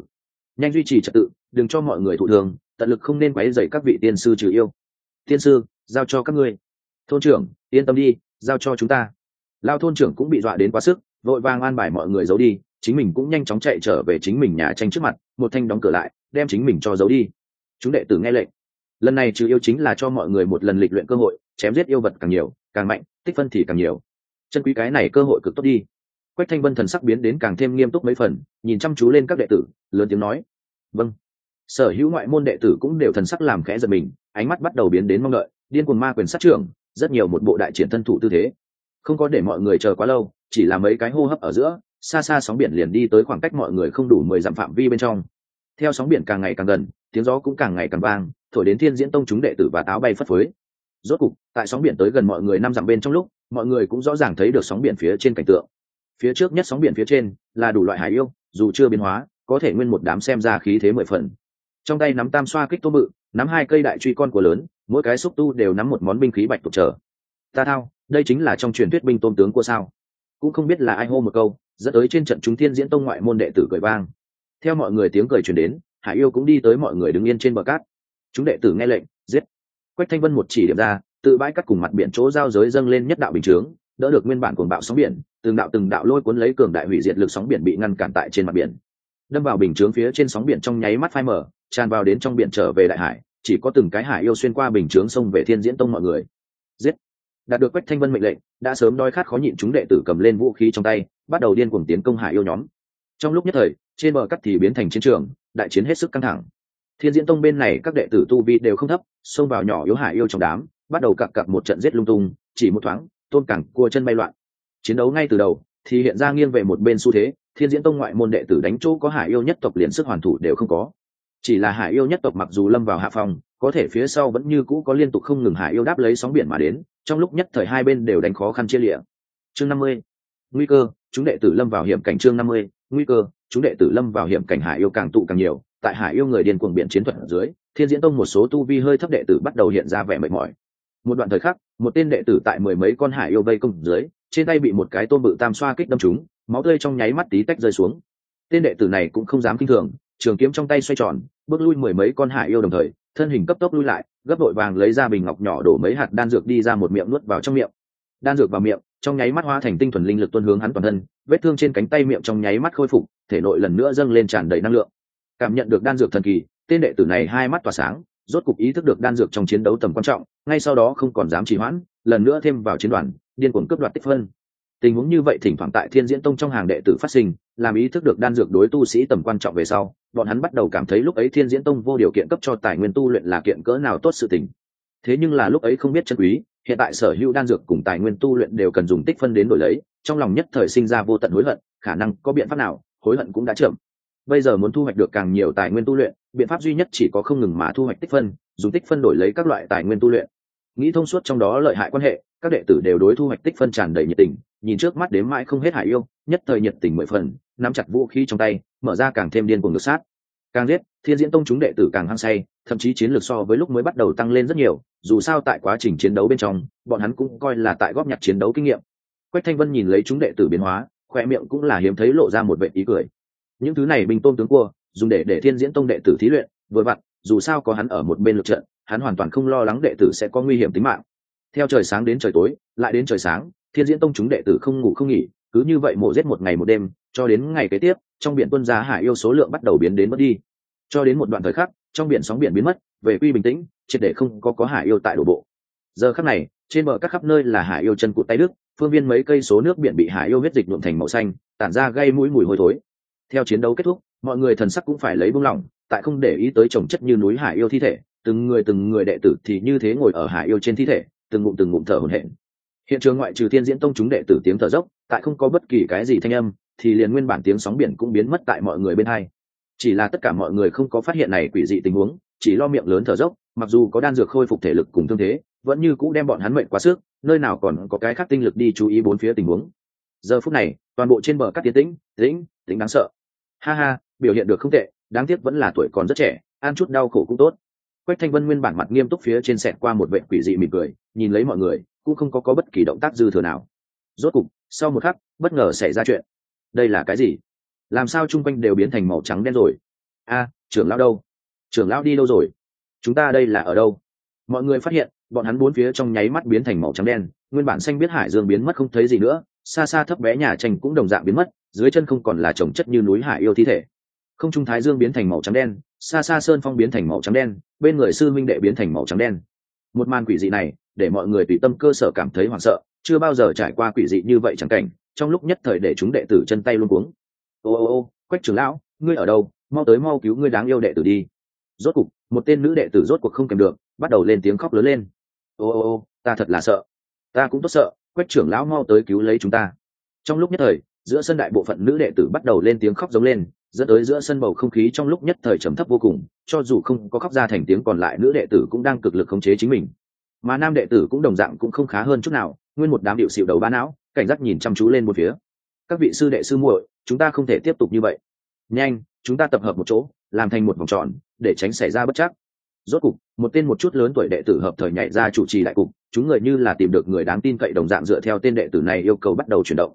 Nhanh duy trì trật tự, đừng cho mọi người thụ thường tận lực không nên quấy rầy các vị tiên sư trừ yêu. Tiên sư, giao cho các ngươi. Thôn trưởng, yên tâm đi, giao cho chúng ta. Lao thôn trưởng cũng bị dọa đến quá sức, vội vàng an bài mọi người giấu đi, chính mình cũng nhanh chóng chạy trở về chính mình nhà tranh trước mặt, một thanh đóng cửa lại, đem chính mình cho giấu đi. Chúng đệ tử nghe lệnh. Lần này trừ yêu chính là cho mọi người một lần lịch luyện cơ hội, chém giết yêu vật càng nhiều, càng mạnh, tích phân thì càng nhiều. Chân quý cái này cơ hội cực tốt đi. Quách thanh vân thần sắc biến đến càng thêm nghiêm túc mấy phần, nhìn chăm chú lên các đệ tử, lớn tiếng nói. Vâng sở hữu ngoại môn đệ tử cũng đều thần sắc làm khẽ giật mình, ánh mắt bắt đầu biến đến mong đợi, điên cuồng ma quyền sát trưởng, rất nhiều một bộ đại triển thân thủ tư thế. Không có để mọi người chờ quá lâu, chỉ là mấy cái hô hấp ở giữa, xa xa sóng biển liền đi tới khoảng cách mọi người không đủ mười dặm phạm vi bên trong. Theo sóng biển càng ngày càng gần, tiếng gió cũng càng ngày càng vang, thổi đến thiên diễn tông chúng đệ tử và táo bay phất phới. Rốt cục, tại sóng biển tới gần mọi người năm dặm bên trong lúc, mọi người cũng rõ ràng thấy được sóng biển phía trên cảnh tượng. Phía trước nhất sóng biển phía trên là đủ loại hải yêu, dù chưa biến hóa, có thể nguyên một đám xem ra khí thế mười phần trong tay nắm tam xoa kích tô bự, nắm hai cây đại truy con của lớn, mỗi cái xúc tu đều nắm một món binh khí bạch tục trở. Ta thao, đây chính là trong truyền thuyết binh tôn tướng của sao. Cũng không biết là ai hô một câu, dẫn tới trên trận chúng thiên diễn tông ngoại môn đệ tử cười vang. Theo mọi người tiếng cười truyền đến, hải yêu cũng đi tới mọi người đứng yên trên bờ cát. Chúng đệ tử nghe lệnh, giết. Quách thanh vân một chỉ điểm ra, tự bãi cắt cùng mặt biển chỗ giao giới dâng lên nhất đạo bình chướng, đỡ được nguyên bản cuồng bạo sóng biển, từng đạo từng đạo lôi cuốn lấy cường đại hủy diệt lực sóng biển bị ngăn cản tại trên mặt biển đâm vào bình chướng phía trên sóng biển trong nháy mắt phai mở tràn vào đến trong biển trở về đại hải, chỉ có từng cái hải yêu xuyên qua bình chướng sông về thiên diễn tông mọi người. Giết! Đạt được quách thanh vân mệnh lệnh, đã sớm đói khát khó nhịn chúng đệ tử cầm lên vũ khí trong tay, bắt đầu điên cuồng tiến công hải yêu nhóm. Trong lúc nhất thời, trên bờ cắt thì biến thành chiến trường, đại chiến hết sức căng thẳng. Thiên diễn tông bên này các đệ tử tu vi đều không thấp, xông vào nhỏ yếu hải yêu trong đám, bắt đầu cặp cặp một trận giết lung tung, chỉ một thoáng, tôn cẳng cua chân bay loạn. Chiến đấu ngay từ đầu, thì hiện ra nghiêng về một bên xu thế thiên diễn tông ngoại môn đệ tử đánh chỗ có hải yêu nhất tộc liền sức hoàn thủ đều không có. Chỉ là hải yêu nhất tộc mặc dù lâm vào hạ phòng có thể phía sau vẫn như cũ có liên tục không ngừng hải yêu đáp lấy sóng biển mà đến, trong lúc nhất thời hai bên đều đánh khó khăn chia lịa. Chương năm mươi, nguy cơ, chúng đệ tử lâm vào hiểm cảnh chương năm mươi, nguy cơ, chúng đệ tử lâm vào hiểm cảnh hải yêu càng tụ càng nhiều, tại hải yêu người điên cuồng biển chiến thuật ở dưới, thiên diễn tông một số tu vi hơi thấp đệ tử bắt đầu hiện ra vẻ mệt mỏi. Một đoạn thời khắc, một tên đệ tử tại mười mấy con hải yêu vây công dưới, trên tay bị một cái tôm bự tam xoa kích đâm trúng máu tươi trong nháy mắt tí tách rơi xuống. Tên đệ tử này cũng không dám kinh thường, trường kiếm trong tay xoay tròn, bước lui mười mấy con hải yêu đồng thời, thân hình cấp tốc lui lại, gấp đội vàng lấy ra bình ngọc nhỏ đổ mấy hạt đan dược đi ra một miệng nuốt vào trong miệng. Đan dược vào miệng, trong nháy mắt hóa thành tinh thuần linh lực tuôn hướng hắn toàn thân, vết thương trên cánh tay miệng trong nháy mắt khôi phục, thể nội lần nữa dâng lên tràn đầy năng lượng. Cảm nhận được đan dược thần kỳ, tên đệ tử này hai mắt tỏa sáng, rốt cục ý thức được đan dược trong chiến đấu tầm quan trọng, ngay sau đó không còn dám trì hoãn, lần nữa thêm vào chiến đoàn, điên cuồng cướp đoạt tích phân tình huống như vậy thỉnh thoảng tại thiên diễn tông trong hàng đệ tử phát sinh, làm ý thức được đan dược đối tu sĩ tầm quan trọng về sau, bọn hắn bắt đầu cảm thấy lúc ấy thiên diễn tông vô điều kiện cấp cho tài nguyên tu luyện là kiện cỡ nào tốt sự tình. Thế nhưng là lúc ấy không biết chân quý, hiện tại sở hữu đan dược cùng tài nguyên tu luyện đều cần dùng tích phân đến đổi lấy, trong lòng nhất thời sinh ra vô tận hối hận, khả năng có biện pháp nào, hối hận cũng đã chậm. Bây giờ muốn thu hoạch được càng nhiều tài nguyên tu luyện, biện pháp duy nhất chỉ có không ngừng mà thu hoạch tích phân, dùng tích phân đổi lấy các loại tài nguyên tu luyện nghĩ thông suốt trong đó lợi hại quan hệ, các đệ tử đều đối thu hoạch tích phân tràn đầy nhiệt tình, nhìn trước mắt đến mãi không hết hải yêu, nhất thời nhiệt tình mười phần, nắm chặt vũ khí trong tay, mở ra càng thêm điên cuồng ngược sát. Càng giết, thiên diễn tông chúng đệ tử càng hăng say, thậm chí chiến lược so với lúc mới bắt đầu tăng lên rất nhiều, dù sao tại quá trình chiến đấu bên trong, bọn hắn cũng coi là tại góp nhặt chiến đấu kinh nghiệm. Quách thanh vân nhìn lấy chúng đệ tử biến hóa, khoe miệng cũng là hiếm thấy lộ ra một vệ ý cười. Những thứ này binh tôn tướng cua, dùng để để thiên diễn tông đệ tử thí luyện, vừa vặn, dù sao có hắn ở một bên lượt trận hắn hoàn toàn không lo lắng đệ tử sẽ có nguy hiểm tính mạng. Theo trời sáng đến trời tối, lại đến trời sáng, thiên diễn tông chúng đệ tử không ngủ không nghỉ, cứ như vậy mổ giết một ngày một đêm, cho đến ngày kế tiếp, trong biển tuân giá hải yêu số lượng bắt đầu biến đến mất đi. Cho đến một đoạn thời khắc, trong biển sóng biển biến mất, về quy bình tĩnh, triệt để không có có hải yêu tại đổ bộ. Giờ khắc này, trên bờ các khắp nơi là hải yêu chân cụt tay đức phương viên mấy cây số nước biển bị hải yêu huyết dịch nhuộm thành màu xanh, tản ra gây mũi mùi hôi thối. Theo chiến đấu kết thúc, mọi người thần sắc cũng phải lấy buông lỏng, tại không để ý tới trồng chất như núi hải yêu thi thể từng người từng người đệ tử thì như thế ngồi ở hải yêu trên thi thể, từng ngụm từng ngụm thở hổn hển. Hiện trường ngoại trừ thiên diễn tông chúng đệ tử tiếng thở dốc, tại không có bất kỳ cái gì thanh âm, thì liền nguyên bản tiếng sóng biển cũng biến mất tại mọi người bên hai. Chỉ là tất cả mọi người không có phát hiện này quỷ dị tình huống, chỉ lo miệng lớn thở dốc, mặc dù có đan dược khôi phục thể lực cùng thương thế, vẫn như cũ đem bọn hắn mệnh quá sức, nơi nào còn có cái khác tinh lực đi chú ý bốn phía tình huống. Giờ phút này, toàn bộ trên bờ các tiến tĩnh tĩnh tĩnh đáng sợ. Ha ha, biểu hiện được không tệ, đáng tiếc vẫn là tuổi còn rất trẻ, ăn chút đau khổ cũng tốt quách thanh vân nguyên bản mặt nghiêm túc phía trên sẹt qua một vệ quỷ dị mỉm cười, nhìn lấy mọi người, cũng không có có bất kỳ động tác dư thừa nào. Rốt cục, sau một khắc, bất ngờ xảy ra chuyện. Đây là cái gì? Làm sao chung quanh đều biến thành màu trắng đen rồi? A, trưởng lão đâu? Trưởng lão đi đâu rồi? Chúng ta đây là ở đâu? Mọi người phát hiện, bọn hắn bốn phía trong nháy mắt biến thành màu trắng đen, nguyên bản xanh biết hải dương biến mất không thấy gì nữa, xa xa thấp bé nhà tranh cũng đồng dạng biến mất, dưới chân không còn là trồng chất như núi hải yêu thi thể không trung thái dương biến thành màu trắng đen, xa xa sơn phong biến thành màu trắng đen, bên người sư minh đệ biến thành màu trắng đen. Một màn quỷ dị này, để mọi người tùy tâm cơ sở cảm thấy hoảng sợ, chưa bao giờ trải qua quỷ dị như vậy chẳng cảnh, trong lúc nhất thời để chúng đệ tử chân tay luôn cuống. Ô ô ô, quách trưởng lão, ngươi ở đâu? Mau tới mau cứu ngươi đáng yêu đệ tử đi. Rốt cục, một tên nữ đệ tử rốt cuộc không kèm được, bắt đầu lên tiếng khóc lớn lên. Ô ô ô, ta thật là sợ. Ta cũng tốt sợ, quách trưởng lão mau tới cứu lấy chúng ta. Trong lúc nhất thời, giữa sân đại bộ phận nữ đệ tử bắt đầu lên tiếng khóc giống lên dẫn tới giữa sân bầu không khí trong lúc nhất thời trầm thấp vô cùng, cho dù không có khóc ra thành tiếng còn lại nữ đệ tử cũng đang cực lực khống chế chính mình. Mà nam đệ tử cũng đồng dạng cũng không khá hơn chút nào, nguyên một đám điệu xịu đầu ba não, cảnh giác nhìn chăm chú lên một phía. Các vị sư đệ sư muội, chúng ta không thể tiếp tục như vậy. Nhanh, chúng ta tập hợp một chỗ, làm thành một vòng tròn, để tránh xảy ra bất chắc. Rốt cục, một tên một chút lớn tuổi đệ tử hợp thời nhảy ra chủ trì đại cục, chúng người như là tìm được người đáng tin cậy đồng dạng dựa theo tên đệ tử này yêu cầu bắt đầu chuyển động.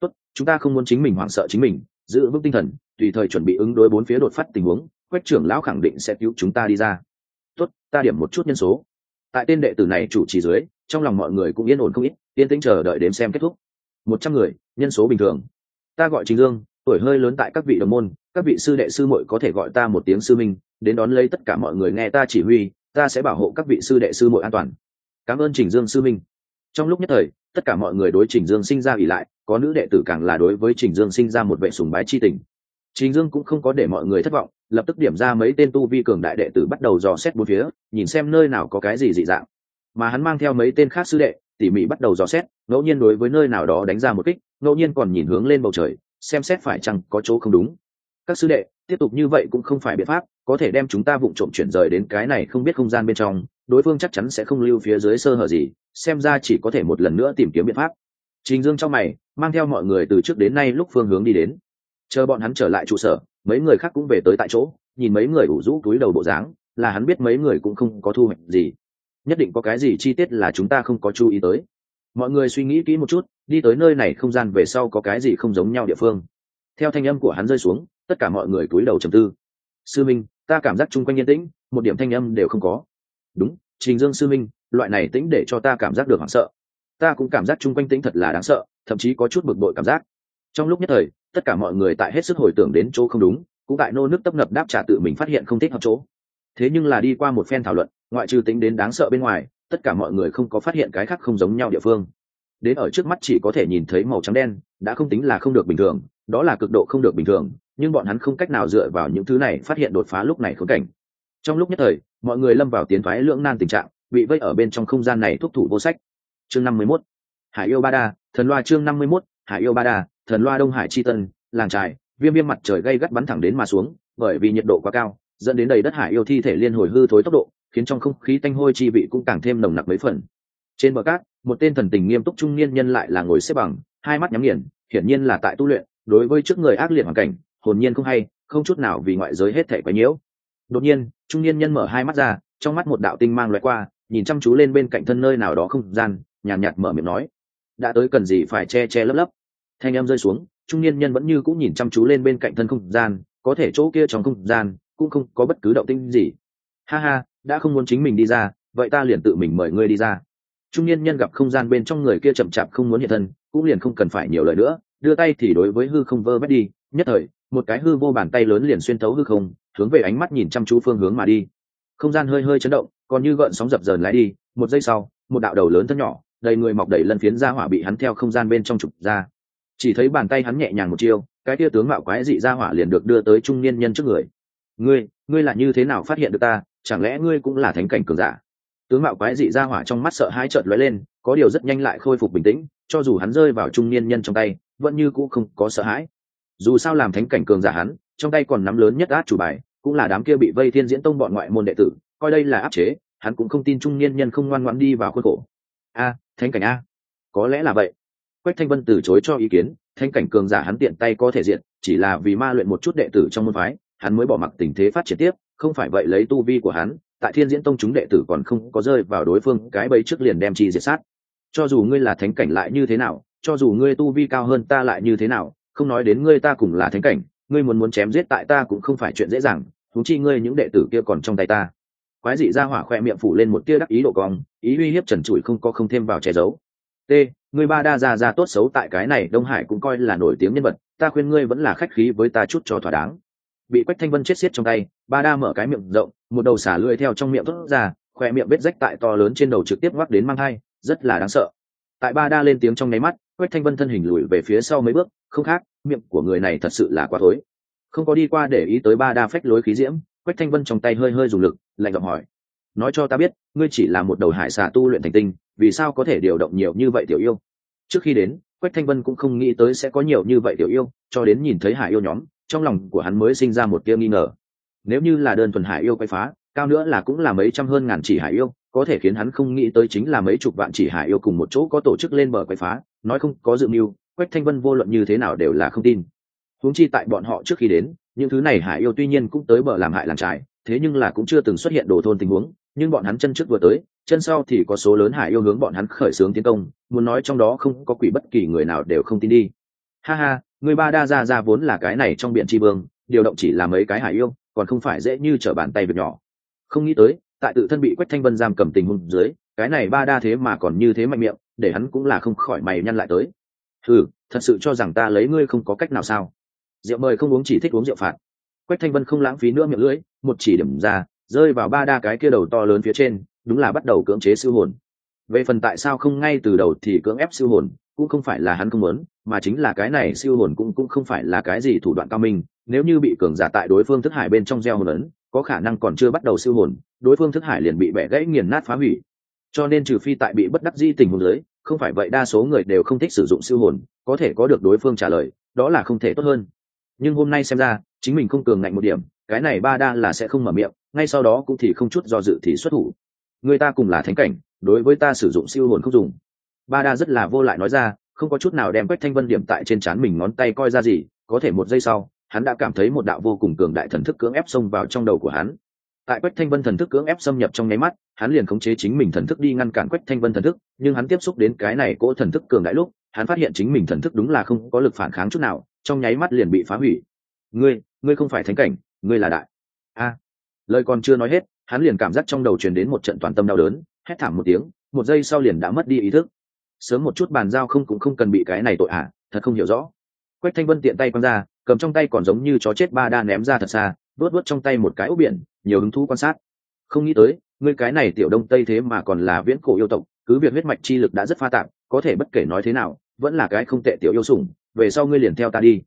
Tốt, chúng ta không muốn chính mình hoảng sợ chính mình, giữ vững tinh thần tùy thời chuẩn bị ứng đối bốn phía đột phát tình huống, quách trưởng lão khẳng định sẽ cứu chúng ta đi ra. Tốt, ta điểm một chút nhân số. Tại tên đệ tử này chủ trì dưới, trong lòng mọi người cũng yên ổn không ít, yên tĩnh chờ đợi đến xem kết thúc. Một trăm người, nhân số bình thường. Ta gọi trình dương, tuổi hơi lớn tại các vị đồng môn, các vị sư đệ sư muội có thể gọi ta một tiếng sư minh, đến đón lấy tất cả mọi người nghe ta chỉ huy, ta sẽ bảo hộ các vị sư đệ sư muội an toàn. Cảm ơn trình dương sư minh. Trong lúc nhất thời, tất cả mọi người đối trình dương sinh ra ỉ lại, có nữ đệ tử càng là đối với trình dương sinh ra một vệ sùng bái chi tình trình dương cũng không có để mọi người thất vọng, lập tức điểm ra mấy tên tu vi cường đại đệ tử bắt đầu dò xét bốn phía, nhìn xem nơi nào có cái gì dị dạng. Mà hắn mang theo mấy tên khác sư đệ, tỉ mỉ bắt đầu dò xét, ngẫu nhiên đối với nơi nào đó đánh ra một kích, ngẫu nhiên còn nhìn hướng lên bầu trời, xem xét phải chăng có chỗ không đúng. Các sư đệ, tiếp tục như vậy cũng không phải biện pháp, có thể đem chúng ta vụng trộm chuyển rời đến cái này không biết không gian bên trong, đối phương chắc chắn sẽ không lưu phía dưới sơ hở gì, xem ra chỉ có thể một lần nữa tìm kiếm biện pháp. Trình dương trong mày, mang theo mọi người từ trước đến nay lúc phương hướng đi đến chờ bọn hắn trở lại trụ sở, mấy người khác cũng về tới tại chỗ, nhìn mấy người ủ rũ túi đầu bộ dáng, là hắn biết mấy người cũng không có thu hoạch gì. Nhất định có cái gì chi tiết là chúng ta không có chú ý tới. Mọi người suy nghĩ kỹ một chút, đi tới nơi này không gian về sau có cái gì không giống nhau địa phương. Theo thanh âm của hắn rơi xuống, tất cả mọi người cúi đầu trầm tư. Sư minh, ta cảm giác chung quanh yên tĩnh, một điểm thanh âm đều không có. Đúng, trình dương sư minh, loại này tĩnh để cho ta cảm giác được hoảng sợ. Ta cũng cảm giác chung quanh tĩnh thật là đáng sợ, thậm chí có chút bực bội cảm giác. Trong lúc nhất thời tất cả mọi người tại hết sức hồi tưởng đến chỗ không đúng, cũng tại nô nước tấp nập đáp trả tự mình phát hiện không thích hợp chỗ. Thế nhưng là đi qua một phen thảo luận, ngoại trừ tính đến đáng sợ bên ngoài, tất cả mọi người không có phát hiện cái khác không giống nhau địa phương. Đến ở trước mắt chỉ có thể nhìn thấy màu trắng đen, đã không tính là không được bình thường, đó là cực độ không được bình thường, nhưng bọn hắn không cách nào dựa vào những thứ này phát hiện đột phá lúc này khốn cảnh. Trong lúc nhất thời, mọi người lâm vào tiến thoái lưỡng nan tình trạng, bị vây ở bên trong không gian này thúc thủ vô sách. Chương năm mươi mốt. Hải yêu ba đa, thần loa chương năm mươi mốt, hải yêu ba đa thần loa đông hải chi tân làng trài viêm viêm mặt trời gây gắt bắn thẳng đến mà xuống bởi vì nhiệt độ quá cao dẫn đến đầy đất hải yêu thi thể liên hồi hư thối tốc độ khiến trong không khí tanh hôi chi vị cũng càng thêm nồng nặc mấy phần. Trên bờ cát một tên thần tình nghiêm túc trung niên nhân lại là ngồi xếp bằng hai mắt nhắm nghiền hiển nhiên là tại tu luyện đối với trước người ác liệt hoàn cảnh hồn nhiên không hay không chút nào vì ngoại giới hết thể quấy nhiễu. Đột nhiên trung niên nhân mở hai mắt ra trong mắt một đạo tinh mang loại qua nhìn chăm chú lên bên cạnh thân nơi nào đó không gian nhàn nhạt, nhạt mở miệng nói đã tới cần gì phải che che lấp lấp? Thanh em rơi xuống, trung niên nhân vẫn như cũng nhìn chăm chú lên bên cạnh thân không gian, có thể chỗ kia trong không gian cũng không có bất cứ động tinh gì. Ha ha, đã không muốn chính mình đi ra, vậy ta liền tự mình mời ngươi đi ra. Trung niên nhân gặp không gian bên trong người kia chậm chạp không muốn hiện thân, cũng liền không cần phải nhiều lời nữa, đưa tay thì đối với hư không vơ vét đi. Nhất thời, một cái hư vô bàn tay lớn liền xuyên thấu hư không, hướng về ánh mắt nhìn chăm chú phương hướng mà đi. Không gian hơi hơi chấn động, còn như gợn sóng dập dờn lái đi. Một giây sau, một đạo đầu lớn thân nhỏ, đầy người mọc đầy lân phiến ra hỏa bị hắn theo không gian bên trong trục ra chỉ thấy bàn tay hắn nhẹ nhàng một chiêu, cái tia tướng mạo quái dị ra hỏa liền được đưa tới trung niên nhân trước người. Ngươi ngươi là như thế nào phát hiện được ta? Chẳng lẽ ngươi cũng là thánh cảnh cường giả? Tướng mạo quái dị ra hỏa trong mắt sợ hãi trợn lóe lên, có điều rất nhanh lại khôi phục bình tĩnh, cho dù hắn rơi vào trung niên nhân trong tay, vẫn như cũ không có sợ hãi. Dù sao làm thánh cảnh cường giả hắn, trong tay còn nắm lớn nhất át chủ bài, cũng là đám kia bị vây thiên diễn tông bọn ngoại môn đệ tử, coi đây là áp chế, hắn cũng không tin trung niên nhân không ngoan ngoãn đi vào khuôn khổ. A, thánh cảnh a, có lẽ là vậy quách thanh vân từ chối cho ý kiến, thánh cảnh cường giả hắn tiện tay có thể diện, chỉ là vì ma luyện một chút đệ tử trong môn phái, hắn mới bỏ mặc tình thế phát triển tiếp, không phải vậy lấy tu vi của hắn, tại thiên diễn tông chúng đệ tử còn không có rơi vào đối phương cái bấy trước liền đem chi diệt sát. Cho dù ngươi là thánh cảnh lại như thế nào, cho dù ngươi tu vi cao hơn ta lại như thế nào, không nói đến ngươi ta cùng là thánh cảnh, ngươi muốn muốn chém giết tại ta cũng không phải chuyện dễ dàng thú chi ngươi những đệ tử kia còn trong tay ta. Quái dị ra hỏa khoe miệng phủ lên một tia đắc ý độ cong, ý uy hiếp trần trụi không có không thêm vào che giấu. T. Người ba đa già già tốt xấu tại cái này đông hải cũng coi là nổi tiếng nhân vật, ta khuyên ngươi vẫn là khách khí với ta chút cho thỏa đáng. Bị quách thanh vân chết xiết trong tay, ba đa mở cái miệng rộng, một đầu xả lưỡi theo trong miệng thốt ra, khoe miệng vết rách tại to lớn trên đầu trực tiếp ngoắc đến mang hai rất là đáng sợ. Tại ba đa lên tiếng trong nháy mắt, quách thanh vân thân hình lùi về phía sau mấy bước, không khác, miệng của người này thật sự là quá thối. Không có đi qua để ý tới ba đa phách lối khí diễm, quách thanh vân trong tay hơi hơi dùng lực, lạnh giọng hỏi. Nói cho ta biết, ngươi chỉ là một đầu hải xà tu luyện thành tinh vì sao có thể điều động nhiều như vậy tiểu yêu? Trước khi đến, quách thanh vân cũng không nghĩ tới sẽ có nhiều như vậy tiểu yêu, cho đến nhìn thấy hải yêu nhóm, trong lòng của hắn mới sinh ra một tia nghi ngờ. Nếu như là đơn thuần hải yêu quay phá, cao nữa là cũng là mấy trăm hơn ngàn chỉ hải yêu, có thể khiến hắn không nghĩ tới chính là mấy chục vạn chỉ hải yêu cùng một chỗ có tổ chức lên bờ quay phá, nói không có dự mưu, quách thanh vân vô luận như thế nào đều là không tin. Huống chi tại bọn họ trước khi đến, những thứ này hải yêu tuy nhiên cũng tới bờ làm hại làm trái thế nhưng là cũng chưa từng xuất hiện đồ thôn tình huống, nhưng bọn hắn chân trước vừa tới chân sau thì có số lớn hải yêu hướng bọn hắn khởi xướng tiến công, muốn nói trong đó không có quỷ bất kỳ người nào đều không tin đi. Ha ha, người ba đa ra ra vốn là cái này trong biển tri vương, điều động chỉ là mấy cái hải yêu, còn không phải dễ như trở bàn tay việc nhỏ. Không nghĩ tới, tại tự thân bị quách thanh vân giam cầm tình hôn dưới, cái này ba đa thế mà còn như thế mạnh miệng, để hắn cũng là không khỏi mày nhăn lại tới. Ừ thật sự cho rằng ta lấy ngươi không có cách nào sao? Rượu mời không uống chỉ thích uống rượu phạt. Quách thanh vân không lãng phí nữa miệng lưỡi, một chỉ điểm ra, rơi vào ba đa cái kia đầu to lớn phía trên đúng là bắt đầu cưỡng chế siêu hồn. Về phần tại sao không ngay từ đầu thì cưỡng ép siêu hồn, cũng không phải là hắn không muốn, mà chính là cái này siêu hồn cũng cũng không phải là cái gì thủ đoạn cao minh. Nếu như bị cường giả tại đối phương thức hải bên trong gieo hồn ấn, có khả năng còn chưa bắt đầu siêu hồn, đối phương thức hải liền bị bẻ gãy nghiền nát phá hủy. Cho nên trừ phi tại bị bất đắc di tình huống dưới, không phải vậy đa số người đều không thích sử dụng siêu hồn, có thể có được đối phương trả lời, đó là không thể tốt hơn. Nhưng hôm nay xem ra, chính mình không cường ngạnh một điểm, cái này ba đa là sẽ không mở miệng, ngay sau đó cũng thì không chút do dự thì xuất thủ người ta cùng là thánh cảnh, đối với ta sử dụng siêu hồn không dùng. Ba đa rất là vô lại nói ra, không có chút nào đem quách thanh vân điểm tại trên trán mình ngón tay coi ra gì, có thể một giây sau, hắn đã cảm thấy một đạo vô cùng cường đại thần thức cưỡng ép xông vào trong đầu của hắn. Tại quách thanh vân thần thức cưỡng ép xâm nhập trong nháy mắt, hắn liền khống chế chính mình thần thức đi ngăn cản quách thanh vân thần thức, nhưng hắn tiếp xúc đến cái này cỗ thần thức cường đại lúc, hắn phát hiện chính mình thần thức đúng là không có lực phản kháng chút nào, trong nháy mắt liền bị phá hủy. Ngươi ngươi không phải thánh cảnh, ngươi là đại. A, lời còn chưa nói hết hắn liền cảm giác trong đầu truyền đến một trận toàn tâm đau đớn hét thảm một tiếng một giây sau liền đã mất đi ý thức. Sớm một chút bàn giao không cũng không cần bị cái này tội ả à, thật không hiểu rõ. Quách thanh vân tiện tay quăng ra cầm trong tay còn giống như chó chết ba đa ném ra thật xa vớt vớt trong tay một cái ốc biển nhiều hứng thú quan sát. Không nghĩ tới ngươi cái này tiểu đông tây thế mà còn là viễn cổ yêu tộc cứ việc huyết mạch chi lực đã rất pha tạp có thể bất kể nói thế nào vẫn là cái không tệ tiểu yêu sủng về sau ngươi liền theo ta đi.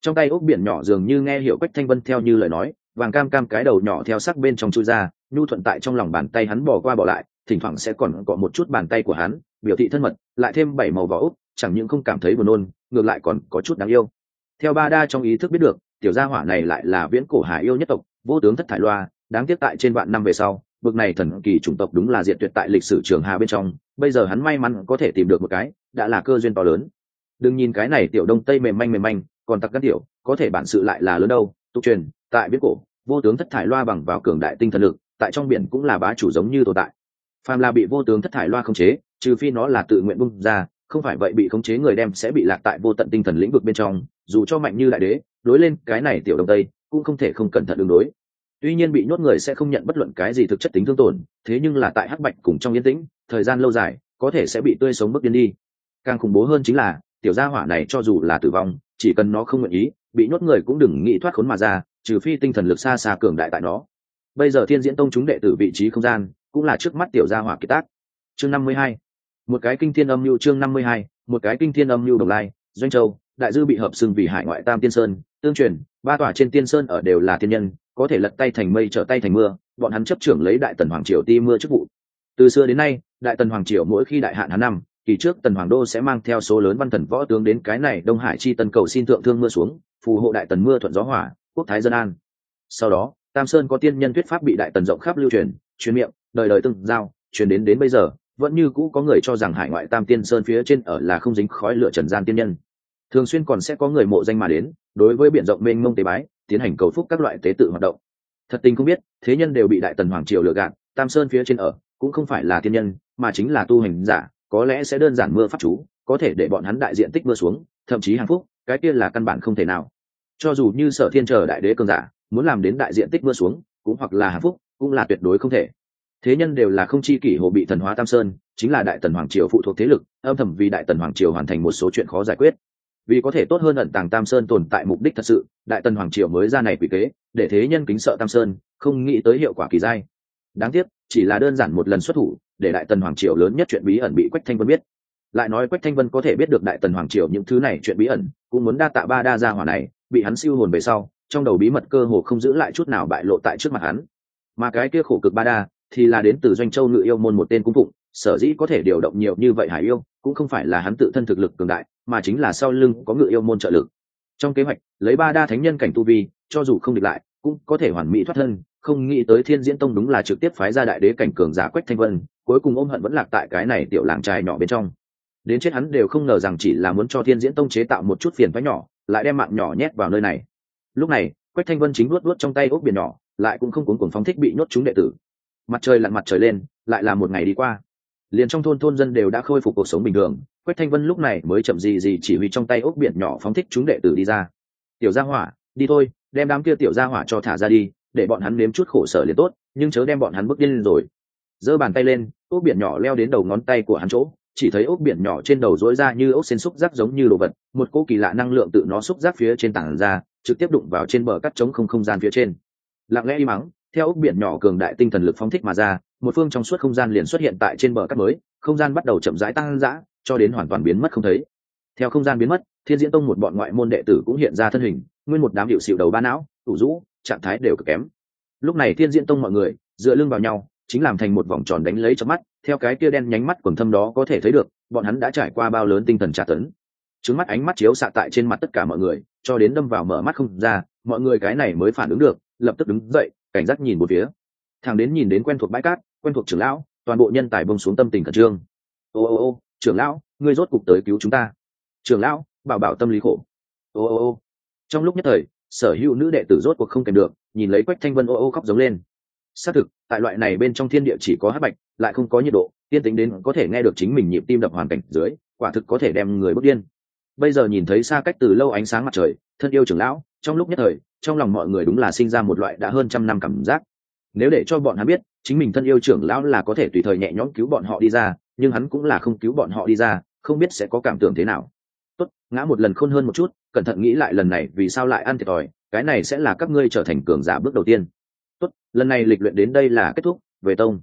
Trong tay ốc biển nhỏ dường như nghe hiểu quách thanh vân theo như lời nói vàng cam cam cái đầu nhỏ theo sắc bên trong chui ra, nhu thuận tại trong lòng bàn tay hắn bỏ qua bỏ lại, thỉnh thoảng sẽ còn có một chút bàn tay của hắn, biểu thị thân mật, lại thêm bảy màu vỏ úc chẳng những không cảm thấy buồn nôn, ngược lại còn có chút đáng yêu. Theo ba đa trong ý thức biết được, tiểu gia hỏa này lại là viễn cổ hải yêu nhất tộc, vô tướng thất thải loa, đáng tiếc tại trên vạn năm về sau, bực này thần kỳ chủng tộc đúng là diện tuyệt tại lịch sử trường hà bên trong, bây giờ hắn may mắn có thể tìm được một cái, đã là cơ duyên to lớn. Đừng nhìn cái này tiểu đông tây mềm manh mềm manh, còn tặc các tiểu, có thể bản sự lại là lớn đâu, tục truyền tại biết cổ, vô tướng thất thải loa bằng vào cường đại tinh thần lực, tại trong biển cũng là bá chủ giống như tồn tại. Phàm là bị vô tướng thất thải loa khống chế, trừ phi nó là tự nguyện bung ra, không phải vậy bị khống chế người đem sẽ bị lạc tại vô tận tinh thần lĩnh vực bên trong, dù cho mạnh như đại đế, đối lên cái này tiểu đông tây, cũng không thể không cẩn thận đường đối. Tuy nhiên bị nhốt người sẽ không nhận bất luận cái gì thực chất tính thương tổn, thế nhưng là tại hắc bạch cùng trong yên tĩnh, thời gian lâu dài, có thể sẽ bị tươi sống bước điên đi. Càng khủng bố hơn chính là, tiểu gia hỏa này cho dù là tử vong, chỉ cần nó không nguyện ý, bị nhốt người cũng đừng nghĩ thoát khốn mà ra trừ phi tinh thần lực xa xa cường đại tại nó. Bây giờ thiên diễn tông chúng đệ tử vị trí không gian cũng là trước mắt tiểu gia hỏa kiệt tác. Chương năm mươi hai, một cái kinh thiên âm lưu chương năm mươi hai, một cái kinh thiên âm lưu đồng lai, doanh châu, đại dư bị hợp xưng vì hải ngoại tam tiên sơn, tương truyền, ba tòa trên tiên sơn ở đều là tiên nhân, có thể lật tay thành mây trở tay thành mưa, bọn hắn chấp trưởng lấy đại tần hoàng triều ti mưa chức vụ. Từ xưa đến nay, đại tần hoàng triều mỗi khi đại hạn hắn năm, kỳ trước tần hoàng đô sẽ mang theo số lớn văn thần võ tướng đến cái này đông hải chi tần cầu xin thượng thương mưa xuống, phù hộ đại tần mưa thuận gió hỏa quốc thái dân an. Sau đó, tam sơn có tiên nhân thuyết pháp bị đại tần rộng khắp lưu truyền truyền miệng, đời đời từng giao, truyền đến đến bây giờ, vẫn như cũ có người cho rằng hải ngoại tam tiên sơn phía trên ở là không dính khói lửa trần gian tiên nhân. Thường xuyên còn sẽ có người mộ danh mà đến, đối với biển rộng mênh mông tế bái, tiến hành cầu phúc các loại tế tự hoạt động. Thật tình không biết, thế nhân đều bị đại tần hoàng triều lừa gạt, tam sơn phía trên ở, cũng không phải là tiên nhân, mà chính là tu hành giả, có lẽ sẽ đơn giản mưa pháp chú, có thể để bọn hắn đại diện tích mưa xuống, thậm chí hạnh phúc, cái kia là căn bản không thể nào cho dù như sở thiên chờ đại đế cường giả, muốn làm đến đại diện tích mưa xuống, cũng hoặc là hạnh phúc, cũng là tuyệt đối không thể. Thế nhân đều là không chi kỷ hồ bị thần hóa tam sơn, chính là đại tần hoàng triều phụ thuộc thế lực, âm thầm vì đại tần hoàng triều hoàn thành một số chuyện khó giải quyết. Vì có thể tốt hơn ẩn tàng tam sơn tồn tại mục đích thật sự, đại tần hoàng triều mới ra này quỷ kế, để thế nhân kính sợ tam sơn, không nghĩ tới hiệu quả kỳ dai. Đáng tiếc, chỉ là đơn giản một lần xuất thủ, để đại tần hoàng triều lớn nhất chuyện bí ẩn bị quách thanh vân biết. Lại nói quách thanh vân có thể biết được đại tần hoàng triều những thứ này chuyện bí ẩn, cũng muốn đa tạ ba đa gia hỏa này bị hắn siêu hồn về sau, trong đầu bí mật cơ hồ không giữ lại chút nào bại lộ tại trước mặt hắn. Mà cái kia khổ cực ba đa thì là đến từ doanh châu ngự yêu môn một tên cung phụng, sở dĩ có thể điều động nhiều như vậy hải yêu, cũng không phải là hắn tự thân thực lực cường đại, mà chính là sau lưng có ngự yêu môn trợ lực. Trong kế hoạch, lấy ba đa thánh nhân cảnh tu vi, cho dù không địch lại, cũng có thể hoàn mỹ thoát thân, không nghĩ tới thiên diễn tông đúng là trực tiếp phái ra đại đế cảnh cường giả quách thanh vân, cuối cùng ôm hận vẫn lạc tại cái này tiểu làng trai nhỏ bên trong. Đến chết hắn đều không ngờ rằng chỉ là muốn cho thiên diễn tông chế tạo một chút phiền phái nhỏ lại đem mạng nhỏ nhét vào nơi này. Lúc này, quách thanh vân chính luốt luốt trong tay ốc biển nhỏ, lại cũng không cuốn cuồng phóng thích bị nhốt chúng đệ tử. Mặt trời lặn mặt trời lên, lại là một ngày đi qua. Liền trong thôn thôn dân đều đã khôi phục cuộc sống bình thường, quách thanh vân lúc này mới chậm gì gì chỉ huy trong tay ốc biển nhỏ phóng thích chúng đệ tử đi ra. Tiểu gia hỏa, đi thôi, đem đám kia tiểu gia hỏa cho thả ra đi, để bọn hắn nếm chút khổ sở liền tốt, nhưng chớ đem bọn hắn bước điên rồi. Giơ bàn tay lên, ốc biển nhỏ leo đến đầu ngón tay của hắn chỗ chỉ thấy ốc biển nhỏ trên đầu dối ra như ốc xên xúc giác giống như đồ vật, một cô kỳ lạ năng lượng tự nó xúc giác phía trên tảng ra, trực tiếp đụng vào trên bờ cắt trống không không gian phía trên. Lặng lẽ im mắng theo ốc biển nhỏ cường đại tinh thần lực phóng thích mà ra, một phương trong suốt không gian liền xuất hiện tại trên bờ cắt mới, không gian bắt đầu chậm rãi tăng dã, cho đến hoàn toàn biến mất không thấy. Theo không gian biến mất, thiên diễn tông một bọn ngoại môn đệ tử cũng hiện ra thân hình, nguyên một đám hiệu xịu đầu ba não tủ rũ, trạng thái đều cực kém. Lúc này thiên diễn tông mọi người, dựa lưng vào nhau chính làm thành một vòng tròn đánh lấy trong mắt, theo cái kia đen nhánh mắt quần thâm đó có thể thấy được, bọn hắn đã trải qua bao lớn tinh thần trả tấn. Trứng mắt ánh mắt chiếu xạ tại trên mặt tất cả mọi người, cho đến đâm vào mở mắt không ra, mọi người cái này mới phản ứng được, lập tức đứng dậy, cảnh giác nhìn một phía. Thằng đến nhìn đến quen thuộc bãi cát, quen thuộc trưởng lão, toàn bộ nhân tài bông xuống tâm tình khẩn trương. Ô ô ô, trưởng lão, ngươi rốt cục tới cứu chúng ta. Trưởng lão, bảo bảo tâm lý khổ. Ô ô ô. Trong lúc nhất thời, sở hữu nữ đệ tử rốt cuộc không kèm được, nhìn lấy quách thanh vân ô ô khóc giống lên xác thực, tại loại này bên trong thiên địa chỉ có hát bạch, lại không có nhiệt độ, tiên tính đến có thể nghe được chính mình nhịp tim đập hoàn cảnh dưới, quả thực có thể đem người bước điên. Bây giờ nhìn thấy xa cách từ lâu ánh sáng mặt trời, thân yêu trưởng lão, trong lúc nhất thời, trong lòng mọi người đúng là sinh ra một loại đã hơn trăm năm cảm giác. Nếu để cho bọn hắn biết, chính mình thân yêu trưởng lão là có thể tùy thời nhẹ nhõm cứu bọn họ đi ra, nhưng hắn cũng là không cứu bọn họ đi ra, không biết sẽ có cảm tưởng thế nào. Tốt, ngã một lần khôn hơn một chút, cẩn thận nghĩ lại lần này vì sao lại ăn thiệt thòi, cái này sẽ là các ngươi trở thành cường giả bước đầu tiên tốt, lần này lịch luyện đến đây là kết thúc, về tông.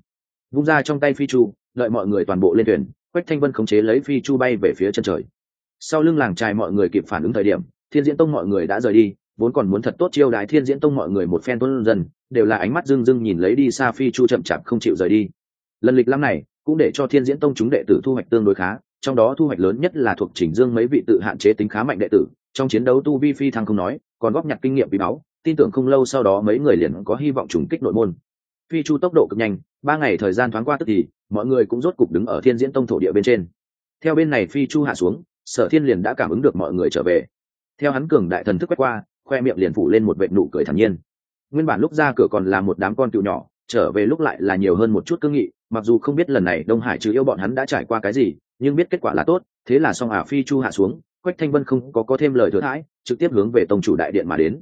Vung ra trong tay phi chu, đợi mọi người toàn bộ lên thuyền, quách thanh vân khống chế lấy phi chu bay về phía chân trời. Sau lưng làng trài mọi người kịp phản ứng thời điểm, thiên diễn tông mọi người đã rời đi, vốn còn muốn thật tốt chiêu đái thiên diễn tông mọi người một phen tuân dần đều là ánh mắt dưng dưng nhìn lấy đi xa phi chu chậm chạp không chịu rời đi. Lần lịch lắm này, cũng để cho thiên diễn tông chúng đệ tử thu hoạch tương đối khá, trong đó thu hoạch lớn nhất là thuộc chỉnh dương mấy vị tự hạn chế tính khá mạnh đệ tử, trong chiến đấu tu vi phi thăng không nói, còn góp nhặt kinh nghiệm bí báu tin tưởng không lâu sau đó mấy người liền có hy vọng trùng kích nội môn. Phi chu tốc độ cực nhanh, ba ngày thời gian thoáng qua tức thì, mọi người cũng rốt cục đứng ở thiên diễn tông thổ địa bên trên. Theo bên này phi chu hạ xuống, sở thiên liền đã cảm ứng được mọi người trở về. Theo hắn cường đại thần thức quét qua, khoe miệng liền phủ lên một vệ nụ cười thản nhiên. Nguyên bản lúc ra cửa còn là một đám con cựu nhỏ, trở về lúc lại là nhiều hơn một chút cương nghị, mặc dù không biết lần này đông hải trừ yêu bọn hắn đã trải qua cái gì, nhưng biết kết quả là tốt, thế là song ả à, phi chu hạ xuống, quách thanh vân không có có thêm lời thừa thãi, trực tiếp hướng về tông chủ đại điện mà đến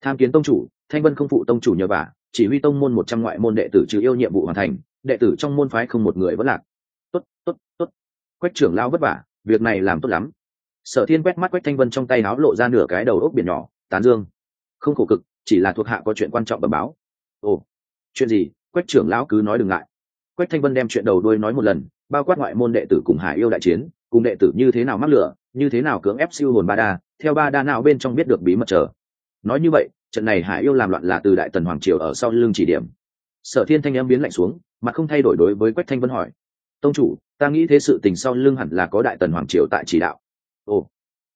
tham kiến tông chủ, thanh vân không phụ tông chủ nhờ vả, chỉ huy tông môn một trăm ngoại môn đệ tử trừ yêu nhiệm vụ hoàn thành, đệ tử trong môn phái không một người vẫn lạc. Tốt tốt tốt. Quách trưởng lao vất vả, việc này làm tốt lắm. Sở thiên quét mắt quách thanh vân trong tay áo lộ ra nửa cái đầu ốc biển nhỏ, tán dương. Không khổ cực, chỉ là thuộc hạ có chuyện quan trọng bẩm báo. Ồ, chuyện gì? Quách trưởng lão cứ nói đừng ngại. Quách thanh vân đem chuyện đầu đuôi nói một lần, bao quát ngoại môn đệ tử cùng hải yêu đại chiến, cùng đệ tử như thế nào mắc lửa, như thế nào cưỡng ép siêu hồn ba đa, theo ba đa nào bên trong biết được bí mật trở nói như vậy, trận này hải yêu làm loạn là từ đại tần hoàng triều ở sau lưng chỉ điểm. Sở thiên thanh em biến lạnh xuống, mặt không thay đổi đối với quách thanh vân hỏi. Tông chủ, ta nghĩ thế sự tình sau lưng hẳn là có đại tần hoàng triều tại chỉ đạo. Ồ,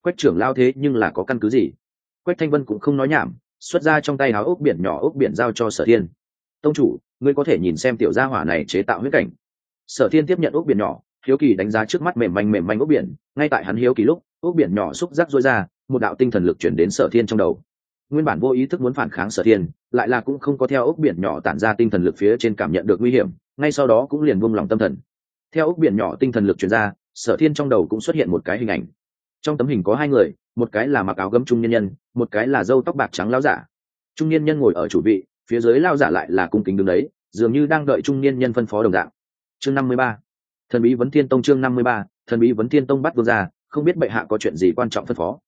quách trưởng lao thế nhưng là có căn cứ gì? Quách thanh vân cũng không nói nhảm, xuất ra trong tay áo ốc biển nhỏ ốc biển giao cho sở thiên. Tông chủ, ngươi có thể nhìn xem tiểu gia hỏa này chế tạo huyết cảnh. Sở thiên tiếp nhận ốc biển nhỏ, hiếu kỳ đánh giá trước mắt mềm manh mềm manh ốc biển, ngay tại hắn hiếu kỳ lúc, ốc biển nhỏ xúc giác rối ra, một đạo tinh thần lực chuyển đến sở thiên trong đầu nguyên bản vô ý thức muốn phản kháng sở thiên, lại là cũng không có theo ốc biển nhỏ tản ra tinh thần lực phía trên cảm nhận được nguy hiểm, ngay sau đó cũng liền buông lòng tâm thần. Theo ốc biển nhỏ tinh thần lực chuyển ra, sở thiên trong đầu cũng xuất hiện một cái hình ảnh. Trong tấm hình có hai người, một cái là mặc áo gấm trung nhân nhân, một cái là dâu tóc bạc trắng lao giả. Trung niên nhân ngồi ở chủ vị, phía dưới lao giả lại là cung kính đứng đấy, dường như đang đợi trung niên nhân phân phó đồng dạng. Chương năm mươi ba. Thần bí vấn thiên tông chương năm mươi ba, thần bí vấn thiên tông bắt vương ra không biết bệ hạ có chuyện gì quan trọng phân phó.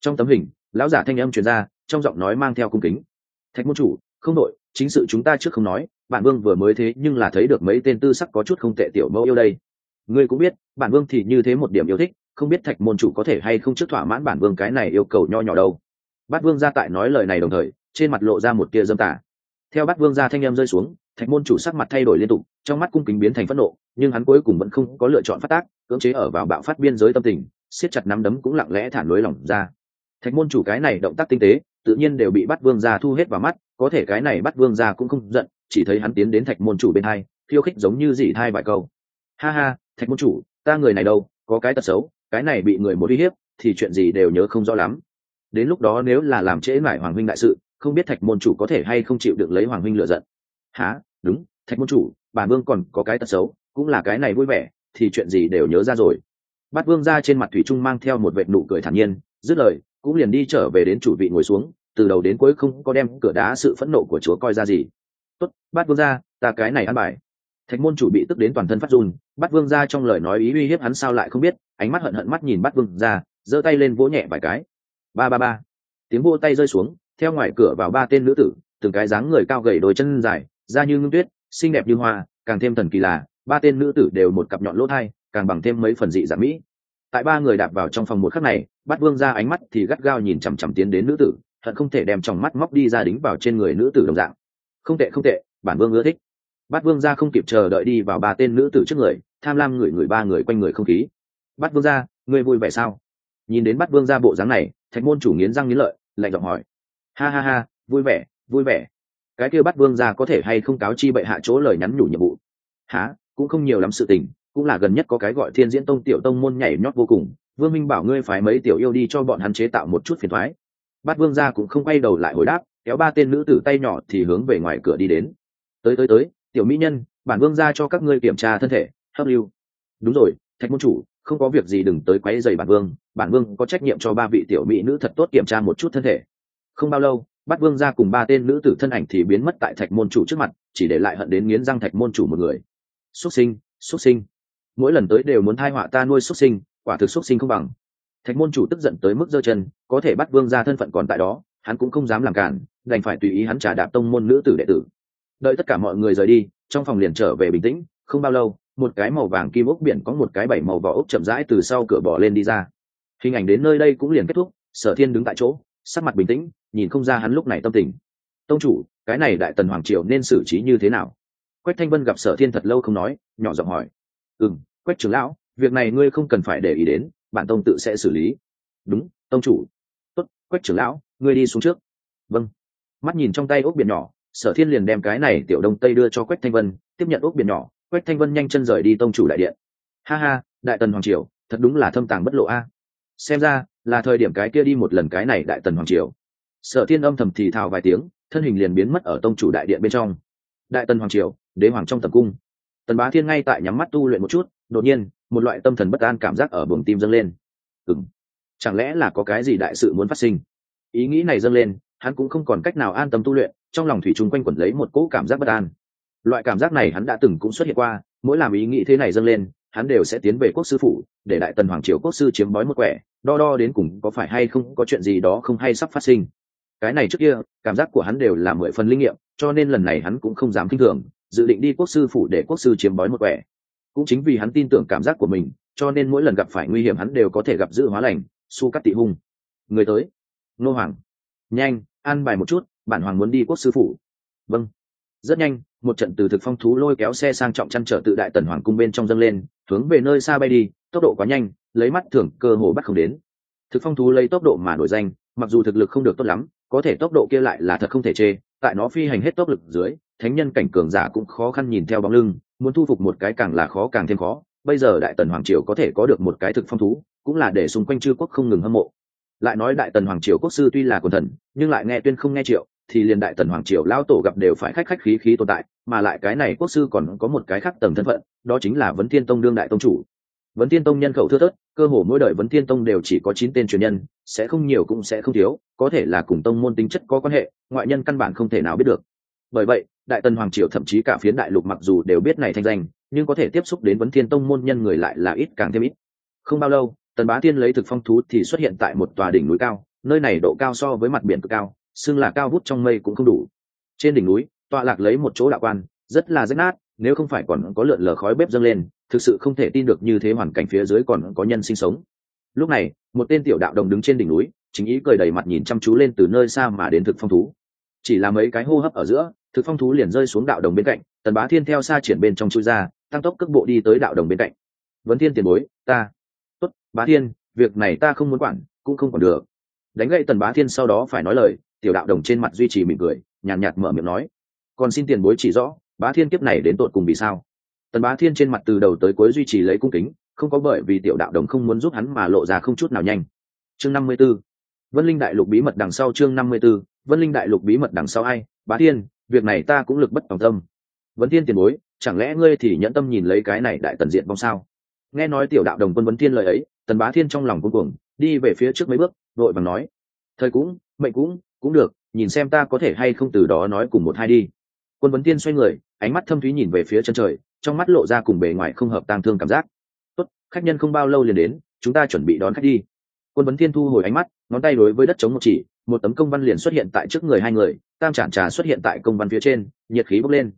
Trong tấm hình, lão giả thanh âm truyền ra trong giọng nói mang theo cung kính. Thạch môn chủ, không đội chính sự chúng ta trước không nói, bản vương vừa mới thế nhưng là thấy được mấy tên tư sắc có chút không tệ tiểu mẫu yêu đây. Ngươi cũng biết, bản vương thì như thế một điểm yêu thích, không biết thạch môn chủ có thể hay không trước thỏa mãn bản vương cái này yêu cầu nho nhỏ đâu. Bát vương gia tại nói lời này đồng thời, trên mặt lộ ra một tia dâm tả theo bát vương gia thanh em rơi xuống, thạch môn chủ sắc mặt thay đổi liên tục, trong mắt cung kính biến thành phẫn nộ, nhưng hắn cuối cùng vẫn không có lựa chọn phát tác, cưỡng chế ở vào bạo phát biên giới tâm tình, siết chặt nắm đấm cũng lặng lẽ thả lưới lỏng ra. Thạch môn chủ cái này động tác tinh tế tự nhiên đều bị bắt vương gia thu hết vào mắt, có thể cái này bắt vương gia cũng không giận, chỉ thấy hắn tiến đến thạch môn chủ bên hai, khiêu khích giống như dị thai vài câu. Ha ha, thạch môn chủ, ta người này đâu, có cái tật xấu, cái này bị người một uy hiếp, thì chuyện gì đều nhớ không rõ lắm. Đến lúc đó nếu là làm trễ mải hoàng huynh đại sự, không biết thạch môn chủ có thể hay không chịu được lấy hoàng huynh lựa giận. Há đúng, thạch môn chủ bản vương còn có cái tật xấu, cũng là cái này vui vẻ, thì chuyện gì đều nhớ ra rồi. Bát vương ra trên mặt thủy trung mang theo một vệt nụ cười thản nhiên, dứt lời cũng liền đi trở về đến chủ vị ngồi xuống, từ đầu đến cuối không có đem cửa đá sự phẫn nộ của chúa coi ra gì. Tốt, bát vương ra ta cái này ăn bài. Thạch môn chủ bị tức đến toàn thân phát run, bát vương ra trong lời nói ý uy hiếp hắn sao lại không biết, ánh mắt hận hận mắt nhìn bát vương ra giơ tay lên vỗ nhẹ vài cái. Ba ba ba. Tiếng vô tay rơi xuống, theo ngoài cửa vào ba tên nữ tử, từng cái dáng người cao gầy đôi chân dài, da như ngưng tuyết, xinh đẹp như hoa, càng thêm thần kỳ là, ba tên nữ tử đều một cặp nhọn lỗ thai, càng bằng thêm mấy phần dị giả mỹ tại ba người đạp vào trong phòng một khắc này bắt vương ra ánh mắt thì gắt gao nhìn chằm chằm tiến đến nữ tử, hận không thể đem trong mắt móc đi ra đính vào trên người nữ tử đồng dạng. Không tệ không tệ, bản vương ưa thích. Bắt vương ra không kịp chờ đợi đi vào ba tên nữ tử trước người, tham lam người người ba người quanh người không khí. Bắt vương ra, ngươi vui vẻ sao? Nhìn đến bắt vương ra bộ dáng này, thạch môn chủ nghiến răng nghiến lợi, lạnh giọng hỏi. Ha ha ha, vui vẻ vui vẻ. Cái kia bắt vương ra có thể hay không cáo chi bệ hạ chỗ lời nhắn nhủ nhiệm vụ? Há cũng không nhiều lắm sự tình cũng là gần nhất có cái gọi thiên diễn tông tiểu tông môn nhảy nhót vô cùng. Vương minh bảo ngươi phái mấy tiểu yêu đi cho bọn hắn chế tạo một chút phiền thoái. Bát vương gia cũng không quay đầu lại hồi đáp, kéo ba tên nữ tử tay nhỏ thì hướng về ngoài cửa đi đến. Tới tới tới, tiểu mỹ nhân, bản vương gia cho các ngươi kiểm tra thân thể, hấp lưu. Đúng rồi, thạch môn chủ, không có việc gì đừng tới quấy dày bản vương. Bản vương có trách nhiệm cho ba vị tiểu mỹ nữ thật tốt kiểm tra một chút thân thể. Không bao lâu, bát vương gia cùng ba tên nữ tử thân ảnh thì biến mất tại thạch môn chủ trước mặt, chỉ để lại hận đến nghiến răng thạch môn chủ một người. Xuất sinh xuất sinh mỗi lần tới đều muốn thai họa ta nuôi xuất sinh, quả thực xuất sinh không bằng. Thạch môn chủ tức giận tới mức giơ chân, có thể bắt vương ra thân phận còn tại đó, hắn cũng không dám làm cản, đành phải tùy ý hắn trả đạp tông môn nữ tử đệ tử. Đợi tất cả mọi người rời đi, trong phòng liền trở về bình tĩnh, không bao lâu, một cái màu vàng kim ốc biển có một cái bảy màu vỏ ốc chậm rãi từ sau cửa bỏ lên đi ra. Hình ảnh đến nơi đây cũng liền kết thúc, sở thiên đứng tại chỗ, sắc mặt bình tĩnh, nhìn không ra hắn lúc này tâm tình. Tông chủ, cái này đại tần hoàng triều nên xử trí như thế nào? Quách thanh vân gặp sở thiên thật lâu không nói, nhỏ giọng hỏi ừ m quách trưởng lão, việc này ngươi không cần phải để ý đến, bản tông tự sẽ xử lý. Đúng, tông chủ. Tốt, quách trưởng lão, ngươi đi xuống trước. Vâng. Mắt nhìn trong tay ốc biển nhỏ, sở thiên liền đem cái này tiểu đông tây đưa cho quách thanh vân, tiếp nhận ốc biển nhỏ, quách thanh vân nhanh chân rời đi tông chủ đại điện. Ha ha, đại tần hoàng triều, thật đúng là thâm tàng bất lộ a. Xem ra, là thời điểm cái kia đi một lần cái này đại tần hoàng triều. Sở thiên âm thầm thì thào vài tiếng, thân hình liền biến mất ở tông chủ đại điện bên trong. Đại tần hoàng triều, đế hoàng trong tập cung tần bá thiên ngay tại nhắm mắt tu luyện một chút, đột nhiên, một loại tâm thần bất an cảm giác ở buồng tim dâng lên. Ừng chẳng lẽ là có cái gì đại sự muốn phát sinh? Ý nghĩ này dâng lên, hắn cũng không còn cách nào an tâm tu luyện, trong lòng thủy chung quanh quẩn lấy một cỗ cảm giác bất an. Loại cảm giác này hắn đã từng cũng xuất hiện qua, mỗi làm ý nghĩ thế này dâng lên, hắn đều sẽ tiến về quốc sư phủ, để đại tần hoàng triều quốc sư chiếm bói một quẻ, đo đo đến cùng có phải hay không có chuyện gì đó không hay sắp phát sinh. Cái này trước kia, cảm giác của hắn đều là mười phần linh nghiệm, cho nên lần này hắn cũng không dám kinh thường dự định đi quốc sư phủ để quốc sư chiếm bói một quẻ. Cũng chính vì hắn tin tưởng cảm giác của mình, cho nên mỗi lần gặp phải nguy hiểm hắn đều có thể gặp dự hóa lành, su cắt tị hung. Người tới. Nô hoàng. Nhanh ăn bài một chút, bản hoàng muốn đi quốc sư phủ. Vâng. Rất nhanh, một trận từ thực phong thú lôi kéo xe sang trọng chăn trở tự đại tần hoàng cung bên trong dâng lên, hướng về nơi xa bay đi, tốc độ quá nhanh, lấy mắt thưởng cơ hồ bắt không đến. Thực phong thú lấy tốc độ mà nổi danh, mặc dù thực lực không được tốt lắm, có thể tốc độ kia lại là thật không thể chê tại nó phi hành hết tốc lực dưới, thánh nhân cảnh cường giả cũng khó khăn nhìn theo bóng lưng, muốn thu phục một cái càng là khó càng thêm khó. Bây giờ đại tần hoàng triều có thể có được một cái thực phong thú, cũng là để xung quanh chư quốc không ngừng hâm mộ. Lại nói đại tần hoàng triều quốc sư tuy là quần thần, nhưng lại nghe tuyên không nghe triệu, thì liền đại tần hoàng triều lao tổ gặp đều phải khách khách khí khí tồn tại, mà lại cái này quốc sư còn có một cái khác tầng thân phận, đó chính là vấn thiên tông đương đại tông chủ vấn thiên tông nhân khẩu thưa thớt, cơ hồ mỗi đời vấn thiên tông đều chỉ có chín tên truyền nhân, sẽ không nhiều cũng sẽ không thiếu, có thể là cùng tông môn tính chất có quan hệ, ngoại nhân căn bản không thể nào biết được. Bởi vậy, đại tần hoàng triều thậm chí cả phiến đại lục mặc dù đều biết này thanh danh, nhưng có thể tiếp xúc đến vấn thiên tông môn nhân người lại là ít càng thêm ít. Không bao lâu, tần bá tiên lấy thực phong thú thì xuất hiện tại một tòa đỉnh núi cao, nơi này độ cao so với mặt biển cực cao, xưng là cao vút trong mây cũng không đủ. Trên đỉnh núi, tọa lạc lấy một chỗ đạo quan, rất là rách nát, nếu không phải còn có lượn lờ khói bếp dâng lên thực sự không thể tin được như thế hoàn cảnh phía dưới còn có nhân sinh sống. Lúc này một tên tiểu đạo đồng đứng trên đỉnh núi chính ý cười đầy mặt nhìn chăm chú lên từ nơi xa mà đến thực phong thú. Chỉ là mấy cái hô hấp ở giữa thực phong thú liền rơi xuống đạo đồng bên cạnh tần bá thiên theo xa triển bên trong chui ra tăng tốc cước bộ đi tới đạo đồng bên cạnh. Vấn thiên tiền bối ta. Tốt bá thiên việc này ta không muốn quản cũng không còn được. Đánh gậy tần bá thiên sau đó phải nói lời tiểu đạo đồng trên mặt duy trì mỉm cười nhàn nhạt, nhạt mở miệng nói. Còn xin tiền bối chỉ rõ bá thiên kiếp này đến tột cùng vì sao? Tần bá thiên trên mặt từ đầu tới cuối duy trì lấy cung kính, không có bởi vì tiểu đạo đồng không muốn giúp hắn mà lộ ra không chút nào nhanh. Chương năm mươi b ố vân linh đại lục bí mật đằng sau chương năm mươi b ố vân linh đại lục bí mật đằng sau ai? Bá thiên, việc này ta cũng lực bất tòng tâm. Vấn thiên tiền bối, chẳng lẽ ngươi thì nhẫn tâm nhìn lấy cái này đại tần diện vong sao? Nghe nói tiểu đạo đồng quân vấn thiên lời ấy, tần bá thiên trong lòng cuối cùng đi về phía trước mấy bước, vội bằng nói, thời cũng, mệnh cũng cũng được, nhìn xem ta có thể hay không từ đó nói cùng một hai đi. Quân vấn thiên xoay người, ánh mắt thâm thúy nhìn về phía chân trời trong mắt lộ ra cùng bề ngoài không hợp tang thương cảm giác. Tốt, khách nhân không bao lâu liền đến, chúng ta chuẩn bị đón khách đi. Quân vấn thiên thu hồi ánh mắt, ngón tay đối với đất chống một chỉ, một tấm công văn liền xuất hiện tại trước người hai người, tam chản trà xuất hiện tại công văn phía trên, nhiệt khí bốc lên.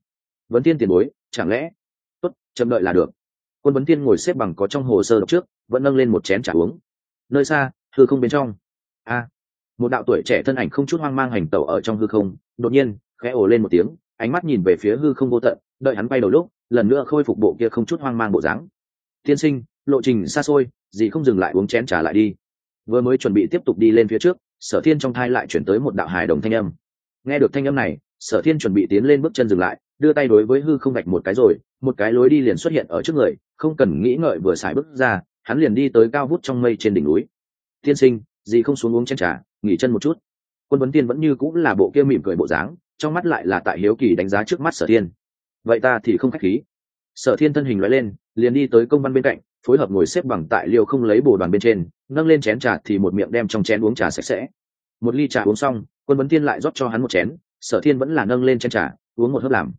Vấn thiên tiền bối, chẳng lẽ? Tốt, chậm đợi là được. Quân vấn thiên ngồi xếp bằng có trong hồ sơ đọc trước, vẫn nâng lên một chén trà uống. Nơi xa, hư không bên trong. A. Một đạo tuổi trẻ thân ảnh không chút hoang mang hành tẩu ở trong hư không, đột nhiên, khẽ ồ lên một tiếng, ánh mắt nhìn về phía hư không vô tận đợi hắn bay đầu lúc, lần nữa khôi phục bộ kia không chút hoang mang bộ dáng. Tiên sinh, lộ trình xa xôi gì không dừng lại uống chén trả lại đi. Vừa mới chuẩn bị tiếp tục đi lên phía trước, sở thiên trong thai lại chuyển tới một đạo hài đồng thanh âm. Nghe được thanh âm này, sở thiên chuẩn bị tiến lên bước chân dừng lại, đưa tay đối với hư không gạch một cái rồi, một cái lối đi liền xuất hiện ở trước người, không cần nghĩ ngợi vừa xài bước ra, hắn liền đi tới cao vút trong mây trên đỉnh núi. Tiên sinh gì không xuống uống chén trà, nghỉ chân một chút. Quân vấn tiên vẫn như cũng là bộ kia mỉm cười bộ dáng, trong mắt lại là tại hiếu kỳ đánh giá trước mắt sở thiên vậy ta thì không khách khí. Sở thiên thân hình loại lên, liền đi tới công văn bên cạnh, phối hợp ngồi xếp bằng tại liều không lấy bồ đoàn bên trên, nâng lên chén trà thì một miệng đem trong chén uống trà sạch sẽ. Một ly trà uống xong, quân vấn thiên lại rót cho hắn một chén, sở thiên vẫn là nâng lên chén trà, uống một hớp làm.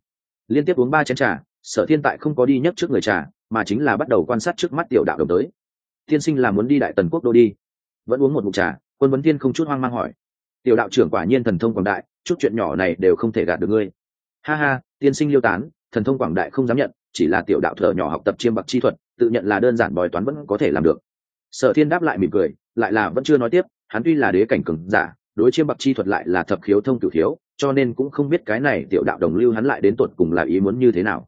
Liên tiếp uống ba chén trà, sở thiên tại không có đi nhấc trước người trà, mà chính là bắt đầu quan sát trước mắt tiểu đạo đồng tới. Tiên sinh là muốn đi đại tần quốc đô đi. Vẫn uống một mục trà, quân vấn thiên không chút hoang mang hỏi. Tiểu đạo trưởng quả nhiên thần thông quảng đại, chút chuyện nhỏ này đều không thể gạt được ngươi. Ha ha, tiên sinh liêu tán thần thông quảng đại không dám nhận, chỉ là tiểu đạo thở nhỏ học tập chiêm bạc chi thuật, tự nhận là đơn giản bói toán vẫn có thể làm được. Sở thiên đáp lại mỉm cười, lại là vẫn chưa nói tiếp, hắn tuy là đế cảnh cường giả, đối chiêm bạc chi thuật lại là thập khiếu thông cửu khiếu, cho nên cũng không biết cái này tiểu đạo đồng lưu hắn lại đến tột cùng là ý muốn như thế nào.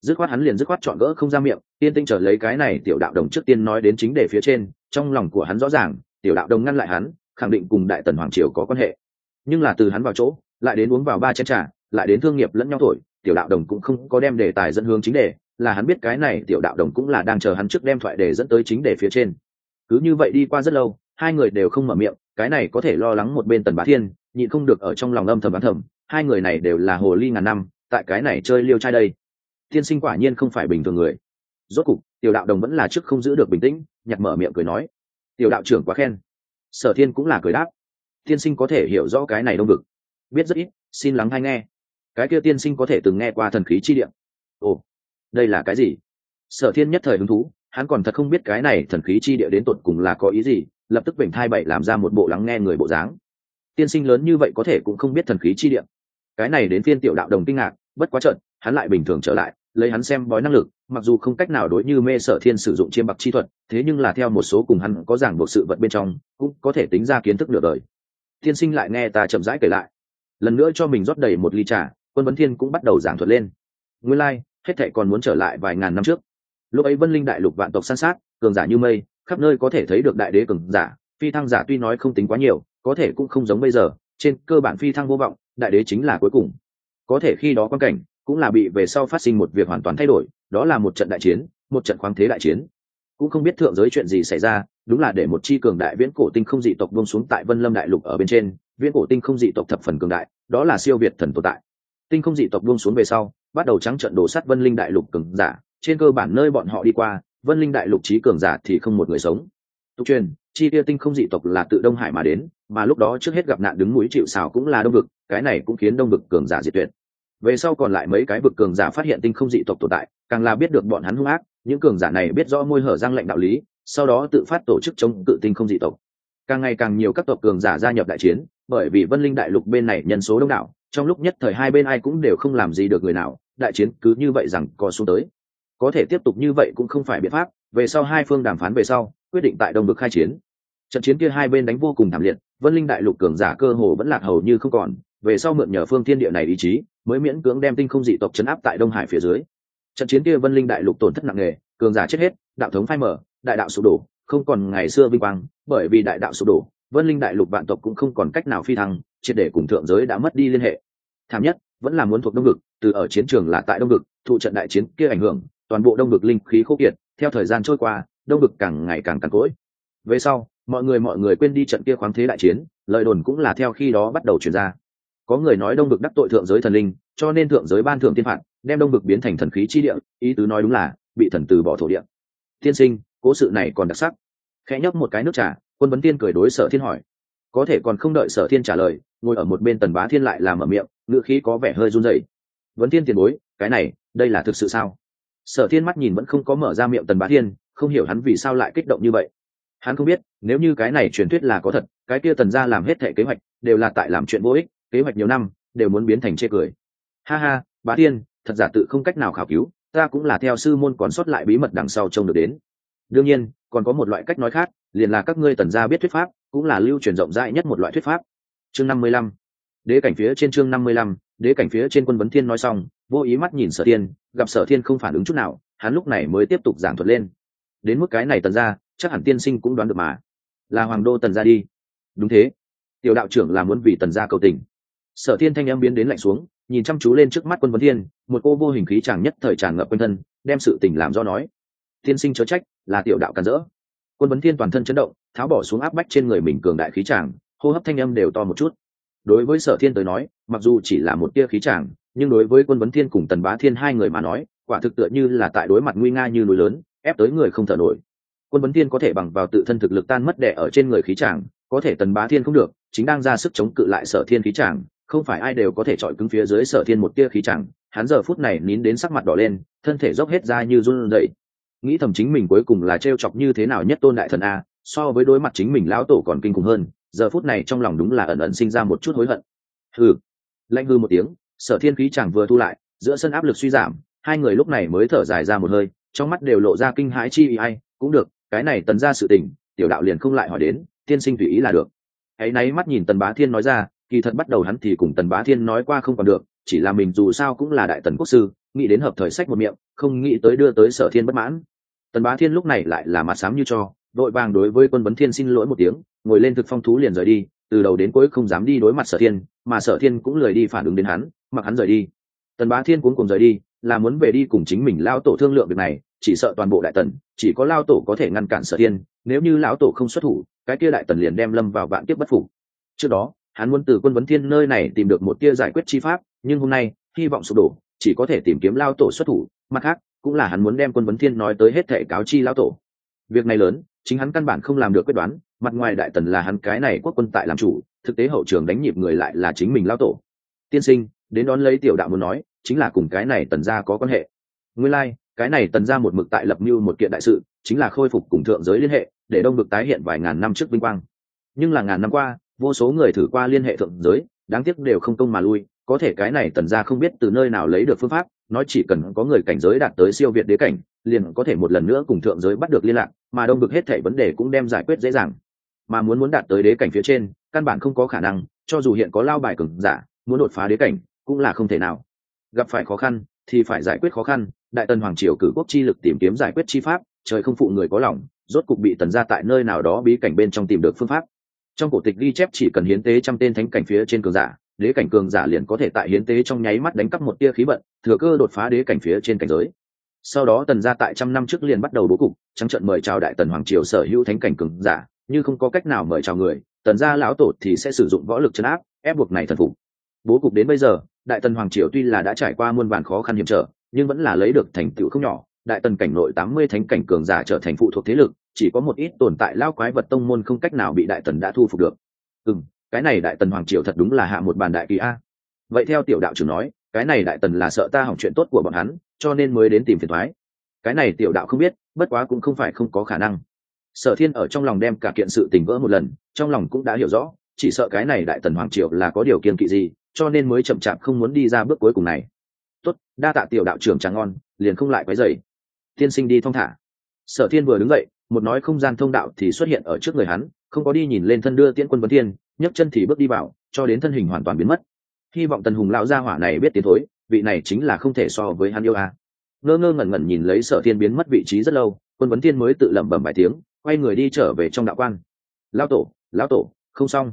Dứt khoát hắn liền dứt khoát chọn gỡ không ra miệng tiên tinh trở lấy cái này tiểu đạo đồng trước tiên nói đến chính đề phía trên, trong lòng của hắn rõ ràng, tiểu đạo đồng ngăn lại hắn, khẳng định cùng đại tần hoàng triều có quan hệ. Nhưng là từ hắn vào chỗ, lại đến uống vào ba chén trà, lại đến thương nghiệp lẫn nhau thổi tiểu đạo đồng cũng không có đem đề tài dẫn hướng chính đề, là hắn biết cái này tiểu đạo đồng cũng là đang chờ hắn trước đem thoại đề dẫn tới chính đề phía trên. Cứ như vậy đi qua rất lâu, hai người đều không mở miệng, cái này có thể lo lắng một bên tần bá thiên, nhịn không được ở trong lòng âm thầm bán thầm, hai người này đều là hồ ly ngàn năm, tại cái này chơi liêu trai đây. Tiên sinh quả nhiên không phải bình thường người. Rốt cục, tiểu đạo đồng vẫn là trước không giữ được bình tĩnh, nhặt mở miệng cười nói. Tiểu đạo trưởng quá khen. Sở thiên cũng là cười đáp. Tiên sinh có thể hiểu rõ cái này đông vực. Biết rất ít, xin lắng hay nghe cái kia tiên sinh có thể từng nghe qua thần khí chi điện ồ, đây là cái gì? Sở thiên nhất thời hứng thú, hắn còn thật không biết cái này thần khí chi địa đến tột cùng là có ý gì, lập tức bệnh thai bậy làm ra một bộ lắng nghe người bộ dáng. Tiên sinh lớn như vậy có thể cũng không biết thần khí chi địa. Cái này đến phiên tiểu đạo đồng kinh ngạc, bất quá trận hắn lại bình thường trở lại, lấy hắn xem bói năng lực, mặc dù không cách nào đối như mê sở thiên sử dụng chiêm bạc chi thuật, thế nhưng là theo một số cùng hắn có giảng buộc sự vật bên trong, cũng có thể tính ra kiến thức nửa đời. Tiên sinh lại nghe ta chậm rãi kể lại. Lần nữa cho mình rót đầy một ly trà quân vấn thiên cũng bắt đầu giảng thuật lên. Nguyên lai、like, hết thệ còn muốn trở lại vài ngàn năm trước. Lúc ấy vân linh đại lục vạn tộc san sát cường giả như mây khắp nơi có thể thấy được đại đế cường giả. Phi thăng giả tuy nói không tính quá nhiều có thể cũng không giống bây giờ. Trên cơ bản phi thăng vô vọng đại đế chính là cuối cùng. Có thể khi đó quan cảnh cũng là bị về sau phát sinh một việc hoàn toàn thay đổi đó là một trận đại chiến một trận khoáng thế đại chiến. Cũng không biết thượng giới chuyện gì xảy ra đúng là để một chi cường đại viễn cổ tinh không dị tộc buông xuống tại vân lâm đại lục ở bên trên. Viễn cổ tinh không dị tộc thập phần cường đại đó là siêu việt thần tồn tại tinh không dị tộc buông xuống về sau, bắt đầu trắng trận đổ sắt vân linh đại lục cường giả. Trên cơ bản nơi bọn họ đi qua, vân linh đại lục trí cường giả thì không một người sống. Tục truyền, chi tiêu tinh không dị tộc là tự đông hải mà đến, mà lúc đó trước hết gặp nạn đứng núi chịu xào cũng là đông vực, cái này cũng khiến đông vực cường giả diệt tuyệt. Về sau còn lại mấy cái vực cường giả phát hiện tinh không dị tộc tồn tại, càng là biết được bọn hắn hung ác, những cường giả này biết rõ môi hở răng lệnh đạo lý, sau đó tự phát tổ chức chống cự tinh không dị tộc. Càng ngày càng nhiều các tộc cường giả gia nhập đại chiến, bởi vì vân linh đại lục bên này nhân số đông đảo trong lúc nhất thời hai bên ai cũng đều không làm gì được người nào, đại chiến cứ như vậy rằng co xuống tới. Có thể tiếp tục như vậy cũng không phải biện pháp, về sau hai phương đàm phán về sau, quyết định tại đông vực khai chiến. Trận chiến kia hai bên đánh vô cùng thảm liệt, vân linh đại lục cường giả cơ hồ vẫn lạc hầu như không còn, về sau mượn nhờ phương thiên địa này ý chí, mới miễn cưỡng đem tinh không dị tộc chấn áp tại đông hải phía dưới. Trận chiến kia vân linh đại lục tổn thất nặng nề, cường giả chết hết, đạo thống phai mở đại đạo sụp đổ, không còn ngày xưa vinh quang, bởi vì đại đạo sụp đổ vân linh đại lục vạn tộc cũng không còn cách nào phi thăng, triệt để cùng thượng giới đã mất đi liên hệ. Thảm nhất, vẫn là muốn thuộc đông ngực từ ở chiến trường là tại đông ngực thụ trận đại chiến kia ảnh hưởng, toàn bộ đông ngực linh khí khô kiệt, theo thời gian trôi qua, đông ngực càng ngày càng càng cỗi. Về sau, mọi người mọi người quên đi trận kia khoáng thế đại chiến, lời đồn cũng là theo khi đó bắt đầu chuyển ra. Có người nói đông ngực đắc tội thượng giới thần linh, cho nên thượng giới ban thượng tiên phạt, đem đông ngực biến thành thần khí chi địa, ý tứ nói đúng là, bị thần từ bỏ thổ địa. Tiên sinh, cố sự này còn đặc sắc. Khẽ nhấp một cái nước trà quân vấn tiên cười đối sở thiên hỏi. Có thể còn không đợi sở thiên trả lời, ngồi ở một bên tần bá thiên lại làm ở miệng, ngữ khí có vẻ hơi run rẩy. Vấn thiên tiền bối, cái này, đây là thực sự sao? Sở thiên mắt nhìn vẫn không có mở ra miệng tần bá thiên, không hiểu hắn vì sao lại kích động như vậy. Hắn không biết, nếu như cái này truyền thuyết là có thật, cái kia tần ra làm hết thệ kế hoạch, đều là tại làm chuyện vô ích, kế hoạch nhiều năm, đều muốn biến thành chê cười. Ha ha, bá thiên, thật giả tự không cách nào khảo cứu, ta cũng là theo sư môn còn sót lại bí mật đằng sau trông được đến đương nhiên, còn có một loại cách nói khác, liền là các ngươi tần gia biết thuyết pháp, cũng là lưu truyền rộng rãi nhất một loại thuyết pháp. Chương năm mươi lăm. Đế cảnh phía trên chương năm mươi lăm, đế cảnh phía trên quân vấn thiên nói xong, vô ý mắt nhìn sở thiên, gặp sở thiên không phản ứng chút nào, hắn lúc này mới tiếp tục giảng thuật lên. Đến mức cái này tần gia, chắc hẳn tiên sinh cũng đoán được mà. Là hoàng đô tần gia đi. Đúng thế. Tiểu đạo trưởng là muốn vì tần gia cầu tình. Sở thiên thanh em biến đến lạnh xuống, nhìn chăm chú lên trước mắt quân vấn thiên, một cô vô hình khí chàng nhất thời tràn ngập quanh thân, đem sự tình làm do nói tiên sinh chớ trách, là tiểu đạo cản rỡ. Quân vấn thiên toàn thân chấn động, tháo bỏ xuống áp bách trên người mình cường đại khí tràng hô hấp thanh âm đều to một chút. Đối với sở thiên tới nói, mặc dù chỉ là một tia khí tràng nhưng đối với quân vấn thiên cùng tần bá thiên hai người mà nói, quả thực tựa như là tại đối mặt nguy nga như núi lớn, ép tới người không thở nổi. Quân vấn thiên có thể bằng vào tự thân thực lực tan mất đẻ ở trên người khí tràng có thể tần bá thiên không được, chính đang ra sức chống cự lại sở thiên khí tràng không phải ai đều có thể chọi cứng phía dưới sở thiên một tia khí tràng hắn giờ phút này nín đến sắc mặt đỏ lên, thân thể dốc hết ra như run rẩy nghĩ thầm chính mình cuối cùng là t chọc như thế nào nhất tôn đại thần a, so với đối mặt chính mình lão tổ còn kinh khủng hơn, giờ phút này trong lòng đúng là ẩn ẩn sinh ra một chút hối hận. Hừ. Lạnh hư một tiếng, sở thiên khí chẳng vừa thu lại, giữa sân áp lực suy giảm, hai người lúc này mới thở dài ra một hơi, trong mắt đều lộ ra kinh hãi chi ý ai, cũng được, cái này tần ra sự tình, tiểu đạo liền không lại hỏi đến, tiên sinh tùy ý là được. Hãy náy mắt nhìn tần bá thiên nói ra, kỳ thật bắt đầu hắn thì cùng tần bá thiên nói qua không còn được, chỉ là mình dù sao cũng là đại tần quốc sư, nghĩ đến hợp thời sách một miệng, không nghĩ tới đưa tới sở thiên bất mãn tần bá thiên lúc này lại là mặt sám như cho, đội vàng đối với quân vấn thiên xin lỗi một tiếng, ngồi lên thực phong thú liền rời đi, từ đầu đến cuối không dám đi đối mặt sở thiên, mà sở thiên cũng lười đi phản ứng đến hắn, mặc hắn rời đi. Tần bá thiên cũng cùng rời đi, là muốn về đi cùng chính mình lao tổ thương lượng việc này, chỉ sợ toàn bộ đại tần, chỉ có lao tổ có thể ngăn cản sở thiên, nếu như lão tổ không xuất thủ, cái kia đại tần liền đem lâm vào vạn kiếp bất phục. Trước đó, hắn muốn từ quân vấn thiên nơi này tìm được một kia giải quyết chi pháp, nhưng hôm nay, hy vọng sụp đổ, chỉ có thể tìm kiếm lao tổ xuất thủ, mặt khác cũng là hắn muốn đem quân vấn thiên nói tới hết thệ cáo chi lão tổ. Việc này lớn chính hắn căn bản không làm được quyết đoán mặt ngoài đại tần là hắn cái này quốc quân tại làm chủ thực tế hậu trường đánh nhịp người lại là chính mình lão tổ. Tiên sinh đến đón lấy tiểu đạo muốn nói chính là cùng cái này tần gia có quan hệ. Nguyên lai、like, cái này tần gia một mực tại lập mưu một kiện đại sự chính là khôi phục cùng thượng giới liên hệ để đông được tái hiện vài ngàn năm trước vinh quang. Nhưng là ngàn năm qua vô số người thử qua liên hệ thượng giới đáng tiếc đều không công mà lui có thể cái này tần gia không biết từ nơi nào lấy được phương pháp nói chỉ cần có người cảnh giới đạt tới siêu việt đế cảnh, liền có thể một lần nữa cùng thượng giới bắt được liên lạc, mà đông vực hết thể vấn đề cũng đem giải quyết dễ dàng. Mà muốn muốn đạt tới đế cảnh phía trên, căn bản không có khả năng, cho dù hiện có lao bài cường giả, muốn đột phá đế cảnh, cũng là không thể nào. Gặp phải khó khăn, thì phải giải quyết khó khăn, đại tần hoàng triều cử quốc chi lực tìm kiếm giải quyết chi pháp, trời không phụ người có lòng, rốt cục bị tần ra tại nơi nào đó bí cảnh bên trong tìm được phương pháp. Trong cổ tịch ghi chép chỉ cần hiến tế trăm tên thánh cảnh phía trên cường giả đế cảnh cường giả liền có thể tại hiến tế trong nháy mắt đánh cắp một tia khí vận, thừa cơ đột phá đế cảnh phía trên cảnh giới. Sau đó tần gia tại trăm năm trước liền bắt đầu bố cục, trắng trận mời chào đại tần hoàng triều sở hữu thánh cảnh cường giả, như không có cách nào mời chào người, tần gia lão tổ thì sẽ sử dụng võ lực chấn áp, ép buộc này thần phục. Bố cục đến bây giờ, đại tần hoàng triều tuy là đã trải qua muôn vàn khó khăn hiểm trở, nhưng vẫn là lấy được thành tựu không nhỏ, đại tần cảnh nội tám mươi thánh cảnh cường giả trở thành phụ thuộc thế lực, chỉ có một ít tồn tại lao quái vật tông môn không cách nào bị đại tần đã thu phục được. Ừ cái này đại tần hoàng triều thật đúng là hạ một bàn đại kỳ a. Vậy theo tiểu đạo trưởng nói, cái này đại tần là sợ ta hỏng chuyện tốt của bọn hắn, cho nên mới đến tìm phiền thoái cái này tiểu đạo không biết, bất quá cũng không phải không có khả năng. Sở thiên ở trong lòng đem cả kiện sự tình vỡ một lần, trong lòng cũng đã hiểu rõ, chỉ sợ cái này đại tần hoàng triều là có điều kiên kỵ gì, cho nên mới chậm chạp không muốn đi ra bước cuối cùng này. Tốt, đa tạ tiểu đạo trưởng tráng ngon, liền không lại quấy dày tiên sinh đi thong thả. Sở thiên vừa đứng dậy, một nói không gian thông đạo thì xuất hiện ở trước người hắn không có đi nhìn lên thân đưa tiễn quân vấn thiên, nhấc chân thì bước đi vào, cho đến thân hình hoàn toàn biến mất. Hy vọng tần hùng lão gia hỏa này biết tiến thối, vị này chính là không thể so với hắn yêu a. Ngơ ngơ ngẩn ngẩn nhìn lấy sở thiên biến mất vị trí rất lâu, quân vấn thiên mới tự lẩm bẩm vài tiếng, quay người đi trở về trong đạo quan. Lão tổ lão tổ, không xong.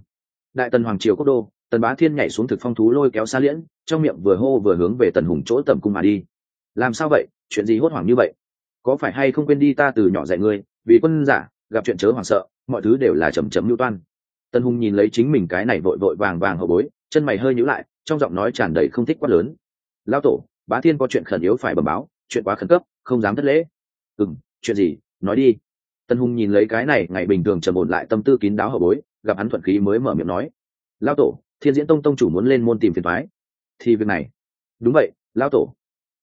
Đại tần hoàng triều quốc đô, tần bá thiên nhảy xuống thực phong thú lôi kéo xa liễn, trong miệng vừa hô vừa hướng về tần hùng chỗ tầm cung mà đi. Làm sao vậy? Chuyện gì hốt hoảng như vậy? Có phải hay không quên đi ta từ nhỏ dạy ngươi? Vì quân giả, gặp chuyện chớ hoảng sợ mọi thứ đều là chầm chấm lưu toan. Tần hùng nhìn lấy chính mình cái này vội vội vàng vàng hậu bối, chân mày hơi nhíu lại, trong giọng nói tràn đầy không thích quá lớn. Lão tổ, bá thiên có chuyện khẩn yếu phải bẩm báo, chuyện quá khẩn cấp, không dám thất lễ. Ừ chuyện gì? Nói đi. Tân hùng nhìn lấy cái này, ngày bình thường trầm ổn lại tâm tư kín đáo hậu bối, gặp hắn thuận khí mới mở miệng nói. Lão tổ, thiên diễn tông tông chủ muốn lên môn tìm phiền thoái thì việc này. Đúng vậy, lão tổ.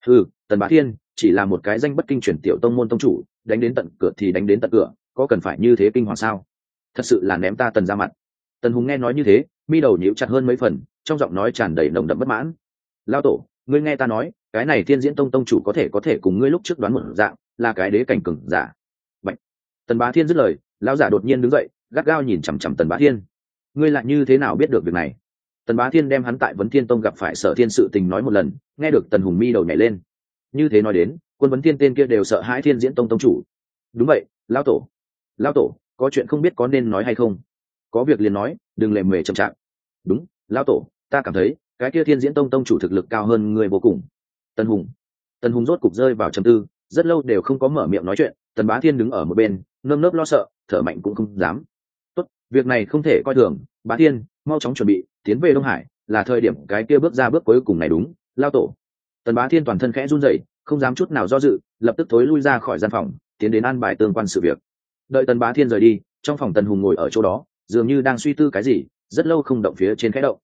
Ừ tần bá thiên, chỉ là một cái danh bất kinh truyền tiểu tông môn tông chủ, đánh đến tận cửa thì đánh đến tận cửa có cần phải như thế kinh hoàng sao? Thật sự là ném ta tần ra mặt. Tần hùng nghe nói như thế, mi đầu nhíu chặt hơn mấy phần, trong giọng nói tràn đầy nồng đậm bất mãn. Lao tổ, ngươi nghe ta nói, cái này thiên diễn tông tông chủ có thể có thể cùng ngươi lúc trước đoán một dạng, là cái đế cảnh cừng giả. Bạch. tần bá thiên dứt lời, lão giả đột nhiên đứng dậy, gắt gao nhìn chằm chằm tần bá thiên. Ngươi lại như thế nào biết được việc này? Tần bá thiên đem hắn tại vấn thiên tông gặp phải sở thiên sự tình nói một lần, nghe được tần hùng mi đầu nhảy lên. Như thế nói đến, quân vấn thiên tên kia đều sợ hãi thiên diễn tông tông chủ. Đúng vậy, lão tổ lão tổ, có chuyện không biết có nên nói hay không? Có việc liền nói, đừng lề mề chậm chạp. Đúng, lão tổ, ta cảm thấy, cái kia thiên diễn tông tông chủ thực lực cao hơn người vô cùng. Tần hùng. Tần hùng rốt cục rơi vào trầm tư, rất lâu đều không có mở miệng nói chuyện, tần bá thiên đứng ở một bên, nơm nớp lo sợ, thở mạnh cũng không dám. Tốt, việc này không thể coi thường, bá thiên, mau chóng chuẩn bị, tiến về đông hải, là thời điểm cái kia bước ra bước cuối cùng này đúng lao tổ. Tần bá thiên toàn thân khẽ run rẩy, không dám chút nào do dự, lập tức thối lui ra khỏi gian phòng, tiến đến an bài tương quan sự việc đợi tần bá thiên rời đi, trong phòng tần hùng ngồi ở chỗ đó, dường như đang suy tư cái gì, rất lâu không động phía trên khẽ động.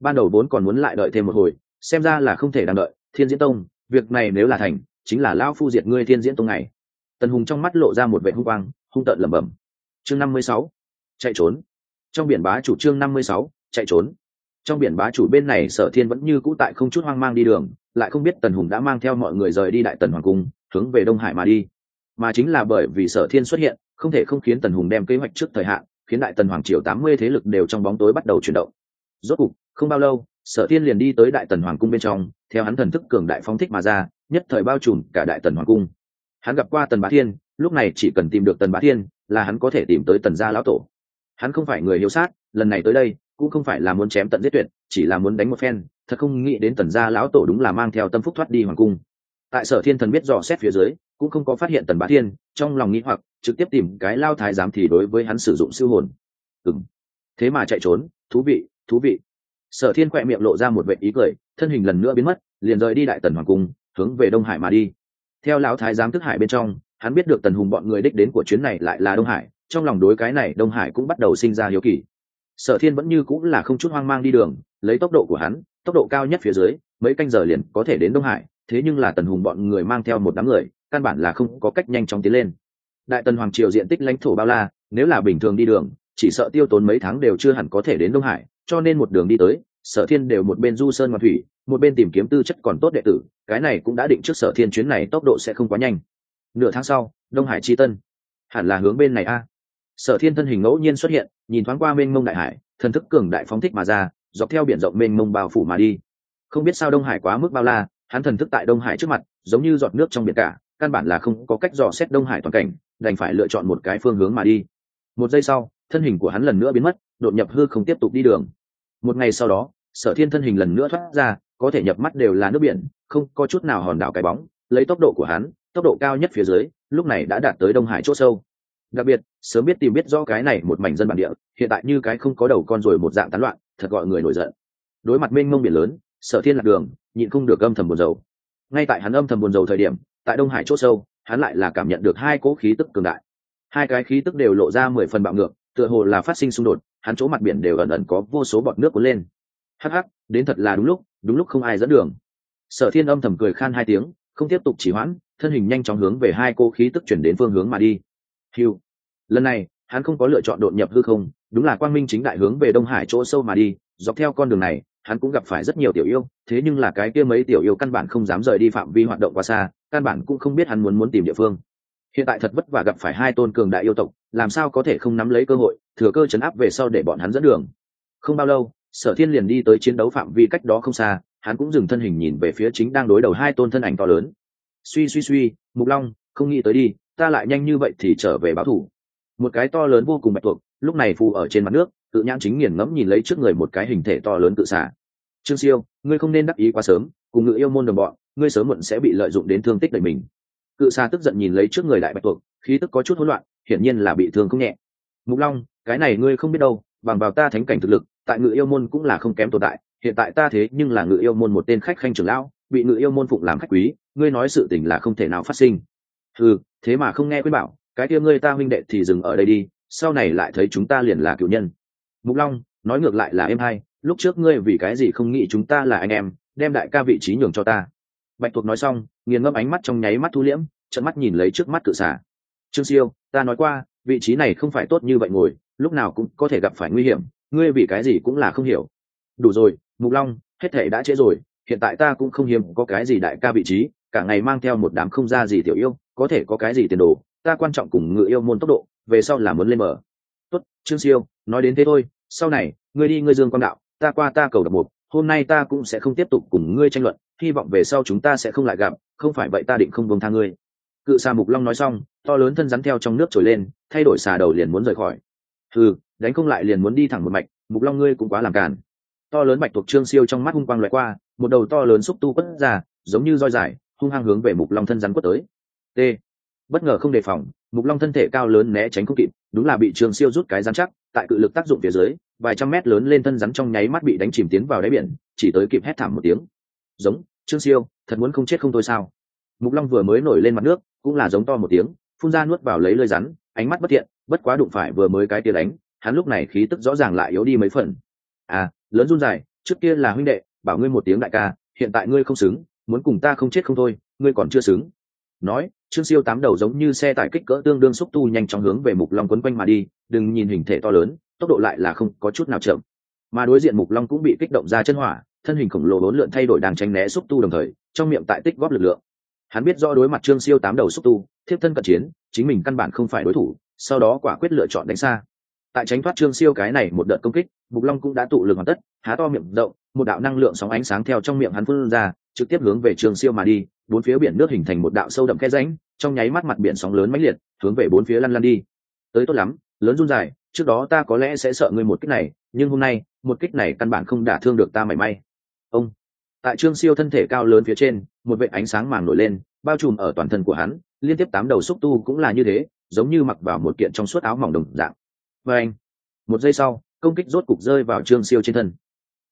Ban đầu vốn còn muốn lại đợi thêm một hồi, xem ra là không thể đang đợi. Thiên diễn tông, việc này nếu là thành, chính là lao phu diệt ngươi thiên diễn tông này tần hùng trong mắt lộ ra một vệ hung quang, hung tợn lẩm bẩm. Chương năm mươi sáu, chạy trốn. Trong biển bá chủ trương năm mươi sáu, chạy trốn. Trong biển bá chủ bên này sở thiên vẫn như cũ tại không chút hoang mang đi đường, lại không biết tần hùng đã mang theo mọi người rời đi đại tần hoàng cung, hướng về đông hải mà đi mà chính là bởi vì sở thiên xuất hiện, không thể không khiến tần hùng đem kế hoạch trước thời hạn, khiến đại tần hoàng triều tám mươi thế lực đều trong bóng tối bắt đầu chuyển động. Rốt cục, không bao lâu, sở thiên liền đi tới đại tần hoàng cung bên trong, theo hắn thần thức cường đại phóng thích mà ra, nhất thời bao trùm cả đại tần hoàng cung. Hắn gặp qua tần bá thiên, lúc này chỉ cần tìm được tần bá thiên là hắn có thể tìm tới tần gia lão tổ. Hắn không phải người hiếu sát, lần này tới đây, cũng không phải là muốn chém tận giết tuyệt, chỉ là muốn đánh một phen, thật không nghĩ đến tần gia lão tổ đúng là mang theo tâm phúc thoát đi hoàng cung. Tại sở thiên thần biết dò xét phía dưới cũng không có phát hiện tần bá thiên, trong lòng nghĩ hoặc, trực tiếp tìm cái lao thái giám thì đối với hắn sử dụng siêu hồn. Ừng thế mà chạy trốn, thú vị thú vị. Sở thiên khỏe miệng lộ ra một vệ ý cười, thân hình lần nữa biến mất, liền rời đi đại tần hoàng cung, hướng về đông hải mà đi. Theo lão thái giám thức hải bên trong, hắn biết được tần hùng bọn người đích đến của chuyến này lại là đông hải, trong lòng đối cái này đông hải cũng bắt đầu sinh ra hiếu kỳ. Sở thiên vẫn như cũng là không chút hoang mang đi đường, lấy tốc độ của hắn, tốc độ cao nhất phía dưới, mấy canh giờ liền có thể đến đông hải, thế nhưng là tần hùng bọn người mang theo một đám người căn bản là không có cách nhanh chóng tiến lên. Đại tần hoàng triều diện tích lãnh thổ bao la, nếu là bình thường đi đường, chỉ sợ tiêu tốn mấy tháng đều chưa hẳn có thể đến đông hải, cho nên một đường đi tới, sở thiên đều một bên du sơn ngoan thủy, một bên tìm kiếm tư chất còn tốt đệ tử, cái này cũng đã định trước sở thiên chuyến này tốc độ sẽ không quá nhanh. Nửa tháng sau, đông hải chi tân. Hẳn là hướng bên này a. Sở thiên thân hình ngẫu nhiên xuất hiện, nhìn thoáng qua mênh mông đại hải, thần thức cường đại phóng thích mà ra, dọc theo biển rộng mênh mông bao phủ mà đi. Không biết sao đông hải quá mức bao la, hắn thần thức tại đông hải trước mặt, giống như giọt nước trong biển cả căn bản là không có cách dò xét đông hải toàn cảnh, đành phải lựa chọn một cái phương hướng mà đi. Một giây sau, thân hình của hắn lần nữa biến mất, đột nhập hư không tiếp tục đi đường. Một ngày sau đó, sở thiên thân hình lần nữa thoát ra, có thể nhập mắt đều là nước biển, không có chút nào hòn đảo cái bóng, lấy tốc độ của hắn, tốc độ cao nhất phía dưới, lúc này đã đạt tới đông hải c h ỗ sâu. Đặc biệt, sớm biết tìm biết rõ cái này một mảnh dân bản địa, hiện tại như cái không có đầu con rồi một dạng tán loạn, thật gọi người nổi giận. Đối mặt mênh mông biển lớn, sở thiên lạc đường, nhịn không được âm thầm buồn dầu ngay tại hắn âm thầm buồn dầu thời điểm tại đông hải c h ỗ sâu, hắn lại là cảm nhận được hai cỗ khí tức cường đại. Hai cái khí tức đều lộ ra mười phần bạo ngược, tựa hồ là phát sinh xung đột, hắn chỗ mặt biển đều ẩn ẩn có vô số bọt nước cuốn lên. Hắc hắc, đến thật là đúng lúc đúng lúc không ai dẫn đường. Sở thiên âm thầm cười khan hai tiếng, không tiếp tục chỉ hoãn, thân hình nhanh chóng hướng về hai cô khí tức chuyển đến phương hướng mà đi. Hiu lần này, hắn không có lựa chọn đột nhập hư không, đúng là quang minh chính đại hướng về đông hải chỗ sâu mà đi, dọc theo con đường này hắn cũng gặp phải rất nhiều tiểu yêu, thế nhưng là cái kia mấy tiểu yêu căn bản không dám rời đi phạm vi hoạt động quá xa, căn bản cũng không biết hắn muốn muốn tìm địa phương. Hiện tại thật vất vả gặp phải hai tôn cường đại yêu tộc, làm sao có thể không nắm lấy cơ hội, thừa cơ chấn áp về sau để bọn hắn dẫn đường. Không bao lâu, sở thiên liền đi tới chiến đấu phạm vi cách đó không xa, hắn cũng dừng thân hình nhìn về phía chính đang đối đầu hai tôn thân ảnh to lớn. Suy suy suy, mục long, không nghĩ tới đi, ta lại nhanh như vậy thì trở về báo thủ. Một cái to lớn vô cùng bạch thuộc lúc này phù ở trên mặt nước tự nhãn chính nghiền ngẫm nhìn lấy trước người một cái hình thể to lớn Cự xả trương siêu, ngươi không nên đắc ý quá sớm, cùng ngự yêu môn đồng bọn, ngươi sớm muộn sẽ bị lợi dụng đến thương tích đời mình. Cự xà tức giận nhìn lấy trước người đại bạch tuộc, khí tức có chút hỗn loạn, hiển nhiên là bị thương không nhẹ. Mục long, cái này ngươi không biết đâu, bằng vào ta thánh cảnh thực lực, tại ngự yêu môn cũng là không kém tồn tại, hiện tại ta thế nhưng là ngự yêu môn một tên khách khanh trưởng lão, bị ngự yêu môn phụng làm khách quý, ngươi nói sự tình là không thể nào phát sinh. Ừ thế mà không nghe khuyên bảo, cái kia ngươi ta huynh đệ thì dừng ở đây đi, sau này lại thấy chúng ta liền là cựu nhân mục long, nói ngược lại là em hai, lúc trước ngươi vì cái gì không nghĩ chúng ta là anh em, đem đại ca vị trí nhường cho ta. Bạch tuộc nói xong, nghiền ngâm ánh mắt trong nháy mắt thu liễm trận mắt nhìn lấy trước mắt cự xả trương siêu, ta nói qua, vị trí này không phải tốt như vậy ngồi, lúc nào cũng có thể gặp phải nguy hiểm, ngươi vì cái gì cũng là không hiểu. Đủ rồi, mục long, hết thể đã trễ rồi, hiện tại ta cũng không hiếm có cái gì đại ca vị trí, cả ngày mang theo một đám không ra gì tiểu yêu, có thể có cái gì tiền đồ, ta quan trọng cùng ngự yêu môn tốc độ, về sau là muốn lên mở tốt, trương siêu, nói đến thế thôi sau này, ngươi đi, ngươi dương quang đạo, ta qua ta cầu đập một hôm nay ta cũng sẽ không tiếp tục cùng ngươi tranh luận, hy vọng về sau chúng ta sẽ không lại gặp, không phải vậy ta định không bông tha ngươi. Cự xà mục long nói xong, to lớn thân rắn theo trong nước trồi lên, thay đổi xà đầu liền muốn rời khỏi. Ừ đánh không lại liền muốn đi thẳng một mạch, mục long ngươi cũng quá làm cản to lớn bạch thuộc trương siêu trong mắt hung quang loại qua, một đầu to lớn xúc tu quất ra, giống như roi dài, hung hăng hướng về mục long thân rắn quất tới. T bất ngờ không đề phòng, mục long thân thể cao lớn né tránh không kịp, đúng là bị trương siêu rút cái rắn chắc tại cự lực tác dụng phía dưới, vài trăm mét lớn lên thân rắn trong nháy mắt bị đánh chìm tiến vào đáy biển, chỉ tới kịp hét thảm một tiếng. Giống, trương siêu, thật muốn không chết không thôi sao? Mục long vừa mới nổi lên mặt nước, cũng là giống to một tiếng, phun ra nuốt vào lấy lơi rắn, ánh mắt bất thiện, bất quá đụng phải vừa mới cái tia đánh, hắn lúc này khí tức rõ ràng lại yếu đi mấy phần. À lớn run dài, trước kia là huynh đệ, bảo ngươi một tiếng đại ca, hiện tại ngươi không xứng, muốn cùng ta không chết không thôi, ngươi còn chưa xứng nói, trương siêu tám đầu giống như xe tải kích cỡ tương đương xúc tu nhanh chóng hướng về mục long quấn quanh mà đi, đừng nhìn hình thể to lớn, tốc độ lại là không có chút nào chậm. Mà đối diện mục long cũng bị kích động ra chân hỏa, thân hình khổng lồ bốn lượn thay đổi đang tránh né xúc tu đồng thời, trong miệng tại tích góp lực lượng. Hắn biết do đối mặt trương siêu tám đầu xúc tu, thiếp thân cận chiến, chính mình căn bản không phải đối thủ, sau đó quả quyết lựa chọn đánh xa. Tại tránh thoát trương siêu cái này một đợt công kích, mục long cũng đã tụ lực hoàn tất, há to miệng rộng, một đạo năng lượng sóng ánh sáng theo trong miệng hắn phun ra trực tiếp hướng về trường siêu mà đi, bốn phía biển nước hình thành một đạo sâu đậm khe ránh trong nháy mắt mặt biển sóng lớn mãnh liệt, hướng về bốn phía lăn lăn đi. Tới tốt lắm, lớn run dài, trước đó ta có lẽ sẽ sợ ngươi một kích này, nhưng hôm nay, một kích này căn bản không đả thương được ta mảy may. Ông, tại trương siêu thân thể cao lớn phía trên, một vệ ánh sáng màng nổi lên, bao trùm ở toàn thân của hắn, liên tiếp tám đầu xúc tu cũng là như thế, giống như mặc vào một kiện trong suốt áo mỏng đồng dạng. Và anh, một giây sau, công kích rốt cục rơi vào trương siêu trên thân.